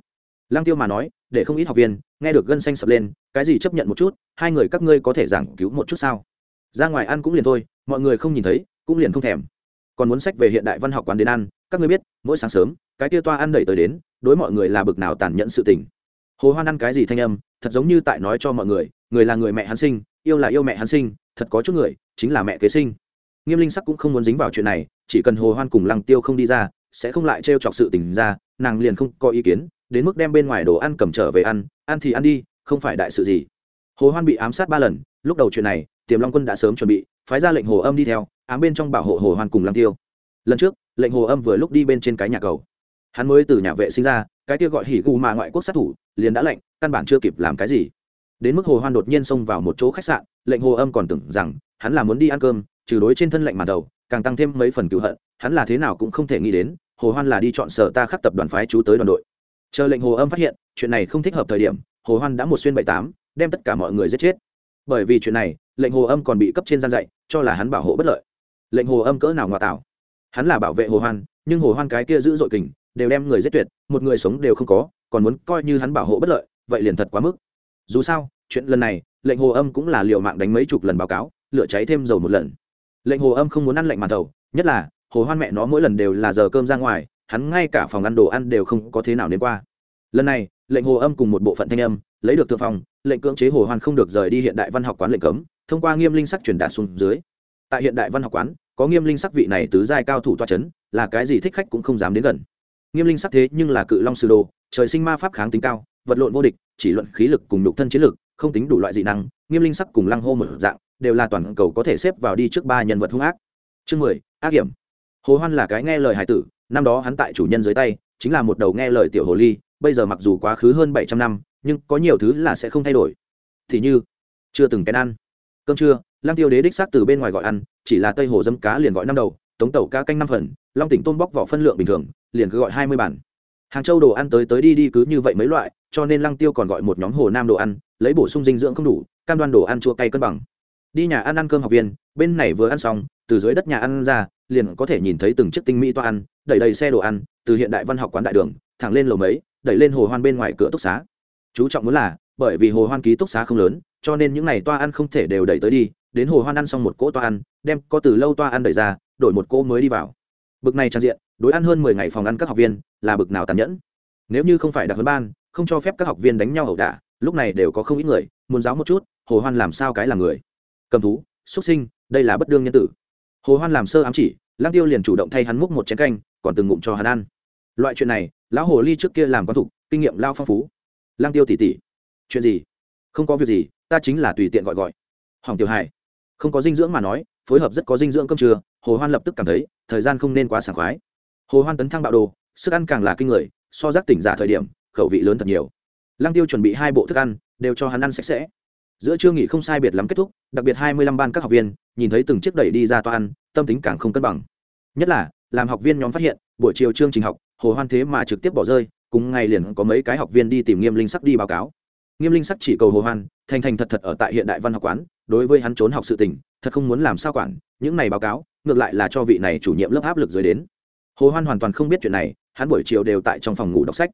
Lăng tiêu mà nói, để không ít học viên, nghe được gân xanh sập lên, cái gì chấp nhận một chút, hai người các ngươi có thể giảng cứu một chút sao? Ra ngoài ăn cũng liền thôi, mọi người không nhìn thấy, cũng liền không thèm còn muốn sách về hiện đại văn học quán đến ăn, các ngươi biết, mỗi sáng sớm, cái kia toa ăn đẩy tới đến, đối mọi người là bực nào tàn nhẫn sự tình. Hồ hoan ăn cái gì thanh âm, thật giống như tại nói cho mọi người người là người mẹ hắn sinh, yêu là yêu mẹ hắn sinh, thật có chút người, chính là mẹ kế sinh. Nghiêm linh sắc cũng không muốn dính vào chuyện này, chỉ cần hồ hoan cùng lăng tiêu không đi ra, sẽ không lại trêu chọc sự tình ra, nàng liền không có ý kiến, đến mức đem bên ngoài đồ ăn cầm trở về ăn ăn thì ăn đi, không phải đại sự gì. Hồ hoan bị ám sát ba lần, lúc đầu chuyện này, tiềm long quân đã sớm chuẩn bị, phái ra lệnh hồ âm đi theo ám bên trong bảo hộ hồ hoan cùng lăng tiêu. Lần trước, lệnh hồ âm vừa lúc đi bên trên cái nhà cầu. Hắn mới từ nhà vệ sinh ra, cái kia gọi hỉ gù mà ngoại quốc sát thủ, liền đã lệnh, căn bản chưa kịp làm cái gì. Đến mức hồ hoan đột nhiên xông vào một chỗ khách sạn, lệnh hồ âm còn tưởng rằng, hắn là muốn đi ăn cơm, trừ đối trên thân lệnh màn đầu, càng tăng thêm mấy phần cựu hận, hắn là thế nào cũng không thể nghĩ đến, hồ hoan là đi chọn sở ta khắc tập đoàn phái chú tới đoàn đội. Chờ lệnh hồ âm phát hiện, chuyện này không thích hợp thời điểm, hồ hoan đã một xuyên bảy tám, đem tất cả mọi người giết chết. Bởi vì chuyện này, lệnh hồ âm còn bị cấp trên gian dạy, cho là hắn bảo hộ bất lợi lệnh hồ âm cỡ nào ngoại tạo, hắn là bảo vệ hồ hoan nhưng hồ hoan cái kia giữ dội kình đều đem người giết tuyệt một người sống đều không có còn muốn coi như hắn bảo hộ bất lợi vậy liền thật quá mức. Dù sao chuyện lần này lệnh hồ âm cũng là liều mạng đánh mấy chục lần báo cáo lửa cháy thêm dầu một lần. Lệnh hồ âm không muốn ăn lệnh màn thầu nhất là hồ hoan mẹ nó mỗi lần đều là giờ cơm ra ngoài hắn ngay cả phòng ăn đồ ăn đều không có thế nào đến qua. Lần này lệnh hồ âm cùng một bộ phận thanh âm lấy được thượng phòng lệnh cưỡng chế hồ hoan không được rời đi hiện đại văn học quán lệnh cấm thông qua nghiêm linh sắc truyền đạt xuống dưới tại hiện đại văn học quán, có nghiêm linh sắc vị này tứ giai cao thủ toa chấn, là cái gì thích khách cũng không dám đến gần. Nghiêm linh sắc thế nhưng là cự long sư đồ, trời sinh ma pháp kháng tính cao, vật lộn vô địch, chỉ luận khí lực cùng nhục thân chiến lực, không tính đủ loại dị năng, nghiêm linh sắc cùng lăng hô một dạng, đều là toàn cầu có thể xếp vào đi trước ba nhân vật hung ác. Chương mười, ác hiểm. Hồ hoan là cái nghe lời hải tử, năm đó hắn tại chủ nhân dưới tay, chính là một đầu nghe lời tiểu hồ ly, bây giờ mặc dù quá khứ hơn bảy trăm năm, nhưng có nhiều thứ là sẽ không thay đổi. Thì như, chưa từng kén ăn. Cơm trưa lăng tiêu đế đích xác từ bên ngoài gọi ăn, chỉ là tây hồ dâm cá liền gọi năm đầu, tống tẩu cá canh năm phần, long tỉnh tôm bóc vỏ phân lượng bình thường, liền cứ gọi hai mươi bản. Hàng châu đồ ăn tới tới đi đi cứ như vậy mấy loại, cho nên lăng tiêu còn gọi một nhóm hồ nam đồ ăn, lấy bổ sung dinh dưỡng không đủ, cam đoan đồ ăn chua cay cân bằng. Đi nhà ăn ăn cơm học viên, bên này vừa ăn xong, từ dưới đất nhà ăn ra, liền có thể nhìn thấy từng chiếc tinh mỹ toa ăn, đẩy đầy xe đồ ăn, từ hiện đại văn học quán đại đường, thẳng lên lầu mấy, đẩy lên hồ hoan bên ngoài cửa túc xá. Chú trọng muốn là, bởi vì hồ hoan ký túc xá không lớn, cho nên những này toa ăn không thể đều đẩy tới đi đến hồ hoan ăn xong một cỗ toa ăn, đem có từ lâu toa ăn đẩy ra, đổi một cỗ mới đi vào. Bực này trang diện, đối ăn hơn mười ngày phòng ăn các học viên, là bực nào tàn nhẫn. Nếu như không phải đặc huấn ban, không cho phép các học viên đánh nhau ẩu đả, lúc này đều có không ít người, muốn giáo một chút, hồ hoan làm sao cái là người. Cầm thú, xuất sinh, đây là bất đương nhân tử. Hồ hoan làm sơ ám chỉ lang tiêu liền chủ động thay hắn múc một chén canh, còn từng ngụm cho hắn ăn. Loại chuyện này, lão hồ ly trước kia làm quan thục, kinh nghiệm lao phong phú. Lang tiêu tỉ tỉ. Chuyện gì? Không có việc gì, ta chính là tùy tiện gọi gọi. Hoàng tiểu hải không có dinh dưỡng mà nói, phối hợp rất có dinh dưỡng cơm trưa, hồ hoan lập tức cảm thấy, thời gian không nên quá sảng khoái. Hồ hoan tấn thăng bạo đồ, sức ăn càng là kinh người, so giác tỉnh giả thời điểm, khẩu vị lớn thật nhiều. Lăng tiêu chuẩn bị hai bộ thức ăn, đều cho hắn ăn sạch sẽ. Giữa trưa nghỉ không sai biệt lắm kết thúc, đặc biệt hai mươi lăm ban các học viên, nhìn thấy từng chiếc đẩy đi ra toa ăn, tâm tính càng không cân bằng. Nhất là, làm học viên nhóm phát hiện, buổi chiều chương trình học, hồ hoan thế mà trực tiếp bỏ rơi, cùng ngày liền có mấy cái học viên đi tìm nghiêm linh sắc đi báo cáo. Nghiêm linh sắc chỉ cầu hồ hoan, thành thành thật thật ở tại hiện đại văn học quán đối với hắn trốn học sự tình, thật không muốn làm sao quản, những này báo cáo, ngược lại là cho vị này chủ nhiệm lớp áp lực dưới đến. Hồ hoan hoàn toàn không biết chuyện này, hắn buổi chiều đều tại trong phòng ngủ đọc sách.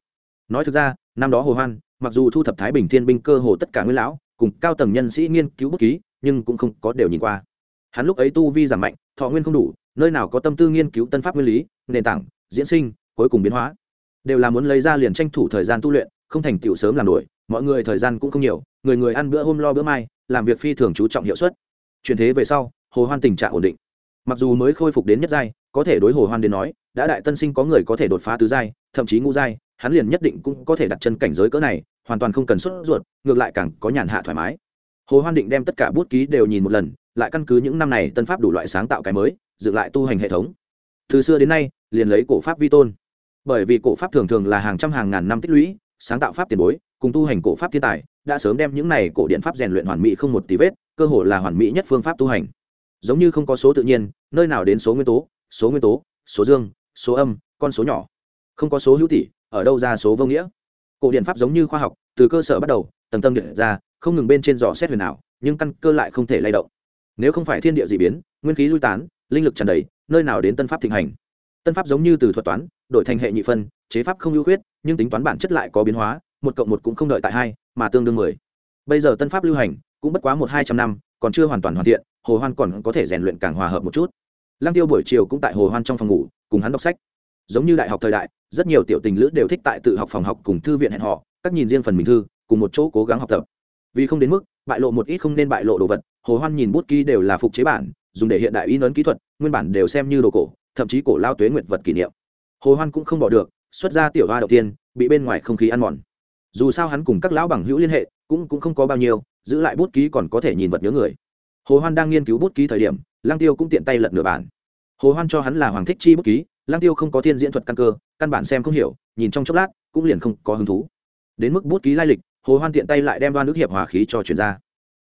Nói thực ra, năm đó hồ hoan, mặc dù thu thập thái bình thiên binh cơ hồ tất cả nguyên lão, cùng cao tầng nhân sĩ nghiên cứu bút ký, nhưng cũng không có đều nhìn qua. Hắn lúc ấy tu vi giảm mạnh, thọ nguyên không đủ, nơi nào có tâm tư nghiên cứu tân pháp nguyên lý, nền tảng, diễn sinh, cuối cùng biến hóa. Đều là muốn lấy ra liền tranh thủ thời gian tu luyện, không thành tựu sớm làm đuổi mọi người thời gian cũng không nhiều, người người ăn bữa hôm lo bữa mai, làm việc phi thường chú trọng hiệu suất. Chuyển thế về sau, hồ hoan tình trạng ổn định. Mặc dù mới khôi phục đến nhất giai, có thể đối hồ hoan đến nói, đã đại tân sinh có người có thể đột phá tứ giai, thậm chí ngũ giai, hắn liền nhất định cũng có thể đặt chân cảnh giới cỡ này, hoàn toàn không cần xuất ruột, ngược lại càng có nhàn hạ thoải mái. Hồ hoan định đem tất cả bút ký đều nhìn một lần, lại căn cứ những năm này tân pháp đủ loại sáng tạo cái mới, dựng lại tu hành hệ thống. Từ xưa đến nay, liền lấy cổ pháp vi tôn. Bởi vì cổ pháp thường thường là hàng trăm hàng ngàn năm tích lũy, sáng tạo pháp tiền bối cùng tu hành cổ pháp thiên tài, đã sớm đem những này cổ điện pháp rèn luyện hoàn mỹ không một tí vết, cơ hội là hoàn mỹ nhất phương pháp tu hành. Giống như không có số tự nhiên, nơi nào đến số nguyên tố, số nguyên tố, số dương, số âm, con số nhỏ. Không có số hữu tỷ, ở đâu ra số vô nghĩa? Cổ điện pháp giống như khoa học, từ cơ sở bắt đầu, tầng tầng điện ra, không ngừng bên trên dò xét huyền ảo, nhưng căn cơ lại không thể lay động. Nếu không phải thiên địa d ị biến, nguyên khí lui tán, linh lực tràn đầy, nơi nào đến tân pháp thịnh hành? Tân pháp giống như từ thuật toán, đổi thành hệ nhị phân, chế pháp không ưu khuyết, nhưng tính toán bản chất lại có biến hóa một cộng một cũng không đợi tại hai, mà tương đương mười. Bây giờ tân pháp lưu hành cũng bất quá một hai trăm năm, còn chưa hoàn toàn hoàn thiện, hồ hoan còn có thể rèn luyện càng hòa hợp một chút. Lăng tiêu buổi chiều cũng tại hồ hoan trong phòng ngủ, cùng hắn đọc sách. Giống như đại học thời đại, rất nhiều tiểu tình lữ đều thích tại tự học phòng học cùng thư viện hẹn họ các nhìn riêng phần mình thư, cùng một chỗ cố gắng học tập. Vì không đến mức, bại lộ một ít không nên bại lộ đồ vật, hồ hoan nhìn bút ký đều là phục chế bản, dùng để hiện đại in ấn kỹ thuật, nguyên bản đều xem như đồ cổ, thậm chí cổ lao tuế nguyệt vật kỷ niệm. Hồ hoan cũng không bỏ được, xuất ra tiểu hoa đầu tiên, bị bên ngoài không khí ăn mòn dù sao hắn cùng các lão bằng hữu liên hệ, cũng cũng không có bao nhiêu, giữ lại bút ký còn có thể nhìn vật nhớ người. Hồ hoan đang nghiên cứu bút ký thời điểm lang tiêu cũng tiện tay lật nửa bản. Hồ hoan cho hắn là hoàng thích chi bút ký lang tiêu không có thiên diễn thuật căn cơ, căn bản xem không hiểu, nhìn trong chốc lát, cũng liền không có hứng thú. Đến mức bút ký lai lịch, hồ hoan tiện tay lại đem đoan nước hiệp hòa khí cho chuyển ra.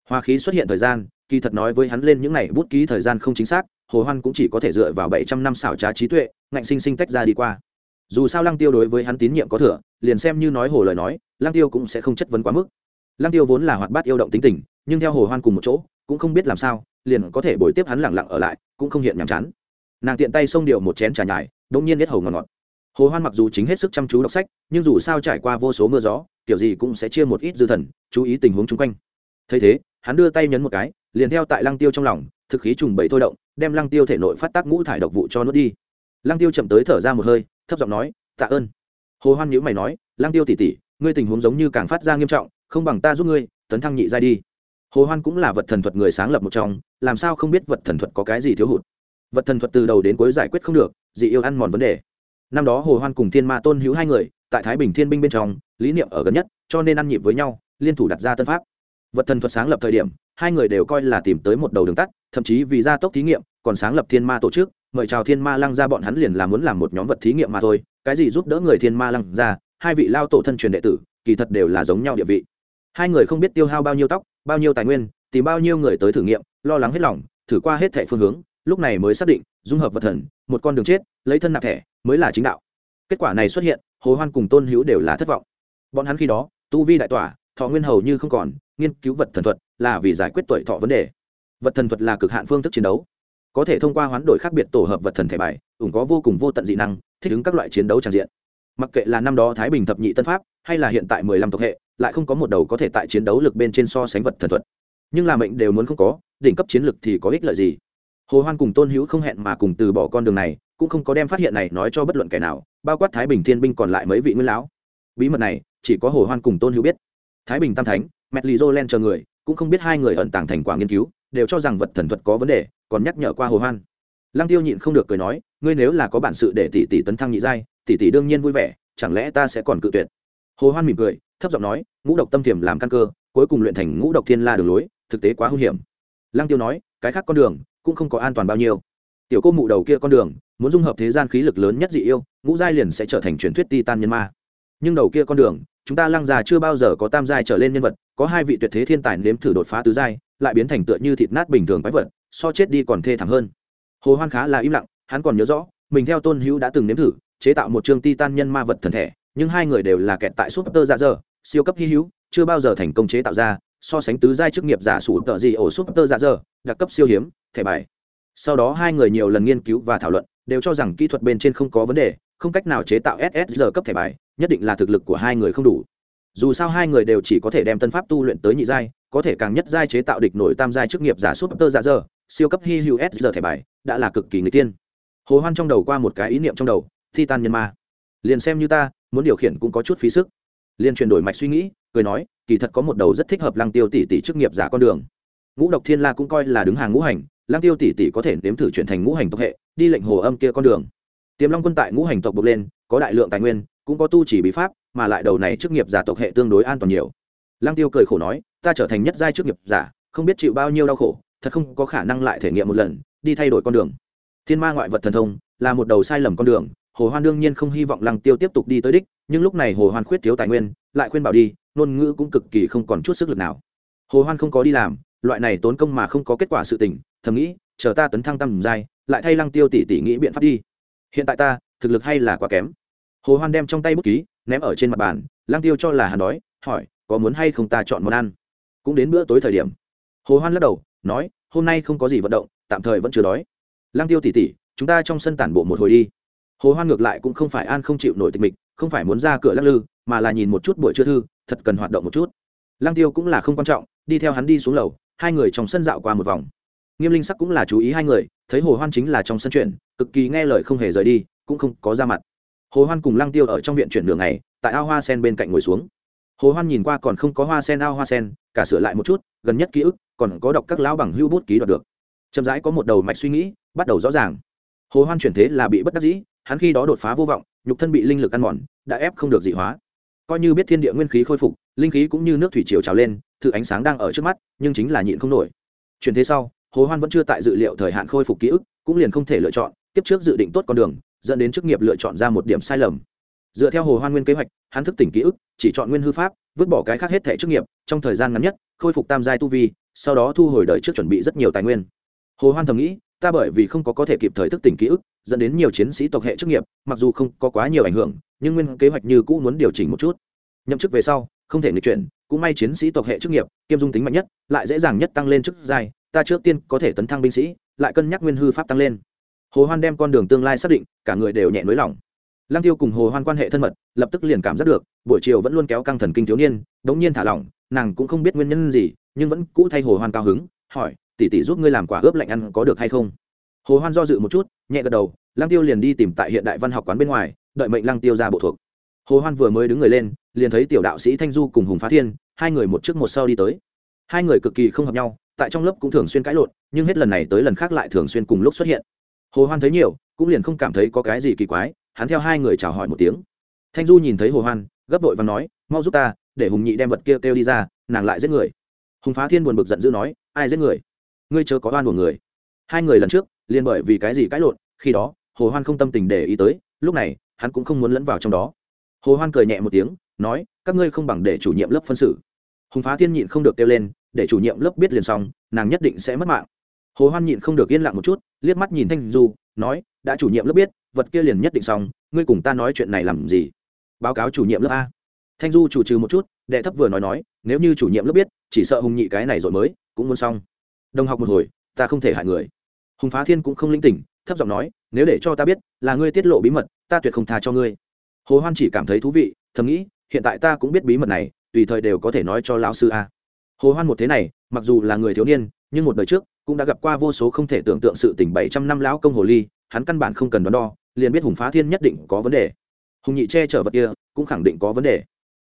Hòa khí xuất hiện thời gian, kỳ thật nói với hắn lên những này bút ký thời gian không chính xác, hồ hoan cũng chỉ có thể dựa vào bảy trăm năm xảo trá trí tuệ, ngạnh sinh sinh tách ra đi qua. Dù sao lăng tiêu đối với hắn tín nhiệm có thừa, liền xem như nói hồ lời nói lăng tiêu cũng sẽ không chất vấn quá mức. Lăng tiêu vốn là hoạt bát yêu động tính tình, nhưng theo hồ hoan cùng một chỗ, cũng không biết làm sao, liền có thể bồi tiếp hắn lặng lặng ở lại, cũng không hiện nhàm chán. Nàng tiện tay xông điệu một chén trà nhài đống nhiên biết hầu ngọt ngọt. Hồ hoan mặc dù chính hết sức chăm chú đọc sách, nhưng dù sao trải qua vô số mưa gió, kiểu gì cũng sẽ chia một ít dư thần, chú ý tình huống chung quanh. Thấy thế, hắn đưa tay nhấn một cái, liền theo tại lăng tiêu trong lòng, thực khí trùng bầy thôi động, đem lăng tiêu thể nội phát tác ngũ thải độc vụ cho nuốt đi. Lăng tiêu chậm tới thở ra một hơi, thấp giọng nói, tạ ơn. Hồ hoan nhíu mày nói, lăng tiêu tỉ tỉ ngươi tình huống giống như càng phát ra nghiêm trọng, không bằng ta giúp ngươi, tấn thăng nhị giai đi. Hồ hoan cũng là vật thần thuật người sáng lập một trong, làm sao không biết vật thần thuật có cái gì thiếu hụt? Vật thần thuật từ đầu đến cuối giải quyết không được, dị yêu ăn mòn vấn đề. Năm đó hồ hoan cùng thiên ma tôn hữu hai người, tại thái bình thiên binh bên trong, lý niệm ở gần nhất, cho nên ăn nhịp với nhau, liên thủ đặt ra tân pháp. Vật thần thuật sáng lập thời điểm, hai người đều coi là tìm tới một đầu đường tắt, thậm chí vì gia tốc thí nghiệm, còn sáng lập thiên ma tổ chức, mời chào thiên ma lăng ra bọn hắn liền là muốn làm một nhóm vật thí nghiệm mà thôi, cái gì giúp đỡ người thiên ma lăng ra hai vị lao tổ thân truyền đệ tử, kỳ thật đều là giống nhau địa vị. Hai người không biết tiêu hao bao nhiêu tóc, bao nhiêu tài nguyên, tìm bao nhiêu người tới thử nghiệm, lo lắng hết lòng, thử qua hết thẻ phương hướng, lúc này mới xác định, dung hợp vật thần, một con đường chết, lấy thân nạp thẻ, mới là chính đạo. Kết quả này xuất hiện, hồ hoan cùng tôn hữu đều là thất vọng. Bọn hắn khi đó, tu vi đại tỏa, thọ nguyên hầu như không còn, nghiên cứu vật thần thuật là vì giải quyết tuổi thọ vấn đề. Vật thần thuật là cực hạn phương thức chiến đấu. Có thể thông qua hoán đổi khác biệt tổ hợp vật thần thẻ bài ủng có vô cùng vô tận dị năng, thích ứng các loại chiến đấu tràn diện mặc kệ là năm đó thái bình thập nhị tân pháp, hay là hiện tại mười lăm tộc hệ, lại không có một đầu có thể tại chiến đấu lực bên trên so sánh vật thần thuật. Nhưng là mệnh đều muốn không có, đỉnh cấp chiến lực thì có ích lợi gì? Hồ hoan cùng tôn hữu không hẹn mà cùng từ bỏ con đường này, cũng không có đem phát hiện này nói cho bất luận kẻ nào, bao quát thái bình thiên binh còn lại mấy vị nguyên lão. Bí mật này, chỉ có hồ hoan cùng tôn hữu biết. Thái bình tam thánh, mẹt lì len chờ người, cũng không biết hai người ẩn tàng thành quả nghiên cứu, đều cho rằng vật thần thuật có vấn đề, còn nhắc nhở qua hồ hoan. Lăng tiêu nhịn không được cười nói, ngươi nếu là có bản sự để tỷ tỷ tấn thăng nhị giai tỷ tỷ đương nhiên vui vẻ, chẳng lẽ ta sẽ còn cự tuyệt? Hồ hoan mỉm cười, thấp giọng nói, ngũ độc tâm thiểm làm căn cơ, cuối cùng luyện thành ngũ độc thiên la đường lối, thực tế quá hung hiểm. Lăng tiêu nói, cái khác con đường, cũng không có an toàn bao nhiêu. Tiểu cô mụ đầu kia con đường, muốn dung hợp thế gian khí lực lớn nhất dị yêu, ngũ giai liền sẽ trở thành truyền thuyết titan nhân ma. Nhưng đầu kia con đường, chúng ta lăng già chưa bao giờ có tam giai trở lên nhân vật, có hai vị tuyệt thế thiên tài nếm thử đột phá tứ giai, lại biến thành tựa như thịt nát bình thường quái vật, so chết đi còn thê thảm hơn. Hồ hoan khá là im lặng, hắn còn nhớ rõ, mình theo tôn hữu đã từng nếm thử chế tạo một chương titan nhân ma vật thần thể, nhưng hai người đều là kẹt tại super giả dơ siêu cấp hy hữu, chưa bao giờ thành công chế tạo ra, so sánh tứ giai chức nghiệp giả sủ tợ gì ổ super giả dơ đặc cấp siêu hiếm, thẻ bài. Sau đó hai người nhiều lần nghiên cứu và thảo luận, đều cho rằng kỹ thuật bên trên không có vấn đề, không cách nào chế tạo ssr cấp thẻ bài, nhất định là thực lực của hai người không đủ. Dù sao hai người đều chỉ có thể đem tân pháp tu luyện tới nhị giai, có thể càng nhất giai chế tạo địch nổi tam giai chức nghiệp giả súp tơ dạ dơ siêu cấp hy hữu SSR thẻ bài, đã là cực kỳ người tiên. Hồ hoan trong đầu qua một cái ý niệm trong đầu thi tan nhân ma. Liền xem như ta, muốn điều khiển cũng có chút phí sức. Liền chuyển đổi mạch suy nghĩ, cười nói, kỳ thật có một đầu rất thích hợp lăng tiêu tỷ tỷ chức nghiệp giả con đường. Ngũ độc thiên la cũng coi là đứng hàng ngũ hành, lăng tiêu tỷ tỷ có thể nếm thử chuyển thành ngũ hành tộc hệ, đi lệnh hồ âm kia con đường. Tiềm long quân tại ngũ hành tộc bộc lên, có đại lượng tài nguyên, cũng có tu chỉ bí pháp, mà lại đầu này chức nghiệp giả tộc hệ tương đối an toàn nhiều. Lăng tiêu cười khổ nói, ta trở thành nhất giai chức nghiệp giả, không biết chịu bao nhiêu đau khổ, thật không có khả năng lại thể nghiệm một lần, đi thay đổi con đường. Thiên ma ngoại vật thần thông, là một đầu sai lầm con đường hồ hoan đương nhiên không hy vọng lăng tiêu tiếp tục đi tới đích nhưng lúc này hồ hoan khuyết thiếu tài nguyên lại khuyên bảo đi ngôn ngữ cũng cực kỳ không còn chút sức lực nào. Hồ hoan không có đi làm loại này tốn công mà không có kết quả sự tình thầm nghĩ chờ ta tấn thăng tầm giai lại thay lăng tiêu tỷ tỷ nghĩ biện pháp đi. Hiện tại ta thực lực hay là quá kém. Hồ hoan đem trong tay bút ký ném ở trên mặt bàn lăng tiêu cho là hắn đói hỏi có muốn hay không ta chọn món ăn? Cũng đến bữa tối thời điểm hồ hoan lắc đầu nói hôm nay không có gì vận động tạm thời vẫn chưa đói. Lăng tiêu tỷ tỷ, chúng ta trong sân tản bộ một hồi đi hồ hoan ngược lại cũng không phải an không chịu nổi tịch mịch, không phải muốn ra cửa lắc lư, mà là nhìn một chút buổi trưa thư, thật cần hoạt động một chút. Lăng tiêu cũng là không quan trọng, đi theo hắn đi xuống lầu, hai người trong sân dạo qua một vòng. Nghiêm linh sắc cũng là chú ý hai người, thấy hồ hoan chính là trong sân chuyện, cực kỳ nghe lời không hề rời đi, cũng không có ra mặt. Hồ hoan cùng lăng tiêu ở trong viện chuyển đường này tại ao hoa sen bên cạnh ngồi xuống. Hồ hoan nhìn qua còn không có hoa sen ao hoa sen, cả sửa lại một chút, gần nhất ký ức, còn có đọc các lão bằng hưu bút ký đoạt được. Chậm rãi có một đầu mạch suy nghĩ, bắt đầu rõ ràng. Hồ hoan chuyển thế là bị bất đắc dĩ hắn khi đó đột phá vô vọng, nhục thân bị linh lực ăn mòn, đã ép không được dị hóa. Coi như biết thiên địa nguyên khí khôi phục, linh khí cũng như nước thủy triều trào lên thử ánh sáng đang ở trước mắt, nhưng chính là nhịn không nổi. Chuyển thế sau, hồ hoan vẫn chưa tại dự liệu thời hạn khôi phục ký ức, cũng liền không thể lựa chọn, tiếp trước dự định tốt con đường, dẫn đến chức nghiệp lựa chọn ra một điểm sai lầm. Dựa theo hồ hoan nguyên kế hoạch, hắn thức tỉnh ký ức, chỉ chọn nguyên hư pháp, vứt bỏ cái khác hết thể chức nghiệp, trong thời gian ngắn nhất, khôi phục tam giai tu vi, sau đó thu hồi đời trước chuẩn bị rất nhiều tài nguyên. Hồ hoan thầm nghĩ, ta bởi vì không có có thể kịp thời thức tỉnh ký ức dẫn đến nhiều chiến sĩ tộc hệ chức nghiệp, mặc dù không có quá nhiều ảnh hưởng, nhưng nguyên kế hoạch như cũ muốn điều chỉnh một chút. Nhậm chức về sau, không thể nghịch chuyển, cũng may chiến sĩ tộc hệ chức nghiệp, kiêm dung tính mạnh nhất, lại dễ dàng nhất tăng lên chức giai, ta trước tiên có thể tấn thăng binh sĩ, lại cân nhắc nguyên hư pháp tăng lên. Hồ hoan đem con đường tương lai xác định, cả người đều nhẹ nới lỏng. Lăng tiêu cùng hồ hoan quan hệ thân mật, lập tức liền cảm giác được, buổi chiều vẫn luôn kéo căng thần kinh thiếu niên, đống nhiên thả lỏng, nàng cũng không biết nguyên nhân gì, nhưng vẫn cũ thay hồ hoan cao hứng, hỏi, tỷ tỷ giúp ngươi làm quả ướp lạnh ăn có được hay không? Hồ hoan do dự một chút, nhẹ gật đầu, lăng tiêu liền đi tìm tại hiện đại văn học quán bên ngoài, đợi mệnh lăng tiêu ra bộ thuộc. Hồ hoan vừa mới đứng người lên, liền thấy tiểu đạo sĩ thanh du cùng hùng phá thiên, hai người một trước một sau đi tới. Hai người cực kỳ không hợp nhau, tại trong lớp cũng thường xuyên cãi lộn, nhưng hết lần này tới lần khác lại thường xuyên cùng lúc xuất hiện. Hồ hoan thấy nhiều, cũng liền không cảm thấy có cái gì kỳ quái, hắn theo hai người chào hỏi một tiếng. Thanh du nhìn thấy hồ hoan, gấp vội và nói, mau giúp ta, để hùng nhị đem vật kia kêu đi ra, nàng lại giết người. Hùng phá thiên buồn bực giận dữ nói, ai giết người? Ngươi chớ có oan của người hai người lần trước, liền bởi vì cái gì cãi lộn, khi đó, hồ hoan không tâm tình để ý tới, lúc này, hắn cũng không muốn lẫn vào trong đó. Hồ hoan cười nhẹ một tiếng, nói, các ngươi không bằng để chủ nhiệm lớp phân xử. Hùng phá thiên nhịn không được kêu lên, để chủ nhiệm lớp biết liền xong, nàng nhất định sẽ mất mạng. Hồ hoan nhịn không được yên lặng một chút, liếc mắt nhìn thanh du, nói, đã chủ nhiệm lớp biết, vật kia liền nhất định xong, ngươi cùng ta nói chuyện này làm gì? Báo cáo chủ nhiệm lớp a. Thanh du chủ trừ một chút, đệ thấp vừa nói nói, nếu như chủ nhiệm lớp biết, chỉ sợ hùng nhị cái này rồi mới, cũng muốn xong. Đồng học một hồi ta không thể hại người. Hùng phá thiên cũng không linh tỉnh, thấp giọng nói, nếu để cho ta biết là ngươi tiết lộ bí mật, ta tuyệt không tha cho ngươi. Hồ hoan chỉ cảm thấy thú vị, thầm nghĩ, hiện tại ta cũng biết bí mật này, tùy thời đều có thể nói cho lão sư a. Hồ hoan một thế này, mặc dù là người thiếu niên, nhưng một đời trước, cũng đã gặp qua vô số không thể tưởng tượng sự tình bảy trăm năm lão công hồ ly, hắn căn bản không cần đoán đo, liền biết hùng phá thiên nhất định có vấn đề. Hùng nhị che chở vật kia, cũng khẳng định có vấn đề.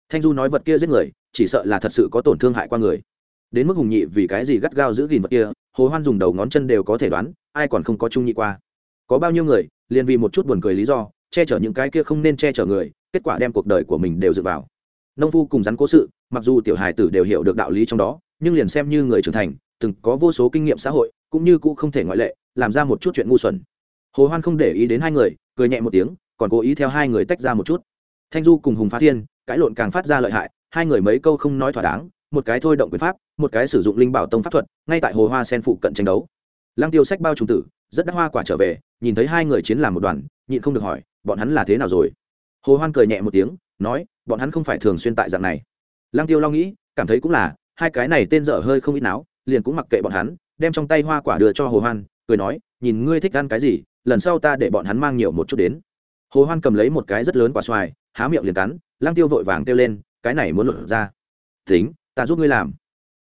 Thanh du nói vật kia giết người, chỉ sợ là thật sự có tổn thương hại qua người đến mức hùng nhị vì cái gì gắt gao giữ gìn vật kia, hồ hoan dùng đầu ngón chân đều có thể đoán, ai còn không có trung nhị qua. Có bao nhiêu người, liền vì một chút buồn cười lý do, che chở những cái kia không nên che chở người, kết quả đem cuộc đời của mình đều dựa vào. Nông phu cùng rắn cố sự, mặc dù tiểu hài tử đều hiểu được đạo lý trong đó, nhưng liền xem như người trưởng thành, từng có vô số kinh nghiệm xã hội, cũng như cũng không thể ngoại lệ, làm ra một chút chuyện ngu xuẩn. Hồ hoan không để ý đến hai người, cười nhẹ một tiếng, còn cố ý theo hai người tách ra một chút. Thanh du cùng hùng phá thiên, cãi lộn càng phát ra lợi hại, hai người mấy câu không nói thỏa đáng một cái thôi động quyền pháp, một cái sử dụng linh bảo tông pháp thuật, ngay tại hồ hoa sen phụ cận tranh đấu. Lăng tiêu sách bao trùng tử, rất đắt hoa quả trở về, nhìn thấy hai người chiến làm một đoàn, nhịn không được hỏi, bọn hắn là thế nào rồi? Hồ hoan cười nhẹ một tiếng, nói, bọn hắn không phải thường xuyên tại dạng này. Lăng tiêu lo nghĩ, cảm thấy cũng là, hai cái này tên dở hơi không ít náo liền cũng mặc kệ bọn hắn, đem trong tay hoa quả đưa cho hồ hoan, cười nói, nhìn ngươi thích ăn cái gì, lần sau ta để bọn hắn mang nhiều một chút đến. Hồ hoan cầm lấy một cái rất lớn quả xoài, há miệng liền cắn, lăng tiêu vội vàng kêu lên, cái này muốn lột ra. Tính ta giúp ngươi làm.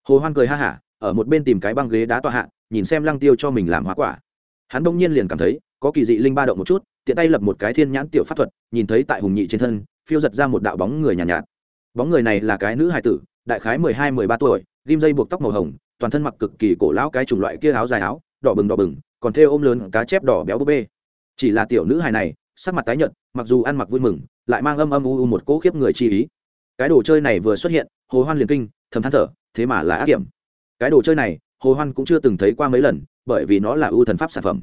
Hồ hoan cười ha hả ở một bên tìm cái băng ghế đá tọa hạ nhìn xem lăng tiêu cho mình làm hoa quả. Hắn bỗng nhiên liền cảm thấy có kỳ dị linh ba động một chút tiện tay lập một cái thiên nhãn tiểu pháp thuật nhìn thấy tại hùng nhị trên thân phiêu giật ra một đạo bóng người nhàn nhạt, nhạt. Bóng người này là cái nữ hài tử đại khái mười hai mười ba tuổi ghim dây buộc tóc màu hồng toàn thân mặc cực kỳ cổ lão cái chủng loại kia áo dài áo đỏ bừng đỏ bừng còn thêu ôm lớn cá chép đỏ béo búp bê. Chỉ là tiểu nữ hài này sắc mặt tái nhợt mặc dù ăn mặc vui mừng lại mang âm âm u u một cỗ khiếp người chi ý. Cái đồ chơi này vừa xuất hiện hồ hoan liền kinh, thầm than thở, thế mà là ác kiểm cái đồ chơi này, hồ hoan cũng chưa từng thấy qua mấy lần, bởi vì nó là ưu thần pháp sản phẩm.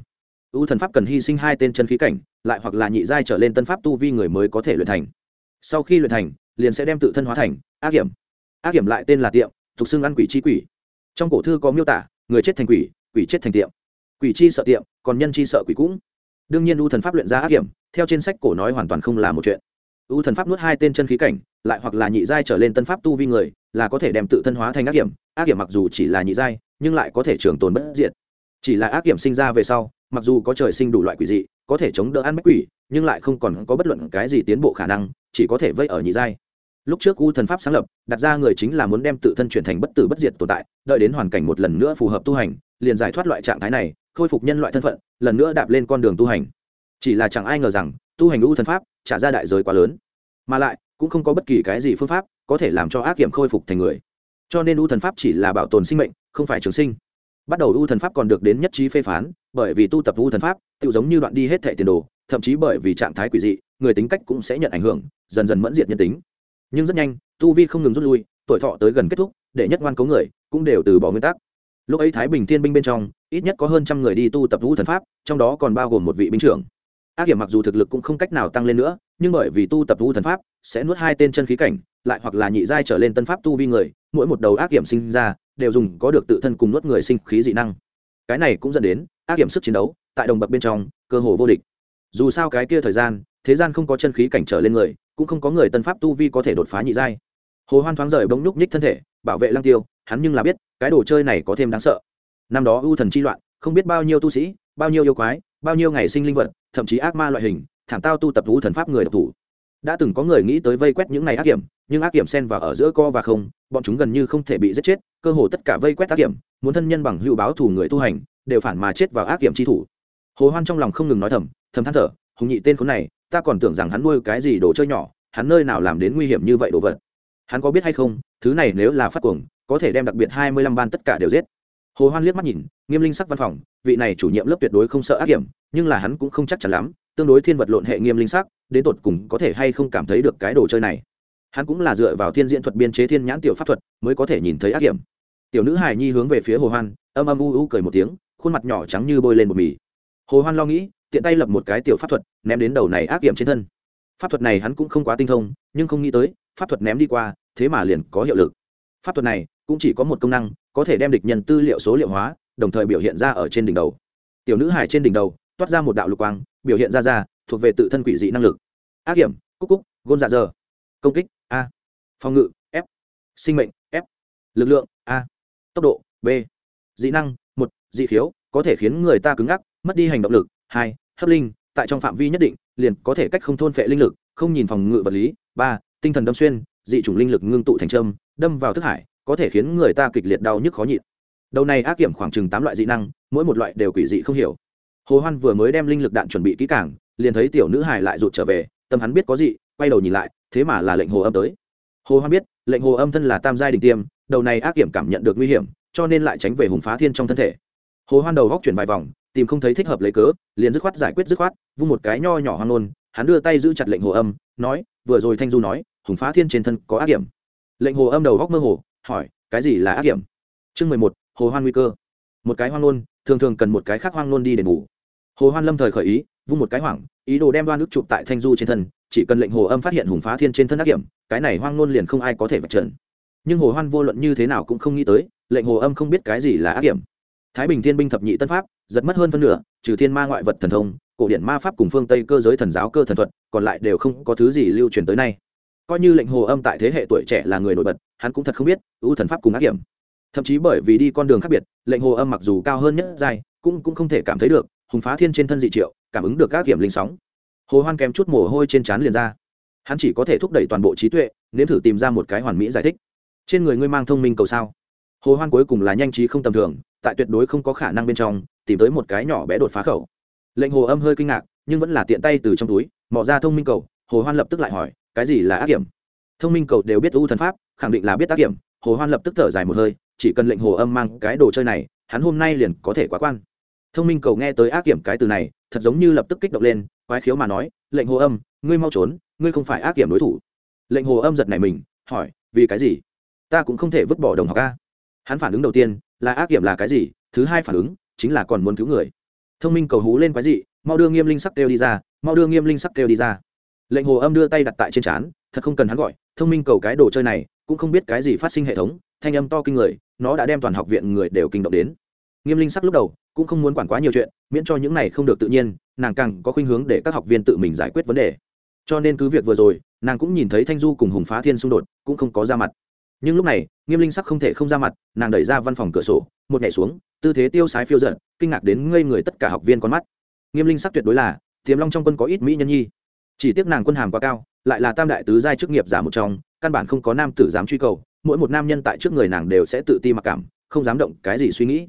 Ưu thần pháp cần hy sinh hai tên chân khí cảnh, lại hoặc là nhị giai trở lên tân pháp tu vi người mới có thể luyện thành. Sau khi luyện thành, liền sẽ đem tự thân hóa thành ác hiểm. Ác hiểm lại tên là tiệm, thuộc xưng ăn quỷ chi quỷ. Trong cổ thư có miêu tả, người chết thành quỷ quỷ chết thành tiệm. Quỷ chi sợ tiệm, còn nhân chi sợ quỷ cũng. Đương nhiên ưu thần pháp luyện ra ác hiểm, theo trên sách cổ nói hoàn toàn không là một chuyện ưu thần pháp nuốt hai tên chân khí cảnh, lại hoặc là nhị giai trở lên tân pháp tu vi người, là có thể đem tự thân hóa thành ác hiểm. Ác hiểm mặc dù chỉ là nhị giai, nhưng lại có thể trường tồn bất diệt. Chỉ là ác hiểm sinh ra về sau, mặc dù có trời sinh đủ loại quỷ dị, có thể chống đỡ ăn bách quỷ, nhưng lại không còn có bất luận cái gì tiến bộ khả năng, chỉ có thể vây ở nhị giai. Lúc trước u thần pháp sáng lập, đặt ra người chính là muốn đem tự thân chuyển thành bất tử bất diệt tồn tại, đợi đến hoàn cảnh một lần nữa phù hợp tu hành, liền giải thoát loại trạng thái này, khôi phục nhân loại thân phận, lần nữa đạp lên con đường tu hành. Chỉ là chẳng ai ngờ rằng tu hành u thần pháp, trả ra đại giới quá lớn. Mà lại, cũng không có bất kỳ cái gì phương pháp có thể làm cho ác kiểm khôi phục thành người. Cho nên u thần pháp chỉ là bảo tồn sinh mệnh, không phải trường sinh. Bắt đầu u thần pháp còn được đến nhất trí phê phán, bởi vì tu tập u thần pháp tự giống như đoạn đi hết thệ tiền đồ, thậm chí bởi vì trạng thái quỷ dị, người tính cách cũng sẽ nhận ảnh hưởng, dần dần mẫn diệt nhân tính. Nhưng rất nhanh, tu vi không ngừng rút lui, tuổi thọ tới gần kết thúc, để nhất ngoan cấu người cũng đều từ bỏ nguyên tắc. Lúc ấy thái bình thiên binh bên trong, ít nhất có hơn trăm người đi tu tập vũ thần pháp, trong đó còn bao gồm một vị binh trưởng ác hiểm mặc dù thực lực cũng không cách nào tăng lên nữa, nhưng bởi vì tu tập vu thần pháp, sẽ nuốt hai tên chân khí cảnh, lại hoặc là nhị giai trở lên tân pháp tu vi người, mỗi một đầu ác hiểm sinh ra, đều dùng có được tự thân cùng nuốt người sinh khí dị năng. Cái này cũng dẫn đến ác hiểm sức chiến đấu tại đồng bậc bên trong cơ hồ vô địch. Dù sao cái kia thời gian, thế gian không có chân khí cảnh trở lên người, cũng không có người tân pháp tu vi có thể đột phá nhị giai. Hồ hoan thoáng rời bỗng nhúc nhích thân thể, bảo vệ lăng tiêu, hắn nhưng là biết, cái đồ chơi này có thêm đáng sợ. Năm đó ưu thần chi loạn, không biết bao nhiêu tu sĩ, bao nhiêu yêu quái bao nhiêu ngày sinh linh vật, thậm chí ác ma loại hình, thảm tao tu tập vũ thần pháp người độc thủ. Đã từng có người nghĩ tới vây quét những này ác kiểm, nhưng ác kiểm xen vào ở giữa co và không, bọn chúng gần như không thể bị giết chết, cơ hồ tất cả vây quét ác kiểm, muốn thân nhân bằng hữu báo thù người tu hành, đều phản mà chết vào ác kiểm chi thủ. Hồ hoan trong lòng không ngừng nói thầm thầm than thở, hùng nhị tên khốn này, ta còn tưởng rằng hắn nuôi cái gì đồ chơi nhỏ, hắn nơi nào làm đến nguy hiểm như vậy đồ vật? Hắn có biết hay không, thứ này nếu là phát cuồng, có thể đem đặc biệt hai mươi lăm ban tất cả đều giết hồ hoan liếc mắt nhìn, nghiêm linh sắc văn phòng, vị này chủ nhiệm lớp tuyệt đối không sợ ác hiểm, nhưng là hắn cũng không chắc chắn lắm, tương đối thiên vật lộn hệ nghiêm linh sắc, đến tột cùng có thể hay không cảm thấy được cái đồ chơi này. Hắn cũng là dựa vào thiên diễn thuật biên chế thiên nhãn tiểu pháp thuật mới có thể nhìn thấy ác hiểm. Tiểu nữ hài nhi hướng về phía hồ hoan, âm âm u u cười một tiếng, khuôn mặt nhỏ trắng như bôi lên một mì. Hồ hoan lo nghĩ, tiện tay lập một cái tiểu pháp thuật, ném đến đầu này ác hiểm trên thân. Pháp thuật này hắn cũng không quá tinh thông, nhưng không nghĩ tới, pháp thuật ném đi qua, thế mà liền có hiệu lực. Pháp thuật này cũng chỉ có một công năng, có thể đem địch nhân tư liệu số liệu hóa, đồng thời biểu hiện ra ở trên đỉnh đầu. Tiểu nữ hải trên đỉnh đầu, toát ra một đạo lục quang, biểu hiện ra ra, thuộc về tự thân quỷ dị năng lực. Ác hiểm, cúc cúc, gôn dạ dờ công kích, a. Phòng ngự, f. Sinh mệnh, f. Lực lượng, a. Tốc độ, b. Dị năng, một, dị khiếu, có thể khiến người ta cứng ngắc, mất đi hành động lực, hai, hấp linh, tại trong phạm vi nhất định, liền có thể cách không thôn phệ linh lực, không nhìn phòng ngự vật lý, ba, tinh thần đâm xuyên, dị chủng linh lực ngưng tụ thành trâm đâm vào thức hải có thể khiến người ta kịch liệt đau nhức khó nhịn. Đầu này ác kiểm khoảng chừng tám loại dị năng, mỗi một loại đều quỷ dị không hiểu. Hồ hoan vừa mới đem linh lực đạn chuẩn bị kỹ càng, liền thấy tiểu nữ hải lại rụt trở về, tâm hắn biết có gì quay đầu nhìn lại, thế mà là lệnh hồ âm tới. Hồ hoan biết, lệnh hồ âm thân là tam giai đình tiêm, đầu này ác kiểm cảm nhận được nguy hiểm, cho nên lại tránh về hùng phá thiên trong thân thể. Hồ hoan đầu góc chuyển vài vòng, tìm không thấy thích hợp lấy cớ, liền dứt khoát giải quyết dứt khoát, vung một cái nho nhỏ hoang nôn hắn đưa tay giữ chặt lệnh hồ âm, nói, vừa rồi thanh du nói, hùng phá thiên trên thân có ác kiểm. Lệnh hồ âm đầu góc mơ hồ hỏi, cái gì là ác hiểm? Chương mười một, hồ hoan nguy cơ. Một cái hoang nôn thường thường cần một cái khác hoang nôn đi để ngủ. Hồ hoan lâm thời khởi ý, vung một cái hoảng, ý đồ đem đoan ức chụp tại thanh du trên thân, chỉ cần lệnh hồ âm phát hiện hùng phá thiên trên thân ác hiểm, cái này hoang nôn liền không ai có thể vạch trần. Nhưng hồ hoan vô luận như thế nào cũng không nghĩ tới, lệnh hồ âm không biết cái gì là ác hiểm. Thái bình thiên binh thập nhị tân pháp, giật mất hơn phân nửa, trừ thiên ma ngoại vật thần thông, cổ điển ma pháp cùng phương tây cơ giới thần giáo cơ thần thuật, còn lại đều không có thứ gì lưu truyền tới nay coi như lệnh hồ âm tại thế hệ tuổi trẻ là người nổi bật, hắn cũng thật không biết, ưu thần pháp cùng ác hiểm. Thậm chí bởi vì đi con đường khác biệt, lệnh hồ âm mặc dù cao hơn nhất dài cũng cũng không thể cảm thấy được, hùng phá thiên trên thân dị triệu, cảm ứng được các hiểm linh sóng. Hồ hoan kèm chút mồ hôi trên trán liền ra. Hắn chỉ có thể thúc đẩy toàn bộ trí tuệ, nếm thử tìm ra một cái hoàn mỹ giải thích. Trên người ngươi mang thông minh cầu sao? Hồ hoan cuối cùng là nhanh trí không tầm thường, tại tuyệt đối không có khả năng bên trong, tìm tới một cái nhỏ bé đột phá khẩu. Lệnh hồ âm hơi kinh ngạc, nhưng vẫn là tiện tay từ trong túi, mò ra thông minh cầu. Hồ hoan lập tức lại hỏi cái gì là ác hiểm? Thông minh cầu đều biết u thần pháp, khẳng định là biết ác hiểm. Hồ hoan lập tức thở dài một hơi, chỉ cần lệnh hồ âm mang cái đồ chơi này, hắn hôm nay liền có thể quá quan. Thông minh cầu nghe tới ác hiểm cái từ này, thật giống như lập tức kích động lên, quái khiếu mà nói, lệnh hồ âm, ngươi mau trốn, ngươi không phải ác hiểm đối thủ. Lệnh hồ âm giật này mình, hỏi, vì cái gì? Ta cũng không thể vứt bỏ đồng học ca hắn phản ứng đầu tiên, là ác hiểm là cái gì? Thứ hai phản ứng, chính là còn muốn cứu người. Thông minh cầu hú lên quái dị, mau đưa nghiêm linh sắc kêu đi ra, mau đưa nghiêm linh sắc kêu đi ra lệnh hồ âm đưa tay đặt tại trên trán, thật không cần hắn gọi, thông minh cầu cái đồ chơi này, cũng không biết cái gì phát sinh hệ thống, thanh âm to kinh người, nó đã đem toàn học viện người đều kinh động đến. Nghiêm linh sắc lúc đầu, cũng không muốn quản quá nhiều chuyện, miễn cho những này không được tự nhiên, nàng càng có khuynh hướng để các học viên tự mình giải quyết vấn đề. Cho nên cứ việc vừa rồi, nàng cũng nhìn thấy thanh du cùng hùng phá thiên xung đột, cũng không có ra mặt. Nhưng lúc này, nghiêm linh sắc không thể không ra mặt, nàng đẩy ra văn phòng cửa sổ, một nhảy xuống, tư thế tiêu sái phiêu giận kinh ngạc đến ngây người tất cả học viên con mắt. Nghiêm linh sắc tuyệt đối là, tiềm long trong quân có ít mỹ nhân nhi chỉ tiếc nàng quân hàm quá cao, lại là tam đại tứ giai chức nghiệp giả một trong, căn bản không có nam tử dám truy cầu, mỗi một nam nhân tại trước người nàng đều sẽ tự ti mặc cảm, không dám động cái gì suy nghĩ.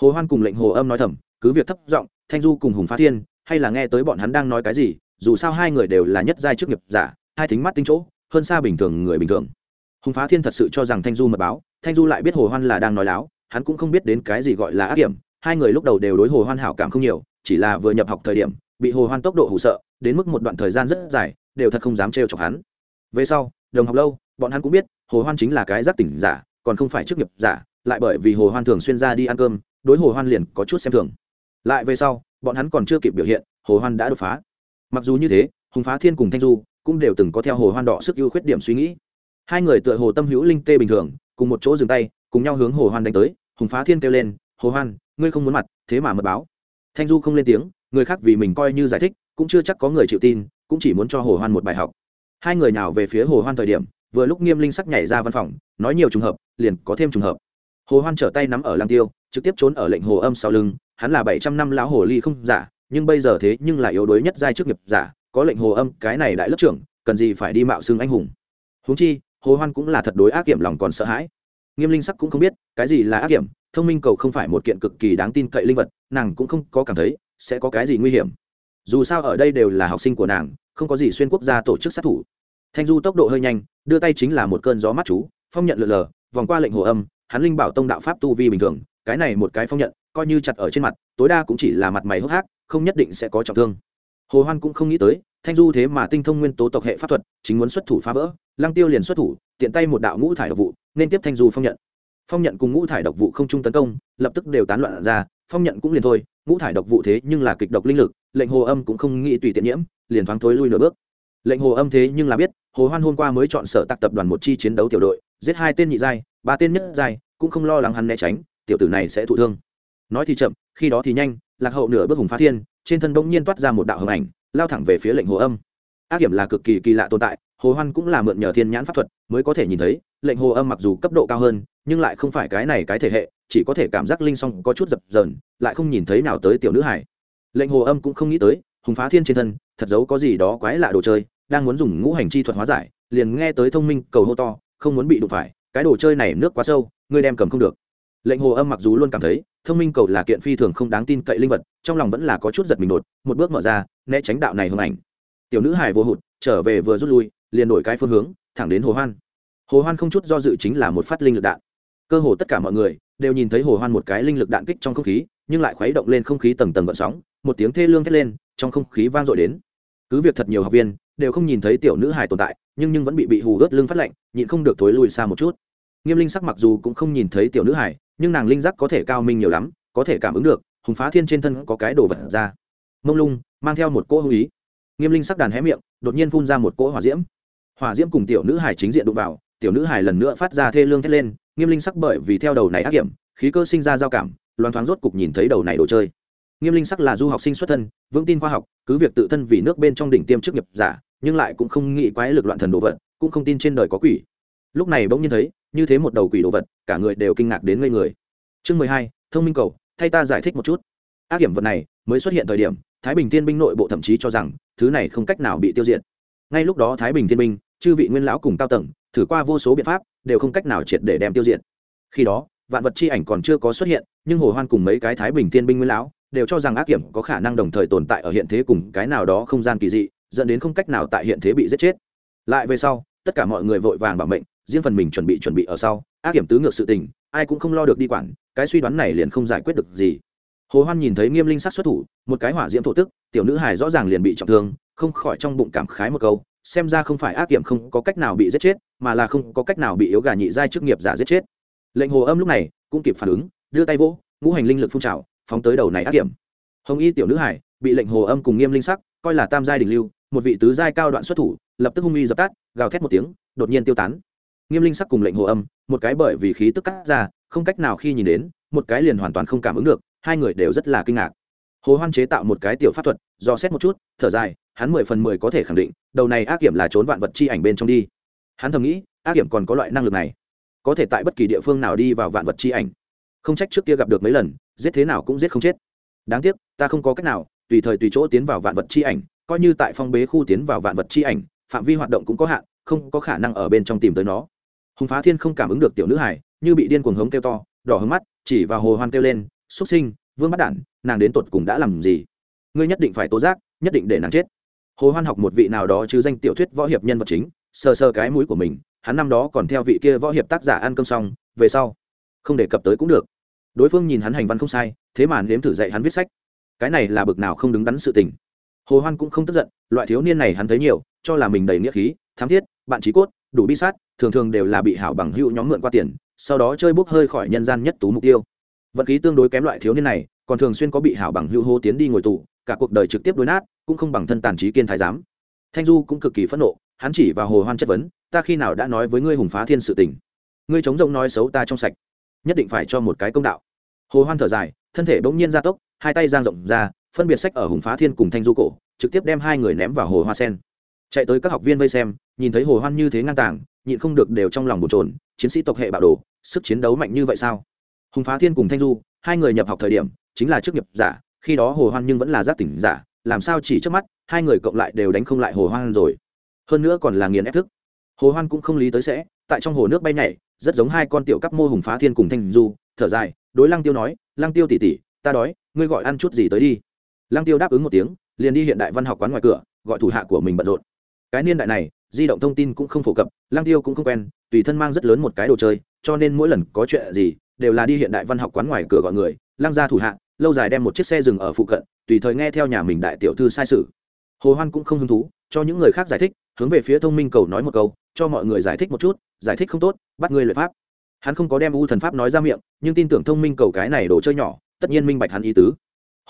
Hồ hoan cùng lệnh hồ âm nói thầm, cứ việc thấp giọng, thanh du cùng hùng phá thiên, hay là nghe tới bọn hắn đang nói cái gì, dù sao hai người đều là nhất giai chức nghiệp giả, hai thính mắt tinh chỗ, hơn xa bình thường người bình thường. Hùng phá thiên thật sự cho rằng thanh du mật báo, thanh du lại biết hồ hoan là đang nói láo, hắn cũng không biết đến cái gì gọi là ác điểm hai người lúc đầu đều đối hồ hoan hảo cảm không nhiều, chỉ là vừa nhập học thời điểm bị hồ hoan tốc độ hủ sợ, đến mức một đoạn thời gian rất dài, đều thật không dám trêu chọc hắn. Về sau, đồng học lâu, bọn hắn cũng biết, hồ hoan chính là cái giác tỉnh giả, còn không phải chức nghiệp giả, lại bởi vì hồ hoan thường xuyên ra đi ăn cơm, đối hồ hoan liền có chút xem thường. Lại về sau, bọn hắn còn chưa kịp biểu hiện, hồ hoan đã đột phá. Mặc dù như thế, hùng phá thiên cùng thanh du cũng đều từng có theo hồ hoan đỏ sức ưu khuyết điểm suy nghĩ. Hai người tựa hồ tâm hữu linh tê bình thường, cùng một chỗ dừng tay, cùng nhau hướng hồ hoan đánh tới. Hùng phá thiên kêu lên, hồ hoan, ngươi không muốn mặt, thế mà mật báo. Thanh du không lên tiếng người khác vì mình coi như giải thích, cũng chưa chắc có người chịu tin, cũng chỉ muốn cho hồ hoan một bài học. Hai người nào về phía hồ hoan thời điểm, vừa lúc nghiêm linh sắc nhảy ra văn phòng, nói nhiều trùng hợp, liền có thêm trùng hợp. Hồ hoan trở tay nắm ở lang tiêu, trực tiếp trốn ở lệnh hồ âm sau lưng, hắn là bảy trăm năm lão hồ ly không giả, nhưng bây giờ thế nhưng là yếu đuối nhất giai trước nghiệp giả, có lệnh hồ âm, cái này đại lớp trưởng, cần gì phải đi mạo xưng anh hùng. Huống chi, hồ hoan cũng là thật đối ác kiểm lòng còn sợ hãi. Nghiêm linh sắc cũng không biết, cái gì là ác kiểm thông minh cầu không phải một kiện cực kỳ đáng tin cậy linh vật, nàng cũng không có cảm thấy sẽ có cái gì nguy hiểm? Dù sao ở đây đều là học sinh của nàng, không có gì xuyên quốc gia tổ chức sát thủ. Thanh du tốc độ hơi nhanh, đưa tay chính là một cơn gió mắt chú, phong nhận lượn lờ, vòng qua lệnh hồ âm, hắn linh bảo tông đạo pháp tu vi bình thường, cái này một cái phong nhận, coi như chặt ở trên mặt, tối đa cũng chỉ là mặt mày hốc hác, không nhất định sẽ có trọng thương. Hồ hoan cũng không nghĩ tới, thanh du thế mà tinh thông nguyên tố tộc hệ pháp thuật, chính muốn xuất thủ phá vỡ, lăng tiêu liền xuất thủ, tiện tay một đạo ngũ thải độc vụ, nên tiếp thanh du phong nhận. Phong nhận cùng ngũ thải độc vụ không chung tấn công, lập tức đều tán loạn ra, phong nhận cũng liền thôi ngũ thải độc vụ thế nhưng là kịch độc linh lực, lệnh hồ âm cũng không nghĩ tùy tiện nhiễm, liền thoáng thối lui nửa bước. Lệnh hồ âm thế nhưng là biết, hồ hoan hôm qua mới chọn sở tạc tập đoàn một chi chiến đấu tiểu đội, giết hai tên nhị giai, ba tên nhất giai, cũng không lo lắng hắn né tránh, tiểu tử này sẽ thụ thương. Nói thì chậm, khi đó thì nhanh, lạc hậu nửa bước hùng phá thiên, trên thân bỗng nhiên toát ra một đạo hồng ảnh, lao thẳng về phía lệnh hồ âm. Ác hiểm là cực kỳ kỳ lạ tồn tại, hồ hoan cũng là mượn nhờ thiên nhãn pháp thuật mới có thể nhìn thấy, lệnh hồ âm mặc dù cấp độ cao hơn, nhưng lại không phải cái này cái thể hệ chỉ có thể cảm giác linh song có chút dập dờn, lại không nhìn thấy nào tới tiểu nữ hải lệnh hồ âm cũng không nghĩ tới, hùng phá thiên trên thân, thật giấu có gì đó quái lạ đồ chơi, đang muốn dùng ngũ hành chi thuật hóa giải, liền nghe tới thông minh cầu hô to, không muốn bị đụng phải, cái đồ chơi này nước quá sâu, ngươi đem cầm không được. Lệnh hồ âm mặc dù luôn cảm thấy, thông minh cầu là kiện phi thường không đáng tin cậy linh vật, trong lòng vẫn là có chút giật mình đột, một bước mở ra, né tránh đạo này hưng ảnh. Tiểu nữ hải vô hụt, trở về vừa rút lui, liền đổi cái phương hướng, thẳng đến hồ hoan. Hồ hoan không chút do dự chính là một phát linh lực đạn. Cơ hồ tất cả mọi người đều nhìn thấy hồ hoan một cái linh lực đạn kích trong không khí, nhưng lại khuấy động lên không khí tầng tầng gợn sóng, một tiếng thê lương thét lên, trong không khí vang dội đến. Cứ việc thật nhiều học viên đều không nhìn thấy tiểu nữ hài tồn tại, nhưng nhưng vẫn bị bị hù gớt lưng phát lạnh, nhịn không được thối lùi xa một chút. Nghiêm linh sắc mặc dù cũng không nhìn thấy tiểu nữ hài, nhưng nàng linh giác có thể cao minh nhiều lắm, có thể cảm ứng được, hùng phá thiên trên thân có cái đồ vật ra. Mông lung mang theo một cỗ hữu ý. Nghiêm linh sắc đàn hé miệng, đột nhiên phun ra một cỗ hỏa diễm. Hỏa diễm cùng tiểu nữ hài chính diện đụng vào tiểu nữ hài lần nữa phát ra thê lương thét lên, nghiêm linh sắc bởi vì theo đầu này ác hiểm, khí cơ sinh ra giao cảm, loan thoáng rốt cục nhìn thấy đầu này đồ chơi. Nghiêm linh sắc là du học sinh xuất thân, vững tin khoa học, cứ việc tự thân vì nước bên trong đỉnh tiêm chức nghiệp giả, nhưng lại cũng không nghĩ quái lực loạn thần đồ vật, cũng không tin trên đời có quỷ. Lúc này bỗng nhiên thấy, như thế một đầu quỷ đồ vật, cả người đều kinh ngạc đến ngây người. Chương mười hai, thông minh cầu, thay ta giải thích một chút. Ác hiểm vật này mới xuất hiện thời điểm, thái bình thiên binh nội bộ thậm chí cho rằng, thứ này không cách nào bị tiêu diệt. Ngay lúc đó thái bình thiên binh, chư vị nguyên lão cùng cao tầng thử qua vô số biện pháp, đều không cách nào triệt để đem tiêu diệt. Khi đó, vạn vật chi ảnh còn chưa có xuất hiện, nhưng hồ hoan cùng mấy cái thái bình thiên binh nguyên lão đều cho rằng ác Kiểm có khả năng đồng thời tồn tại ở hiện thế cùng cái nào đó không gian kỳ dị, dẫn đến không cách nào tại hiện thế bị giết chết. Lại về sau, tất cả mọi người vội vàng bảo mệnh, riêng phần mình chuẩn bị chuẩn bị ở sau, ác Kiểm tứ ngược sự tình, ai cũng không lo được đi quản, cái suy đoán này liền không giải quyết được gì. Hồ hoan nhìn thấy nghiêm linh sát xuất thủ, một cái hỏa diễm thổ tức, tiểu nữ hài rõ ràng liền bị trọng thương, không khỏi trong bụng cảm khái một câu xem ra không phải ác kiểm không có cách nào bị giết chết, mà là không có cách nào bị yếu gà nhị giai chức nghiệp giả giết chết. Lệnh hồ âm lúc này cũng kịp phản ứng, đưa tay vỗ, ngũ hành linh lực phun trào, phóng tới đầu này ác kiểm. Hồng y tiểu nữ hải bị lệnh hồ âm cùng nghiêm linh sắc, coi là tam giai đình lưu, một vị tứ giai cao đoạn xuất thủ, lập tức hung y dập tắt, gào thét một tiếng, đột nhiên tiêu tán. Nghiêm linh sắc cùng lệnh hồ âm, một cái bởi vì khí tức cắt ra, không cách nào khi nhìn đến, một cái liền hoàn toàn không cảm ứng được, hai người đều rất là kinh ngạc hồ hoan chế tạo một cái tiểu pháp thuật, do xét một chút, thở dài, hắn mười phần mười có thể khẳng định, đầu này ác kiểm là trốn vạn vật chi ảnh bên trong đi. Hắn thầm nghĩ, ác kiểm còn có loại năng lực này, có thể tại bất kỳ địa phương nào đi vào vạn vật chi ảnh. Không trách trước kia gặp được mấy lần, giết thế nào cũng giết không chết. Đáng tiếc, ta không có cách nào, tùy thời tùy chỗ tiến vào vạn vật chi ảnh, coi như tại phong bế khu tiến vào vạn vật chi ảnh, phạm vi hoạt động cũng có hạn, không có khả năng ở bên trong tìm tới nó. Hùng phá thiên không cảm ứng được tiểu nữ hải như bị điên cuồng hống kêu to, đỏ hứng mắt, chỉ vào hồ hoan kêu lên, xuất sinh vương bắt đản, nàng đến tột cùng đã làm gì? Ngươi nhất định phải tố giác, nhất định để nàng chết. Hồ hoan học một vị nào đó chứ danh tiểu thuyết võ hiệp nhân vật chính, sờ sờ cái mũi của mình, hắn năm đó còn theo vị kia võ hiệp tác giả ăn cơm xong, về sau, không đề cập tới cũng được. Đối phương nhìn hắn hành văn không sai, thế mà nếm thử dạy hắn viết sách. Cái này là bực nào không đứng đắn sự tình. Hồ hoan cũng không tức giận, loại thiếu niên này hắn thấy nhiều, cho là mình đầy nghĩa khí, thám thiết, bạn trí cốt, đủ bi sát, thường thường đều là bị hảo bằng hữu nhóm mượn qua tiền, sau đó chơi bốc hơi khỏi nhân gian nhất tú mục tiêu vận khí tương đối kém loại thiếu niên này, còn thường xuyên có bị hảo bằng hữu hô tiến đi ngồi tù, cả cuộc đời trực tiếp đối nát, cũng không bằng thân tàn trí kiên thái giám. Thanh du cũng cực kỳ phẫn nộ, hắn chỉ vào hồ hoan chất vấn, ta khi nào đã nói với ngươi hùng phá thiên sự tình? Ngươi chống rộng nói xấu ta trong sạch, nhất định phải cho một cái công đạo. Hồ hoan thở dài, thân thể bỗng nhiên ra tốc, hai tay giang rộng ra, phân biệt sách ở hùng phá thiên cùng thanh du cổ, trực tiếp đem hai người ném vào hồ hoa sen. Chạy tới các học viên vây xem, nhìn thấy hồ hoan như thế ngang tàng, nhịn không được đều trong lòng bồn trồn chiến sĩ tộc hệ bạo đồ, sức chiến đấu mạnh như vậy sao? Hùng phá thiên cùng thanh du, hai người nhập học thời điểm, chính là chức nghiệp giả, khi đó hồ hoan nhưng vẫn là giác tỉnh giả, làm sao chỉ trước mắt, hai người cộng lại đều đánh không lại hồ hoan rồi. Hơn nữa còn là nghiền ép thức. Hồ hoan cũng không lý tới sẽ, tại trong hồ nước bay nhảy, rất giống hai con tiểu cấp mô hùng phá thiên cùng thanh du, thở dài, đối lăng tiêu nói, lăng tiêu tỉ tỉ ta đói, ngươi gọi ăn chút gì tới đi. Lăng tiêu đáp ứng một tiếng, liền đi hiện đại văn học quán ngoài cửa, gọi thủ hạ của mình bận rộn. Cái niên đại này, di động thông tin cũng không phổ cập, lăng tiêu cũng không quen, tùy thân mang rất lớn một cái đồ chơi, cho nên mỗi lần có chuyện gì đều là đi hiện đại văn học quán ngoài cửa gọi người, lăng ra thủ hạ, lâu dài đem một chiếc xe dừng ở phụ cận, tùy thời nghe theo nhà mình đại tiểu thư sai sự. Hồ hoan cũng không hứng thú, cho những người khác giải thích, hướng về phía thông minh cầu nói một câu, cho mọi người giải thích một chút, giải thích không tốt, bắt người lợi pháp. Hắn không có đem u thần pháp nói ra miệng, nhưng tin tưởng thông minh cầu cái này đồ chơi nhỏ, tất nhiên minh bạch hắn ý tứ.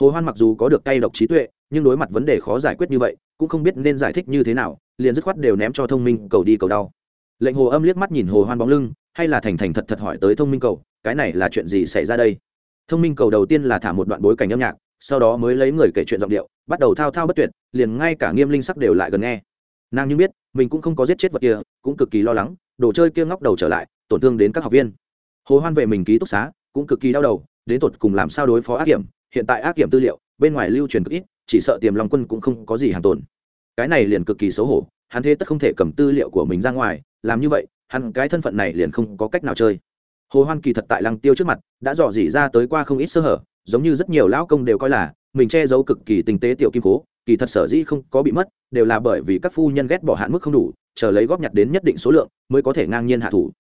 Hồ hoan mặc dù có được tay độc trí tuệ, nhưng đối mặt vấn đề khó giải quyết như vậy, cũng không biết nên giải thích như thế nào, liền dứt khoát đều ném cho thông minh cầu đi cầu đau. Lệnh hồ âm liếc mắt nhìn hồ hoan bóng lưng, hay là thành thành thật thật hỏi tới thông minh cầu cái này là chuyện gì xảy ra đây? Thông minh cầu đầu tiên là thả một đoạn bối cảnh âm nhạc, sau đó mới lấy người kể chuyện giọng điệu, bắt đầu thao thao bất tuyệt, liền ngay cả nghiêm linh sắc đều lại gần nghe. Nàng như biết, mình cũng không có giết chết vật kia, cũng cực kỳ lo lắng, đồ chơi kia ngóc đầu trở lại, tổn thương đến các học viên. Hồ hoan về mình ký túc xá, cũng cực kỳ đau đầu, đến tột cùng làm sao đối phó ác hiểm, hiện tại ác hiểm tư liệu, bên ngoài lưu truyền cực ít, chỉ sợ tiềm long quân cũng không có gì hàng tồn. Cái này liền cực kỳ xấu hổ, hắn thế tất không thể cầm tư liệu của mình ra ngoài, làm như vậy, hắn cái thân phận này liền không có cách nào chơi hồ hoan kỳ thật tại lăng tiêu trước mặt, đã dò dỉ ra tới qua không ít sơ hở, giống như rất nhiều lão công đều coi là, mình che giấu cực kỳ tinh tế tiểu kim cố, kỳ thật sở dĩ không có bị mất, đều là bởi vì các phu nhân ghét bỏ hạn mức không đủ, chờ lấy góp nhặt đến nhất định số lượng, mới có thể ngang nhiên hạ thủ.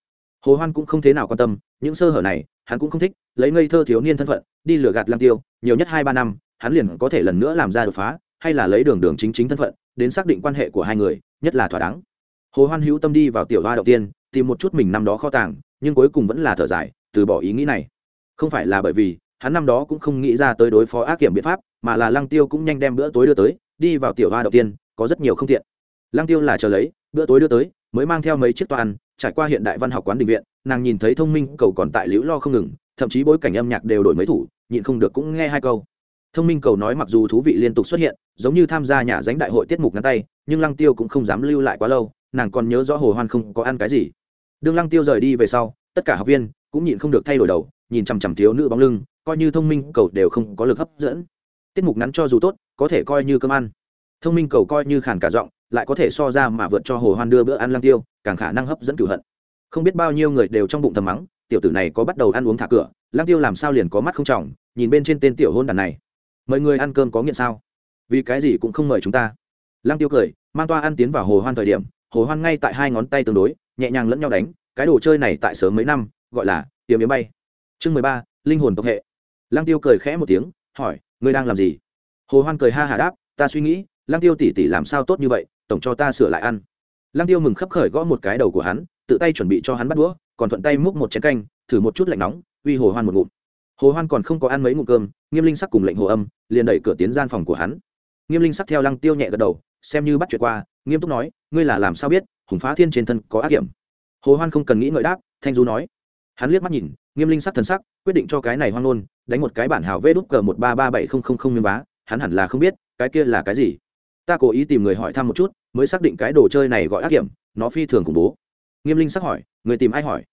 Hồ hoan cũng không thế nào quan tâm, những sơ hở này, hắn cũng không thích, lấy ngây thơ thiếu niên thân phận, đi lừa gạt lăng tiêu, nhiều nhất hai ba năm, hắn liền có thể lần nữa làm ra đột phá, hay là lấy đường đường chính chính thân phận, đến xác định quan hệ của hai người, nhất là thỏa đáng. Hồ hoan hữu tâm đi vào tiểu hoa đầu tiên, tìm một chút mình năm đó kho tàng nhưng cuối cùng vẫn là thở dài, từ bỏ ý nghĩ này. Không phải là bởi vì, hắn năm đó cũng không nghĩ ra tới đối phó ác kiểm biện pháp, mà là lăng tiêu cũng nhanh đem bữa tối đưa tới, đi vào tiểu hoa đầu tiên, có rất nhiều không tiện. Lăng tiêu là chờ lấy, bữa tối đưa tới, mới mang theo mấy chiếc toa ăn, trải qua hiện đại văn học quán đình viện, nàng nhìn thấy thông minh, cầu còn tại liễu lo không ngừng, thậm chí bối cảnh âm nhạc đều đổi mấy thủ, nhịn không được cũng nghe hai câu. Thông minh, cầu nói mặc dù thú vị liên tục xuất hiện, giống như tham gia nhà dánh đại hội tiết mục ngắn tay, nhưng lăng tiêu cũng không dám lưu lại quá lâu, nàng còn nhớ rõ hồ hoan không có ăn cái gì đương lăng tiêu rời đi về sau, tất cả học viên cũng nhịn không được thay đổi đầu, nhìn chằm chằm thiếu nữ bóng lưng, coi như thông minh cầu đều không có lực hấp dẫn. Tiết mục ngắn cho dù tốt, có thể coi như cơm ăn. Thông minh cầu coi như khàn cả giọng, lại có thể so ra mà vượt cho hồ hoan đưa bữa ăn lăng tiêu, càng khả năng hấp dẫn cửu hận. Không biết bao nhiêu người đều trong bụng thầm mắng, tiểu tử này có bắt đầu ăn uống thả cửa, lăng tiêu làm sao liền có mắt không trọng, nhìn bên trên tên tiểu hôn đàn này. Mời người ăn cơm có nghiện sao? Vì cái gì cũng không mời chúng ta. Lăng tiêu cười, mang toa ăn tiến vào hồ hoan thời điểm hồ hoan ngay tại hai ngón tay tương đối, nhẹ nhàng lẫn nhau đánh, cái đồ chơi này tại sớm mấy năm, gọi là tiềm yếm bay. Chương mười ba, linh hồn tộc hệ. Lăng tiêu cười khẽ một tiếng, hỏi, ngươi đang làm gì? Hồ hoan cười ha hà đáp, ta suy nghĩ, lăng tiêu tỉ tỉ làm sao tốt như vậy, tổng cho ta sửa lại ăn. Lăng tiêu mừng khấp khởi gõ một cái đầu của hắn, tự tay chuẩn bị cho hắn bắt đũa, còn thuận tay múc một chén canh, thử một chút lạnh nóng, uy hồ hoan một ngụm. Hồ hoan còn không có ăn mấy ngụm cơm, nghiêm linh sắc cùng lệnh hồ âm, liền đẩy cửa tiến gian phòng của hắn. Nghiêm linh sắc theo lăng tiêu nhẹ gật đầu, xem như bắt chuyện qua nghiêm túc nói, ngươi là làm sao biết, hùng phá thiên trên thân có ác hiểm? Hồ hoan không cần nghĩ ngợi đáp, thanh du nói. Hắn liếc mắt nhìn, nghiêm linh sắc thần sắc, quyết định cho cái này hoang nôn đánh một cái bản hào vê đút cờ một ba ba bảy không không không miếng vá, hắn hẳn là không biết, cái kia là cái gì. Ta cố ý tìm người hỏi thăm một chút, mới xác định cái đồ chơi này gọi ác hiểm, nó phi thường khủng bố. Nghiêm linh sắc hỏi, người tìm ai hỏi?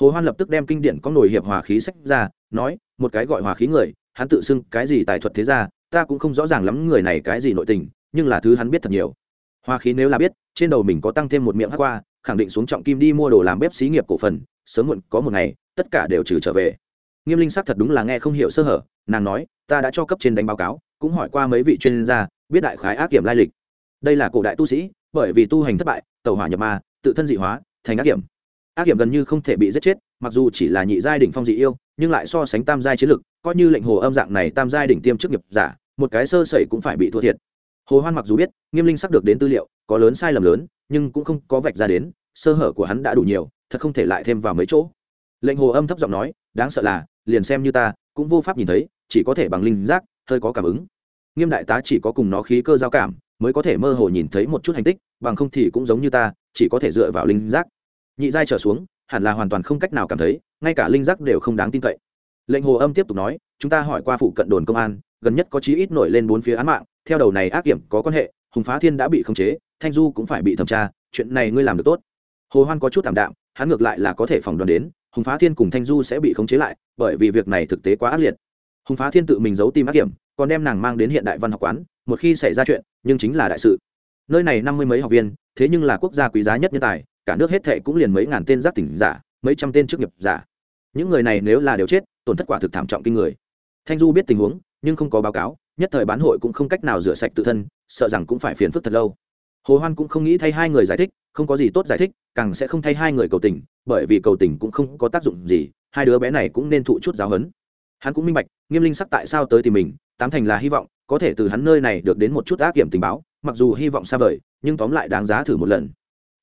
Hồ hoan lập tức đem kinh điển có nổi hiệp hòa khí sách ra, nói, một cái gọi hòa khí người, hắn tự xưng cái gì tài thuật thế ra ta cũng không rõ ràng lắm người này cái gì nội tình, nhưng là thứ hắn biết thật nhiều. Hoa khí nếu là biết, trên đầu mình có tăng thêm một miệng hát qua, khẳng định xuống trọng kim đi mua đồ làm bếp xí nghiệp cổ phần, sớm muộn có một ngày, tất cả đều trừ trở về. Nghiêm linh sắc thật đúng là nghe không hiểu sơ hở, nàng nói, ta đã cho cấp trên đánh báo cáo, cũng hỏi qua mấy vị chuyên gia, biết đại khái ác kiểm lai lịch. Đây là cổ đại tu sĩ, bởi vì tu hành thất bại tàu hỏa nhập ma, tự thân dị hóa, thành ác kiểm. Ác kiểm gần như không thể bị giết chết, mặc dù chỉ là nhị giai đỉnh phong dị yêu, nhưng lại so sánh tam giai chiến lực, coi như lệnh hồ âm dạng này tam giai đỉnh tiêm chức nghiệp giả, một cái sơ sẩy cũng phải bị thua thiệt hồ hoan mặc dù biết, nghiêm linh sắp được đến tư liệu, có lớn sai lầm lớn, nhưng cũng không có vạch ra đến, sơ hở của hắn đã đủ nhiều, thật không thể lại thêm vào mấy chỗ. Lệnh hồ âm thấp giọng nói, đáng sợ là, liền xem như ta, cũng vô pháp nhìn thấy, chỉ có thể bằng linh giác, hơi có cảm ứng. Nghiêm đại tá chỉ có cùng nó khí cơ giao cảm, mới có thể mơ hồ nhìn thấy một chút hành tích, bằng không thì cũng giống như ta, chỉ có thể dựa vào linh giác. Nhị giai trở xuống, hẳn là hoàn toàn không cách nào cảm thấy, ngay cả linh giác đều không đáng tin cậy. Lệnh hồ âm tiếp tục nói, chúng ta hỏi qua phụ cận đồn công an, gần nhất có chí ít nổi lên bốn phía án mạng theo đầu này ác kiểm có quan hệ, hùng phá thiên đã bị khống chế, thanh du cũng phải bị thẩm tra, chuyện này ngươi làm được tốt. Hồ hoan có chút thảm đạm, hắn ngược lại là có thể phỏng đoán đến, hùng phá thiên cùng thanh du sẽ bị khống chế lại, bởi vì việc này thực tế quá ác liệt. Hùng phá thiên tự mình giấu tim ác kiểm còn đem nàng mang đến hiện đại văn học quán, một khi xảy ra chuyện, nhưng chính là đại sự. Nơi này năm mươi mấy học viên, thế nhưng là quốc gia quý giá nhất nhân tài, cả nước hết thệ cũng liền mấy ngàn tên giác tỉnh giả, mấy trăm tên chức nghiệp giả. Những người này nếu là đều chết, tổn thất quả thực thảm trọng kinh người. Thanh du biết tình huống, nhưng không có báo cáo nhất thời bán hội cũng không cách nào rửa sạch tự thân, sợ rằng cũng phải phiền phức thật lâu. Hồ hoan cũng không nghĩ thay hai người giải thích, không có gì tốt giải thích, càng sẽ không thay hai người cầu tình, bởi vì cầu tình cũng không có tác dụng gì, hai đứa bé này cũng nên thụ chút giáo huấn hắn cũng minh bạch, nghiêm linh sắc tại sao tới tìm mình, tám thành là hy vọng, có thể từ hắn nơi này được đến một chút ác kiểm tình báo, mặc dù hy vọng xa vời, nhưng tóm lại đáng giá thử một lần.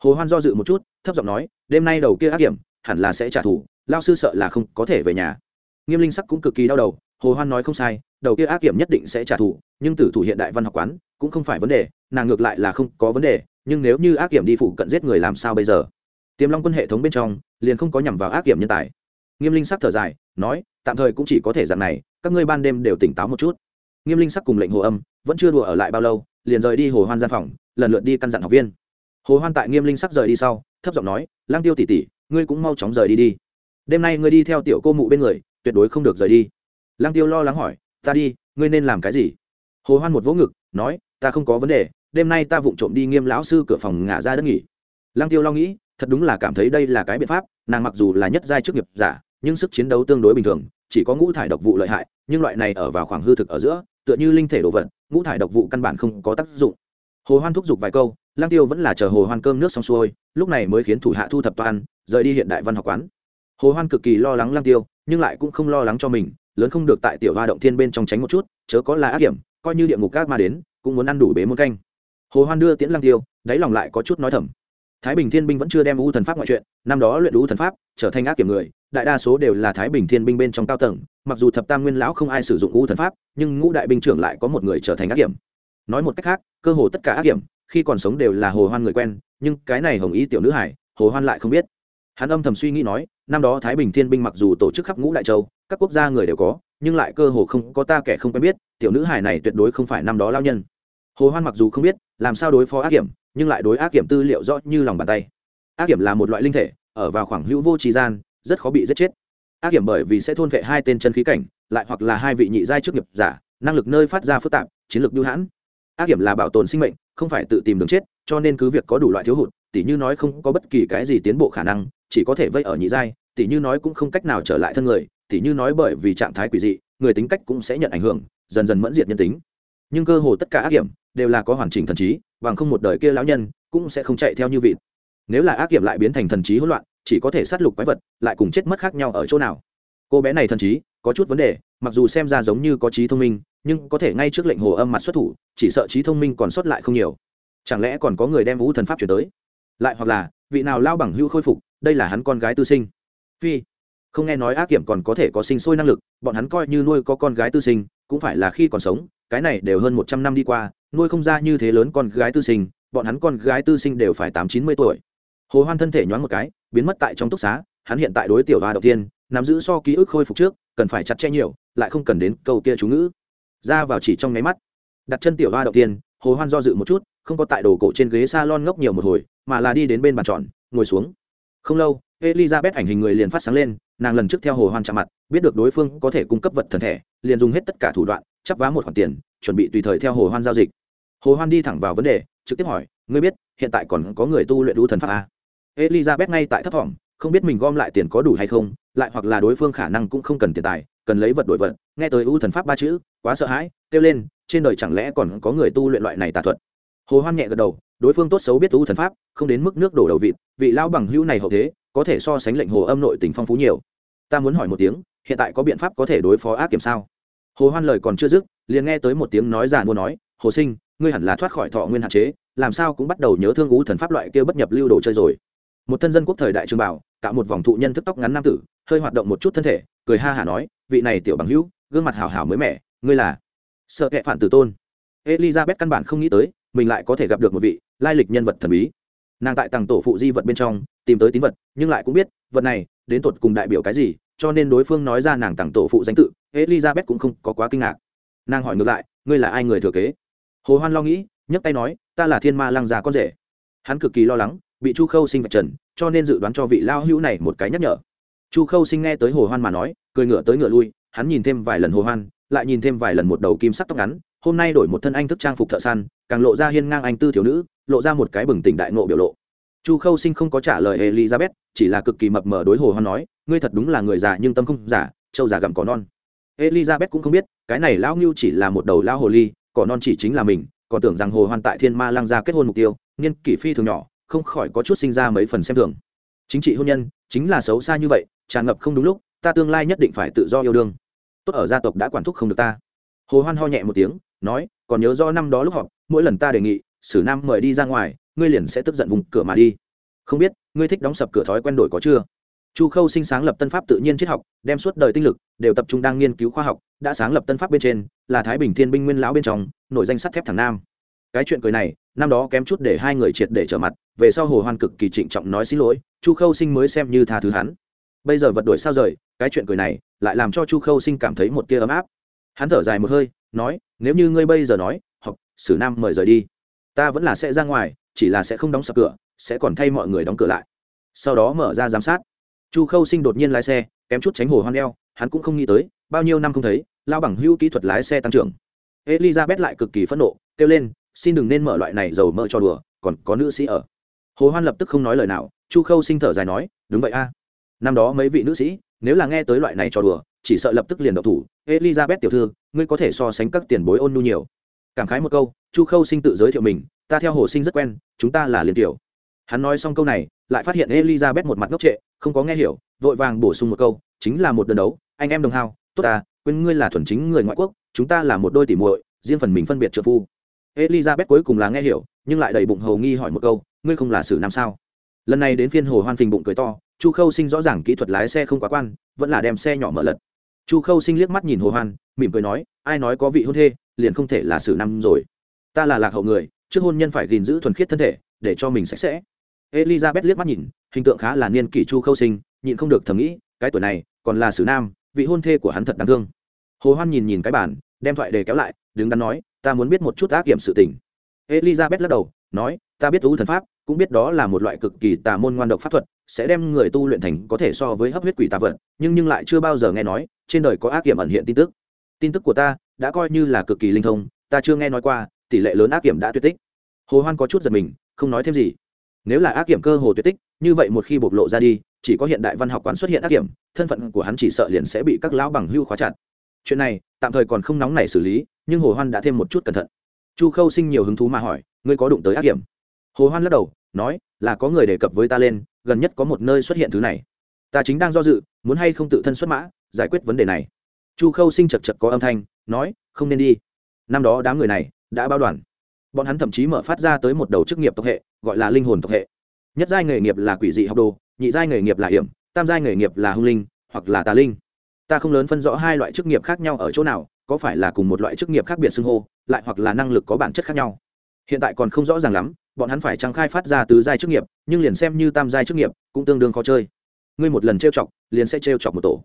Hồ hoan do dự một chút, thấp giọng nói, đêm nay đầu kia ác kiểm hẳn là sẽ trả thù, lao sư sợ là không có thể về nhà. Nghiêm linh sắc cũng cực kỳ đau đầu hồ hoan nói không sai, đầu kia ác kiểm nhất định sẽ trả thù, nhưng tử thủ hiện đại văn học quán cũng không phải vấn đề, nàng ngược lại là không có vấn đề, nhưng nếu như ác kiểm đi phụ cận giết người làm sao bây giờ? Tiềm long quân hệ thống bên trong liền không có nhằm vào ác kiểm nhân tài. Nghiêm linh sắc thở dài, nói, tạm thời cũng chỉ có thể dạng này, các ngươi ban đêm đều tỉnh táo một chút. Nghiêm linh sắc cùng lệnh hồ âm vẫn chưa đùa ở lại bao lâu, liền rời đi hồ hoan gian phòng, lần lượt đi căn dặn học viên. Hồ hoan tại nghiêm linh sắc rời đi sau, thấp giọng nói lang tiêu tỷ tỷ, ngươi cũng mau chóng rời đi đi. Đêm nay ngươi đi theo tiểu cô mụ bên người, tuyệt đối không được rời đi lang tiêu lo lắng hỏi, ta đi, ngươi nên làm cái gì? Hồ hoan một vỗ ngực, nói, ta không có vấn đề, đêm nay ta vụng trộm đi nghiêm lão sư cửa phòng ngả ra đất nghỉ. Lăng tiêu lo nghĩ, thật đúng là cảm thấy đây là cái biện pháp, nàng mặc dù là nhất giai chức nghiệp giả, nhưng sức chiến đấu tương đối bình thường, chỉ có ngũ thải độc vụ lợi hại, nhưng loại này ở vào khoảng hư thực ở giữa, tựa như linh thể đồ vật, ngũ thải độc vụ căn bản không có tác dụng. Hồ hoan thúc giục vài câu lang tiêu vẫn là chờ hồ hoan cơm nước xong xuôi, lúc này mới khiến thủ hạ thu thập toàn rời đi hiện đại văn học quán. Hồ hoan cực kỳ lo lắng lang tiêu, nhưng lại cũng không lo lắng cho mình lớn không được tại tiểu hoa động thiên bên trong tránh một chút, chớ có là ác hiểm, coi như địa ngục các ma đến, cũng muốn ăn đủ bế một canh. Hồ hoan đưa tiễn lang tiêu, đáy lòng lại có chút nói thầm. Thái bình thiên binh vẫn chưa đem u thần pháp ngoại chuyện, năm đó luyện u thần pháp, trở thành ác kiểm người, đại đa số đều là thái bình thiên binh bên trong cao tầng, mặc dù thập tam nguyên lão không ai sử dụng u thần pháp, nhưng ngũ đại binh trưởng lại có một người trở thành ác kiểm nói một cách khác, cơ hồ tất cả ác kiểm khi còn sống đều là hồ hoan người quen, nhưng cái này hồng ý tiểu nữ hải, hồ hoan lại không biết. Hắn âm thầm suy nghĩ nói, năm đó thái bình thiên binh mặc dù tổ chức khắp ngũ đại châu các quốc gia người đều có, nhưng lại cơ hồ không có ta kẻ không quen biết, tiểu nữ hải này tuyệt đối không phải năm đó lao nhân. Hồ hoan mặc dù không biết, làm sao đối phó ác kiểm nhưng lại đối ác kiểm tư liệu rõ như lòng bàn tay. Ác kiểm là một loại linh thể, ở vào khoảng hữu vô trì gian, rất khó bị giết chết. Ác kiểm bởi vì sẽ thôn vệ hai tên chân khí cảnh, lại hoặc là hai vị nhị giai trước nghiệp giả, năng lực nơi phát ra phức tạp, chiến lược biêu hãn. Ác kiểm là bảo tồn sinh mệnh, không phải tự tìm đường chết, cho nên cứ việc có đủ loại thiếu hụt, tỉ như nói không có bất kỳ cái gì tiến bộ khả năng, chỉ có thể vây ở nhị giai, tỉ như nói cũng không cách nào trở lại thân người tỉ như nói bởi vì trạng thái quỷ dị, người tính cách cũng sẽ nhận ảnh hưởng, dần dần mẫn diệt nhân tính. Nhưng cơ hồ tất cả ác kiểm đều là có hoàn chỉnh thần trí, bằng không một đời kia lão nhân cũng sẽ không chạy theo như vịt. Nếu là ác kiểm lại biến thành thần trí hỗn loạn, chỉ có thể sát lục quái vật, lại cùng chết mất khác nhau ở chỗ nào. Cô bé này thần trí, có chút vấn đề, mặc dù xem ra giống như có trí thông minh, nhưng có thể ngay trước lệnh hồ âm mặt xuất thủ, chỉ sợ trí thông minh còn sót lại không nhiều. Chẳng lẽ còn có người đem vũ thần pháp chuyển tới? Lại hoặc là, vị nào lao bằng hưu khôi phục, đây là hắn con gái tư sinh. Phi không nghe nói ác kiểm còn có thể có sinh sôi năng lực, bọn hắn coi như nuôi có con gái tư sinh, cũng phải là khi còn sống, cái này đều hơn một trăm năm đi qua, nuôi không ra như thế lớn con gái tư sinh, bọn hắn con gái tư sinh đều phải tám chín mươi tuổi. Hồ hoan thân thể nhoáng một cái, biến mất tại trong túc xá, hắn hiện tại đối tiểu hoa đầu tiên, nắm giữ so ký ức khôi phục trước, cần phải chặt chẽ nhiều, lại không cần đến câu kia chú ngữ. Ra vào chỉ trong nháy mắt, đặt chân tiểu hoa đầu tiên, hồ hoan do dự một chút, không có tại đồ cổ trên ghế salon ngốc nhiều một hồi, mà là đi đến bên bàn tròn, ngồi xuống. Không lâu elizabeth ảnh hình người liền phát sáng lên, nàng lần trước theo hồ hoan chạm mặt, biết được đối phương có thể cung cấp vật thần thể, liền dùng hết tất cả thủ đoạn, chắp vá một khoản tiền, chuẩn bị tùy thời theo hồ hoan giao dịch hồ hoan đi thẳng vào vấn đề, trực tiếp hỏi, ngươi biết, hiện tại còn có người tu luyện đu thần pháp à? elizabeth ngay tại thấp thỏm, không biết mình gom lại tiền có đủ hay không, lại hoặc là đối phương khả năng cũng không cần tiền tài, cần lấy vật đổi vật, nghe tới U thần pháp ba chữ, quá sợ hãi, kêu lên, trên đời chẳng lẽ còn có người tu luyện loại này tà thuật hồ hoan nhẹ gật đầu, đối phương tốt xấu biết U thần pháp, không đến mức nước đổ đầu vịt, vị lao bằng hữu này hậu thế có thể so sánh lệnh hồ âm nội tình phong phú nhiều. Ta muốn hỏi một tiếng, hiện tại có biện pháp có thể đối phó ác kiểm sao? Hồ hoan lời còn chưa dứt, liền nghe tới một tiếng nói giàn mua nói, hồ sinh, ngươi hẳn là thoát khỏi thọ nguyên hạn chế, làm sao cũng bắt đầu nhớ thương ú thần pháp loại kia bất nhập lưu đồ chơi rồi. Một thân dân quốc thời đại trường bảo cả một vòng thụ nhân thức tóc ngắn nam tử, hơi hoạt động một chút thân thể, cười ha hả nói, vị này tiểu bằng hữu, gương mặt hào hào mới mẻ, ngươi là? Sợ kệ phản tử tôn. Elizabeth căn bản không nghĩ tới, mình lại có thể gặp được một vị lai lịch nhân vật thần bí. Nàng tại tầng tổ phụ di vật bên trong tìm tới tín vật, nhưng lại cũng biết, vật này, đến tột cùng đại biểu cái gì, cho nên đối phương nói ra nàng tặng tổ phụ danh tự, elizabeth cũng không có quá kinh ngạc. Nàng hỏi ngược lại, ngươi là ai người thừa kế? Hồ hoan lo nghĩ, nhấc tay nói, ta là thiên ma lăng già con rể. Hắn cực kỳ lo lắng, bị chu khâu sinh vạch trần, cho nên dự đoán cho vị lao hữu này một cái nhắc nhở. Chu khâu sinh nghe tới hồ hoan mà nói, cười ngựa tới ngựa lui, hắn nhìn thêm vài lần hồ hoan, lại nhìn thêm vài lần một đầu kim sắc tóc ngắn, hôm nay đổi một thân anh thức trang phục thợ săn, càng lộ ra hiên ngang anh tư thiếu nữ, lộ ra một cái bừng tỉnh đại ngộ biểu lộ chu khâu sinh không có trả lời elizabeth, chỉ là cực kỳ mập mờ đối hồ hoan nói, ngươi thật đúng là người già nhưng tâm không giả châu già gặm cỏ non. Elizabeth cũng không biết, cái này lão ngưu chỉ là một đầu lão hồ ly, cỏ non chỉ chính là mình, còn tưởng rằng hồ hoan tại thiên ma lang gia kết hôn mục tiêu nghiên kỷ phi thường nhỏ, không khỏi có chút sinh ra mấy phần xem thường. Chính trị hôn nhân, chính là xấu xa như vậy, tràn ngập không đúng lúc, ta tương lai nhất định phải tự do yêu đương. Tốt ở gia tộc đã quản thúc không được ta. Hồ hoan ho nhẹ một tiếng, nói, còn nhớ do năm đó lúc họp, mỗi lần ta đề nghị, sử nam mời đi ra ngoài ngươi liền sẽ tức giận vùng cửa mà đi. Không biết, ngươi thích đóng sập cửa thói quen đổi có chưa? Chu khâu sinh sáng lập tân pháp tự nhiên triết học, đem suốt đời tinh lực đều tập trung đang nghiên cứu khoa học, đã sáng lập tân pháp bên trên, là thái bình thiên binh nguyên lão bên trong, nổi danh sắt thép thằng nam. Cái chuyện cười này, năm đó kém chút để hai người triệt để trở mặt, về sau hồ hoan cực kỳ trịnh trọng nói xin lỗi, chu khâu sinh mới xem như tha thứ hắn. Bây giờ vật đổi sao rời, cái chuyện cười này lại làm cho chu khâu sinh cảm thấy một tia ấm áp. Hắn thở dài một hơi, nói, nếu như ngươi bây giờ nói hoặc sử nam mời rời đi, ta vẫn là sẽ ra ngoài chỉ là sẽ không đóng sập cửa sẽ còn thay mọi người đóng cửa lại. Sau đó mở ra giám sát. Chu khâu sinh đột nhiên lái xe kém chút tránh hồ hoan leo, hắn cũng không nghĩ tới bao nhiêu năm không thấy lao bằng hưu kỹ thuật lái xe tăng trưởng. Elizabeth lại cực kỳ phẫn nộ kêu lên xin đừng nên mở loại này dầu mỡ cho đùa còn có nữ sĩ ở. Hồ hoan lập tức không nói lời nào chu khâu sinh thở dài nói đúng vậy a. Năm đó mấy vị nữ sĩ nếu là nghe tới loại này cho đùa chỉ sợ lập tức liền độc thủ. Elizabeth tiểu thư ngươi có thể so sánh các tiền bối ôn nhu nhiều. Cảm khái một câu chu khâu sinh tự giới thiệu mình ta theo hồ sinh rất quen, chúng ta là liên tiểu. Hắn nói xong câu này, lại phát hiện elizabeth một mặt ngốc trệ, không có nghe hiểu, vội vàng bổ sung một câu, chính là một đơn đấu, anh em đồng hao, tốt ta quên ngươi là thuần chính người ngoại quốc, chúng ta là một đôi tỉ muội, riêng phần mình phân biệt trợ phu. Elizabeth cuối cùng là nghe hiểu, nhưng lại đầy bụng hầu nghi hỏi một câu, ngươi không là sử nam sao? Lần này đến phiên hồ hoan phình bụng cười to, chu khâu sinh rõ ràng kỹ thuật lái xe không quá quan, vẫn là đem xe nhỏ mở lật. Chu khâu sinh liếc mắt nhìn hồ hoan, mỉm cười nói, ai nói có vị hôn thê, liền không thể là sử nam rồi. Ta là lạc hậu người trước hôn nhân phải gìn giữ thuần khiết thân thể, để cho mình sạch sẽ. Elizabeth liếc mắt nhìn, hình tượng khá là niên kỷ chu khâu sinh, nhịn không được thầm nghĩ, cái tuổi này, còn là sử nam, vị hôn thê của hắn thật đáng thương. Hồ hoan nhìn nhìn cái bản đem thoại đề kéo lại, đứng đắn nói, ta muốn biết một chút ác kiểm sự tình. Elizabeth lắc đầu, nói, ta biết thú thần pháp, cũng biết đó là một loại cực kỳ tà môn ngoan độc pháp thuật, sẽ đem người tu luyện thành có thể so với hấp huyết quỷ tà vật, nhưng nhưng lại chưa bao giờ nghe nói, trên đời có ác kiểm ẩn hiện tin tức. Tin tức của ta, đã coi như là cực kỳ linh thông, ta chưa nghe nói qua, tỷ lệ lớn ác kiểm đã tuyệt tích hồ hoan có chút giật mình, không nói thêm gì. Nếu là ác kiểm cơ hồ tuyệt tích, như vậy một khi bộc lộ ra đi, chỉ có hiện đại văn học quán xuất hiện ác kiểm, thân phận của hắn chỉ sợ liền sẽ bị các lão bằng hưu khóa chặt. Chuyện này, tạm thời còn không nóng nảy xử lý, nhưng hồ hoan đã thêm một chút cẩn thận. Chu khâu sinh nhiều hứng thú mà hỏi, ngươi có đụng tới ác kiểm? Hồ hoan lắc đầu, nói, là có người đề cập với ta lên, gần nhất có một nơi xuất hiện thứ này. Ta chính đang do dự, muốn hay không tự thân xuất mã, giải quyết vấn đề này. Chu khâu sinh chật chật có âm thanh, nói, không nên đi. Năm đó đám người này đã bao đoàn bọn hắn thậm chí mở phát ra tới một đầu chức nghiệp tộc hệ, gọi là linh hồn tộc hệ. Nhất giai nghề nghiệp là quỷ dị học đồ, nhị giai nghề nghiệp là hiểm, tam giai nghề nghiệp là hung linh, hoặc là tà linh. Ta không lớn phân rõ hai loại chức nghiệp khác nhau ở chỗ nào, có phải là cùng một loại chức nghiệp khác biệt xưng hô, lại hoặc là năng lực có bản chất khác nhau. Hiện tại còn không rõ ràng lắm, bọn hắn phải trăng khai phát ra từ giai chức nghiệp, nhưng liền xem như tam giai chức nghiệp, cũng tương đương khó chơi. Ngươi một lần trêu chọc, liền sẽ trêu chọc một tổ.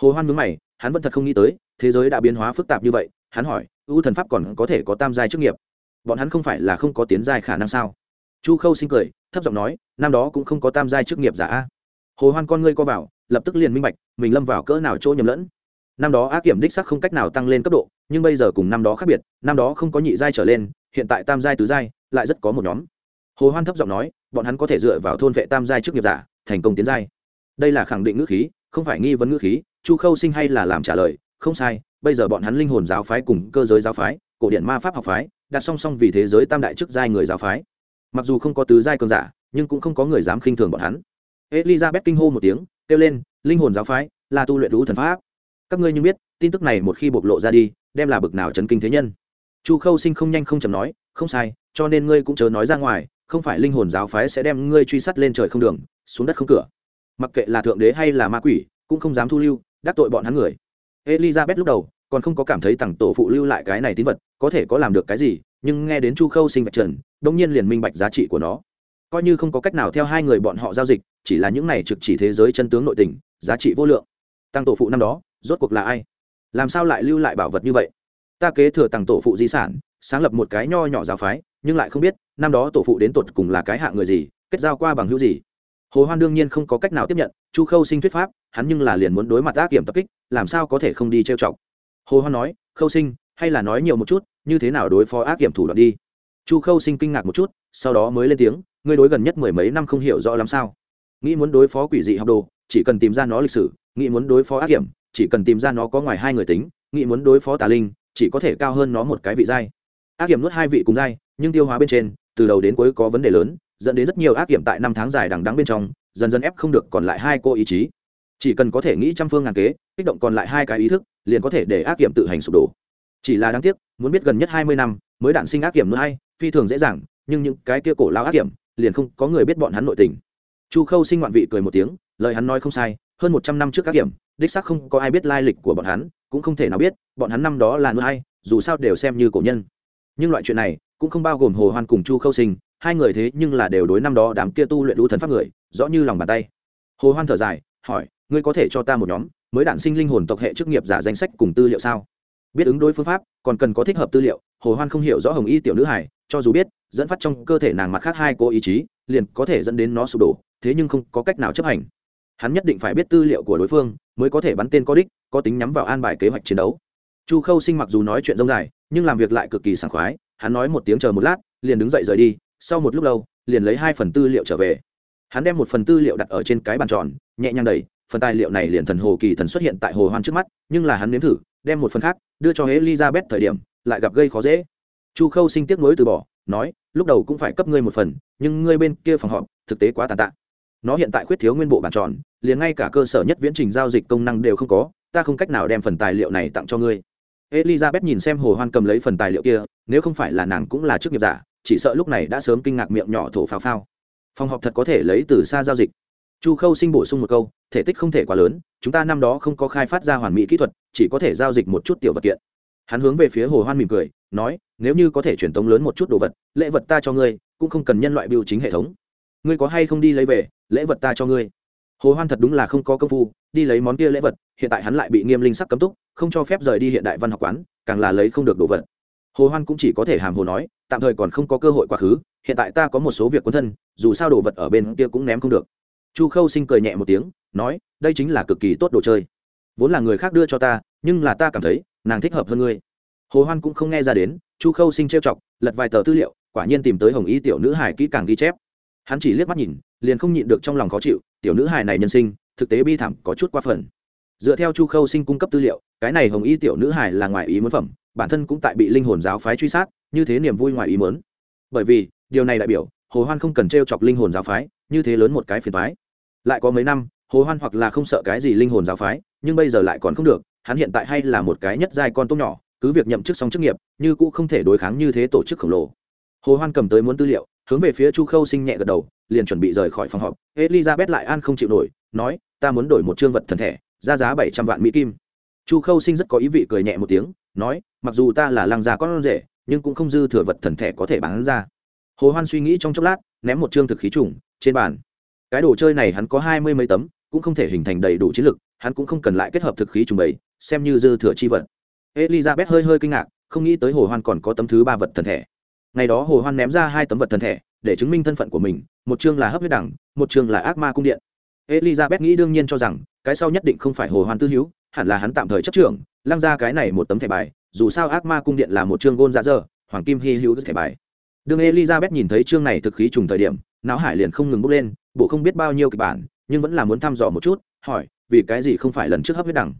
Hồ hoan mướn mày, hắn vẫn thật không nghĩ tới, thế giới đã biến hóa phức tạp như vậy, hắn hỏi, ưu thần pháp còn có thể có tam giai chức nghiệp? Bọn hắn không phải là không có tiến giai khả năng sao? Chu khâu sinh cười, thấp giọng nói, năm đó cũng không có tam giai chức nghiệp giả hồ hoan con ngươi co vào, lập tức liền minh bạch, mình lâm vào cỡ nào chỗ nhầm lẫn. Năm đó ác kiểm đích sắc không cách nào tăng lên cấp độ, nhưng bây giờ cùng năm đó khác biệt, năm đó không có nhị giai trở lên, hiện tại tam giai tứ giai, lại rất có một nhóm. Hồ hoan thấp giọng nói, bọn hắn có thể dựa vào thôn vệ tam giai trước nghiệp giả, thành công tiến giai. Đây là khẳng định ngữ khí, không phải nghi vấn ngữ khí, chu khâu sinh hay là làm trả lời, không sai, bây giờ bọn hắn linh hồn giáo phái cùng cơ giới giáo phái, cổ điển ma pháp học phái đặt song song vì thế giới tam đại chức giai người giáo phái. Mặc dù không có tứ giai cường giả, nhưng cũng không có người dám khinh thường bọn hắn. Elizabeth kinh hô một tiếng, kêu lên, linh hồn giáo phái, là tu luyện đủ thần pháp. Các ngươi như biết, tin tức này một khi bộc lộ ra đi, đem là bực nào chấn kinh thế nhân. Chu khâu sinh không nhanh không chầm nói, không sai, cho nên ngươi cũng chớ nói ra ngoài, không phải linh hồn giáo phái sẽ đem ngươi truy sát lên trời không đường, xuống đất không cửa. Mặc kệ là thượng đế hay là ma quỷ, cũng không dám thu lưu, đắc tội bọn hắn người. Elizabeth lúc đầu còn không có cảm thấy tặng tổ phụ lưu lại cái này tín vật có thể có làm được cái gì, nhưng nghe đến chu khâu sinh vạch trần, đông nhiên liền minh bạch giá trị của nó. Coi như không có cách nào theo hai người bọn họ giao dịch, chỉ là những này trực chỉ thế giới chân tướng nội tình, giá trị vô lượng. Tăng tổ phụ năm đó, rốt cuộc là ai? Làm sao lại lưu lại bảo vật như vậy? Ta kế thừa tăng tổ phụ di sản, sáng lập một cái nho nhỏ giáo phái, nhưng lại không biết, năm đó tổ phụ đến tột cùng là cái hạ người gì, kết giao qua bằng hữu gì? Hồ hoan đương nhiên không có cách nào tiếp nhận, chu khâu sinh thuyết pháp, hắn nhưng là liền muốn đối mặt ác kiểm tập kích, làm sao có thể không đi trêu chọc? Hồ hoan nói, khâu sinh hay là nói nhiều một chút, như thế nào đối phó ác kiểm thủ đoạn đi. Chu khâu sinh kinh ngạc một chút, sau đó mới lên tiếng, ngươi đối gần nhất mười mấy năm không hiểu rõ lắm sao? Nghĩ muốn đối phó quỷ dị học đồ, chỉ cần tìm ra nó lịch sử, nghĩ muốn đối phó ác kiểm, chỉ cần tìm ra nó có ngoài hai người tính, nghĩ muốn đối phó tà linh, chỉ có thể cao hơn nó một cái vị giai. Ác kiểm nuốt hai vị cùng giai, nhưng tiêu hóa bên trên, từ đầu đến cuối có vấn đề lớn, dẫn đến rất nhiều ác kiểm tại năm tháng dài đằng đắng bên trong, dần dần ép không được còn lại hai cô ý chí. Chỉ cần có thể nghĩ trăm phương ngàn kế, kích động còn lại hai cái ý thức, liền có thể để ác kiểm tự hành sụp đổ chỉ là đáng tiếc, muốn biết gần nhất hai mươi năm, mới đạn sinh ác kiểm nữa hay, phi thường dễ dàng, nhưng những cái kia cổ lao ác kiểm liền không có người biết bọn hắn nội tình. Chu khâu sinh ngoạn vị cười một tiếng, lời hắn nói không sai, hơn một trăm năm trước ác kiểm đích xác không có ai biết lai lịch của bọn hắn, cũng không thể nào biết, bọn hắn năm đó là nữa hay, dù sao đều xem như cổ nhân. Nhưng loại chuyện này, cũng không bao gồm hồ hoan cùng chu khâu sinh, hai người thế nhưng là đều đối năm đó đám kia tu luyện lũ thần pháp người, rõ như lòng bàn tay. Hồ hoan thở dài, hỏi, ngươi có thể cho ta một nhóm, mới đản sinh linh hồn tộc hệ chức nghiệp giả danh sách cùng tư liệu sao? Biết ứng đối phương pháp, còn cần có thích hợp tư liệu, hồ hoan không hiểu rõ hồng y tiểu nữ hải cho dù biết, dẫn phát trong cơ thể nàng mặt khác hai cố ý chí, liền có thể dẫn đến nó sụp đổ, thế nhưng không có cách nào chấp hành. Hắn nhất định phải biết tư liệu của đối phương, mới có thể bắn tên có đích, có tính nhắm vào an bài kế hoạch chiến đấu. Chu khâu sinh mặc dù nói chuyện rông dài, nhưng làm việc lại cực kỳ sảng khoái, hắn nói một tiếng chờ một lát, liền đứng dậy rời đi, sau một lúc lâu, liền lấy hai phần tư liệu trở về. Hắn đem một phần tư liệu đặt ở trên cái bàn tròn, nhẹ nhàng đẩy, phần tài liệu này liền thần hồ kỳ thần xuất hiện tại hồ hoan trước mắt, nhưng là hắn nếm thử đem một phần khác đưa cho elizabeth thời điểm, lại gặp gây khó dễ. Chu khâu sinh tiếc nuối từ bỏ, nói, lúc đầu cũng phải cấp ngươi một phần, nhưng ngươi bên kia phòng họp, thực tế quá tàn tạ. Nó hiện tại khuyết thiếu nguyên bộ bàn tròn, liền ngay cả cơ sở nhất viễn trình giao dịch công năng đều không có, ta không cách nào đem phần tài liệu này tặng cho ngươi. Elizabeth nhìn xem hồ hoan cầm lấy phần tài liệu kia, nếu không phải là nàng cũng là chức nghiệp giả, chỉ sợ lúc này đã sớm kinh ngạc miệng nhỏ thổ phào phao. Phòng họp thật có thể lấy từ xa giao dịch chu khâu sinh bổ sung một câu, thể tích không thể quá lớn, chúng ta năm đó không có khai phát ra hoàn mỹ kỹ thuật, chỉ có thể giao dịch một chút tiểu vật kiện. Hắn hướng về phía hồ hoan mỉm cười, nói, nếu như có thể truyền tống lớn một chút đồ vật, lễ vật ta cho ngươi, cũng không cần nhân loại biểu chính hệ thống. Ngươi có hay không đi lấy về, lễ vật ta cho ngươi. Hồ hoan thật đúng là không có công phu, đi lấy món kia lễ vật, hiện tại hắn lại bị nghiêm linh sắc cấm túc, không cho phép rời đi hiện đại văn học quán, càng là lấy không được đồ vật. Hồ hoan cũng chỉ có thể hàm hồ nói, tạm thời còn không có cơ hội quá khứ, hiện tại ta có một số việc quân thân, dù sao đồ vật ở bên kia cũng ném không được chu khâu sinh cười nhẹ một tiếng, nói, đây chính là cực kỳ tốt đồ chơi. Vốn là người khác đưa cho ta, nhưng là ta cảm thấy, nàng thích hợp hơn ngươi. Hồ hoan cũng không nghe ra đến, chu khâu sinh trêu chọc, lật vài tờ tư liệu, quả nhiên tìm tới hồng y tiểu nữ hải kỹ càng ghi chép. Hắn chỉ liếc mắt nhìn, liền không nhịn được trong lòng khó chịu, tiểu nữ hải này nhân sinh, thực tế bi thảm có chút qua phần. Dựa theo chu khâu sinh cung cấp tư liệu, cái này hồng y tiểu nữ hải là ngoài ý muốn phẩm, bản thân cũng tại bị linh hồn giáo phái truy sát, như thế niềm vui ngoài ý muốn. Bởi vì, điều này đại biểu hồ hoan không cần t chọc linh hồn giáo phái, như thế lớn một cái phiền toái. Lại có mấy năm, hồ hoan hoặc là không sợ cái gì linh hồn giáo phái, nhưng bây giờ lại còn không được, hắn hiện tại hay là một cái nhất giai con tốt nhỏ, cứ việc nhậm chức xong chức nghiệp, như cũ không thể đối kháng như thế tổ chức khổng lồ. Hồ hoan cầm tới muốn tư liệu, hướng về phía chu khâu sinh nhẹ gật đầu, liền chuẩn bị rời khỏi phòng họp. Elizabeth lại an không chịu nổi, nói, ta muốn đổi một trương vật thần thể, ra giá bảy trăm vạn mỹ kim. Chu khâu sinh rất có ý vị cười nhẹ một tiếng, nói, mặc dù ta là lăng gia con rể, nhưng cũng không dư thừa vật thần thể có thể bán ra hồ hoan suy nghĩ trong chốc lát, ném một trương thực khí trùng trên bàn. Cái đồ chơi này hắn có hai mươi mấy tấm, cũng không thể hình thành đầy đủ chiến lực, hắn cũng không cần lại kết hợp thực khí trùng bày xem như dư thừa chi vật. Elizabeth hơi hơi kinh ngạc, không nghĩ tới hồ hoan còn có tấm thứ ba vật thần thể. Ngày đó hồ hoan ném ra hai tấm vật thần thể, để chứng minh thân phận của mình, một chương là hấp huyết đẳng, một chương là ác ma cung điện. Elizabeth nghĩ đương nhiên cho rằng, cái sau nhất định không phải hồ hoan tư hữu, hẳn là hắn tạm thời chấp trưởng, lăng ra cái này một tấm thẻ bài, dù sao ác ma cung điện là một chương gôn ra dơ, hoàng kim hy hữu thẻ bài đương elizabeth nhìn thấy chương này thực khí trùng thời điểm, não hải liền không ngừng bốc lên, bộ không biết bao nhiêu kịch bản, nhưng vẫn là muốn thăm dò một chút, hỏi, vì cái gì không phải lần trước hấp huyết đẳng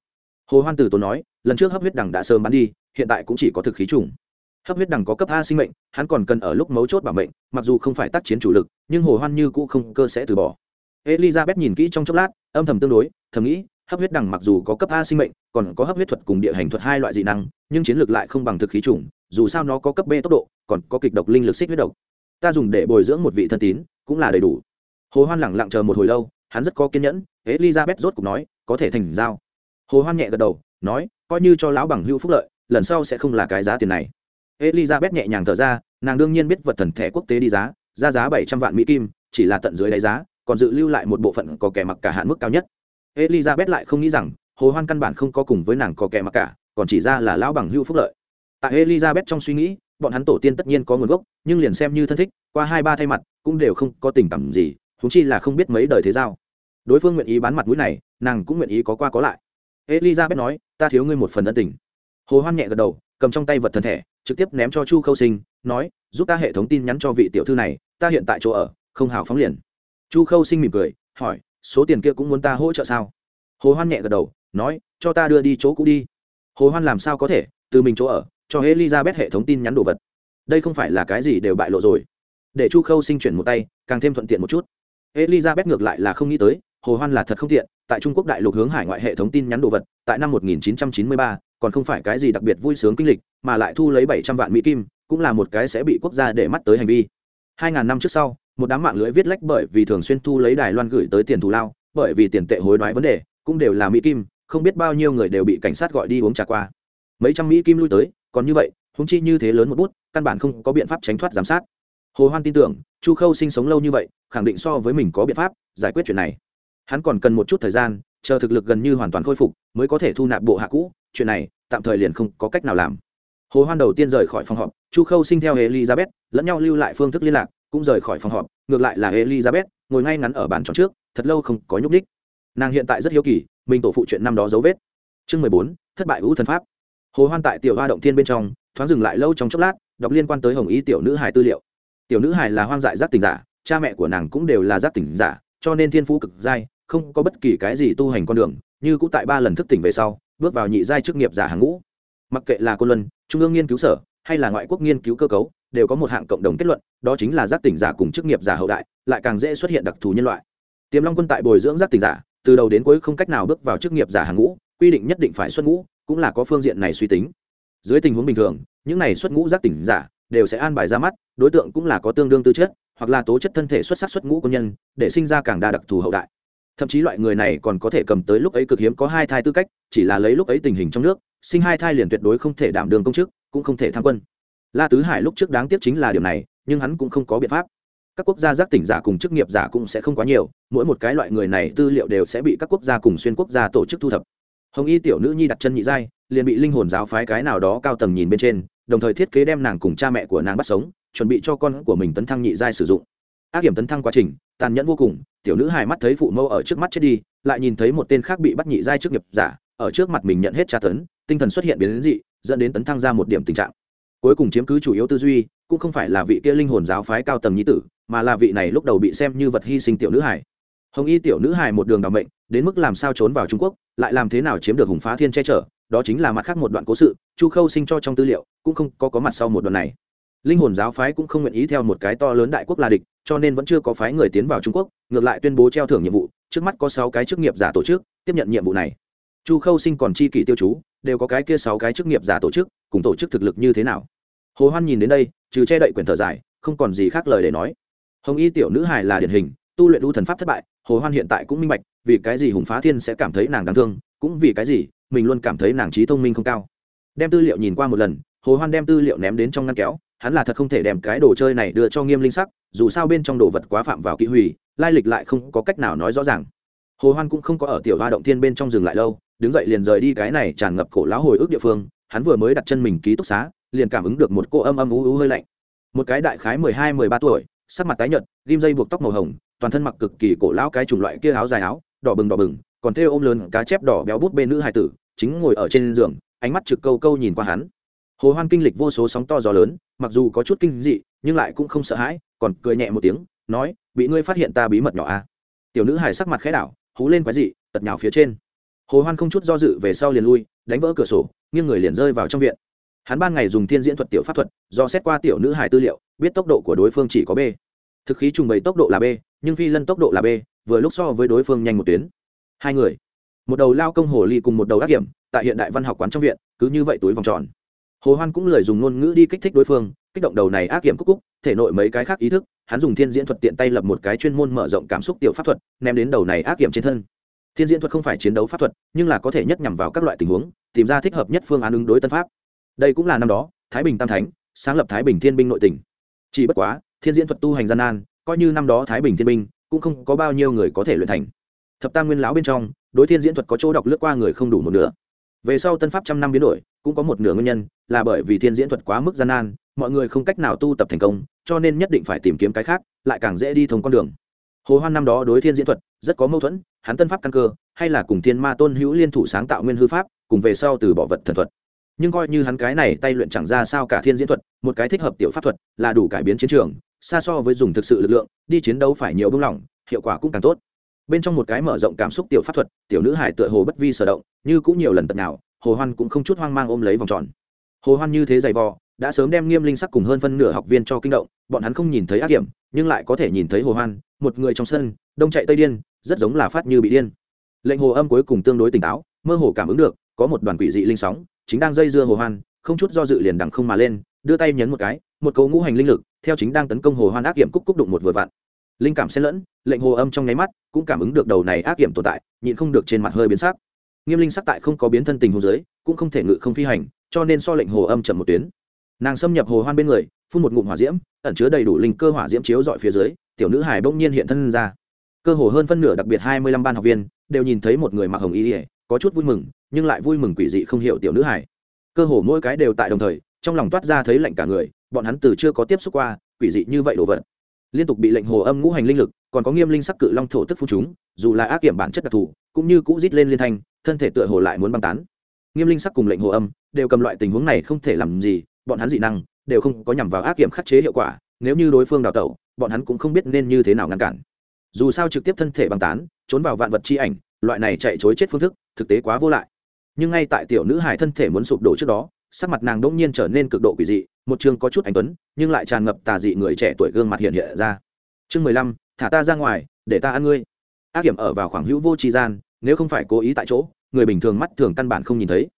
hồ hoan tử tốn nói, lần trước hấp huyết đẳng đã sớm bán đi, hiện tại cũng chỉ có thực khí trùng. Hấp huyết đẳng có cấp a sinh mệnh, hắn còn cần ở lúc mấu chốt bảo mệnh, mặc dù không phải tác chiến chủ lực, nhưng hồ hoan như cũ không cơ sẽ từ bỏ. Elizabeth nhìn kỹ trong chốc lát, âm thầm tương đối, thầm nghĩ, hấp huyết đẳng mặc dù có cấp a sinh mệnh, còn có hấp huyết thuật cùng địa hành thuật hai loại dị năng, nhưng chiến lược lại không bằng thực khí trùng dù sao nó có cấp b tốc độ, còn có kịch độc linh lực xích huyết độc. Ta dùng để bồi dưỡng một vị thân tín, cũng là đầy đủ. Hồ hoan lẳng lặng chờ một hồi lâu, hắn rất có kiên nhẫn, elizabeth rốt cục nói, có thể thành giao. Hồ hoan nhẹ gật đầu, nói, coi như cho lão bằng hữu phúc lợi, lần sau sẽ không là cái giá tiền này. Elizabeth nhẹ nhàng thở ra, nàng đương nhiên biết vật thần thẻ quốc tế đi giá, ra giá bảy trăm vạn mỹ kim, chỉ là tận dưới đáy giá, còn dự lưu lại một bộ phận có kẻ mặc cả hạn mức cao nhất. Elizabeth lại không nghĩ rằng, hồ hoan căn bản không có cùng với nàng có kẻ mặc cả, còn chỉ ra là lão bằng hữu phúc lợi tại elizabeth trong suy nghĩ, bọn hắn tổ tiên tất nhiên có nguồn gốc, nhưng liền xem như thân thích, qua hai ba thay mặt, cũng đều không có tình cảm gì thúng chi là không biết mấy đời thế giao. Đối phương nguyện ý bán mặt mũi này, nàng cũng nguyện ý có qua có lại. Elizabeth nói, ta thiếu ngươi một phần ân tình. Hồ hoan nhẹ gật đầu, cầm trong tay vật thần thể, trực tiếp ném cho chu khâu sinh, nói, giúp ta hệ thống tin nhắn cho vị tiểu thư này, ta hiện tại chỗ ở, không hào phóng liền. Chu khâu sinh mỉm cười, hỏi, số tiền kia cũng muốn ta hỗ trợ sao? Hồ hoan nhẹ gật đầu, nói, cho ta đưa đi chỗ cũ đi. Hồ hoan làm sao có thể, từ mình chỗ ở cho elizabeth hệ thống tin nhắn đồ vật. Đây không phải là cái gì đều bại lộ rồi. Để chu khâu sinh chuyển một tay càng thêm thuận tiện một chút. Elizabeth ngược lại là không nghĩ tới hồ hoan là thật không tiện tại trung quốc đại lục hướng hải ngoại hệ thống tin nhắn đồ vật tại năm 1993, còn không phải cái gì đặc biệt vui sướng kinh lịch mà lại thu lấy 700 vạn mỹ kim cũng là một cái sẽ bị quốc gia để mắt tới hành vi. 2.000 năm trước sau một đám mạng lưới viết lách bởi vì thường xuyên thu lấy đài loan gửi tới tiền thù lao bởi vì tiền tệ hối đoái vấn đề cũng đều là mỹ kim không biết bao nhiêu người đều bị cảnh sát gọi đi uống trà qua. Mấy trăm mỹ kim lui tới còn như vậy húng chi như thế lớn một bút, căn bản không có biện pháp tránh thoát giám sát. Hồ hoan tin tưởng, chu khâu sinh sống lâu như vậy, khẳng định so với mình có biện pháp giải quyết chuyện này. Hắn còn cần một chút thời gian, chờ thực lực gần như hoàn toàn khôi phục, mới có thể thu nạp bộ hạ cũ, chuyện này tạm thời liền không có cách nào làm. Hồ hoan đầu tiên rời khỏi phòng họp, chu khâu sinh theo elizabeth, lẫn nhau lưu lại phương thức liên lạc, cũng rời khỏi phòng họp, ngược lại là elizabeth, ngồi ngay ngắn ở bàn tròn trước, thật lâu không có nhúc ních nàng hiện tại rất hiếu kỳ, mình tổ phụ chuyện năm đó dấu vết. Chương mười bốn, thất bại hữu thần pháp hồ hoan tại tiểu hoa động thiên bên trong, thoáng dừng lại lâu trong chốc lát, đọc liên quan tới hồng y tiểu nữ hài tư liệu. Tiểu nữ hài là hoang dại giác tỉnh giả, cha mẹ của nàng cũng đều là giác tỉnh giả, cho nên thiên phú cực giai không có bất kỳ cái gì tu hành con đường, như cũng tại ba lần thức tỉnh về sau, bước vào nhị giai chức nghiệp giả hàng ngũ. Mặc kệ là côn luân, trung ương nghiên cứu sở, hay là ngoại quốc nghiên cứu cơ cấu, đều có một hạng cộng đồng kết luận, đó chính là giác tỉnh giả cùng chức nghiệp giả hậu đại, lại càng dễ xuất hiện đặc thù nhân loại. Tiềm long quân tại bồi dưỡng giác tỉnh giả, từ đầu đến cuối không cách nào bước vào chức nghiệp giả hàng ngũ, quy định nhất định phải xuất ngũ cũng là có phương diện này suy tính. Dưới tình huống bình thường, những này xuất ngũ giác tỉnh giả đều sẽ an bài ra mắt, đối tượng cũng là có tương đương tư chất, hoặc là tố chất thân thể xuất sắc xuất ngũ quân nhân, để sinh ra càng đa đặc thù hậu đại. Thậm chí loại người này còn có thể cầm tới lúc ấy cực hiếm có hai thai tư cách, chỉ là lấy lúc ấy tình hình trong nước, sinh hai thai liền tuyệt đối không thể đảm đường công chức, cũng không thể tham quân. La tứ hải lúc trước đáng tiếc chính là điểm này, nhưng hắn cũng không có biện pháp. Các quốc gia giác tỉnh giả cùng chức nghiệp giả cũng sẽ không quá nhiều, mỗi một cái loại người này tư liệu đều sẽ bị các quốc gia cùng xuyên quốc gia tổ chức thu thập hồng y tiểu nữ nhi đặt chân nhị giai, liền bị linh hồn giáo phái cái nào đó cao tầng nhìn bên trên, đồng thời thiết kế đem nàng cùng cha mẹ của nàng bắt sống, chuẩn bị cho con của mình tấn thăng nhị giai sử dụng. Ác hiểm tấn thăng quá trình, tàn nhẫn vô cùng, tiểu nữ hài mắt thấy phụ mẫu ở trước mắt chết đi, lại nhìn thấy một tên khác bị bắt nhị giai trước nghiệp giả, ở trước mặt mình nhận hết tra tấn, tinh thần xuất hiện biến đến dị, dẫn đến tấn thăng ra một điểm tình trạng. Cuối cùng chiếm cứ chủ yếu tư duy, cũng không phải là vị kia linh hồn giáo phái cao tầng nhi tử, mà là vị này lúc đầu bị xem như vật hy sinh tiểu nữ hải hồng y tiểu nữ hải một đường đ ả o mệnh đến mức làm sao trốn vào trung quốc, lại làm thế nào chiếm được hùng phá thiên che chở, đó chính là mặt khác một đoạn cố sự, chu khâu sinh cho trong tư liệu, cũng không có có mặt sau một đoạn này. Linh hồn giáo phái cũng không nguyện ý theo một cái to lớn đại quốc là địch, cho nên vẫn chưa có phái người tiến vào trung quốc, ngược lại tuyên bố treo thưởng nhiệm vụ, trước mắt có sáu cái chức nghiệp giả tổ chức, tiếp nhận nhiệm vụ này. Chu khâu sinh còn chi kỷ tiêu chú, đều có cái kia sáu cái chức nghiệp giả tổ chức, cùng tổ chức thực lực như thế nào? Hồ hoan nhìn đến đây, trừ che đậy quyển thở dài, không còn gì khác lời để nói. Hồng y tiểu nữ hài là điển hình, tu luyện u thần pháp thất bại, hồ hoan hiện tại cũng minh bạch vì cái gì hùng phá thiên sẽ cảm thấy nàng đáng thương, cũng vì cái gì mình luôn cảm thấy nàng trí thông minh không cao. Đem tư liệu nhìn qua một lần, hồ hoan đem tư liệu ném đến trong ngăn kéo, hắn là thật không thể đem cái đồ chơi này đưa cho nghiêm linh sắc, dù sao bên trong đồ vật quá phạm vào kỹ hủy, lai lịch lại không có cách nào nói rõ ràng. Hồ hoan cũng không có ở tiểu hoa động thiên bên trong dừng lại lâu, đứng dậy liền rời đi cái này tràn ngập cổ lão hồi ức địa phương, hắn vừa mới đặt chân mình ký túc xá, liền cảm ứng được một cô âm âm ú ú hơi lạnh. Một cái đại khái mười hai, mười ba tuổi, sắc mặt tái nhợt, ghim dây buộc tóc màu hồng, toàn thân mặc cực kỳ cổ lão cái chủng loại kia áo dài áo đỏ bừng đỏ bừng, còn thêu ôm lớn cá chép đỏ béo bút bên nữ hài tử, chính ngồi ở trên giường, ánh mắt trực câu câu nhìn qua hắn. Hồ hoan kinh lịch vô số sóng to gió lớn, mặc dù có chút kinh dị, nhưng lại cũng không sợ hãi, còn cười nhẹ một tiếng, nói, bị ngươi phát hiện ta bí mật nhỏ à tiểu nữ hài sắc mặt khẽ đảo, hú lên quái dị, tật nhào phía trên. Hồ hoan không chút do dự về sau liền lui, đánh vỡ cửa sổ, nghiêng người liền rơi vào trong viện. Hắn ban ngày dùng thiên diễn thuật tiểu pháp thuật, do xét qua tiểu nữ hài tư liệu, biết tốc độ của đối phương chỉ có b. Thực khí trùng bày tốc độ là b, nhưng phi lân tốc độ là b vừa lúc so với đối phương nhanh một tuyến. Hai người, một đầu lao công hồ ly cùng một đầu ác hiểm, tại hiện đại văn học quán trong viện, cứ như vậy túi vòng tròn. Hồ hoan cũng lời dùng ngôn ngữ đi kích thích đối phương, kích động đầu này ác hiểm cúc cúc, thể nội mấy cái khác ý thức, hắn dùng thiên diễn thuật tiện tay lập một cái chuyên môn mở rộng cảm xúc tiểu pháp thuật, ném đến đầu này ác hiểm trên thân. Thiên diễn thuật không phải chiến đấu pháp thuật, nhưng là có thể nhất nhằm vào các loại tình huống, tìm ra thích hợp nhất phương án ứng đối tân pháp. Đây cũng là năm đó, thái bình tam thánh sáng lập thái bình thiên binh nội tỉnh. Chỉ bất quá, thiên diễn thuật tu hành gian nan, coi như năm đó thái bình thiên binh cũng không có bao nhiêu người có thể luyện thành. Thập tam nguyên lão bên trong, đối thiên diễn thuật có chỗ đọc lướt qua người không đủ một nửa. Về sau tân pháp trăm năm biến đổi, cũng có một nửa nguyên nhân, là bởi vì thiên diễn thuật quá mức gian nan, mọi người không cách nào tu tập thành công, cho nên nhất định phải tìm kiếm cái khác, lại càng dễ đi thông con đường. Hồ hoan năm đó đối thiên diễn thuật rất có mâu thuẫn, hắn tân pháp căn cơ, hay là cùng thiên ma tôn hữu liên thủ sáng tạo nguyên hư pháp, cùng về sau từ bỏ vật thần thuật. Nhưng coi như hắn cái này tay luyện chẳng ra sao cả thiên diễn thuật, một cái thích hợp tiểu pháp thuật, là đủ cải biến chiến trường xa so với dùng thực sự lực lượng, đi chiến đấu phải nhiều bưng lỏng hiệu quả cũng càng tốt. Bên trong một cái mở rộng cảm xúc tiểu pháp thuật, tiểu nữ hải tựa hồ bất vi sở động, như cũng nhiều lần tận nào hồ hoan cũng không chút hoang mang ôm lấy vòng tròn. Hồ hoan như thế dày vò, đã sớm đem nghiêm linh sắc cùng hơn phân nửa học viên cho kinh động, bọn hắn không nhìn thấy ác hiểm, nhưng lại có thể nhìn thấy hồ hoan, một người trong sân, đông chạy tây điên, rất giống là phát như bị điên. Lệnh hồ âm cuối cùng tương đối tỉnh táo, mơ hồ cảm ứng được, có một đoàn quỷ dị linh sóng, chính đang dây dưa hồ hoan, không chút do dự liền đằng không mà lên, đưa tay nhấn một cái, một cấu ngũ hành linh lực theo chính đang tấn công hồ hoan ác kiểm cúc cúc đụng một vừa vặn. Linh cảm xen lẫn, lệnh hồ âm trong nháy mắt cũng cảm ứng được đầu này ác kiểm tồn tại, nhịn không được trên mặt hơi biến sắc. Nghiêm linh sắc tại không có biến thân tình hồ dưới, cũng không thể ngự không phi hành, cho nên so lệnh hồ âm chậm một tuyến. Nàng xâm nhập hồ hoan bên người, phun một ngụm hỏa diễm, ẩn chứa đầy đủ linh cơ hỏa diễm chiếu dọi phía dưới, tiểu nữ hải bỗng nhiên hiện thân ra. Cơ hồ hơn phân nửa đặc biệt hai mươi lăm ban học viên, đều nhìn thấy một người mặc hồng y ỉa có chút vui mừng, nhưng lại vui mừng quỷ dị không hiểu tiểu nữ hải cơ hồ mỗi cái đều tại đồng thời, trong lòng toát ra thấy lạnh cả người bọn hắn từ chưa có tiếp xúc qua, quỷ dị như vậy đồ vật. Liên tục bị lệnh hồ âm ngũ hành linh lực, còn có nghiêm linh sắc cự long thổ tức phun chúng, dù là ác kiểm bản chất đặc thù, cũng như cũ rít lên liên thanh, thân thể tựa hồ lại muốn băng tán. Nghiêm linh sắc cùng lệnh hồ âm đều cầm loại tình huống này không thể làm gì, bọn hắn dị năng đều không có nhằm vào ác kiểm khắc chế hiệu quả, nếu như đối phương đào tẩu, bọn hắn cũng không biết nên như thế nào ngăn cản. Dù sao trực tiếp thân thể băng tán, trốn vào vạn vật chi ảnh, loại này chạy chối chết phương thức thực tế quá vô lại. Nhưng ngay tại tiểu nữ hải thân thể muốn sụp đổ trước đó sắc mặt nàng đỗng nhiên trở nên cực độ quỷ dị, một chương có chút anh tuấn, nhưng lại tràn ngập tà dị người trẻ tuổi gương mặt hiện hiện ra. Chương mười lăm, thả ta ra ngoài, để ta ăn ngươi. Ác hiểm ở vào khoảng hữu vô tri gian, nếu không phải cố ý tại chỗ, người bình thường mắt thường căn bản không nhìn thấy.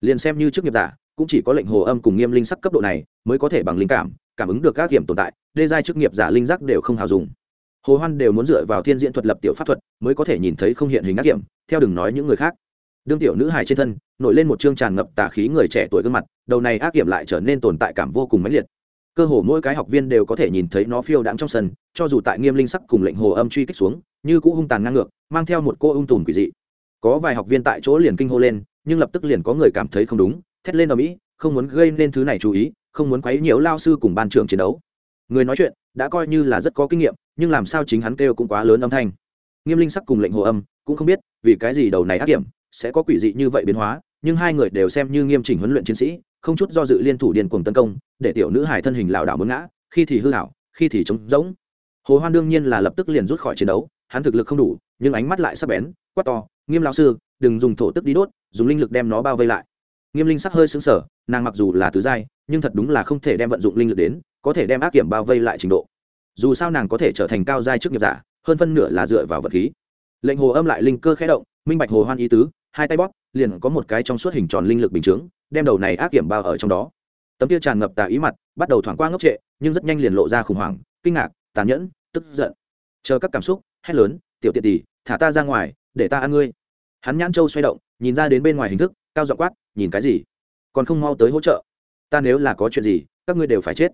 Liền xem như trước nghiệp giả, cũng chỉ có lệnh hồ âm cùng nghiêm linh sắc cấp độ này mới có thể bằng linh cảm cảm ứng được các hiểm tồn tại, đê giai chức nghiệp giả linh giác đều không hào dùng. Hồ hoan đều muốn dựa vào thiên diễn thuật lập tiểu pháp thuật mới có thể nhìn thấy không hiện hình ác hiểm, theo đừng nói những người khác đương tiểu nữ hài trên thân, nổi lên một chương tràn ngập tà khí người trẻ tuổi gương mặt, đầu này ác kiểm lại trở nên tồn tại cảm vô cùng mãnh liệt. Cơ hồ mỗi cái học viên đều có thể nhìn thấy nó phiêu đãng trong sân, cho dù tại nghiêm linh sắc cùng lệnh hồ âm truy kích xuống, như cũ hung tàn ngang ngược, mang theo một cô ung tùm quỷ dị. Có vài học viên tại chỗ liền kinh hô lên, nhưng lập tức liền có người cảm thấy không đúng, thét lên ở mỹ không muốn gây nên thứ này chú ý, không muốn quấy nhiễu lao sư cùng ban trưởng chiến đấu. Người nói chuyện đã coi như là rất có kinh nghiệm, nhưng làm sao chính hắn kêu cũng quá lớn âm thanh. Nghiêm linh sắc cùng lệnh hồ âm cũng không biết vì cái gì đầu này ác kiểm sẽ có quỷ dị như vậy biến hóa, nhưng hai người đều xem như nghiêm chỉnh huấn luyện chiến sĩ, không chút do dự liên thủ điên cuồng tấn công, để tiểu nữ hải thân hình lảo đảo muốn ngã, khi thì hư hảo, khi thì trống rỗng. Hồ hoan đương nhiên là lập tức liền rút khỏi chiến đấu, hắn thực lực không đủ, nhưng ánh mắt lại sắc bén, quát to, nghiêm lão sư, đừng dùng thổ tức đi đốt, dùng linh lực đem nó bao vây lại. Nghiêm linh sắc hơi xứng sở nàng mặc dù là tứ giai, nhưng thật đúng là không thể đem vận dụng linh lực đến, có thể đem ác kiểm bao vây lại trình độ. Dù sao nàng có thể trở thành cao giai trước nghiệp giả, hơn phân nửa là dựa vào vật khí. Lệnh hồ âm lại linh cơ khẽ động minh bạch hồ hoan ý tứ, hai tay bóp, liền có một cái trong suốt hình tròn linh lực bình chướng, đem đầu này ác kiểm bao ở trong đó. Tấm kia tràn ngập tà ý mặt, bắt đầu thoảng qua ngốc trệ, nhưng rất nhanh liền lộ ra khủng hoảng, kinh ngạc, tàn nhẫn, tức giận. Chờ các cảm xúc, hét lớn, tiểu tiện tỷ, thả ta ra ngoài, để ta ăn ngươi. Hắn nhãn châu xoay động, nhìn ra đến bên ngoài hình thức, cao dọ quát, nhìn cái gì? Còn không mau tới hỗ trợ. Ta nếu là có chuyện gì, các ngươi đều phải chết.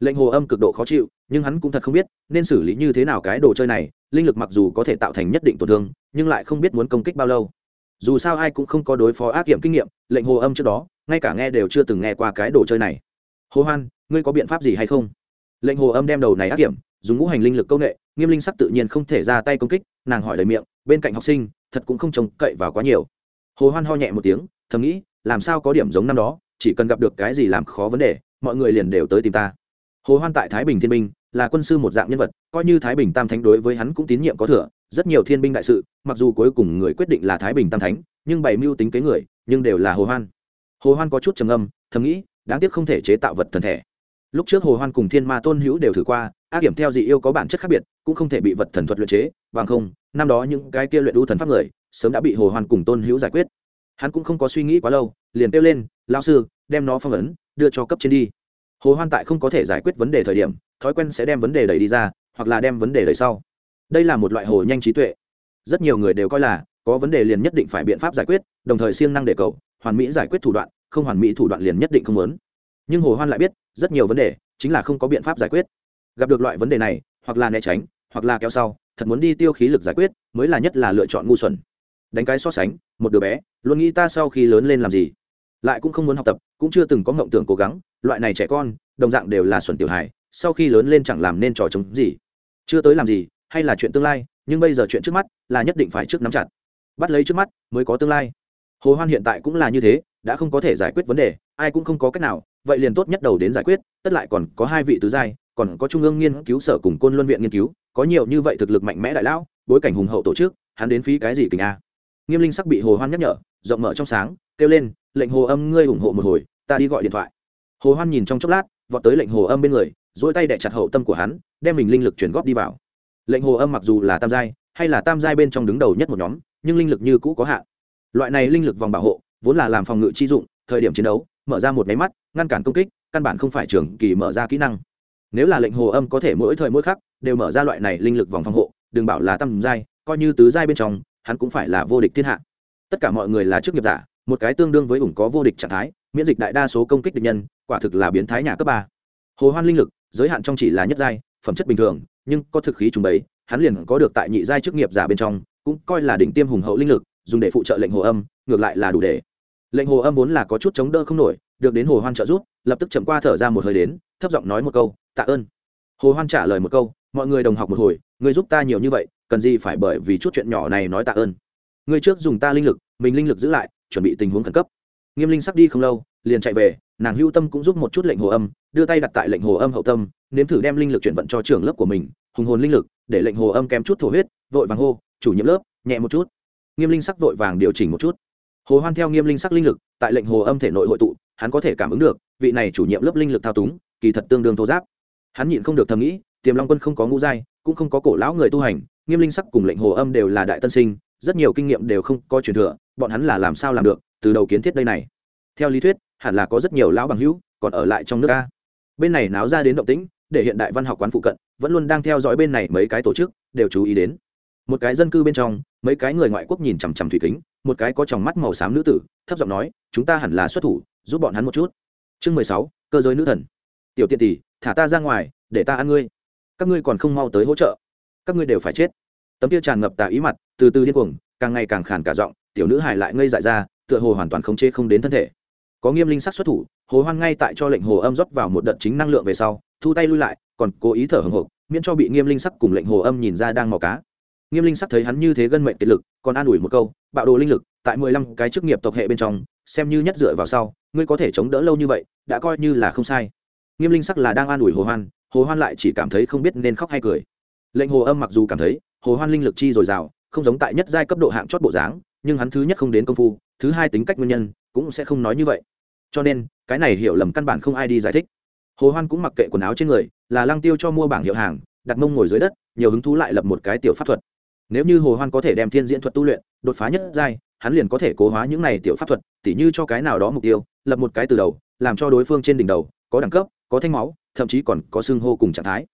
Lệnh hồ âm cực độ khó chịu, nhưng hắn cũng thật không biết, nên xử lý như thế nào cái đồ chơi này linh lực mặc dù có thể tạo thành nhất định tổn thương, nhưng lại không biết muốn công kích bao lâu. Dù sao ai cũng không có đối phó ác kiểm kinh nghiệm, lệnh hồ âm trước đó, ngay cả nghe đều chưa từng nghe qua cái đồ chơi này. Hồ hoan, ngươi có biện pháp gì hay không? Lệnh hồ âm đem đầu này ác kiểm dùng ngũ hành linh lực công nghệ, nghiêm linh sắc tự nhiên không thể ra tay công kích, nàng hỏi lời miệng, bên cạnh học sinh, thật cũng không trông cậy vào quá nhiều. Hồ hoan ho nhẹ một tiếng, thầm nghĩ, làm sao có điểm giống năm đó, chỉ cần gặp được cái gì làm khó vấn đề, mọi người liền đều tới tìm ta. Hồ hoan tại thái bình thiên Minh là quân sư một dạng nhân vật coi như thái bình tam thánh đối với hắn cũng tín nhiệm có thừa, rất nhiều thiên binh đại sự, mặc dù cuối cùng người quyết định là thái bình tam thánh, nhưng bảy mưu tính kế người, nhưng đều là hồ hoan. Hồ hoan có chút trầm âm thầm nghĩ, đáng tiếc không thể chế tạo vật thần thể. Lúc trước hồ hoan cùng thiên ma tôn hữu đều thử qua, ác điểm theo dị yêu có bản chất khác biệt, cũng không thể bị vật thần thuật luyện chế, bằng không, năm đó những cái kia luyện đu thần pháp người, sớm đã bị hồ hoan cùng tôn hữu giải quyết. Hắn cũng không có suy nghĩ quá lâu, liền kêu lên lao sư, đem nó phong ấn, đưa cho cấp trên đi. Hồ hoan tại không có thể giải quyết vấn đề thời điểm, thói quen sẽ đem vấn đề đẩy đi ra hoặc là đem vấn đề đẩy sau. Đây là một loại hồ nhanh trí tuệ. Rất nhiều người đều coi là, có vấn đề liền nhất định phải biện pháp giải quyết, đồng thời siêng năng để cầu, hoàn mỹ giải quyết thủ đoạn, không hoàn mỹ thủ đoạn liền nhất định không muốn. Nhưng hồ hoan lại biết, rất nhiều vấn đề, chính là không có biện pháp giải quyết. Gặp được loại vấn đề này, hoặc là né tránh, hoặc là kéo sau, thật muốn đi tiêu khí lực giải quyết, mới là nhất là lựa chọn ngu xuẩn. Đánh cái so sánh, một đứa bé, luôn nghĩ ta sau khi lớn lên làm gì? Lại cũng không muốn học tập, cũng chưa từng có mộng tưởng cố gắng, loại này trẻ con, đồng dạng đều là xuẩn tiểu hài, sau khi lớn lên chẳng làm nên trò chống gì chưa tới làm gì, hay là chuyện tương lai, nhưng bây giờ chuyện trước mắt là nhất định phải trước nắm chặt. Bắt lấy trước mắt mới có tương lai. Hồ hoan hiện tại cũng là như thế, đã không có thể giải quyết vấn đề, ai cũng không có cách nào, vậy liền tốt nhất đầu đến giải quyết, tất lại còn có hai vị tứ giai, còn có trung ương nghiên cứu sở cùng côn luân viện nghiên cứu, có nhiều như vậy thực lực mạnh mẽ đại lão, bối cảnh hùng hậu tổ chức, hắn đến phí cái gì kình a? Nghiêm linh sắc bị hồ hoan nhắc nhở, rộng mở trong sáng, kêu lên, lệnh hồ âm, ngươi ủng hộ một hồi, ta đi gọi điện thoại. Hồ hoan nhìn trong chốc lát, vọt tới lệnh hồ âm bên người dỗi tay đẻ chặt hậu tâm của hắn đem mình linh lực chuyển góp đi vào. Lệnh hồ âm mặc dù là tam giai, hay là tam giai bên trong đứng đầu nhất một nhóm, nhưng linh lực như cũ có hạn. Loại này linh lực vòng bảo hộ, vốn là làm phòng ngự chi dụng, thời điểm chiến đấu, mở ra một máy mắt, ngăn cản công kích, căn bản không phải trường kỳ mở ra kỹ năng. Nếu là lệnh hồ âm có thể mỗi thời mỗi khắc đều mở ra loại này linh lực vòng phòng hộ, đừng bảo là tam giai, coi như tứ giai bên trong, hắn cũng phải là vô địch thiên hạ. Tất cả mọi người là chức nghiệp giả, một cái tương đương với ủng có vô địch trạng thái, miễn dịch đại đa số công kích địch nhân, quả thực là biến thái nhà cấp ba. Hồ hoan linh lực, giới hạn trong chỉ là nhất giai phẩm chất bình thường, nhưng có thực khí trùng bấy hắn liền có được tại nhị giai chức nghiệp giả bên trong, cũng coi là đỉnh tiêm hùng hậu linh lực, dùng để phụ trợ lệnh hồ âm, ngược lại là đủ để. Lệnh hồ âm vốn là có chút chống đỡ không nổi, được đến hồ hoan trợ giúp, lập tức chậm qua thở ra một hơi đến, thấp giọng nói một câu, tạ ơn. Hồ hoan trả lời một câu, mọi người đồng học một hồi, người giúp ta nhiều như vậy, cần gì phải bởi vì chút chuyện nhỏ này nói tạ ơn. Người trước dùng ta linh lực, mình linh lực giữ lại, chuẩn bị tình huống khẩn cấp. Nghiêm linh sắp đi không lâu, liền chạy về, nàng hưu tâm cũng giúp một chút lệnh hồ âm, đưa tay đặt tại lệnh hồ âm hậu tâm nếm thử đem linh lực chuyển vận cho trường lớp của mình, hùng hồn linh lực, để lệnh hồ âm kém chút thổ huyết, vội vàng hô, chủ nhiệm lớp, nhẹ một chút. Nghiêm linh sắc vội vàng điều chỉnh một chút. Hồ hoan theo nghiêm linh sắc linh lực, tại lệnh hồ âm thể nội hội tụ, hắn có thể cảm ứng được, vị này chủ nhiệm lớp linh lực thao túng, kỳ thật tương đương thô giáp. Hắn nhịn không được thầm nghĩ, tiềm long quân không có ngũ giai, cũng không có cổ lão người tu hành, nghiêm linh sắc cùng lệnh hồ âm đều là đại tân sinh, rất nhiều kinh nghiệm đều không có truyền thừa, bọn hắn là làm sao làm được, từ đầu kiến thiết đây này. Theo lý thuyết, hẳn là có rất nhiều lão bằng hữu, còn ở lại trong nước a. Bên này náo ra đến động tĩnh để hiện đại văn học quán phụ cận, vẫn luôn đang theo dõi bên này mấy cái tổ chức, đều chú ý đến. Một cái dân cư bên trong, mấy cái người ngoại quốc nhìn chằm chằm thủy kính, một cái có tròng mắt màu xám nữ tử, thấp giọng nói, chúng ta hẳn là xuất thủ, giúp bọn hắn một chút. Chương mười sáu, cơ giới nữ thần. Tiểu tiện tỷ, thả ta ra ngoài, để ta ăn ngươi. Các ngươi còn không mau tới hỗ trợ. Các ngươi đều phải chết. Tấm kia tràn ngập tà ý mặt, từ từ điên cuồng, càng ngày càng khàn cả giọng, tiểu nữ hải lại ngây dại ra, tựa hồ hoàn toàn khống chế không đến thân thể. Có nghiêm linh sắc xuất thủ, hồ hoan ngay tại cho lệnh hồ âm rót vào một đợt chính năng lượng về sau thu tay lui lại, còn cố ý thở hồng hộc, miễn cho bị nghiêm linh sắc cùng lệnh hồ âm nhìn ra đang mò cá. Nghiêm linh sắc thấy hắn như thế gân mệnh kiệt lực, còn an ủi một câu, bạo đồ linh lực, tại mười lăm cái chức nghiệp tộc hệ bên trong, xem như nhất dựa vào sau, ngươi có thể chống đỡ lâu như vậy, đã coi như là không sai. Nghiêm linh sắc là đang an ủi hồ hoan hồ hoan lại chỉ cảm thấy không biết nên khóc hay cười. Lệnh hồ âm mặc dù cảm thấy, hồ hoan linh lực chi dồi dào, không giống tại nhất giai cấp độ hạng chót bộ dáng, nhưng hắn thứ nhất không đến công phu, thứ hai tính cách nguyên nhân, cũng sẽ không nói như vậy. Cho nên, cái này hiểu lầm căn bản không ai đi giải thích hồ hoan cũng mặc kệ quần áo trên người, là lăng tiêu cho mua bảng hiệu hàng, đặt mông ngồi dưới đất, nhiều hứng thú lại lập một cái tiểu pháp thuật. Nếu như hồ hoan có thể đem thiên diễn thuật tu luyện, đột phá nhất giai, hắn liền có thể cố hóa những này tiểu pháp thuật, tỉ như cho cái nào đó mục tiêu, lập một cái từ đầu, làm cho đối phương trên đỉnh đầu, có đẳng cấp, có thanh máu, thậm chí còn có xương hô cùng trạng thái.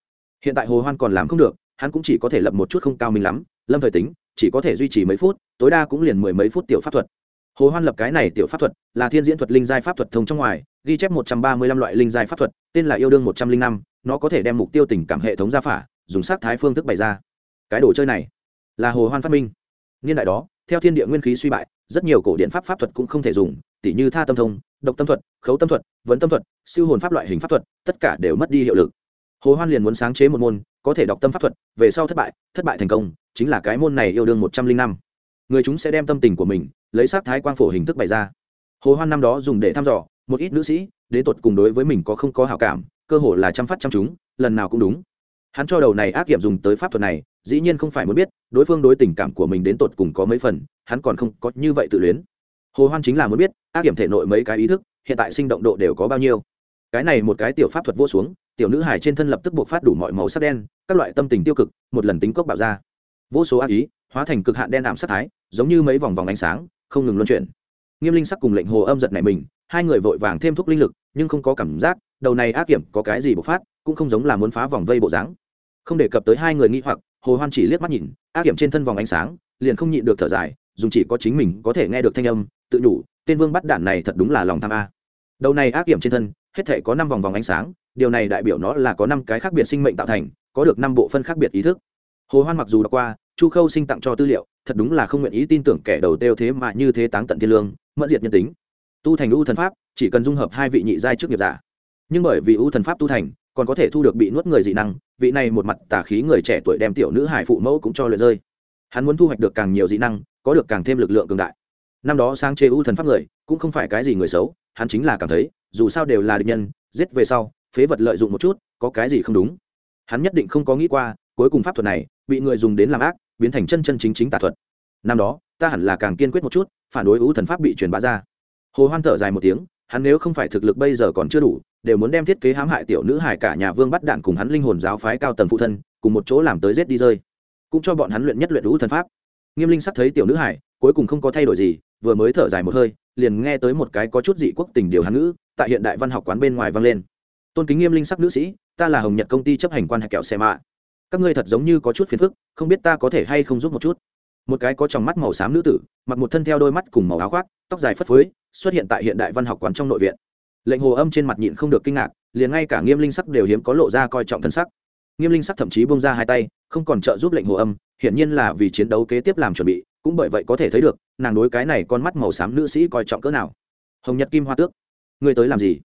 Hiện tại hồ hoan còn làm không được, hắn cũng chỉ có thể lập một chút không cao minh lắm, lâm thời tính, chỉ có thể duy trì mấy phút, tối đa cũng liền mười mấy phút tiểu pháp thuật hồ hoan lập cái này tiểu pháp thuật, là thiên diễn thuật linh giai pháp thuật thông trong ngoài, ghi chép một trăm ba mươi lăm loại linh giai pháp thuật, tên là yêu đương một trăm linh năm, nó có thể đem mục tiêu tình cảm hệ thống ra phả, dùng sát thái phương thức bày ra. Cái đồ chơi này, là hồ hoan phát minh. Niên đại đó, theo thiên địa nguyên khí suy bại, rất nhiều cổ điện pháp pháp thuật cũng không thể dùng, tỉ như tha tâm thông, độc tâm thuật, khấu tâm thuật, vấn tâm thuật, siêu hồn pháp loại hình pháp thuật, tất cả đều mất đi hiệu lực. Hồ hoan liền muốn sáng chế một môn, có thể đọc tâm pháp thuật, về sau thất bại thất bại thành công, chính là cái môn này yêu đương một trăm linh năm. Người chúng sẽ đem tâm tình của mình lấy sắc thái quang phổ hình thức bày ra. Hồ hoan năm đó dùng để thăm dò, một ít nữ sĩ, đến tột cùng đối với mình có không có hảo cảm, cơ hồ là chăm phát chăm chúng, lần nào cũng đúng. Hắn cho đầu này ác nghiệm dùng tới pháp thuật này, dĩ nhiên không phải muốn biết, đối phương đối tình cảm của mình đến tột cùng có mấy phần, hắn còn không có như vậy tự luyến. Hồ hoan chính là muốn biết, ác kiểm thể nội mấy cái ý thức, hiện tại sinh động độ đều có bao nhiêu. Cái này một cái tiểu pháp thuật vô xuống, tiểu nữ hải trên thân lập tức buộc phát đủ mọi màu sắc đen, các loại tâm tình tiêu cực, một lần tính cốc bạo ra. Vô số ác ý, hóa thành cực hạn đen ảm sát thái, giống như mấy vòng vòng ánh sáng không ngừng luân chuyển. Nghiêm linh sắc cùng lệnh hồ âm giật này mình, hai người vội vàng thêm thúc linh lực, nhưng không có cảm giác, đầu này ác kiểm có cái gì bộc phát, cũng không giống là muốn phá vòng vây bộ dáng. Không đề cập tới hai người nghĩ hoặc, hồ hoan chỉ liếc mắt nhìn, ác kiểm trên thân vòng ánh sáng, liền không nhịn được thở dài dùng chỉ có chính mình có thể nghe được thanh âm, tự nhủ tên vương bắt đạn này thật đúng là lòng tham a. Đầu này ác kiểm trên thân, hết thể có năm vòng vòng ánh sáng, điều này đại biểu nó là có năm cái khác biệt sinh mệnh tạo thành, có được năm bộ phân khác biệt ý thức. Hồ hoan mặc dù đã qua, chu khâu sinh tặng cho tư liệu thật đúng là không nguyện ý tin tưởng kẻ đầu tiêu thế mà như thế táng tận thiên lương, mẫn diệt nhân tính. Tu thành u thần pháp, chỉ cần dung hợp hai vị nhị giai trước nghiệp giả. Nhưng bởi vì u thần pháp tu thành, còn có thể thu được bị nuốt người dị năng, vị này một mặt tả khí người trẻ tuổi đem tiểu nữ hải phụ mẫu cũng cho lượt rơi. Hắn muốn thu hoạch được càng nhiều dị năng, có được càng thêm lực lượng cường đại. Năm đó sáng chế u thần pháp người, cũng không phải cái gì người xấu, hắn chính là cảm thấy, dù sao đều là địch nhân, giết về sau, phế vật lợi dụng một chút, có cái gì không đúng. Hắn nhất định không có nghĩ qua, cuối cùng pháp thuật này, bị người dùng đến làm ác biến thành chân chân chính chính tà thuật. Năm đó, ta hẳn là càng kiên quyết một chút, phản đối ưu thần pháp bị truyền bá ra. Hồ hoan thở dài một tiếng, hắn nếu không phải thực lực bây giờ còn chưa đủ, đều muốn đem thiết kế hãm hại tiểu nữ hải cả nhà vương bắt đạn cùng hắn linh hồn giáo phái cao tầng phụ thân, cùng một chỗ làm tới giết đi rơi. Cũng cho bọn hắn luyện nhất luyện ưu thần pháp. Nghiêm linh sắc thấy tiểu nữ hải cuối cùng không có thay đổi gì, vừa mới thở dài một hơi, liền nghe tới một cái có chút dị quốc tình điều hán ngữ, tại hiện đại văn học quán bên ngoài vang lên. Tôn kính nghiêm linh sắc nữ sĩ, ta là hồng nhật công ty chấp hành quan hạch kẹo xe mạ các ngươi thật giống như có chút phiền phức, không biết ta có thể hay không giúp một chút. Một cái có tròng mắt màu xám nữ tử, mặc một thân theo đôi mắt cùng màu áo khoác, tóc dài phất phới, xuất hiện tại hiện đại văn học quán trong nội viện. Lệnh hồ âm trên mặt nhịn không được kinh ngạc, liền ngay cả nghiêm linh sắc đều hiếm có lộ ra coi trọng thân sắc. Nghiêm linh sắc thậm chí bông ra hai tay, không còn trợ giúp lệnh hồ âm, hiển nhiên là vì chiến đấu kế tiếp làm chuẩn bị, cũng bởi vậy có thể thấy được, nàng đối cái này con mắt màu xám nữ sĩ coi trọng cỡ nào. Hồng nhật kim hoa tước, ngươi tới làm gì?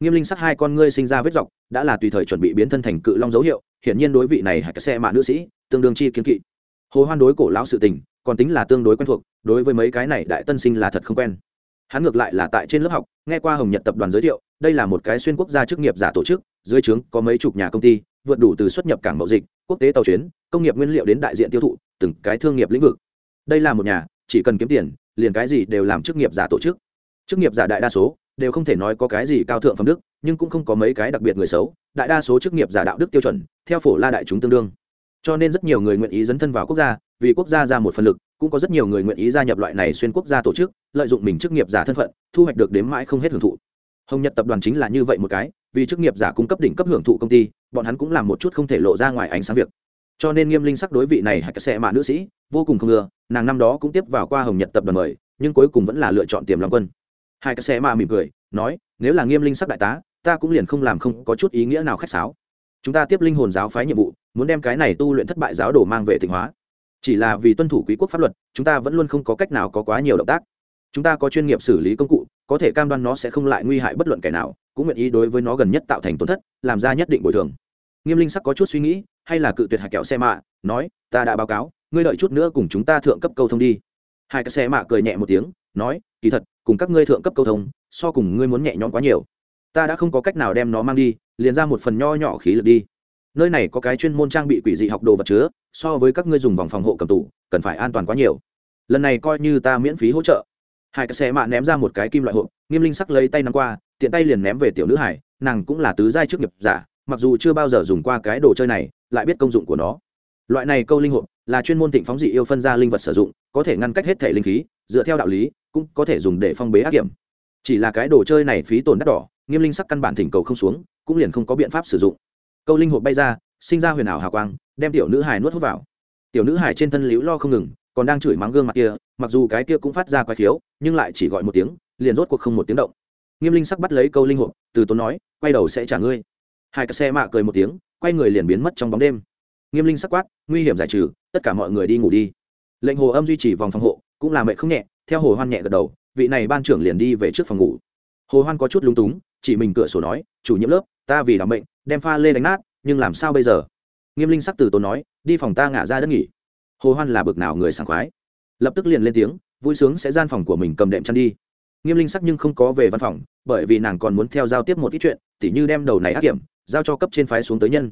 Nghiêm linh sắc hai con ngươi sinh ra vết dọc, đã là tùy thời chuẩn bị biến thân thành cự long dấu hiệu hiển nhiên đối vị này hay xe mạ nữ sĩ, tương đương chi kiến kỵ. Hồ hoan đối cổ lão sự tình, còn tính là tương đối quen thuộc, đối với mấy cái này đại tân sinh là thật không quen. Hắn ngược lại là tại trên lớp học, nghe qua hồng nhật tập đoàn giới thiệu, đây là một cái xuyên quốc gia chức nghiệp giả tổ chức, dưới trướng có mấy chục nhà công ty, vượt đủ từ xuất nhập cảng mậu dịch, quốc tế tàu chuyến, công nghiệp nguyên liệu đến đại diện tiêu thụ, từng cái thương nghiệp lĩnh vực. Đây là một nhà, chỉ cần kiếm tiền, liền cái gì đều làm chức nghiệp giả tổ chức. Chức nghiệp giả đại đa số, đều không thể nói có cái gì cao thượng phẩm đức nhưng cũng không có mấy cái đặc biệt người xấu, đại đa số chức nghiệp giả đạo đức tiêu chuẩn, theo phổ la đại chúng tương đương. Cho nên rất nhiều người nguyện ý dấn thân vào quốc gia, vì quốc gia ra một phần lực, cũng có rất nhiều người nguyện ý gia nhập loại này xuyên quốc gia tổ chức, lợi dụng mình chức nghiệp giả thân phận, thu hoạch được đếm mãi không hết hưởng thụ. Hồng nhật tập đoàn chính là như vậy một cái, vì chức nghiệp giả cung cấp đỉnh cấp hưởng thụ công ty, bọn hắn cũng làm một chút không thể lộ ra ngoài ánh sáng việc. Cho nên nghiêm linh sắc đối vị này hạch xe mạ nữ sĩ, vô cùng không ưa nàng năm đó cũng tiếp vào qua hồng nhật tập đoàn mời, nhưng cuối cùng vẫn là lựa chọn tiềm long quân. Hai cái xe mạ mỉm cười, nói, nếu là nghiêm linh sắc đại tá ta cũng liền không làm không có chút ý nghĩa nào khách sáo. Chúng ta tiếp linh hồn giáo phái nhiệm vụ, muốn đem cái này tu luyện thất bại giáo đồ mang về tịnh hóa. Chỉ là vì tuân thủ quý quốc pháp luật, chúng ta vẫn luôn không có cách nào có quá nhiều động tác. Chúng ta có chuyên nghiệp xử lý công cụ, có thể cam đoan nó sẽ không lại nguy hại bất luận kẻ nào, cũng nguyện ý đối với nó gần nhất tạo thành tổn thất, làm ra nhất định bồi thường. Nghiêm linh sắc có chút suy nghĩ, hay là cự tuyệt hạt kẹo xe mạ, nói, ta đã báo cáo, ngươi đợi chút nữa cùng chúng ta thượng cấp câu thông đi. Hai cái xe mạ cười nhẹ một tiếng, nói, kỳ thật, cùng các ngươi thượng cấp câu thông, so cùng ngươi muốn nhẹ nhõm quá nhiều ta đã không có cách nào đem nó mang đi, liền ra một phần nho nhỏ khí lực đi. Nơi này có cái chuyên môn trang bị quỷ dị học đồ vật chứa, so với các ngươi dùng vòng phòng hộ cầm tủ cần phải an toàn quá nhiều. Lần này coi như ta miễn phí hỗ trợ. Hai cái xe mạ ném ra một cái kim loại hộp, nghiêm linh sắc lấy tay nắm qua, tiện tay liền ném về tiểu nữ hải, nàng cũng là tứ giai trước nghiệp giả, mặc dù chưa bao giờ dùng qua cái đồ chơi này, lại biết công dụng của nó. Loại này câu linh hộp là chuyên môn tịnh phóng dị yêu phân ra linh vật sử dụng, có thể ngăn cách hết thể linh khí, dựa theo đạo lý, cũng có thể dùng để phong bế ác kiểm chỉ là cái đồ chơi này phí tổn đắt đỏ nghiêm linh sắc căn bản thỉnh cầu không xuống, cũng liền không có biện pháp sử dụng. Câu linh hộp bay ra, sinh ra huyền ảo hào quang, đem tiểu nữ hải nuốt hút vào. Tiểu nữ hải trên thân liễu lo không ngừng, còn đang chửi mắng gương mặt kia, mặc dù cái kia cũng phát ra quái khiếu, nhưng lại chỉ gọi một tiếng, liền rốt cuộc không một tiếng động. Nghiêm linh sắc bắt lấy câu linh hộp, từ tốn nói, quay đầu sẽ trả ngươi. Hai cái xe mạ cười một tiếng, quay người liền biến mất trong bóng đêm. Nghiêm linh sắc quát, nguy hiểm giải trừ, tất cả mọi người đi ngủ đi. Lệnh hồ âm duy trì vòng phòng hộ, cũng là mệnh không nhẹ, theo hồ hoan nhẹ gật đầu, vị này ban trưởng liền đi về trước phòng ngủ. Hồ hoan có chút lúng túng chỉ mình cửa sổ nói, chủ nhiệm lớp, ta vì đảm mệnh, đem pha lê đánh nát, nhưng làm sao bây giờ? Nghiêm linh sắc từ tốn nói, đi phòng ta ngả ra đất nghỉ. Hồ hoan là bực nào người sảng khoái. Lập tức liền lên tiếng, vui sướng sẽ gian phòng của mình cầm đệm chăn đi. Nghiêm linh sắc nhưng không có về văn phòng, bởi vì nàng còn muốn theo giao tiếp một ít chuyện, tỉ như đem đầu này ác kiểm, giao cho cấp trên phái xuống tới nhân.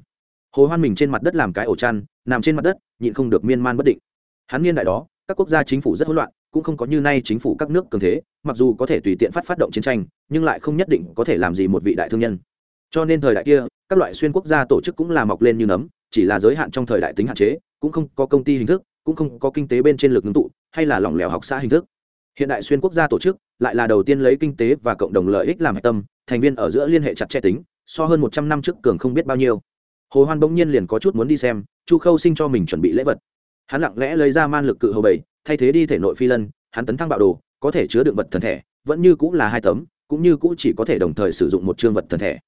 Hồ hoan mình trên mặt đất làm cái ổ chăn, nằm trên mặt đất, nhịn không được miên man bất định. Hắn niên đại đó, các quốc gia chính phủ rất hỗn loạn cũng không có như nay chính phủ các nước cường thế, mặc dù có thể tùy tiện phát phát động chiến tranh, nhưng lại không nhất định có thể làm gì một vị đại thương nhân. Cho nên thời đại kia, các loại xuyên quốc gia tổ chức cũng là mọc lên như nấm, chỉ là giới hạn trong thời đại tính hạn chế, cũng không có công ty hình thức, cũng không có kinh tế bên trên lực ngưng tụ, hay là lỏng lẻo học xã hình thức. Hiện đại xuyên quốc gia tổ chức lại là đầu tiên lấy kinh tế và cộng đồng lợi ích làm hạch tâm, thành viên ở giữa liên hệ chặt chẽ tính, so hơn một trăm năm trước cường không biết bao nhiêu. Hồ hoan bỗng nhiên liền có chút muốn đi xem, chu khâu sinh cho mình chuẩn bị lễ vật hắn lặng lẽ lấy ra man lực cự hầu bảy, thay thế đi thể nội phi lân, hắn tấn thăng bạo đồ, có thể chứa đựng vật thần thể, vẫn như cũng là hai tấm, cũng như cũng chỉ có thể đồng thời sử dụng một chương vật thần thể.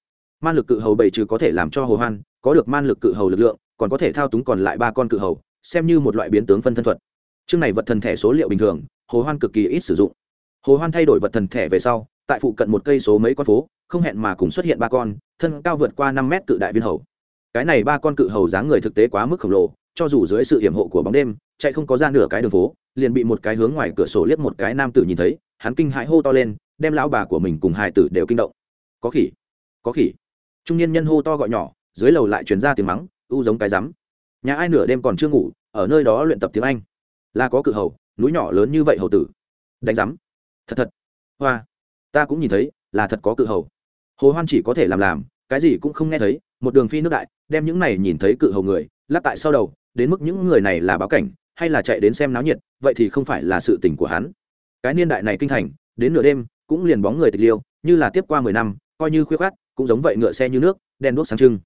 Man lực cự hầu bảy trừ có thể làm cho hồ hoan, có được man lực cự hầu lực lượng, còn có thể thao túng còn lại ba con cự hầu, xem như một loại biến tướng phân thân thuật. Chương này vật thần thể số liệu bình thường, hồ hoan cực kỳ ít sử dụng. Hồ hoan thay đổi vật thần thể về sau, tại phụ cận một cây số mấy con phố, không hẹn mà cùng xuất hiện ba con, thân cao vượt qua năm mét cự đại viên hầu. Cái này ba con cự hầu dáng người thực tế quá mức khổng lồ cho dù dưới sự hiểm hộ của bóng đêm, chạy không có ra nửa cái đường phố, liền bị một cái hướng ngoài cửa sổ liếc một cái nam tử nhìn thấy, hắn kinh hãi hô to lên, đem lão bà của mình cùng hai tử đều kinh động. Có khỉ có khỉ. Trung niên nhân hô to gọi nhỏ, dưới lầu lại truyền ra tiếng mắng, u giống cái rắm. Nhà ai nửa đêm còn chưa ngủ, ở nơi đó luyện tập tiếng anh. Là có cự hầu, núi nhỏ lớn như vậy hầu tử. Đánh rắm. Thật thật. Hoa. Ta cũng nhìn thấy, là thật có cự hầu. Hồ hoan chỉ có thể làm làm, cái gì cũng không nghe thấy, một đường phi nước đại, đem những này nhìn thấy cự hầu người, lắc tại sau đầu đến mức những người này là báo cảnh, hay là chạy đến xem náo nhiệt, vậy thì không phải là sự tình của hắn. Cái niên đại này kinh thành, đến nửa đêm, cũng liền bóng người tịch liêu, như là tiếp qua mười năm, coi như khuyết khát cũng giống vậy ngựa xe như nước đen đuốc sáng trưng.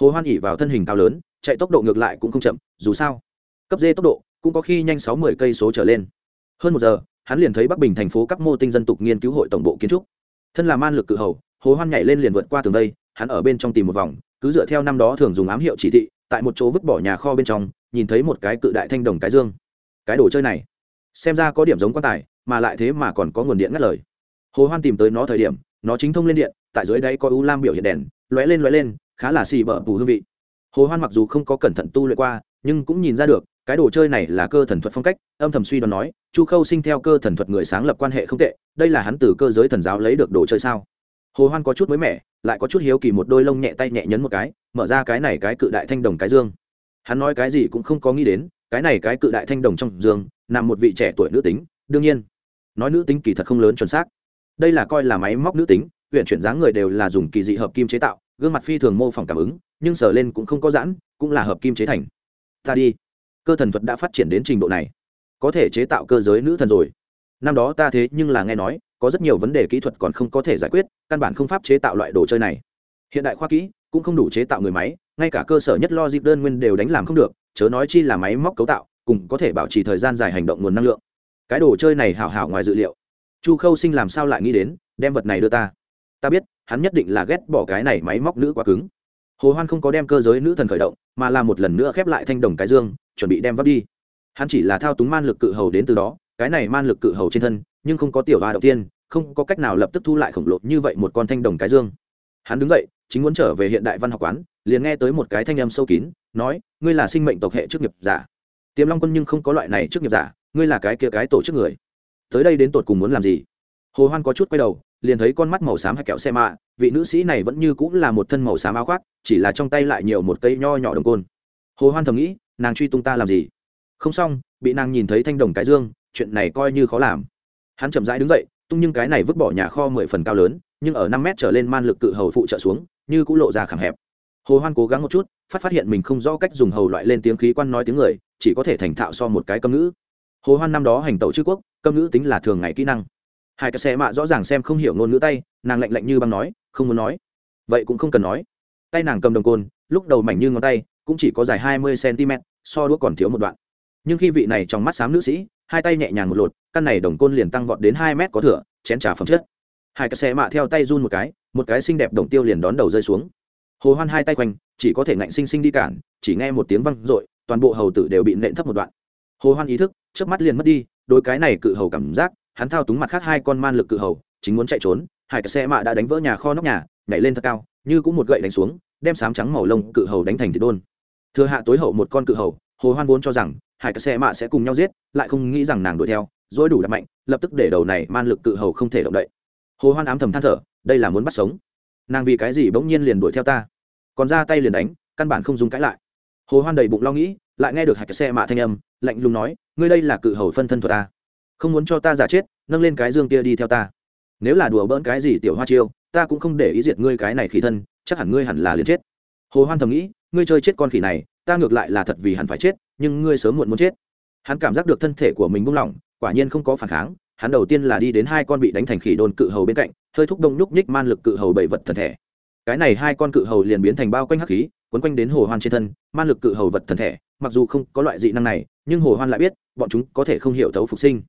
Hồ hoan ỉ vào thân hình cao lớn, chạy tốc độ ngược lại cũng không chậm, dù sao, cấp dê tốc độ cũng có khi nhanh sáu mươi cây số trở lên. Hơn một giờ, hắn liền thấy bắc bình thành phố các mô tinh dân tục nghiên cứu hội tổng bộ kiến trúc. Thân là man lực cự hầu, hồ hoan nhảy lên liền vượt qua tường đây hắn ở bên trong tìm một vòng, cứ dựa theo năm đó thường dùng ám hiệu chỉ thị tại một chỗ vứt bỏ nhà kho bên trong, nhìn thấy một cái cự đại thanh đồng cái dương. Cái đồ chơi này, xem ra có điểm giống quan tài, mà lại thế mà còn có nguồn điện ngắt lời. Hồ hoan tìm tới nó thời điểm, nó chính thông lên điện, tại dưới đây có u lam biểu hiện đèn, lóe lên lóe lên, khá là xì bở bù hương vị. Hồ hoan mặc dù không có cẩn thận tu luyện qua, nhưng cũng nhìn ra được, cái đồ chơi này là cơ thần thuật phong cách, âm thầm suy đoán nói, chu khâu sinh theo cơ thần thuật người sáng lập quan hệ không tệ, đây là hắn từ cơ giới thần giáo lấy được đồ chơi sao? Hồ hoan có chút mới mẻ, lại có chút hiếu kỳ một đôi lông nhẹ tay nhẹ nhấn một cái mở ra cái này cái cự đại thanh đồng cái dương. Hắn nói cái gì cũng không có nghĩ đến, cái này cái cự đại thanh đồng trong dương, nằm một vị trẻ tuổi nữ tính, đương nhiên. Nói nữ tính kỳ thật không lớn chuẩn xác. Đây là coi là máy móc nữ tính, huyện chuyển dáng người đều là dùng kỳ dị hợp kim chế tạo, gương mặt phi thường mô phỏng cảm ứng, nhưng sở lên cũng không có giãn, cũng là hợp kim chế thành. Ta đi. Cơ thần thuật đã phát triển đến trình độ này. Có thể chế tạo cơ giới nữ thần rồi. Năm đó ta thế nhưng là nghe nói, có rất nhiều vấn đề kỹ thuật còn không có thể giải quyết, căn bản không pháp chế tạo loại đồ chơi này. Hiện đại khoa kỹ cũng không đủ chế tạo người máy, ngay cả cơ sở nhất lo dịp đơn nguyên đều đánh làm không được, chớ nói chi là máy móc cấu tạo, cùng có thể bảo trì thời gian dài hành động nguồn năng lượng. Cái đồ chơi này hảo hảo ngoài dự liệu. Chu khâu sinh làm sao lại nghĩ đến, đem vật này đưa ta? Ta biết, hắn nhất định là ghét bỏ cái này máy móc nữ quá cứng. Hồ hoan không có đem cơ giới nữ thần khởi động, mà là một lần nữa khép lại thanh đồng cái dương, chuẩn bị đem vấp đi. Hắn chỉ là thao túng man lực cự hầu đến từ đó, cái này man lực cự hầu trên thân, nhưng không có tiểu hoa đầu tiên, không có cách nào lập tức thu lại khổng lồ như vậy một con thanh đồng cái dương hắn đứng dậy, chính muốn trở về hiện đại văn học quán, liền nghe tới một cái thanh âm sâu kín, nói, ngươi là sinh mệnh tộc hệ chức nghiệp giả. Tiềm long quân nhưng không có loại này chức nghiệp giả, ngươi là cái kia cái tổ chức người. Tới đây đến tột cùng muốn làm gì? Hồ hoan có chút quay đầu, liền thấy con mắt màu xám hay kẹo xe mạ, vị nữ sĩ này vẫn như cũng là một thân màu xám áo khoác, chỉ là trong tay lại nhiều một cây nho nhỏ đồng côn. Hồ hoan thầm nghĩ, nàng truy tung ta làm gì? Không xong, bị nàng nhìn thấy thanh đồng cái dương, chuyện này coi như khó làm. Hắn chậm rãi đứng dậy tung nhưng cái này vứt bỏ nhà kho mười phần cao lớn, nhưng ở năm mét trở lên man lực cự hầu phụ trợ xuống, như cũng lộ ra khảm hẹp. Hồ hoan cố gắng một chút, phát phát hiện mình không rõ cách dùng hầu loại lên tiếng khí quan nói tiếng người, chỉ có thể thành thạo so một cái câm ngữ. Hồ hoan năm đó hành tẩu chư quốc câm ngữ tính là thường ngày kỹ năng. Hai cái xe mạ rõ ràng xem không hiểu ngôn ngữ tay, nàng lạnh lạnh như băng nói, không muốn nói. Vậy cũng không cần nói. Tay nàng cầm đồng côn, lúc đầu mảnh như ngón tay, cũng chỉ có dài hai mươi cm so đũa còn thiếu một đoạn. Nhưng khi vị này trong mắt xám nữ sĩ, hai tay nhẹ nhàng một lột căn này đồng côn liền tăng vọt đến hai mét có thửa chén trà phẩm chất. Hai cái xe mạ theo tay run một cái một cái xinh đẹp đồng tiêu liền đón đầu rơi xuống. Hồ hoan hai tay quanh, chỉ có thể ngạnh sinh sinh đi cản, chỉ nghe một tiếng văng r toàn bộ hầu tử đều bị nện thấp một đoạn. Hồ hoan ý thức, chớp mắt liền mất đi đôi cái này cự hầu cảm giác, hắn thao túng mặt khác hai con man lực cự hầu, chính muốn chạy trốn, hai cái xe mạ đã đánh vỡ nhà kho nóc nhà, nhảy lên thật cao, như cũng một gậy đánh xuống, đem sám trắng màu lông cự hầu đánh thành thịt đôn. Thừa hạ tối hậu một con cự hầu, hồ hoan vốn cho rằng, hai cái xe mạ sẽ cùng nhau giết, lại không nghĩ rằng nàng đuổi theo dối đủ đập mạnh, lập tức để đầu này man lực cự hầu không thể động đậy. Hồ hoan ám thầm than thở, đây là muốn bắt sống. Nàng vì cái gì bỗng nhiên liền đuổi theo ta? Còn ra tay liền đánh, căn bản không dùng cãi lại. Hồ hoan đầy bụng lo nghĩ, lại nghe được hạch xe mạ thanh âm, lạnh lùng nói, ngươi đây là cự hầu phân thân thuật ta. Không muốn cho ta giả chết, nâng lên cái dương kia đi theo ta. Nếu là đùa bỡn cái gì tiểu hoa chiêu, ta cũng không để ý diệt ngươi cái này khỉ thân, chắc hẳn ngươi hẳn là liền chết. Hồ hoan thầm nghĩ, ngươi chơi chết con khỉ này, ta ngược lại là thật vì hẳn phải chết, nhưng ngươi sớm muộn muốn chết. Hắn cảm giác được thân thể của mình buông lỏng quả nhiên không có phản kháng, hắn đầu tiên là đi đến hai con bị đánh thành khỉ đồn cự hầu bên cạnh, hơi thúc đông nhúc nhích man lực cự hầu bảy vật thần thể. Cái này hai con cự hầu liền biến thành bao quanh hắc khí, quấn quanh đến hồ hoan trên thân, man lực cự hầu vật thần thể, mặc dù không có loại dị năng này, nhưng hồ hoan lại biết, bọn chúng có thể không hiểu thấu phục sinh.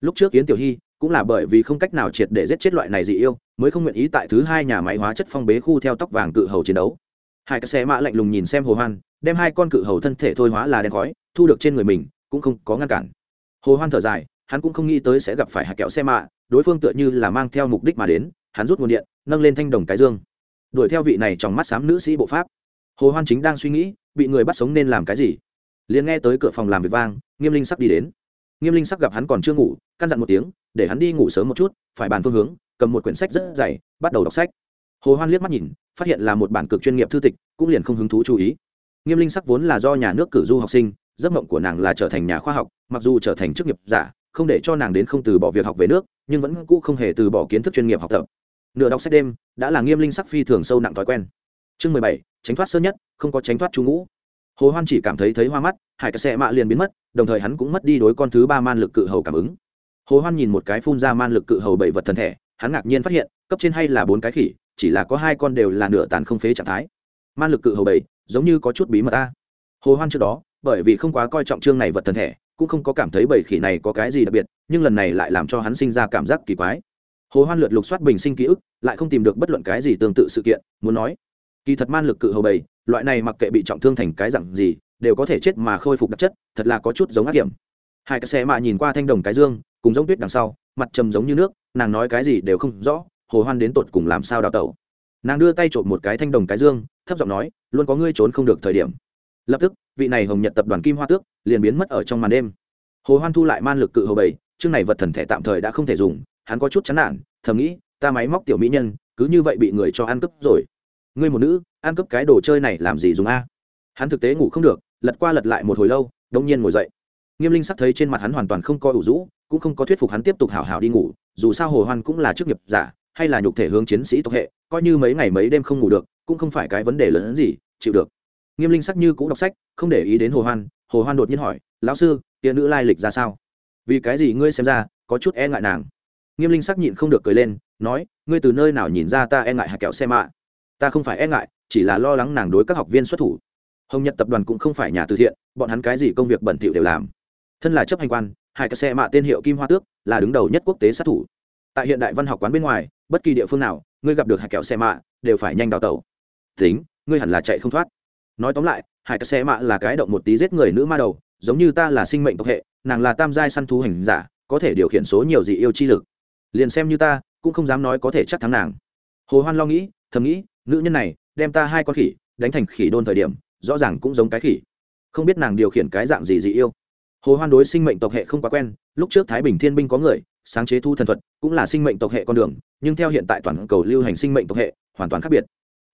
Lúc trước kiến tiểu hy cũng là bởi vì không cách nào triệt để giết chết loại này dị yêu, mới không nguyện ý tại thứ hai nhà máy hóa chất phong bế khu theo tóc vàng cự hầu chiến đấu. Hai cái xe mã lạnh lùng nhìn xem hồ hoan, đem hai con cự hầu thân thể thôi hóa là đen khói, thu được trên người mình, cũng không có ngăn cản. Hồ hoan thở dài hắn cũng không nghĩ tới sẽ gặp phải hạt kẹo xe mạ, đối phương tựa như là mang theo mục đích mà đến, hắn rút nguồn điện, nâng lên thanh đồng cái dương. Đuổi theo vị này trong mắt xám nữ sĩ bộ pháp. Hồ hoan chính đang suy nghĩ, bị người bắt sống nên làm cái gì? Liền nghe tới cửa phòng làm việc vang, nghiêm linh sắp đi đến. Nghiêm linh sắp gặp hắn còn chưa ngủ, căn dặn một tiếng, để hắn đi ngủ sớm một chút, phải bàn phương hướng, cầm một quyển sách rất dày, bắt đầu đọc sách. Hồ hoan liếc mắt nhìn, phát hiện là một bản cực chuyên nghiệp thư tịch, cũng liền không hứng thú chú ý. Nghiêm linh sắc vốn là do nhà nước cử du học sinh, giấc mộng của nàng là trở thành nhà khoa học, mặc dù trở thành chức nghiệp giả không để cho nàng đến không từ bỏ việc học về nước, nhưng vẫn cũ không hề từ bỏ kiến thức chuyên nghiệp học tập. Nửa đọc sách đêm, đã là nghiêm linh sắc phi thường sâu nặng thói quen. Chương mười bảy, tránh thoát sơ nhất, không có tránh thoát chú ngũ. Hồ hoan chỉ cảm thấy thấy hoa mắt hải cả xe mạ liền biến mất, đồng thời hắn cũng mất đi đối con thứ ba man lực cự hầu cảm ứng. Hồ hoan nhìn một cái phun ra man lực cự hầu bảy vật thần thể, hắn ngạc nhiên phát hiện, cấp trên hay là bốn cái khỉ, chỉ là có hai con đều là nửa tàn không phế trạng thái. Man lực cự hầu bảy, giống như có chút bí mật ta hồ hoan trước đó, bởi vì không quá coi trọng chương này vật thần thể cũng không có cảm thấy bảy khỉ này có cái gì đặc biệt, nhưng lần này lại làm cho hắn sinh ra cảm giác kỳ quái. Hồ hoan lượt lục soát bình sinh ký ức, lại không tìm được bất luận cái gì tương tự sự kiện, muốn nói, kỳ thật man lực cự hầu bảy loại này mặc kệ bị trọng thương thành cái dạng gì, đều có thể chết mà khôi phục đặc chất, thật là có chút giống ác hiểm. Hai cái xe mà nhìn qua thanh đồng cái dương, cùng giống tuyết đằng sau, mặt trầm giống như nước, nàng nói cái gì đều không rõ, hồ hoan đến tột cùng làm sao đào tẩu. Nàng đưa tay trộm một cái thanh đồng cái dương, thấp giọng nói, luôn có ngươi trốn không được thời điểm lập tức, vị này hồng nhật tập đoàn kim hoa tước liền biến mất ở trong màn đêm. Hồ hoan thu lại man lực cự hầu bảy, chương này vật thần thể tạm thời đã không thể dùng, hắn có chút chán nản, thầm nghĩ, ta máy móc tiểu mỹ nhân, cứ như vậy bị người cho ăn cướp rồi. Ngươi một nữ, ăn cướp cái đồ chơi này làm gì dùng a? Hắn thực tế ngủ không được, lật qua lật lại một hồi lâu đông nhiên ngồi dậy. Nghiêm linh sắc thấy trên mặt hắn hoàn toàn không có ủ rũ, cũng không có thuyết phục hắn tiếp tục hào hào đi ngủ, dù sao hồ hoan cũng là chức nghiệp giả, hay là nhục thể hướng chiến sĩ tộc hệ, coi như mấy ngày mấy đêm không ngủ được, cũng không phải cái vấn đề lớn hơn gì, chịu được nghiêm linh sắc như cũng đọc sách, không để ý đến hồ hoan. Hồ hoan đột nhiên hỏi, lão sư, tia nữ lai lịch ra sao? Vì cái gì ngươi xem ra có chút e ngại nàng? Nghiêm linh sắc nhịn không được cười lên, nói, ngươi từ nơi nào nhìn ra ta e ngại hạt kẹo xe mạ ta không phải e ngại, chỉ là lo lắng nàng đối các học viên xuất thủ. Hồng nhật tập đoàn cũng không phải nhà từ thiện, bọn hắn cái gì công việc bẩn thỉu đều làm. Thân là chấp hành quan, hai cái xe mạ tên hiệu kim hoa tước là đứng đầu nhất quốc tế sát thủ. Tại hiện đại văn học quán bên ngoài, bất kỳ địa phương nào, ngươi gặp được hạt kẹo xe mạ đều phải nhanh đào tẩu. Tính, ngươi hẳn là chạy không thoát nói tóm lại, hải cà xe mạ là cái động một tí giết người nữ ma đầu, giống như ta là sinh mệnh tộc hệ, nàng là tam giai săn thú hành giả, có thể điều khiển số nhiều dị yêu chi lực. Liền xem như ta, cũng không dám nói có thể chắc thắng nàng. Hồ hoan lo nghĩ, thầm nghĩ, nữ nhân này, đem ta hai con khỉ, đánh thành khỉ đôn thời điểm, rõ ràng cũng giống cái khỉ. Không biết nàng điều khiển cái dạng gì dị yêu. Hồ hoan đối sinh mệnh tộc hệ không quá quen, lúc trước thái bình thiên binh có người, sáng chế thu thần thuật, cũng là sinh mệnh tộc hệ con đường, nhưng theo hiện tại toàn cầu lưu hành sinh mệnh tộc hệ, hoàn toàn khác biệt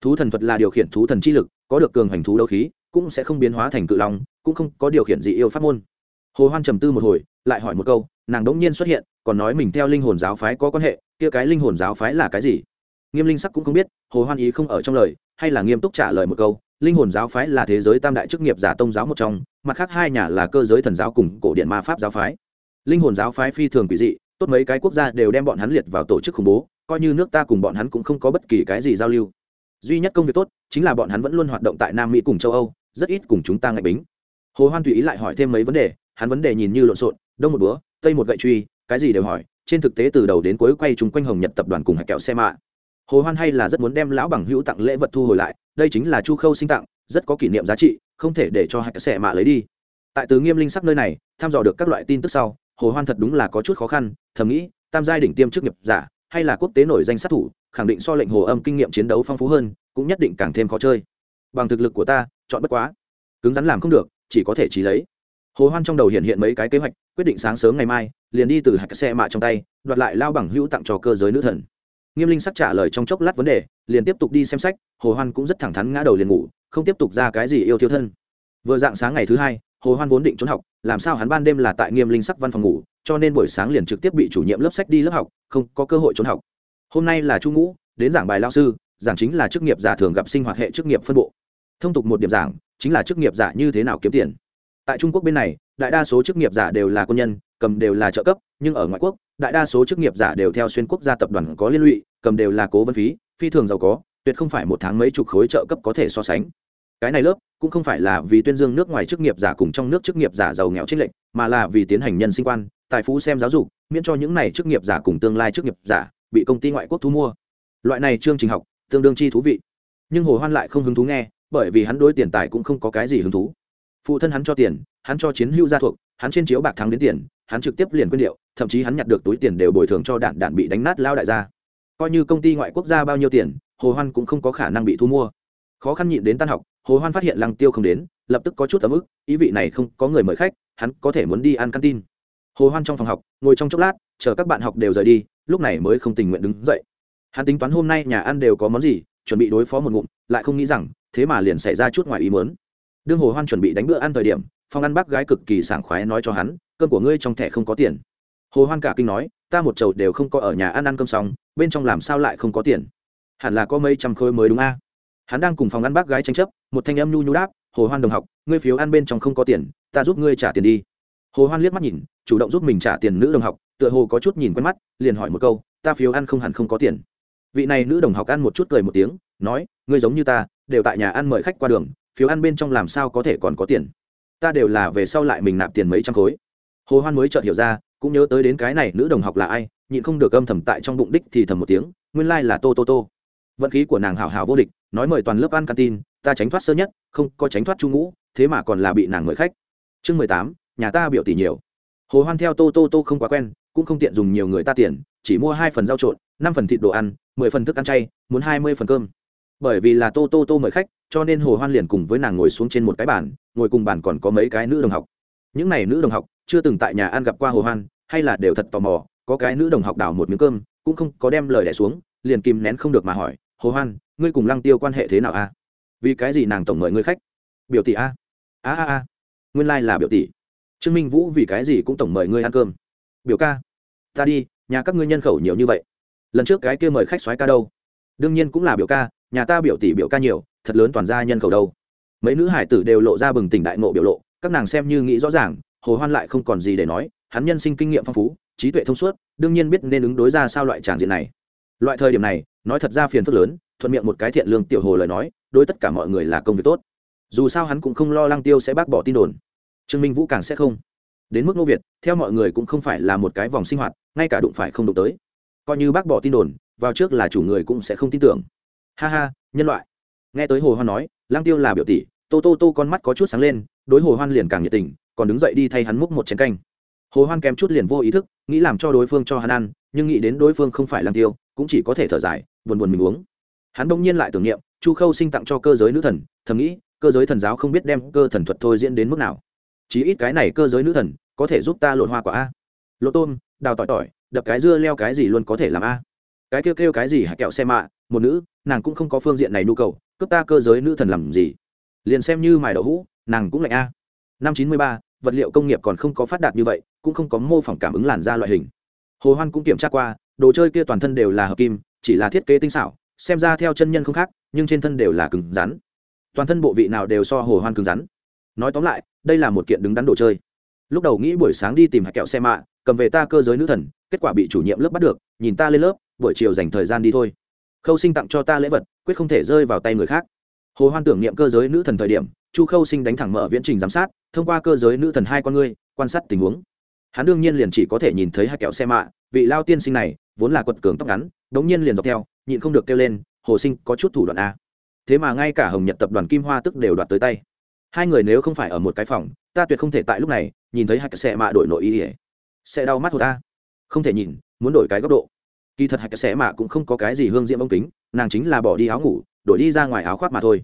thú thần thuật là điều khiển thú thần chi lực, có được cường hành thú đấu khí, cũng sẽ không biến hóa thành cự long, cũng không có điều khiển dị yêu pháp môn. Hồ hoan trầm tư một hồi, lại hỏi một câu, nàng đống nhiên xuất hiện, còn nói mình theo linh hồn giáo phái có quan hệ, kia cái linh hồn giáo phái là cái gì? Nghiêm linh sắc cũng không biết, hồ hoan ý không ở trong lời, hay là nghiêm túc trả lời một câu, linh hồn giáo phái là thế giới tam đại chức nghiệp giả tông giáo một trong, mặt khác hai nhà là cơ giới thần giáo cùng cổ điện ma pháp giáo phái. Linh hồn giáo phái phi thường quỷ dị, tốt mấy cái quốc gia đều đem bọn hắn liệt vào tổ chức khủng bố, coi như nước ta cùng bọn hắn cũng không có bất kỳ cái gì giao lưu duy nhất công việc tốt chính là bọn hắn vẫn luôn hoạt động tại nam mỹ cùng châu âu, rất ít cùng chúng ta ngại bính. Hồ hoan tùy ý lại hỏi thêm mấy vấn đề, hắn vấn đề nhìn như lộn xộn, đông một búa tây một gậy truy, cái gì đều hỏi, trên thực tế từ đầu đến cuối quay chúng quanh hồng nhật tập đoàn cùng hạt kẹo xe mạ. Hồ hoan hay là rất muốn đem lão bằng hữu tặng lễ vật thu hồi lại, đây chính là chu khâu sinh tặng, rất có kỷ niệm giá trị, không thể để cho hạt kẹo xe mạ lấy đi. Tại từ nghiêm linh sắc nơi này thăm dò được các loại tin tức sau, hồ hoan thật đúng là có chút khó khăn, thầm nghĩ, tam giai đỉnh tiêm chức nghiệp giả hay là quốc tế nổi danh sát thủ, khẳng định so lệnh hồ âm kinh nghiệm chiến đấu phong phú hơn, cũng nhất định càng thêm khó chơi. Bằng thực lực của ta, chọn bất quá. Cứng rắn làm không được, chỉ có thể trí lấy. Hồ hoan trong đầu hiện hiện mấy cái kế hoạch, quyết định sáng sớm ngày mai, liền đi từ hạt xe mạ trong tay, đoạt lại lao bằng hữu tặng cho cơ giới nữ thần. Nghiêm linh sắc trả lời trong chốc lát vấn đề, liền tiếp tục đi xem sách, hồ hoan cũng rất thẳng thắn ngã đầu liền ngủ, không tiếp tục ra cái gì yêu thiếu thân. Vừa dạng sáng ngày thứ hai, hồ hoan vốn định trốn học, làm sao hắn ban đêm là tại nghiêm linh sắc văn phòng ngủ cho nên buổi sáng liền trực tiếp bị chủ nhiệm lớp sách đi lớp học, không có cơ hội trốn học. Hôm nay là chu ngũ, đến giảng bài lao sư, giảng chính là chức nghiệp giả thường gặp sinh hoạt hệ chức nghiệp phân bộ. Thông tục một điểm giảng, chính là chức nghiệp giả như thế nào kiếm tiền. Tại trung quốc bên này, đại đa số chức nghiệp giả đều là quân nhân, cầm đều là trợ cấp, nhưng ở ngoại quốc, đại đa số chức nghiệp giả đều theo xuyên quốc gia tập đoàn có liên lụy, cầm đều là cố vấn phí, phi thường giàu có, tuyệt không phải một tháng mấy chục khối trợ cấp có thể so sánh cái này lớp cũng không phải là vì tuyên dương nước ngoài chức nghiệp giả cùng trong nước chức nghiệp giả giàu nghèo chênh lệnh mà là vì tiến hành nhân sinh quan, tài phú xem giáo dục, miễn cho những này chức nghiệp giả cùng tương lai chức nghiệp giả bị công ty ngoại quốc thu mua. Loại này chương trình học tương đương chi thú vị. Nhưng hồ hoan lại không hứng thú nghe, bởi vì hắn đối tiền tài cũng không có cái gì hứng thú. Phụ thân hắn cho tiền, hắn cho chiến hữu gia thuộc, hắn trên chiếu bạc thắng đến tiền, hắn trực tiếp liền quyên điệu, thậm chí hắn nhặt được túi tiền đều bồi thường cho đạn đạn bị đánh nát lao đại gia. Coi như công ty ngoại quốc gia bao nhiêu tiền, hồ hoan cũng không có khả năng bị thu mua. Khó khăn nhịn đến tan học hồ hoan phát hiện lăng tiêu không đến, lập tức có chút ấm ức, ý vị này không có người mời khách, hắn có thể muốn đi ăn căn tin. Hồ hoan trong phòng học, ngồi trong chốc lát, chờ các bạn học đều rời đi, lúc này mới không tình nguyện đứng dậy. Hắn tính toán hôm nay nhà ăn đều có món gì, chuẩn bị đối phó một ngụm, lại không nghĩ rằng, thế mà liền xảy ra chút ngoài ý muốn. Đương hồ hoan chuẩn bị đánh bữa ăn thời điểm, phòng ăn bác gái cực kỳ sảng khoái nói cho hắn, cơm của ngươi trong thẻ không có tiền. Hồ hoan cả kinh nói, ta một chầu đều không có ở nhà ăn ăn cơm xong, bên trong làm sao lại không có tiền? Hẳn là có mấy trăm khối mới đúng a. Hắn đang cùng phòng ăn bác gái tranh chấp một thanh âm nhu nhu đáp, hồ hoan đồng học, ngươi phiếu ăn bên trong không có tiền, ta giúp ngươi trả tiền đi. Hồ hoan liếc mắt nhìn, chủ động giúp mình trả tiền nữ đồng học, tựa hồ có chút nhìn quen mắt, liền hỏi một câu, ta phiếu ăn không hẳn không có tiền. Vị này nữ đồng học ăn một chút cười một tiếng, nói, ngươi giống như ta, đều tại nhà ăn mời khách qua đường, phiếu ăn bên trong làm sao có thể còn có tiền? Ta đều là về sau lại mình nạp tiền mấy trăm khối. Hồ hoan mới chợt hiểu ra, cũng nhớ tới đến cái này nữ đồng học là ai, nhịn không được âm thầm tại trong bụng đích thì thầm một tiếng, nguyên lai là tô tô tô vận khí của nàng hảo hảo vô địch, nói mời toàn lớp ăn canteen ta tránh thoát sơ nhất, không có tránh thoát trung ngũ, thế mà còn là bị nàng mời khách. Chương mười tám, nhà ta biểu tỷ nhiều. Hồ hoan theo tô tô tô không quá quen, cũng không tiện dùng nhiều người ta tiền, chỉ mua hai phần rau trộn, năm phần thịt đồ ăn, mười phần thức ăn chay, muốn hai mươi phần cơm. Bởi vì là tô tô tô mời khách, cho nên hồ hoan liền cùng với nàng ngồi xuống trên một cái bàn, ngồi cùng bàn còn có mấy cái nữ đồng học. Những n à y nữ đồng học, chưa từng tại nhà ăn gặp qua hồ hoan, hay là đều thật tò mò, có cái nữ đồng học đào một miếng cơm, cũng không có đem lời đẻ xuống, liền kìm nén không được mà hỏi hồ hoan, ngươi cùng lăng tiêu quan hệ thế nào a? Vì cái gì nàng tổng mời ngươi khách? Biểu tỷ a. A a a. Nguyên lai、like、là biểu tỷ. Trương minh vũ vì cái gì cũng tổng mời ngươi ăn cơm? Biểu ca. Ta đi, nhà các ngươi nhân khẩu nhiều như vậy. Lần trước cái kia mời khách soái ca đâu? Đương nhiên cũng là biểu ca, nhà ta biểu tỷ biểu ca nhiều, thật lớn toàn gia nhân khẩu đâu. Mấy nữ hải tử đều lộ ra bừng tỉnh đại ngộ biểu lộ, các nàng xem như nghĩ rõ ràng, hồ hoan lại không còn gì để nói, hắn nhân sinh kinh nghiệm phong phú, trí tuệ thông suốt, đương nhiên biết nên ứng đối ra sao loại tràng diện này loại thời điểm này, nói thật ra phiền phức lớn, thuận miệng một cái thiện lương tiểu hồ lời nói, đối tất cả mọi người là công việc tốt. Dù sao hắn cũng không lo lăng tiêu sẽ bác bỏ tin đồn. Trương minh vũ càng sẽ không. Đến mức ngô việt, theo mọi người cũng không phải là một cái vòng sinh hoạt, ngay cả đụng phải không đụng tới. Coi như bác bỏ tin đồn, vào trước là chủ người cũng sẽ không tin tưởng. Ha ha, nhân loại. Nghe tới hồ hoan nói, lăng tiêu là biểu tỷ, tô tô tô con mắt có chút sáng lên, đối hồ hoan liền càng nhiệt tình, còn đứng dậy đi thay hắn múc một chén canh. Hồ hoan kém chút liền vô ý thức, nghĩ làm cho đối phương cho hắn ăn, nhưng nghĩ đến đối phương không phải lăng tiêu cũng chỉ có thể thở dài, buồn buồn mình uống. Hắn đông nhiên lại tưởng niệm, chu khâu sinh tặng cho cơ giới nữ thần, thầm nghĩ, cơ giới thần giáo không biết đem cơ thần thuật thôi diễn đến mức nào. Chí ít cái này cơ giới nữ thần, có thể giúp ta lộn hoa quả a. Lộ tôm, đào tỏi tỏi, đập cái dưa leo cái gì luôn có thể làm a. Cái kêu kêu cái gì hạ kẹo xe mạ, một nữ, nàng cũng không có phương diện này nhu cầu, cướp ta cơ giới nữ thần làm gì? Liền xem như mài đậu hũ, nàng cũng lạnh a. Năm chín mươi ba, vật liệu công nghiệp còn không có phát đạt như vậy, cũng không có mô phỏng cảm ứng làn da loại hình. Hồ hoan cũng kiểm tra qua đồ chơi kia toàn thân đều là hợp kim, chỉ là thiết kế tinh xảo, xem ra theo chân nhân không khác, nhưng trên thân đều là cứng rắn. Toàn thân bộ vị nào đều so hồ hoan cứng rắn. Nói tóm lại, đây là một kiện đứng đắn đồ chơi. Lúc đầu nghĩ buổi sáng đi tìm hạt kẹo xe mạ, cầm về ta cơ giới nữ thần, kết quả bị chủ nhiệm lớp bắt được, nhìn ta lên lớp, buổi chiều dành thời gian đi thôi. Khâu sinh tặng cho ta lễ vật, quyết không thể rơi vào tay người khác. Hồ hoan tưởng niệm cơ giới nữ thần thời điểm, chu khâu sinh đánh thẳng mở viễn trình giám sát, thông qua cơ giới nữ thần hai con ngươi, quan sát tình huống. Hắn đương nhiên liền chỉ có thể nhìn thấy hai kẹo xe mạ, vị lao tiên sinh này vốn là quật cường tóc ngắn, đống nhiên liền dọc theo, nhịn không được kêu lên, hồ sinh, có chút thủ đoạn a thế mà ngay cả hồng nhật tập đoàn kim hoa tức đều đoạt tới tay. Hai người nếu không phải ở một cái phòng, ta tuyệt không thể tại lúc này nhìn thấy hai cái xe mạ đổi nội ý ỉa sẽ đau mắt hồ ta. Không thể nhìn, muốn đổi cái góc độ. Kỳ thật hai cái xe mạ cũng không có cái gì hương diễm ống kính, nàng chính là bỏ đi áo ngủ, đổi đi ra ngoài áo khoác mà thôi.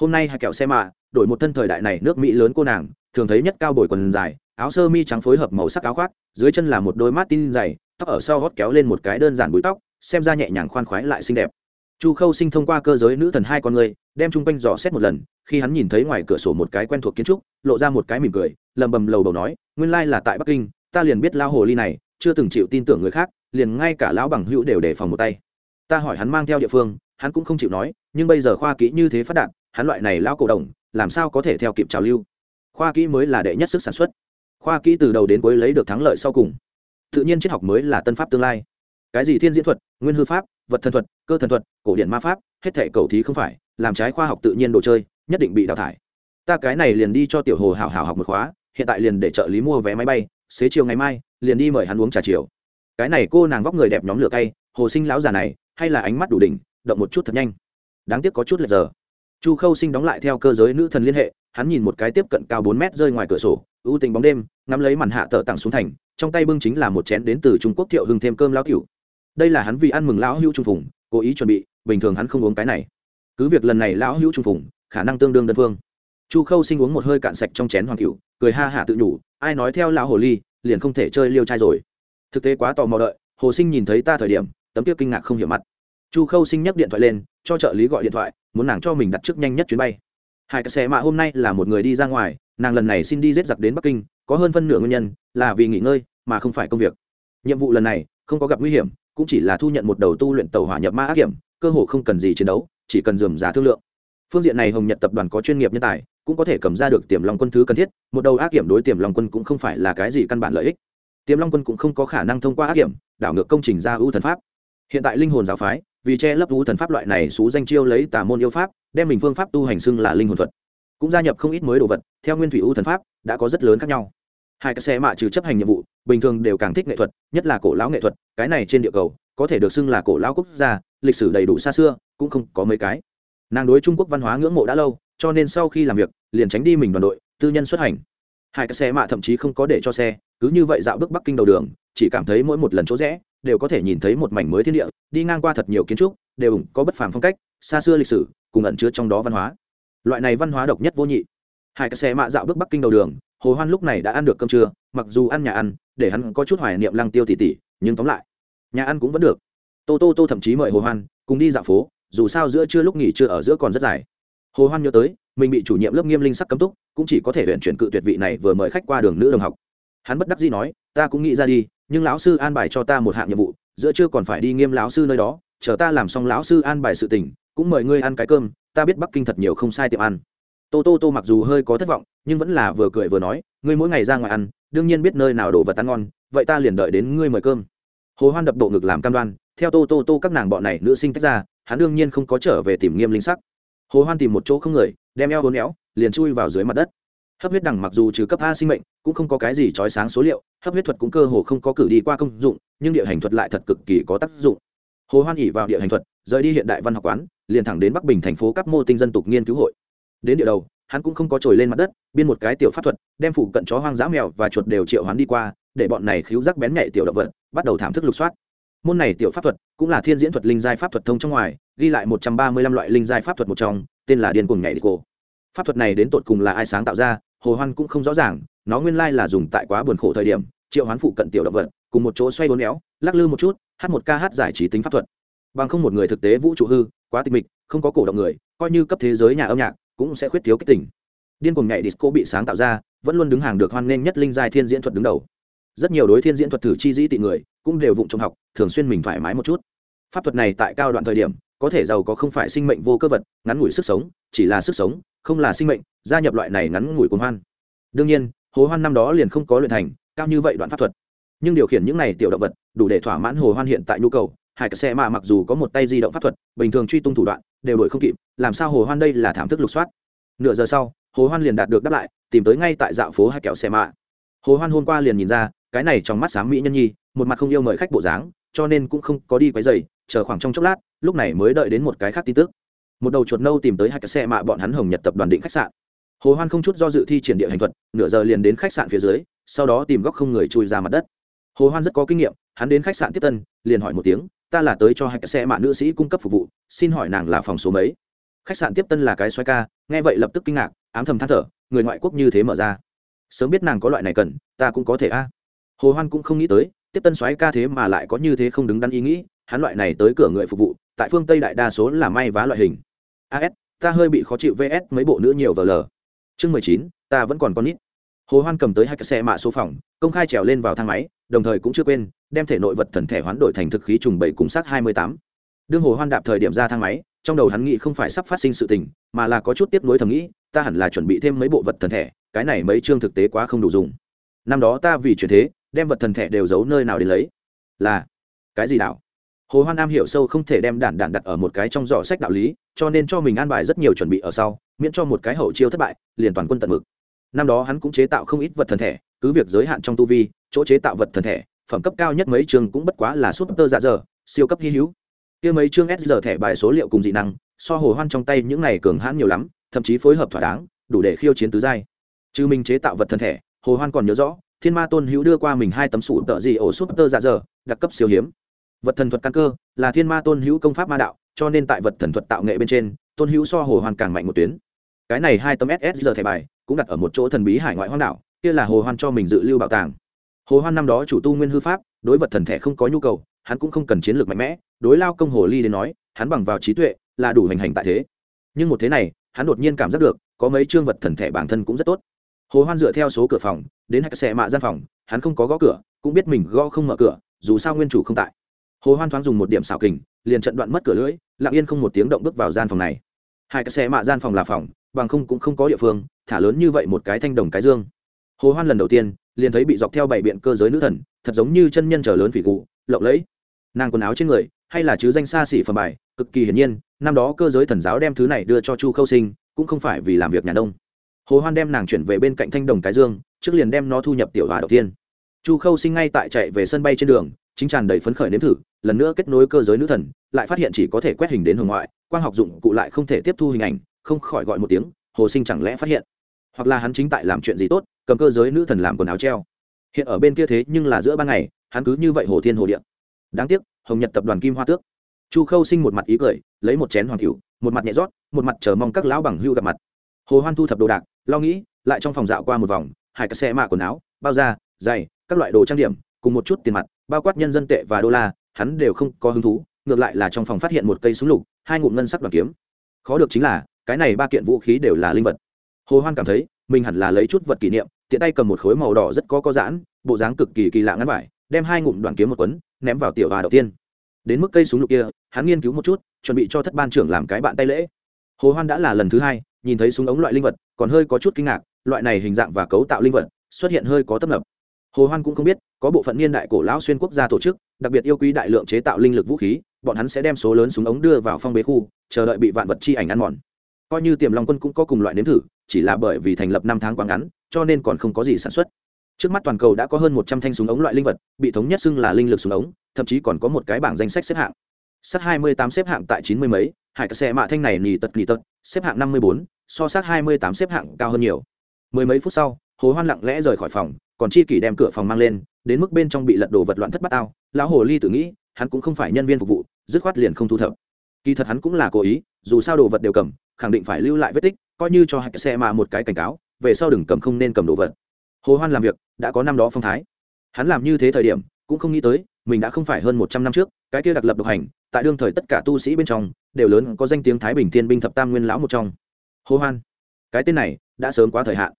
Hôm nay hai kẹo xe mạ đổi một thân thời đại này nước mỹ lớn cô nàng, thường thấy nhất cao bồi quần dài, áo sơ mi trắng phối hợp màu sắc áo khoác, dưới chân là một đôi mát tin dày tóc ở sau gót kéo lên một cái đơn giản búi tóc, xem ra nhẹ nhàng khoan khoái lại xinh đẹp. Chu khâu sinh thông qua cơ giới nữ thần hai con người, đem chung quanh dò xét một lần, khi hắn nhìn thấy ngoài cửa sổ một cái quen thuộc kiến trúc, lộ ra một cái mỉm cười lầm bầm lầu đầu nói, nguyên lai là tại bắc kinh, ta liền biết lao hồ ly này, chưa từng chịu tin tưởng người khác, liền ngay cả lão bằng hữu đều đề phòng một tay. Ta hỏi hắn mang theo địa phương, hắn cũng không chịu nói, nhưng bây giờ khoa kỹ như thế phát đạt, hắn loại này lão cổ đồng, làm sao có thể theo kịp trào lưu? Khoa kỹ mới là đệ nhất sức sản xuất. Khoa kỹ từ đầu đến cuối lấy được thắng lợi sau cùng tự nhiên triết học mới là tân pháp tương lai. Cái gì thiên diễn thuật, nguyên hư pháp, vật thần thuật, cơ thần thuật, cổ điện ma pháp, hết thể cầu thí không phải, làm trái khoa học tự nhiên đồ chơi, nhất định bị đào thải. Ta cái này liền đi cho tiểu hồ hảo hảo học một khóa, hiện tại liền để trợ lý mua vé máy bay, xế chiều ngày mai, liền đi mời hắn uống trà chiều. Cái này cô nàng vóc người đẹp nhóm lửa cay, hồ sinh lão già này, hay là ánh mắt đủ đỉnh, động một chút thật nhanh. Đáng tiếc có chút lệch giờ chu khâu sinh đóng lại theo cơ giới nữ thần liên hệ, hắn nhìn một cái tiếp cận cao bốn mét rơi ngoài cửa sổ, ưu tình bóng đêm, ngắm lấy màn hạ tờ tặng xuống thành, trong tay bưng chính là một chén đến từ trung quốc thiệu hưng thêm cơm lao cửu đây là hắn vì ăn mừng lão hữu trung phùng, cố ý chuẩn bị, bình thường hắn không uống cái này. Cứ việc lần này lão hữu trung phùng, khả năng tương đương đơn phương. Chu khâu sinh uống một hơi cạn sạch trong chén hoàng cựu cười ha hả tự nhủ, ai nói theo lão hồ ly, liền không thể chơi liêu trai rồi. Thực tế quá tò mò đợi, hồ sinh nhìn thấy ta thời điểm, tấm kia kinh ngạc không hiểu mặt chu khâu sinh nhắc điện thoại lên, cho trợ lý gọi điện thoại, muốn nàng cho mình đặt trước nhanh nhất chuyến bay. Hai cái xe mạ hôm nay là một người đi ra ngoài, nàng lần này xin đi rết giặc đến bắc kinh, có hơn phân nửa nguyên nhân là vì nghỉ ngơi mà không phải công việc. Nhiệm vụ lần này không có gặp nguy hiểm, cũng chỉ là thu nhận một đầu tu luyện tàu hỏa nhập ma ác hiểm, cơ hồ không cần gì chiến đấu, chỉ cần dườm giá thương lượng. Phương diện này hồng nhật tập đoàn có chuyên nghiệp nhân tài, cũng có thể cầm ra được tiềm long quân thứ cần thiết, một đầu ác hiểm đối tiềm long quân cũng không phải là cái gì căn bản lợi ích. Tiềm long quân cũng không có khả năng thông qua ác hiểm, đảo ngược công trình ra ưu thần pháp. Hiện tại linh hồn giáo phái vì che lấp vũ thần pháp loại này xú danh chiêu lấy tà môn yêu pháp, đem mình phương pháp tu hành xưng là linh hồn thuật. Cũng gia nhập không ít mới đồ vật, theo nguyên thủy ưu thần pháp, đã có rất lớn khác nhau. Hai cái xe mạ trừ chấp hành nhiệm vụ, bình thường đều càng thích nghệ thuật, nhất là cổ lão nghệ thuật, cái này trên địa cầu, có thể được xưng là cổ lão quốc gia, lịch sử đầy đủ xa xưa, cũng không có mấy cái. Nàng đối trung quốc văn hóa ngưỡng mộ đã lâu, cho nên sau khi làm việc, liền tránh đi mình đoàn đội, tư nhân xuất hành. Hai cái xe mạ thậm chí không có để cho xe cứ như vậy dạo bước bắc kinh đầu đường, chỉ cảm thấy mỗi một lần chỗ rẽ đều có thể nhìn thấy một mảnh mới thiên địa, đi ngang qua thật nhiều kiến trúc, đều có bất phàm phong cách, xa xưa lịch sử, cùng ẩn chứa trong đó văn hóa. Loại này văn hóa độc nhất vô nhị. Hai cái xe mạ dạo bước bắc kinh đầu đường, hồ hoan lúc này đã ăn được cơm trưa, mặc dù ăn nhà ăn, để hắn có chút hoài niệm lăng tiêu tỉ tỉ nhưng tóm lại, nhà ăn cũng vẫn được. Tô tô tô thậm chí mời hồ hoan cùng đi dạo phố, dù sao giữa trưa lúc nghỉ trưa ở giữa còn rất dài. Hồ hoan nhớ tới, mình bị chủ nhiệm lớp nghiêm linh sắc cấm túc, cũng chỉ có thể huyện chuyển cự tuyệt vị này vừa mời khách qua đường nữ đồng học hắn bất đắc dĩ nói, ta cũng nghĩ ra đi, nhưng lão sư an bài cho ta một hạng nhiệm vụ, giữa trưa còn phải đi nghiêm lão sư nơi đó, chờ ta làm xong lão sư an bài sự tình, cũng mời ngươi ăn cái cơm, ta biết bắc kinh thật nhiều không sai tiệm ăn. Tô tô tô mặc dù hơi có thất vọng, nhưng vẫn là vừa cười vừa nói, ngươi mỗi ngày ra ngoài ăn, đương nhiên biết nơi nào đồ vật ăn ngon, vậy ta liền đợi đến ngươi mời cơm. Hồ hoan đập bộ ngực làm cam đoan, theo tô tô tô các nàng bọn này nữ sinh tách ra, hắn đương nhiên không có trở về tìm nghiêm linh sắc. Hồ hoan tìm một chỗ không người, đem eo hôn éo, liền chui vào dưới mặt đất hấp huyết đằng mặc dù trừ cấp a sinh mệnh, cũng không có cái gì trói sáng số liệu, hấp huyết thuật cũng cơ hồ không có cử đi qua công dụng, nhưng địa hành thuật lại thật cực kỳ có tác dụng. Hồ hoan ỉ vào địa hành thuật, rời đi hiện đại văn học quán, liền thẳng đến bắc bình thành phố các mô tinh dân tục nghiên cứu hội. Đến địa đầu, hắn cũng không có trồi lên mặt đất, biên một cái tiểu pháp thuật, đem phủ cận chó hoang dã mèo và chuột đều triệu hoán đi qua, để bọn này khiếu giác bén nhạy tiểu động vật, bắt đầu thảm thức lục soát. Môn này tiểu pháp thuật cũng là thiên diễn thuật linh giai pháp thuật thông trong ngoài, ghi lại một trăm ba mươi lăm loại linh giai pháp thuật một trong, tên là điên cuồng nhảy đi cổ pháp thuật này đến tột cùng là ai sáng tạo ra, hồ hoan cũng không rõ ràng, nó nguyên lai là dùng tại quá buồn khổ thời điểm, triệu hoán phụ cận tiểu động vật, cùng một chỗ xoay bốn éo, lắc lư một chút, hát một ca hát giải trí tính pháp thuật. Bằng không một người thực tế vũ trụ hư, quá tịch mịch, không có cổ động người, coi như cấp thế giới nhà âm nhạc, cũng sẽ khuyết thiếu kích tỉnh điên cuồng nhảy disco bị sáng tạo ra, vẫn luôn đứng hàng được hoan nghênh nhất linh giai thiên diễn thuật đứng đầu. Rất nhiều đối thiên diễn thuật thử chi dĩ tị người, cũng đều vụng trong học, thường xuyên mình thoải mái một chút. Pháp thuật này tại cao đoạn thời điểm, có thể giàu có không phải sinh mệnh vô cơ vật, ngắn ngủi sức sống, chỉ là sức sống không là sinh mệnh, gia nhập loại này ngắn ngủi cuồng hoan. Đương nhiên, hồ hoan năm đó liền không có luyện thành, cao như vậy đoạn pháp thuật. Nhưng điều khiển những này tiểu động vật, đủ để thỏa mãn hồ hoan hiện tại nhu cầu. Hải cả xe mà mặc dù có một tay di động pháp thuật, bình thường truy tung thủ đoạn, đều đổi không kịp, làm sao hồ hoan đây là thảm thức lục soát? Nửa giờ sau, hồ hoan liền đạt được đáp lại, tìm tới ngay tại dạo phố hai kẹo xe mạ hồ hoan hôm qua liền nhìn ra, cái này trong mắt sáng mỹ nhân nhi, một mặt không yêu mời khách bộ dáng, cho nên cũng không có đi quấy giày chờ khoảng trong chốc lát, lúc này mới đợi đến một cái khác tin tức một đầu chuột nâu tìm tới hai cái xe mạ bọn hắn hồng nhật tập đoàn định khách sạn. Hồ hoan không chút do dự thi triển địa hành thuật, nửa giờ liền đến khách sạn phía dưới, sau đó tìm góc không người chui ra mặt đất. Hồ hoan rất có kinh nghiệm, hắn đến khách sạn tiếp tân, liền hỏi một tiếng, ta là tới cho hai cái xe mạ nữ sĩ cung cấp phục vụ, xin hỏi nàng là phòng số mấy? Khách sạn tiếp tân là cái xoay ca, nghe vậy lập tức kinh ngạc, ám thầm than thở, người ngoại quốc như thế mở ra, sớm biết nàng có loại này cần, ta cũng có thể a. Hồ hoan cũng không nghĩ tới, tiếp tân xoáy ca thế mà lại có như thế không đứng đắn ý nghĩ hắn loại này tới cửa người phục vụ, tại phương tây đại đa số là may vá loại hình. As ta hơi bị khó chịu vs mấy bộ nữ nhiều vờ lờ chương mười chín, ta vẫn còn con nít. Hồ hoan cầm tới hai cái xe mạ số phòng, công khai trèo lên vào thang máy, đồng thời cũng chưa quên, đem thể nội vật thần thể hoán đổi thành thực khí trùng bảy cùng sát hai mươi tám. Đương hồ hoan đạp thời điểm ra thang máy, trong đầu hắn nghĩ không phải sắp phát sinh sự tình, mà là có chút tiếp nối thầm nghĩ, ta hẳn là chuẩn bị thêm mấy bộ vật thần thể, cái này mấy chương thực tế quá không đủ dùng. Năm đó ta vì chuyển thế, đem vật thần thể đều giấu nơi nào đến lấy. Là, cái gì đảo? Hồ hoan nam hiểu sâu không thể đem đản đản đặt ở một cái trong giỏ sách đạo lý, cho nên cho mình an bài rất nhiều chuẩn bị ở sau, miễn cho một cái hậu chiêu thất bại, liền toàn quân tận mực. Năm đó hắn cũng chế tạo không ít vật thần thể, cứ việc giới hạn trong tu vi, chỗ chế tạo vật thần thể, phẩm cấp cao nhất mấy trường cũng bất quá là súp tơ dạ dở, siêu cấp hy hữu. Kia mấy chương s giờ thẻ bài số liệu cùng dị năng, so hồ hoan trong tay những này cường hãn nhiều lắm, thậm chí phối hợp thỏa đáng, đủ để khiêu chiến tứ giai. Trừ mình chế tạo vật thần thể, hồ hoan còn nhớ rõ, thiên ma tôn hữu đưa qua mình hai tấm sủ tợ gì ổ súp tơ dạ dở, đặc cấp siêu hiếm vật thần thuật căn cơ, là thiên ma tôn hữu công pháp ma đạo, cho nên tại vật thần thuật tạo nghệ bên trên, tôn hữu so hồ hoàn càng mạnh một tuyến. Cái này hai tấm ss giờ thẻ bài cũng đặt ở một chỗ thần bí hải ngoại hoang đảo, kia là hồ hoan cho mình dự lưu bảo tàng. Hồ hoan năm đó chủ tu nguyên hư pháp, đối vật thần thể không có nhu cầu, hắn cũng không cần chiến lược mạnh mẽ, đối lao công hồ ly đến nói, hắn bằng vào trí tuệ là đủ hành hành tại thế. Nhưng một thế này, hắn đột nhiên cảm giác được, có mấy chương vật thần thể bản thân cũng rất tốt. Hồ hoan dựa theo số cửa phòng, đến hai xe mạ gian phòng, hắn không có gõ cửa, cũng biết mình gõ không mở cửa, dù sao nguyên chủ không tại hồ hoan thoáng dùng một điểm xảo kình, liền trận đoạn mất cửa lưỡi, lặng yên không một tiếng động bước vào gian phòng này. Hai cái xe mạ gian phòng là phòng, bằng không cũng không có địa phương, thả lớn như vậy một cái thanh đồng cái dương. Hồ hoan lần đầu tiên, liền thấy bị dọc theo bảy biện cơ giới nữ thần, thật giống như chân nhân trở lớn phỉ cụ lộng lẫy. Nàng quần áo trên người, hay là chứ danh xa xỉ phẩm bài, cực kỳ hiển nhiên, năm đó cơ giới thần giáo đem thứ này đưa cho chu khâu sinh, cũng không phải vì làm việc nhà nông. Hồ hoan đem nàng chuyển về bên cạnh thanh đồng cái dương, trước liền đem nó thu nhập tiểu hòa đầu tiên. Chu khâu sinh ngay tại chạy về sân bay trên đường chính tràn đầy phấn khởi nếm thử, lần nữa kết nối cơ giới nữ thần, lại phát hiện chỉ có thể quét hình đến hồng ngoại, quang học dụng cụ lại không thể tiếp thu hình ảnh, không khỏi gọi một tiếng, hồ sinh chẳng lẽ phát hiện? Hoặc là hắn chính tại làm chuyện gì tốt, cầm cơ giới nữ thần làm quần áo treo. Hiện ở bên kia thế nhưng là giữa ban ngày, hắn cứ như vậy hồ thiên hồ điện đáng tiếc, hồng nhật tập đoàn kim hoa tước. Chu khâu sinh một mặt ý cười, lấy một chén hoàng cửu, một mặt nhẹ rót, một mặt chờ mong các lão bằng hưu gặp mặt. Hồ hoan thu thập đồ đạc, lo nghĩ, lại trong phòng dạo qua một vòng, hai cái xe mạ quần áo, bao da, giày, các loại đồ trang điểm, cùng một chút tiền mặt bao quát nhân dân tệ và đô la, hắn đều không có hứng thú, ngược lại là trong phòng phát hiện một cây súng lục, hai ngụm ngân sắc đoàn kiếm. Khó được chính là, cái này ba kiện vũ khí đều là linh vật. Hồ hoan cảm thấy, mình hẳn là lấy chút vật kỷ niệm, tiện tay cầm một khối màu đỏ rất có có giãn, bộ dáng cực kỳ kỳ lạ ngắn vải, đem hai ngụm đoàn kiếm một quấn ném vào tiểu hòa đầu tiên. Đến mức cây súng lục kia, hắn nghiên cứu một chút, chuẩn bị cho thất ban trưởng làm cái bạn tay lễ. Hồ hoan đã là lần thứ hai, nhìn thấy súng ống loại linh vật, còn hơi có chút kinh ngạc, loại này hình dạng và cấu tạo linh vật, xuất hiện hơi có tấp nập hồ hoan cũng không biết, có bộ phận niên đại cổ lão xuyên quốc gia tổ chức, đặc biệt yêu quý đại lượng chế tạo linh lực vũ khí, bọn hắn sẽ đem số lớn súng ống đưa vào phong bế khu, chờ đợi bị vạn vật chi ảnh ăn mòn. Coi như tiềm long quân cũng có cùng loại nếm thử, chỉ là bởi vì thành lập năm tháng quá ngắn, cho nên còn không có gì sản xuất. Trước mắt toàn cầu đã có hơn một trăm thanh súng ống loại linh vật, bị thống nhất xưng là linh lực súng ống, thậm chí còn có một cái bảng danh sách xếp hạng. Sắt hai mươi tám xếp hạng tại chín mươi mấy hải cái xe mạ thanh này nỉ tật nỉ tật, xếp hạng năm mươi bốn, so sát hai mươi tám xếp hạng cao hơn nhiều. Mười mấy phút sau, hồ hoan lặng lẽ rời khỏi phòng còn chi kỷ đem cửa phòng mang lên, đến mức bên trong bị lật đổ vật loạn thất bát ao lão hồ ly tự nghĩ, hắn cũng không phải nhân viên phục vụ, dứt khoát liền không thu thập. Kỳ thật hắn cũng là cố ý, dù sao đồ vật đều cầm, khẳng định phải lưu lại vết tích, coi như cho hạch xe mà một cái cảnh cáo, về sau đừng cầm không nên cầm đồ vật. Hồ hoan làm việc, đã có năm đó phong thái. Hắn làm như thế thời điểm, cũng không nghĩ tới, mình đã không phải hơn một trăm năm trước, cái kia đặc lập độc hành, tại đương thời tất cả tu sĩ bên trong, đều lớn có danh tiếng thái bình thiên binh thập tam nguyên lão một trong. Hồ hoan, cái tên này, đã sớm quá thời hạn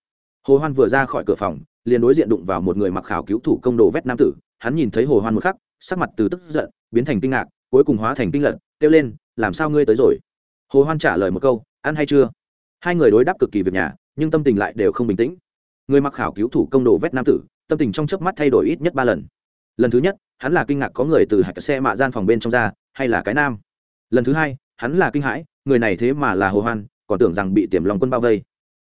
hồ hoan vừa ra khỏi cửa phòng, liền đối diện đụng vào một người mặc khảo cứu thủ công đồ vét nam tử. Hắn nhìn thấy hồ hoan một khắc, sắc mặt từ tức giận, biến thành kinh ngạc, cuối cùng hóa thành kinh lận kêu lên, làm sao ngươi tới rồi? Hồ hoan trả lời một câu, ăn hay chưa? Hai người đối đáp cực kỳ việc nhà, nhưng tâm tình lại đều không bình tĩnh. Người mặc khảo cứu thủ công đồ vét nam tử, tâm tình trong chớp mắt thay đổi ít nhất ba lần. Lần thứ nhất, hắn là kinh ngạc có người từ hạch xe mạ gian phòng bên trong ra, hay là cái nam? Lần thứ hai, hắn là kinh hãi, người này thế mà là hồ hoan, còn tưởng rằng bị tiềm lòng quân bao vây.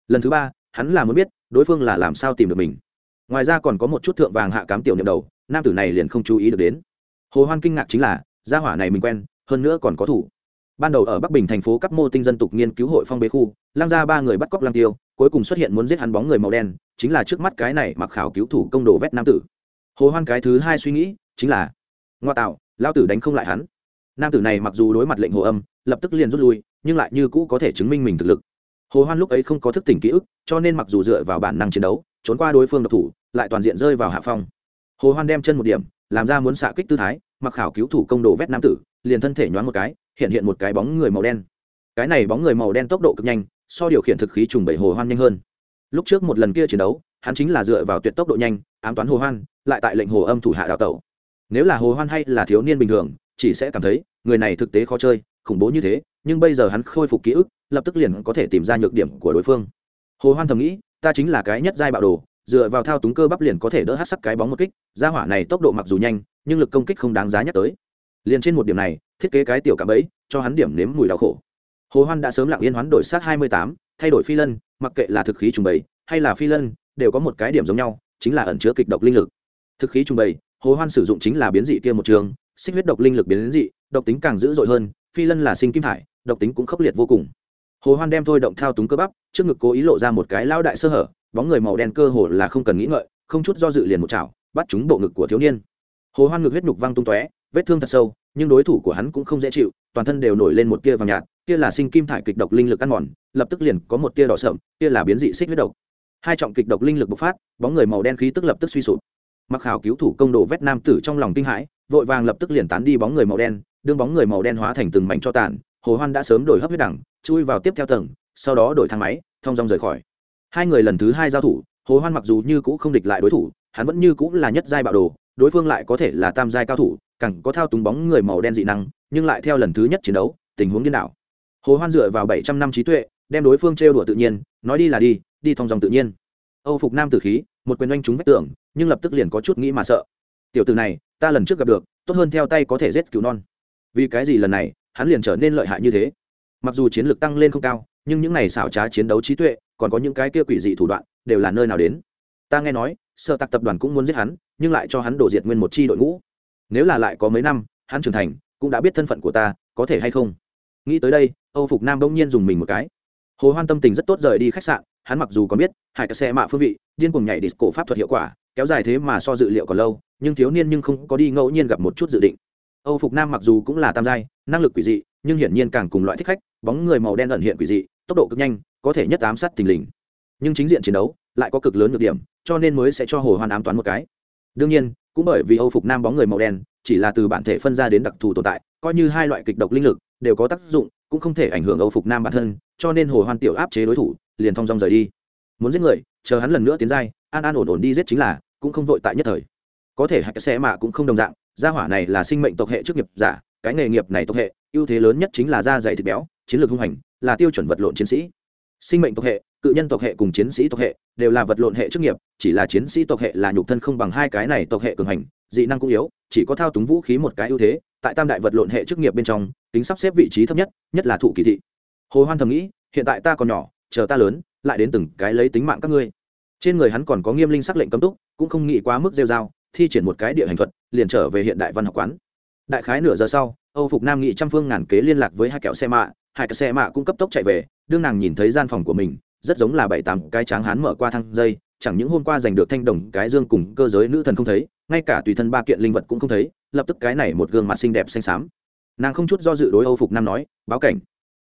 Lần thứ ba, hắn là muốn biết đối phương là làm sao tìm được mình? Ngoài ra còn có một chút thượng vàng hạ cám tiểu nhậm đầu, nam tử này liền không chú ý được đến. Hồ hoan kinh ngạc chính là, gia hỏa này mình quen, hơn nữa còn có thủ. Ban đầu ở bắc bình thành phố cấp mô tinh dân tục nghiên cứu hội phong bế khu, lang ra ba người bắt cóc lang tiêu, cuối cùng xuất hiện muốn giết hắn bóng người màu đen, chính là trước mắt cái này mặc khảo cứu thủ công đồ vét nam tử. Hồ hoan cái thứ hai suy nghĩ, chính là, ngoa tạo lao tử đánh không lại hắn. Nam tử này mặc dù đối mặt lệnh hồ âm, lập tức liền rút lui, nhưng lại như cũ có thể chứng minh mình thực lực hồ hoan lúc ấy không có thức tỉnh ký ức, cho nên mặc dù dựa vào bản năng chiến đấu, trốn qua đối phương độc thủ, lại toàn diện rơi vào hạ phong. Hồ hoan đem chân một điểm, làm ra muốn xạ kích tư thái, mặc khảo cứu thủ công đồ vét nam tử, liền thân thể nhoáng một cái, hiện hiện một cái bóng người màu đen. Cái này bóng người màu đen tốc độ cực nhanh, so điều khiển thực khí trùng bảy hồ hoan nhanh hơn. Lúc trước một lần kia chiến đấu, hắn chính là dựa vào tuyệt tốc độ nhanh, ám toán hồ hoan, lại tại lệnh hồ âm thủ hạ đào tẩu. Nếu là hồ hoan hay là thiếu niên bình thường, chỉ sẽ cảm thấy, người này thực tế khó chơi khủng bố như thế, nhưng bây giờ hắn khôi phục ký ức, lập tức liền có thể tìm ra nhược điểm của đối phương. Hồ hoan thầm nghĩ, ta chính là cái nhất giai bạo đồ, dựa vào thao túng cơ bắp liền có thể đỡ hát sắc cái bóng một kích, gia hỏa này tốc độ mặc dù nhanh, nhưng lực công kích không đáng giá nhắc tới. Liền trên một điểm này, thiết kế cái tiểu cạm bẫy, cho hắn điểm nếm mùi đau khổ. Hồ hoan đã sớm lặng yên hoán đổi sát hai mươi tám, thay đổi phi lân, mặc kệ là thực khí trùng bày hay là phi lân, đều có một cái điểm giống nhau, chính là ẩn chứa kịch độc linh lực. Thực khí trùng bày hồ hoan sử dụng chính là biến dị kia một trường, xích huyết độc linh lực biến dị độc tính càng dữ dội hơn, phi lân là sinh kim thải, độc tính cũng khốc liệt vô cùng. Hồ hoan đem thôi động thao túng cơ bắp, trước ngực cố ý lộ ra một cái lao đại sơ hở, bóng người màu đen cơ hồ là không cần nghĩ ngợi, không chút do dự liền một chảo, bắt chúng bộ ngực của thiếu niên. Hồ hoan ngực huyết nhục văng tung tóe, vết thương thật sâu, nhưng đối thủ của hắn cũng không dễ chịu, toàn thân đều nổi lên một tia vàng nhạt, kia là sinh kim thải kịch độc linh lực ăn mòn, lập tức liền có một tia đỏ sậm, kia là biến dị xích huyết độc. Hai trọng kịch độc linh lực bộc phát, bóng người màu đen khí tức lập tức suy sụp mặc khảo cứu thủ công đồ vét nam tử trong lòng kinh hãi, vội vàng lập tức liền tán đi bóng người màu đen, đương bóng người màu đen hóa thành từng mảnh cho tàn, hồ hoan đã sớm đổi hấp huyết đẳng, chui vào tiếp theo tầng, sau đó đổi thang máy, thông dong rời khỏi. Hai người lần thứ hai giao thủ, hồ hoan mặc dù như cũ không địch lại đối thủ, hắn vẫn như cũ là nhất giai bạo đồ, đối phương lại có thể là tam giai cao thủ, càng có thao túng bóng người màu đen dị năng, nhưng lại theo lần thứ nhất chiến đấu, tình huống điên đảo. Hồ hoan dựa vào bảy trăm năm trí tuệ, đem đối phương trêu đùa tự nhiên, nói đi là đi đi thong dòng tự nhiên. Âu phục nam tử khí một quyền oanh chúng vách tường, nhưng lập tức liền có chút nghĩ mà sợ. Tiểu tử này, ta lần trước gặp được, tốt hơn theo tay có thể giết cứu non. Vì cái gì lần này, hắn liền trở nên lợi hại như thế? Mặc dù chiến lược tăng lên không cao, nhưng những này xảo trá chiến đấu trí tuệ, còn có những cái kia quỷ dị thủ đoạn, đều là nơi nào đến? Ta nghe nói sợ tặc tập đoàn cũng muốn giết hắn, nhưng lại cho hắn đổ diệt nguyên một chi đội ngũ. Nếu là lại có mấy năm, hắn trưởng thành, cũng đã biết thân phận của ta, có thể hay không? Nghĩ tới đây, âu phục nam bỗng nhiên dùng mình một cái. Hồ hoan tâm tình rất tốt rời đi khách sạn hắn mặc dù có biết Hải Cả xe mạ phương vị, điên cuồng nhảy disco pháp thuật hiệu quả, kéo dài thế mà so dự liệu còn lâu, nhưng thiếu niên nhưng không có đi ngẫu nhiên gặp một chút dự định. Âu phục nam mặc dù cũng là tam giai, năng lực quỷ dị, nhưng hiển nhiên càng cùng loại thích khách, bóng người màu đen ẩn hiện quỷ dị, tốc độ cực nhanh, có thể nhất ám sát tình lình. Nhưng chính diện chiến đấu lại có cực lớn nhược điểm, cho nên mới sẽ cho hồ hoan ám toán một cái. Đương nhiên, cũng bởi vì âu phục nam bóng người màu đen, chỉ là từ bản thể phân ra đến đặc thù tồn tại, coi như hai loại kịch độc linh lực đều có tác dụng, cũng không thể ảnh hưởng âu phục nam bản thân, cho nên hồ hoan tiểu áp chế đối thủ liền thong dong rời đi. Muốn giết người, chờ hắn lần nữa tiến giai, an an ổn ổn đi giết chính là, cũng không vội tại nhất thời. Có thể hạch xe mạ cũng không đồng dạng, gia hỏa này là sinh mệnh tộc hệ chức nghiệp giả, cái nghề nghiệp này tộc hệ, ưu thế lớn nhất chính là da dày thịt béo, chiến lược hung hành, là tiêu chuẩn vật lộn chiến sĩ. Sinh mệnh tộc hệ, cự nhân tộc hệ cùng chiến sĩ tộc hệ, đều là vật lộn hệ chức nghiệp, chỉ là chiến sĩ tộc hệ là nhục thân không bằng hai cái này tộc hệ cường hành, dị năng cũng yếu, chỉ có thao túng vũ khí một cái ưu thế, tại tam đại vật lộn hệ chức nghiệp bên trong, tính sắp xếp vị trí thấp nhất nhất là thụ kỳ thị. Hồ hoan thầm nghĩ, hiện tại ta còn nhỏ chờ ta lớn, lại đến từng cái lấy tính mạng các ngươi. Trên người hắn còn có nghiêm linh sắc lệnh cấm túc, cũng không nghĩ quá mức rêu dao thi triển một cái địa hành thuật, liền trở về hiện đại văn học quán. Đại khái nửa giờ sau, âu phục nam nghị trăm phương ngàn kế liên lạc với hai kẹo xe mạ, hai cái xe mạ cũng cấp tốc chạy về, đương nàng nhìn thấy gian phòng của mình, rất giống là bảy tám cái tráng hán mở qua thang dây, chẳng những hôm qua giành được thanh đồng cái dương cùng cơ giới nữ thần không thấy, ngay cả tùy thân ba kiện linh vật cũng không thấy, lập tức cái này một gương mặt xinh đẹp xanh xám. Nàng không chút do dự đối âu phục nam nói, báo cảnh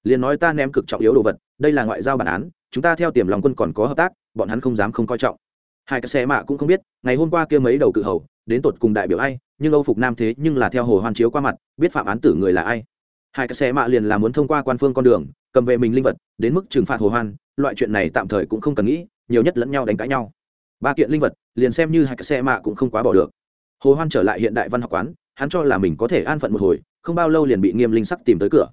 liền nói ta ném cực trọng yếu đồ vật, đây là ngoại giao bản án, chúng ta theo tiềm lòng quân còn có hợp tác, bọn hắn không dám không coi trọng. Hai cái xe mạ cũng không biết, ngày hôm qua kia mấy đầu cự hầu, đến tột cùng đại biểu ai, nhưng âu phục nam thế nhưng là theo hồ hoan chiếu qua mặt, biết phạm án tử người là ai. Hai cái xe mạ liền là muốn thông qua quan phương con đường, cầm về mình linh vật, đến mức trừng phạt hồ hoan, loại chuyện này tạm thời cũng không cần nghĩ, nhiều nhất lẫn nhau đánh cãi nhau. Ba kiện linh vật, liền xem như hai cái xe mạ cũng không quá bỏ được. Hồ hoan trở lại hiện đại văn học quán, hắn cho là mình có thể an phận một hồi, không bao lâu liền bị nghiêm linh sắc tìm tới cửa.